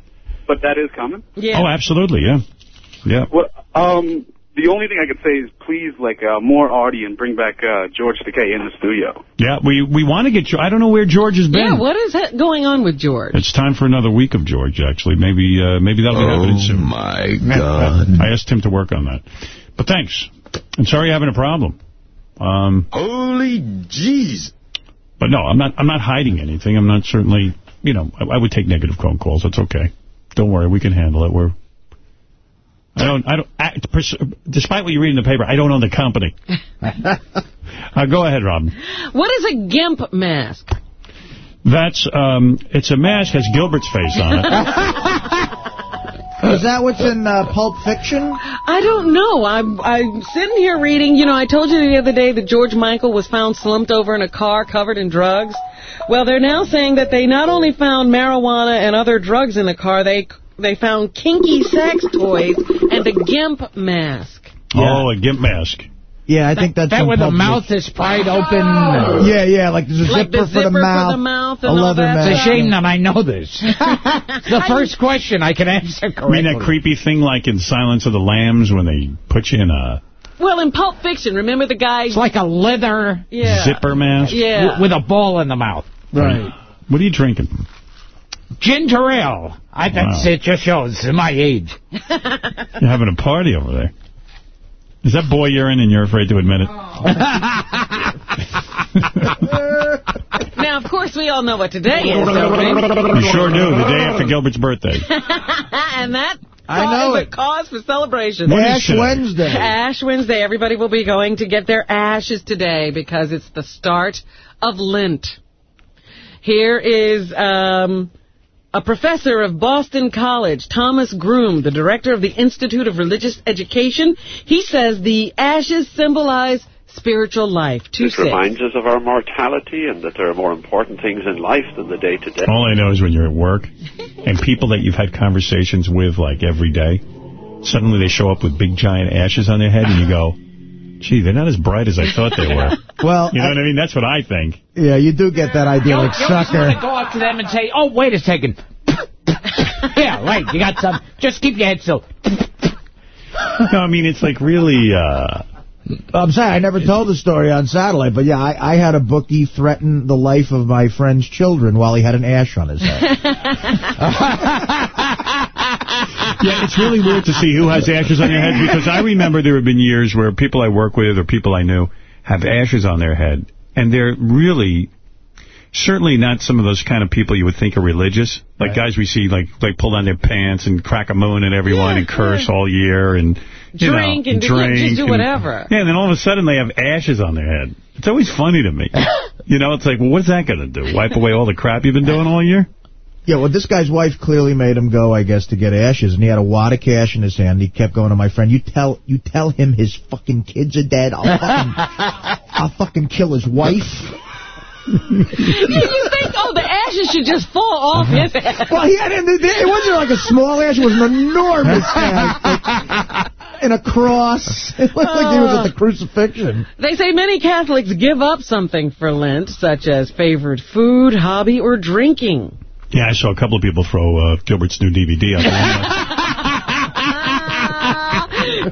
But that is coming. Yeah. Oh, absolutely. Yeah. Yeah. Well, um, the only thing I could say is please, like, uh, more Artie and bring back uh, George Takei in the studio. Yeah. We we want to get you. I don't know where George has been. Yeah, what is that going on with George? It's time for another week of George, actually. Maybe uh, maybe that'll be happening soon. Oh, my God. I asked him to work on that. But thanks. I'm sorry you're having a problem. Um, Holy jeez. but no, I'm not I'm not hiding anything. I'm not certainly, you know, I, I would take negative phone calls. That's okay. Don't worry, we can handle it. We're I don't I don't act, despite what you read in the paper, I don't own the company. uh, go ahead, Robin. What is a GIMP mask? That's um it's a mask has Gilbert's face on it. Is that what's in uh, Pulp Fiction? I don't know. I'm, I'm sitting here reading, you know, I told you the other day that George Michael was found slumped over in a car covered in drugs. Well, they're now saying that they not only found marijuana and other drugs in the car, they they found kinky sex toys and a GIMP mask. Oh, a gimp mask. Yeah, I think that's That where the mouth is pried open. Oh. Yeah, yeah, like there's a Like zipper, the zipper for, the mouth, for the mouth a and all leather mask. It's a shame that I know this. the first question I can answer I correctly. mean that creepy thing like in Silence of the Lambs when they put you in a Well, in Pulp Fiction, remember the guy? It's like a leather Yeah. zipper mask? Yeah. with a ball in the mouth. Right. What are you drinking? Ginger ale. I that's Wow. it. Just shows my age. You're having a party over there. Is that boy urine and you're afraid to admit it? Now, of course, we all know what today is, don't we? You sure do. The day after Gilbert's birthday. and that I know is it. a cause for celebration. What is Ash? Wednesday. Ash Wednesday. Everybody will be going to get their ashes today because it's the start of Lent. Here is um, a professor of Boston College, Thomas Groom, the director of the Institute of Religious Education. He says the ashes symbolize spiritual life. Too This sick. reminds us of our mortality and that there are more important things in life than the day to day. All I know is when you're at work and people that you've had conversations with like every day, suddenly they show up with big giant ashes on their head and you go, gee, they're not as bright as I thought they were. Well, You know what I mean? That's what I think. yeah, you do get that idea, like you always sucker. want to go up to them and say, "Oh, wait a second. yeah, right. You got some. Just keep your head still. No, I mean, it's like really, uh, I'm sorry, I never told the story on satellite, but yeah, I, I had a bookie threaten the life of my friend's children while he had an ash on his head. yeah, it's really weird to see who has ashes on their head because I remember there have been years where people I work with or people I knew have ashes on their head and they're really, certainly not some of those kind of people you would think are religious. Like guys we see like like pull down their pants and crack a moon at everyone and curse all year and you Drink know, and do- drink just do and- whatever. Yeah, and then all of a sudden they have ashes on their head. It's always funny to me. you know, it's like, well, what's that going to do? Wipe away all the crap you've been doing all year? Yeah, well, this guy's wife clearly made him go, I guess, to get ashes, and he had a wad of cash in his hand. He kept going to my friend, you tell you tell him his fucking kids are dead. I'll fucking, I'll fucking kill his wife. you think, oh, the ashes should just fall off his uh-huh. head. Well, he had, it wasn't like a small ash, it was an enormous ash. Like, in a cross. It looked like he was at the crucifixion. They say many Catholics give up something for Lent, such as favorite food, hobby, or drinking. Yeah, I saw a couple of people throw uh, Gilbert's new DVD out.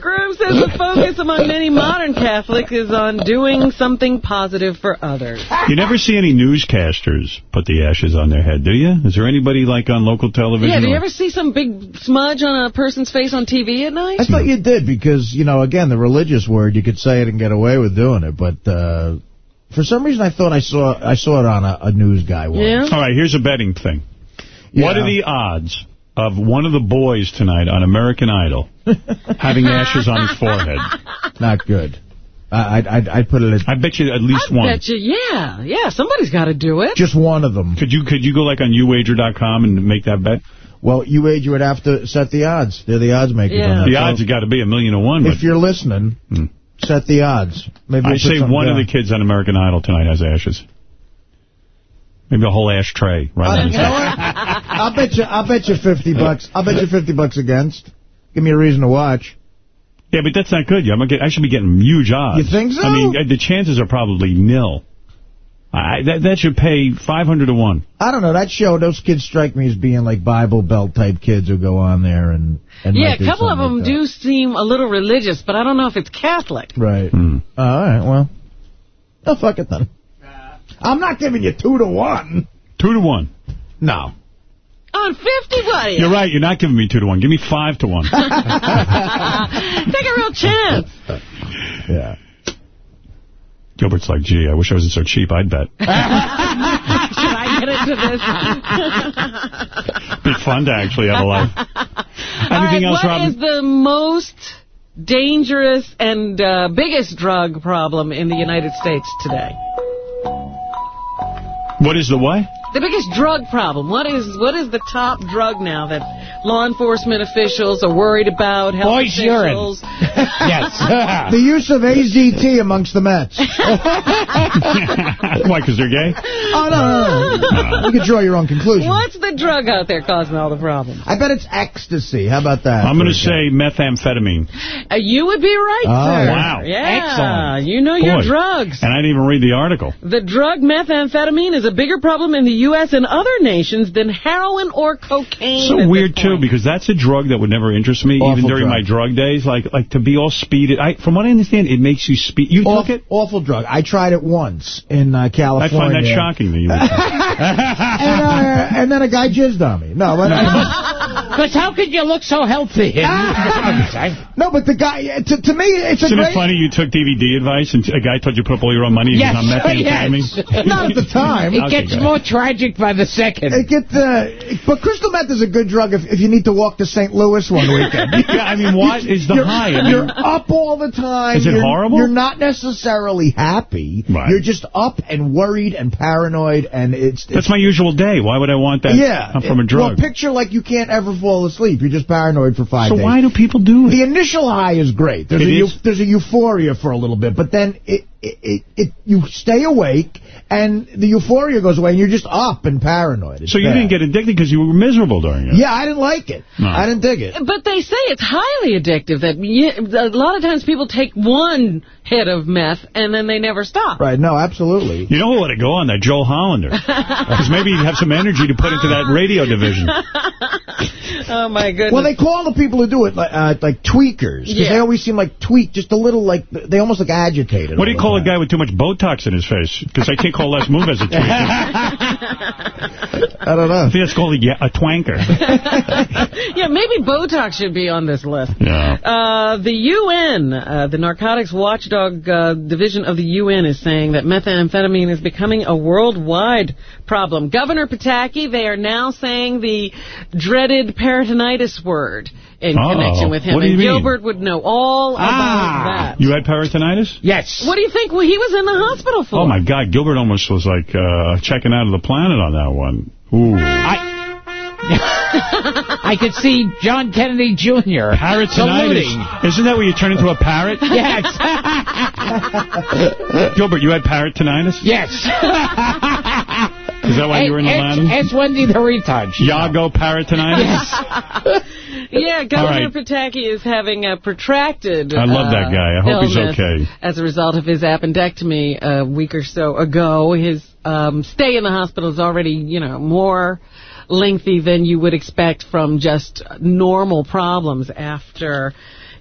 Groom says the focus among many modern Catholics is on doing something positive for others. you never see any newscasters put the ashes on their head, do you? Is there anybody like on local television? Yeah, do you ever see some big smudge on a person's face on TV at night? I thought you did because, you know, again, the religious word, you could say it and get away with doing it, but uh, for some reason I thought I saw I saw it on a, a news guy once. All right, here's a betting thing. What are the odds of one of the boys tonight on American Idol having ashes on his forehead? Not good. I, I'd, I'd, I'd put it at... I bet you at least I one. bet you, yeah. Yeah, somebody's got to do it. Just one of them. Could you could you go like on uwager.com and make that bet? Well, you age, would have to set the odds. They're the odds makers on that. The So odds have got to be a million to one. But If you're listening, hmm. set the odds. Maybe I we'll say something one of the kids on American Idol tonight has ashes. Maybe a whole ashtray right Uh, his you know what? I'll bet you. I'll bet you fifty bucks. I'll bet you fifty bucks against. Give me a reason to watch. Yeah, but that's not good. I'm get, I should be getting huge odds. You think so? I mean, uh, the chances are probably nil. I, that, that should pay 500 to 1. I don't know. That show, those kids strike me as being like Bible Belt type kids who go on there and. and yeah, a couple of them like do seem a little religious, but I don't know if it's Catholic. Right. Hmm. Oh, all right. Well. Oh, fuck it then. I'm not giving you two to one. Two to one. No. On 50, buddy. You're right. You're not giving me 2 to 1. Give me 5 to 1. Take a real chance. Yeah. Gilbert's like, gee, I wish I wasn't so cheap. I'd bet. Should I get into this? Be fun to actually have a life. All Anything right, else, what Robin? is the most dangerous and uh, biggest drug problem in the United States today? What is the what? The biggest drug problem. What is what is the top drug now that law enforcement officials are worried about? Health Boys' urine. officials? the use of AZT amongst the Mets. Why, because they're gay? Oh, no, no, no. You can draw your own conclusion. What's the drug out there causing all the problems? I bet it's ecstasy. How about that? I'm going to say methamphetamine. Uh, you would be right, Oh, sir. wow. Yeah, Excellent. you know your drugs. And I didn't even read the article. The drug methamphetamine is a bigger problem in the U.S. and other nations than heroin or cocaine. So weird, too, because that's a drug that would never interest me, Awful even during drug. my drug days. Like, like to be all speeded. I, from what I understand, it makes you speed. You Aw- took it? Awful drug. I tried it once in uh, California. I find that shocking that you and, uh, and then a guy jizzed on me. No, but Because how could you look so healthy? no, but the guy to, to me it's a Isn't great. it funny you took DVD advice and a guy told you to put up all your own money Yes, on methamphetamine? yes. Not at the time. It Okay, gets more tragic by the second. It get uh, but crystal meth is a good drug if, if you need to walk to St. Louis one weekend. Yeah, I mean, what is the you're, high? I mean- you're up all the time. Is it you're, horrible? You're not necessarily happy. Right. You're just up and worried and paranoid, and it's, it's That's my usual day. Why would I want that yeah. I'm from a drug? Well, picture like you can't ever fall asleep. You're just paranoid for five so days. why do people do it? The initial high is great. There's It a is? there's a euphoria for a little bit, but then it, it it it you stay awake and the euphoria goes away and you're just up and paranoid. It's So you bad. didn't get addicted because you were miserable during it? Yeah, I didn't like it. No. I didn't dig it. But they say it's highly addictive. That you, a lot of times people take one hit of meth and then they never stop. Right? No, absolutely. You know who ought to go on that? Joel Hollander. Because maybe he'd have some energy to put into that radio division. Oh my goodness. Well, they call the people who do it like, uh, like tweakers because Yeah. they always seem like tweak, just a little like they almost look agitated. What do you call call a guy with too much Botox in his face, because I can't call Les Moonves a twinker. I don't know. I think that's called a, yeah, a twanker. yeah, maybe Botox should be on this list. Yeah. Uh, the UN, uh, the Narcotics Watchdog uh, Division of the UN, is saying that methamphetamine is becoming a worldwide problem. Governor Pataki, they are now saying the dreaded peritonitis word in Uh-oh. connection with him. What do you and mean? Gilbert would know all Ah. about that. You had peritonitis? Yes. What do you think well, he was in the hospital for? Oh, my God. Gilbert almost was like uh, checking out of the planet on that one. Ooh. I could see John Kennedy Jr. Peritonitis. saluting. Isn't that where you turn into a parrot? Yes. Gilbert, you had peritonitis? yes. Is that why you were in Aladdin? It's Wendy the retard. She's Iago peritonitis? Yeah, Governor All right. Pataki is having a protracted I love that uh, guy. I hope he's okay. As a result of his appendectomy a week or so ago, his um, stay in the hospital is already, you know, more lengthy than you would expect from just normal problems after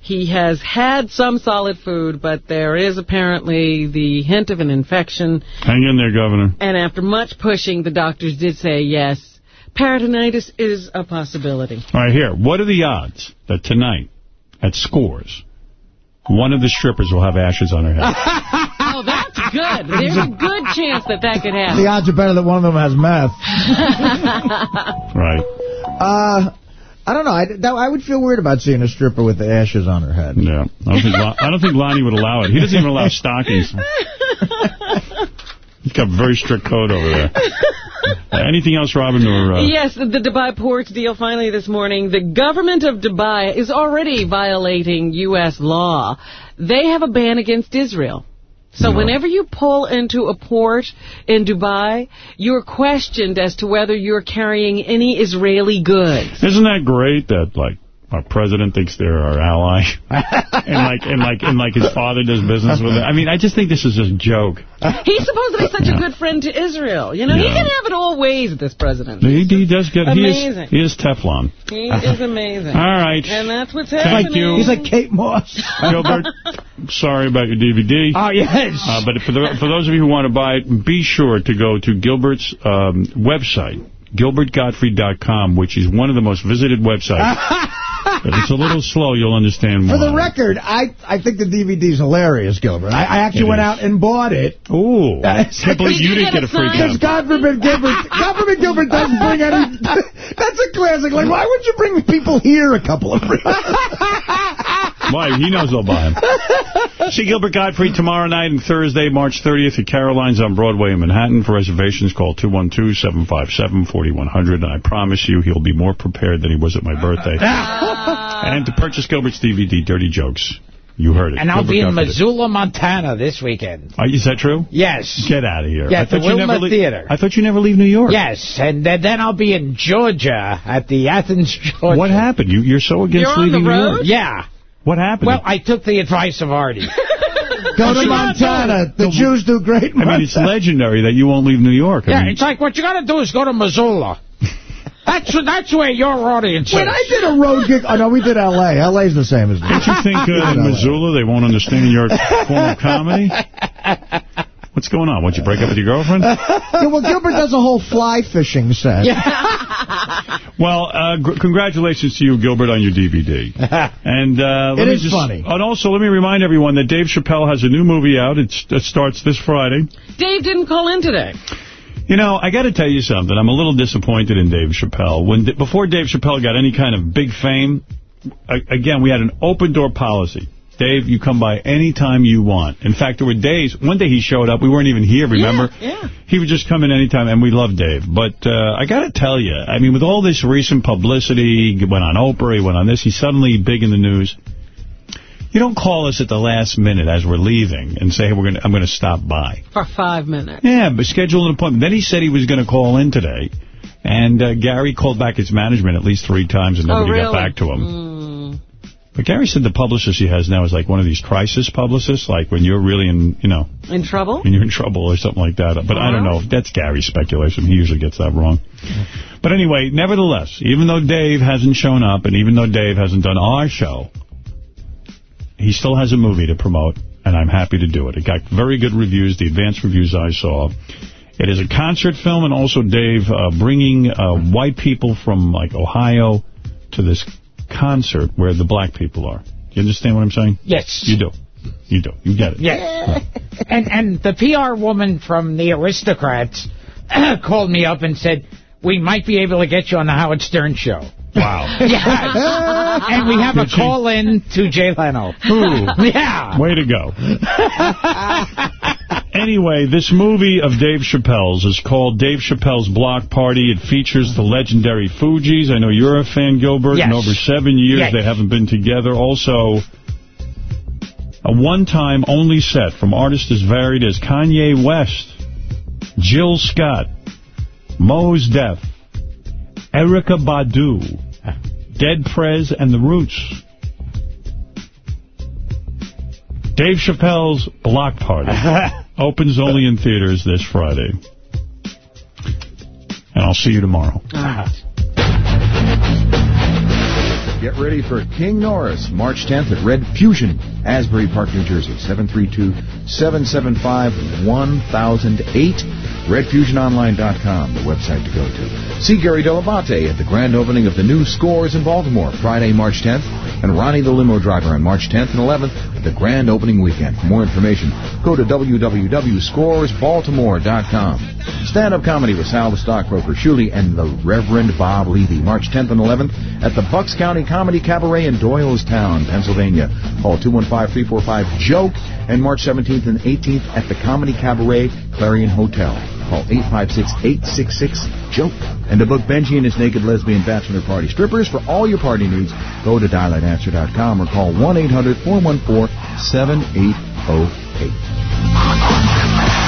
he has had some solid food, but there is apparently the hint of an infection. Hang in there, Governor. And after much pushing, the doctors did say yes, peritonitis is a possibility. All right, here. What are the odds that tonight, at Scores, one of the strippers will have ashes on her head? oh, that's good. There's a good chance that that could happen. The odds are better that one of them has meth. right. Uh, I don't know. I, that, I would feel weird about seeing a stripper with the ashes on her head. Yeah. I don't think, Lon- I don't think Lonnie would allow it. He doesn't even allow stockings. He's got a very strict code over there. Uh, anything else, Robin? Or uh, Yes, the Dubai ports deal finally this morning. The government of Dubai is already violating U.S. law. They have a ban against Israel. So whenever you pull into a port in Dubai, you're questioned as to whether you're carrying any Israeli goods. Isn't that great that, like, our president thinks they're our ally? and, like, and, like, and, like, his father does business with it? I mean, I just think this is a joke. He's supposed to be such a good friend to Israel. You know, he can have it all ways, this president. He, he does get, he Amazing. is, he is Teflon. He is amazing. All right. And that's what's Thank happening. you. He's like Kate Moss. Gilbert, sorry about your DVD. Oh, yes. Uh, but for, the, for those of you who want to buy it, be sure to go to Gilbert's um, website, gilbertgottfried.com, which is one of the most visited websites. if it's a little slow, you'll understand For the record, I I think the DVD's hilarious, Gilbert. I, I actually It went is. out and bought it. Ooh. Uh, Can't believe you didn't get a free Because. God forbid Gilbert, God forbid Gilbert doesn't bring any. That's a classic. Like, why would you bring people here a couple of free? Why? He knows they'll buy him. See Gilbert Gottfried tomorrow night and Thursday, March 30th at Caroline's on Broadway in Manhattan. For reservations, call 212-757-4100. And I promise you he'll be more prepared than he was at my birthday. and to purchase Gilbert's DVD, Dirty Jokes. You heard it. And I'll Gilbert be in Gottfried. Missoula, Montana this weekend. Uh, is that true? Yes. Get out of here. Yeah, I the thought you never Wilma Theater. I thought you never leave New York. Yes, and then, then I'll be in Georgia at the Athens, Georgia. What happened? You, you're so against You're leaving New? York. Yeah. What happened? Well, I took the advice of Artie. Go to Montana. The Jews do great. in I mean, it's legendary that you won't leave New York. I yeah, mean, it's like what you got to do is go to Missoula. That's that's where your audience When is. I did a road gig, oh no, we did L.A. L.A.'s the same as. Don't you think uh, in Missoula they won't understand your form of comedy? What's going on? Won't you break up with your girlfriend? yeah, well, Gilbert does a whole fly fishing set. Well, uh, congratulations to you, Gilbert, on your DVD. And uh, let It me is just, funny. And also, let me remind everyone that Dave Chappelle has a new movie out. It's, it starts this Friday. Dave didn't call in today. You know, I got to tell you something. I'm a little disappointed in Dave Chappelle. When Before Dave Chappelle got any kind of big fame, again, we had an open-door policy. Dave, you come by any time you want. In fact, there were days, one day he showed up, we weren't even here, remember? Yeah. He would just come in anytime, and we love Dave. But uh, I got to tell you, I mean, with all this recent publicity, he went on Oprah, he went on this, he's suddenly big in the news. You don't call us at the last minute as we're leaving and say, hey, we're gonna, I'm going to stop by. For five minutes. Yeah, but schedule an appointment. Then he said he was going to call in today, and uh, Gary called back his management at least three times, and nobody oh, really? got back to him. Mm. But Gary said the publicist he has now is like one of these crisis publicists, like when you're really in, you know, In trouble? when you're in trouble or something like that. But I don't know. That's Gary's speculation. He usually gets that wrong. But anyway, nevertheless, even though Dave hasn't shown up and even though Dave hasn't done our show, he still has a movie to promote. and I'm happy to do it. It got very good reviews, the advanced reviews I saw. It is a concert film, and also, Dave, uh, bringing uh, white people from, like, Ohio to this concert where the black people are. You understand what I'm saying? Yes. You do. You do. You get it. Yeah. and and the PR woman from the Aristocrats called me up and said, we might be able to get you on the Howard Stern show. Wow. yes. And we have a Did she? call in to Jay Leno. Ooh. Yeah. Way to go. anyway, this movie of Dave Chappelle's is called Dave Chappelle's Block Party. It features the legendary Fugees. I know you're a fan, Gilbert. Yes. In over seven years, Yes. they haven't been together. Also, a one-time only set from artists as varied as Kanye West, Jill Scott, Mos Def, Erykah Badu, Dead Prez, and The Roots. Dave Chappelle's Block Party opens only in theaters this Friday. And I'll see you tomorrow. Get ready for King Norris, March 10th at Red Fusion, Asbury Park, New Jersey, 732-775-1008. RedFusionOnline.com, the website to go to. See Gary Dell'Abate at the grand opening of the new Scores in Baltimore, Friday, March 10th, and Ronnie the Limo Driver on March 10th and 11th at the grand opening weekend. For more information, go to www.scoresbaltimore.com. Stand-up comedy with Sal the Stockbroker, Shuli, and the Reverend Bob Levy, March 10th and 11th at the Bucks County Comedy Cabaret in Doylestown, Pennsylvania. Call 215-345-JOKE and March 17th and 18th at the Comedy Cabaret Clarion Hotel. Call 856-866-JOKE. And to book Benji and his naked lesbian bachelor party strippers for all your party needs, go to dialanswer.com or call 1-800-414-7808.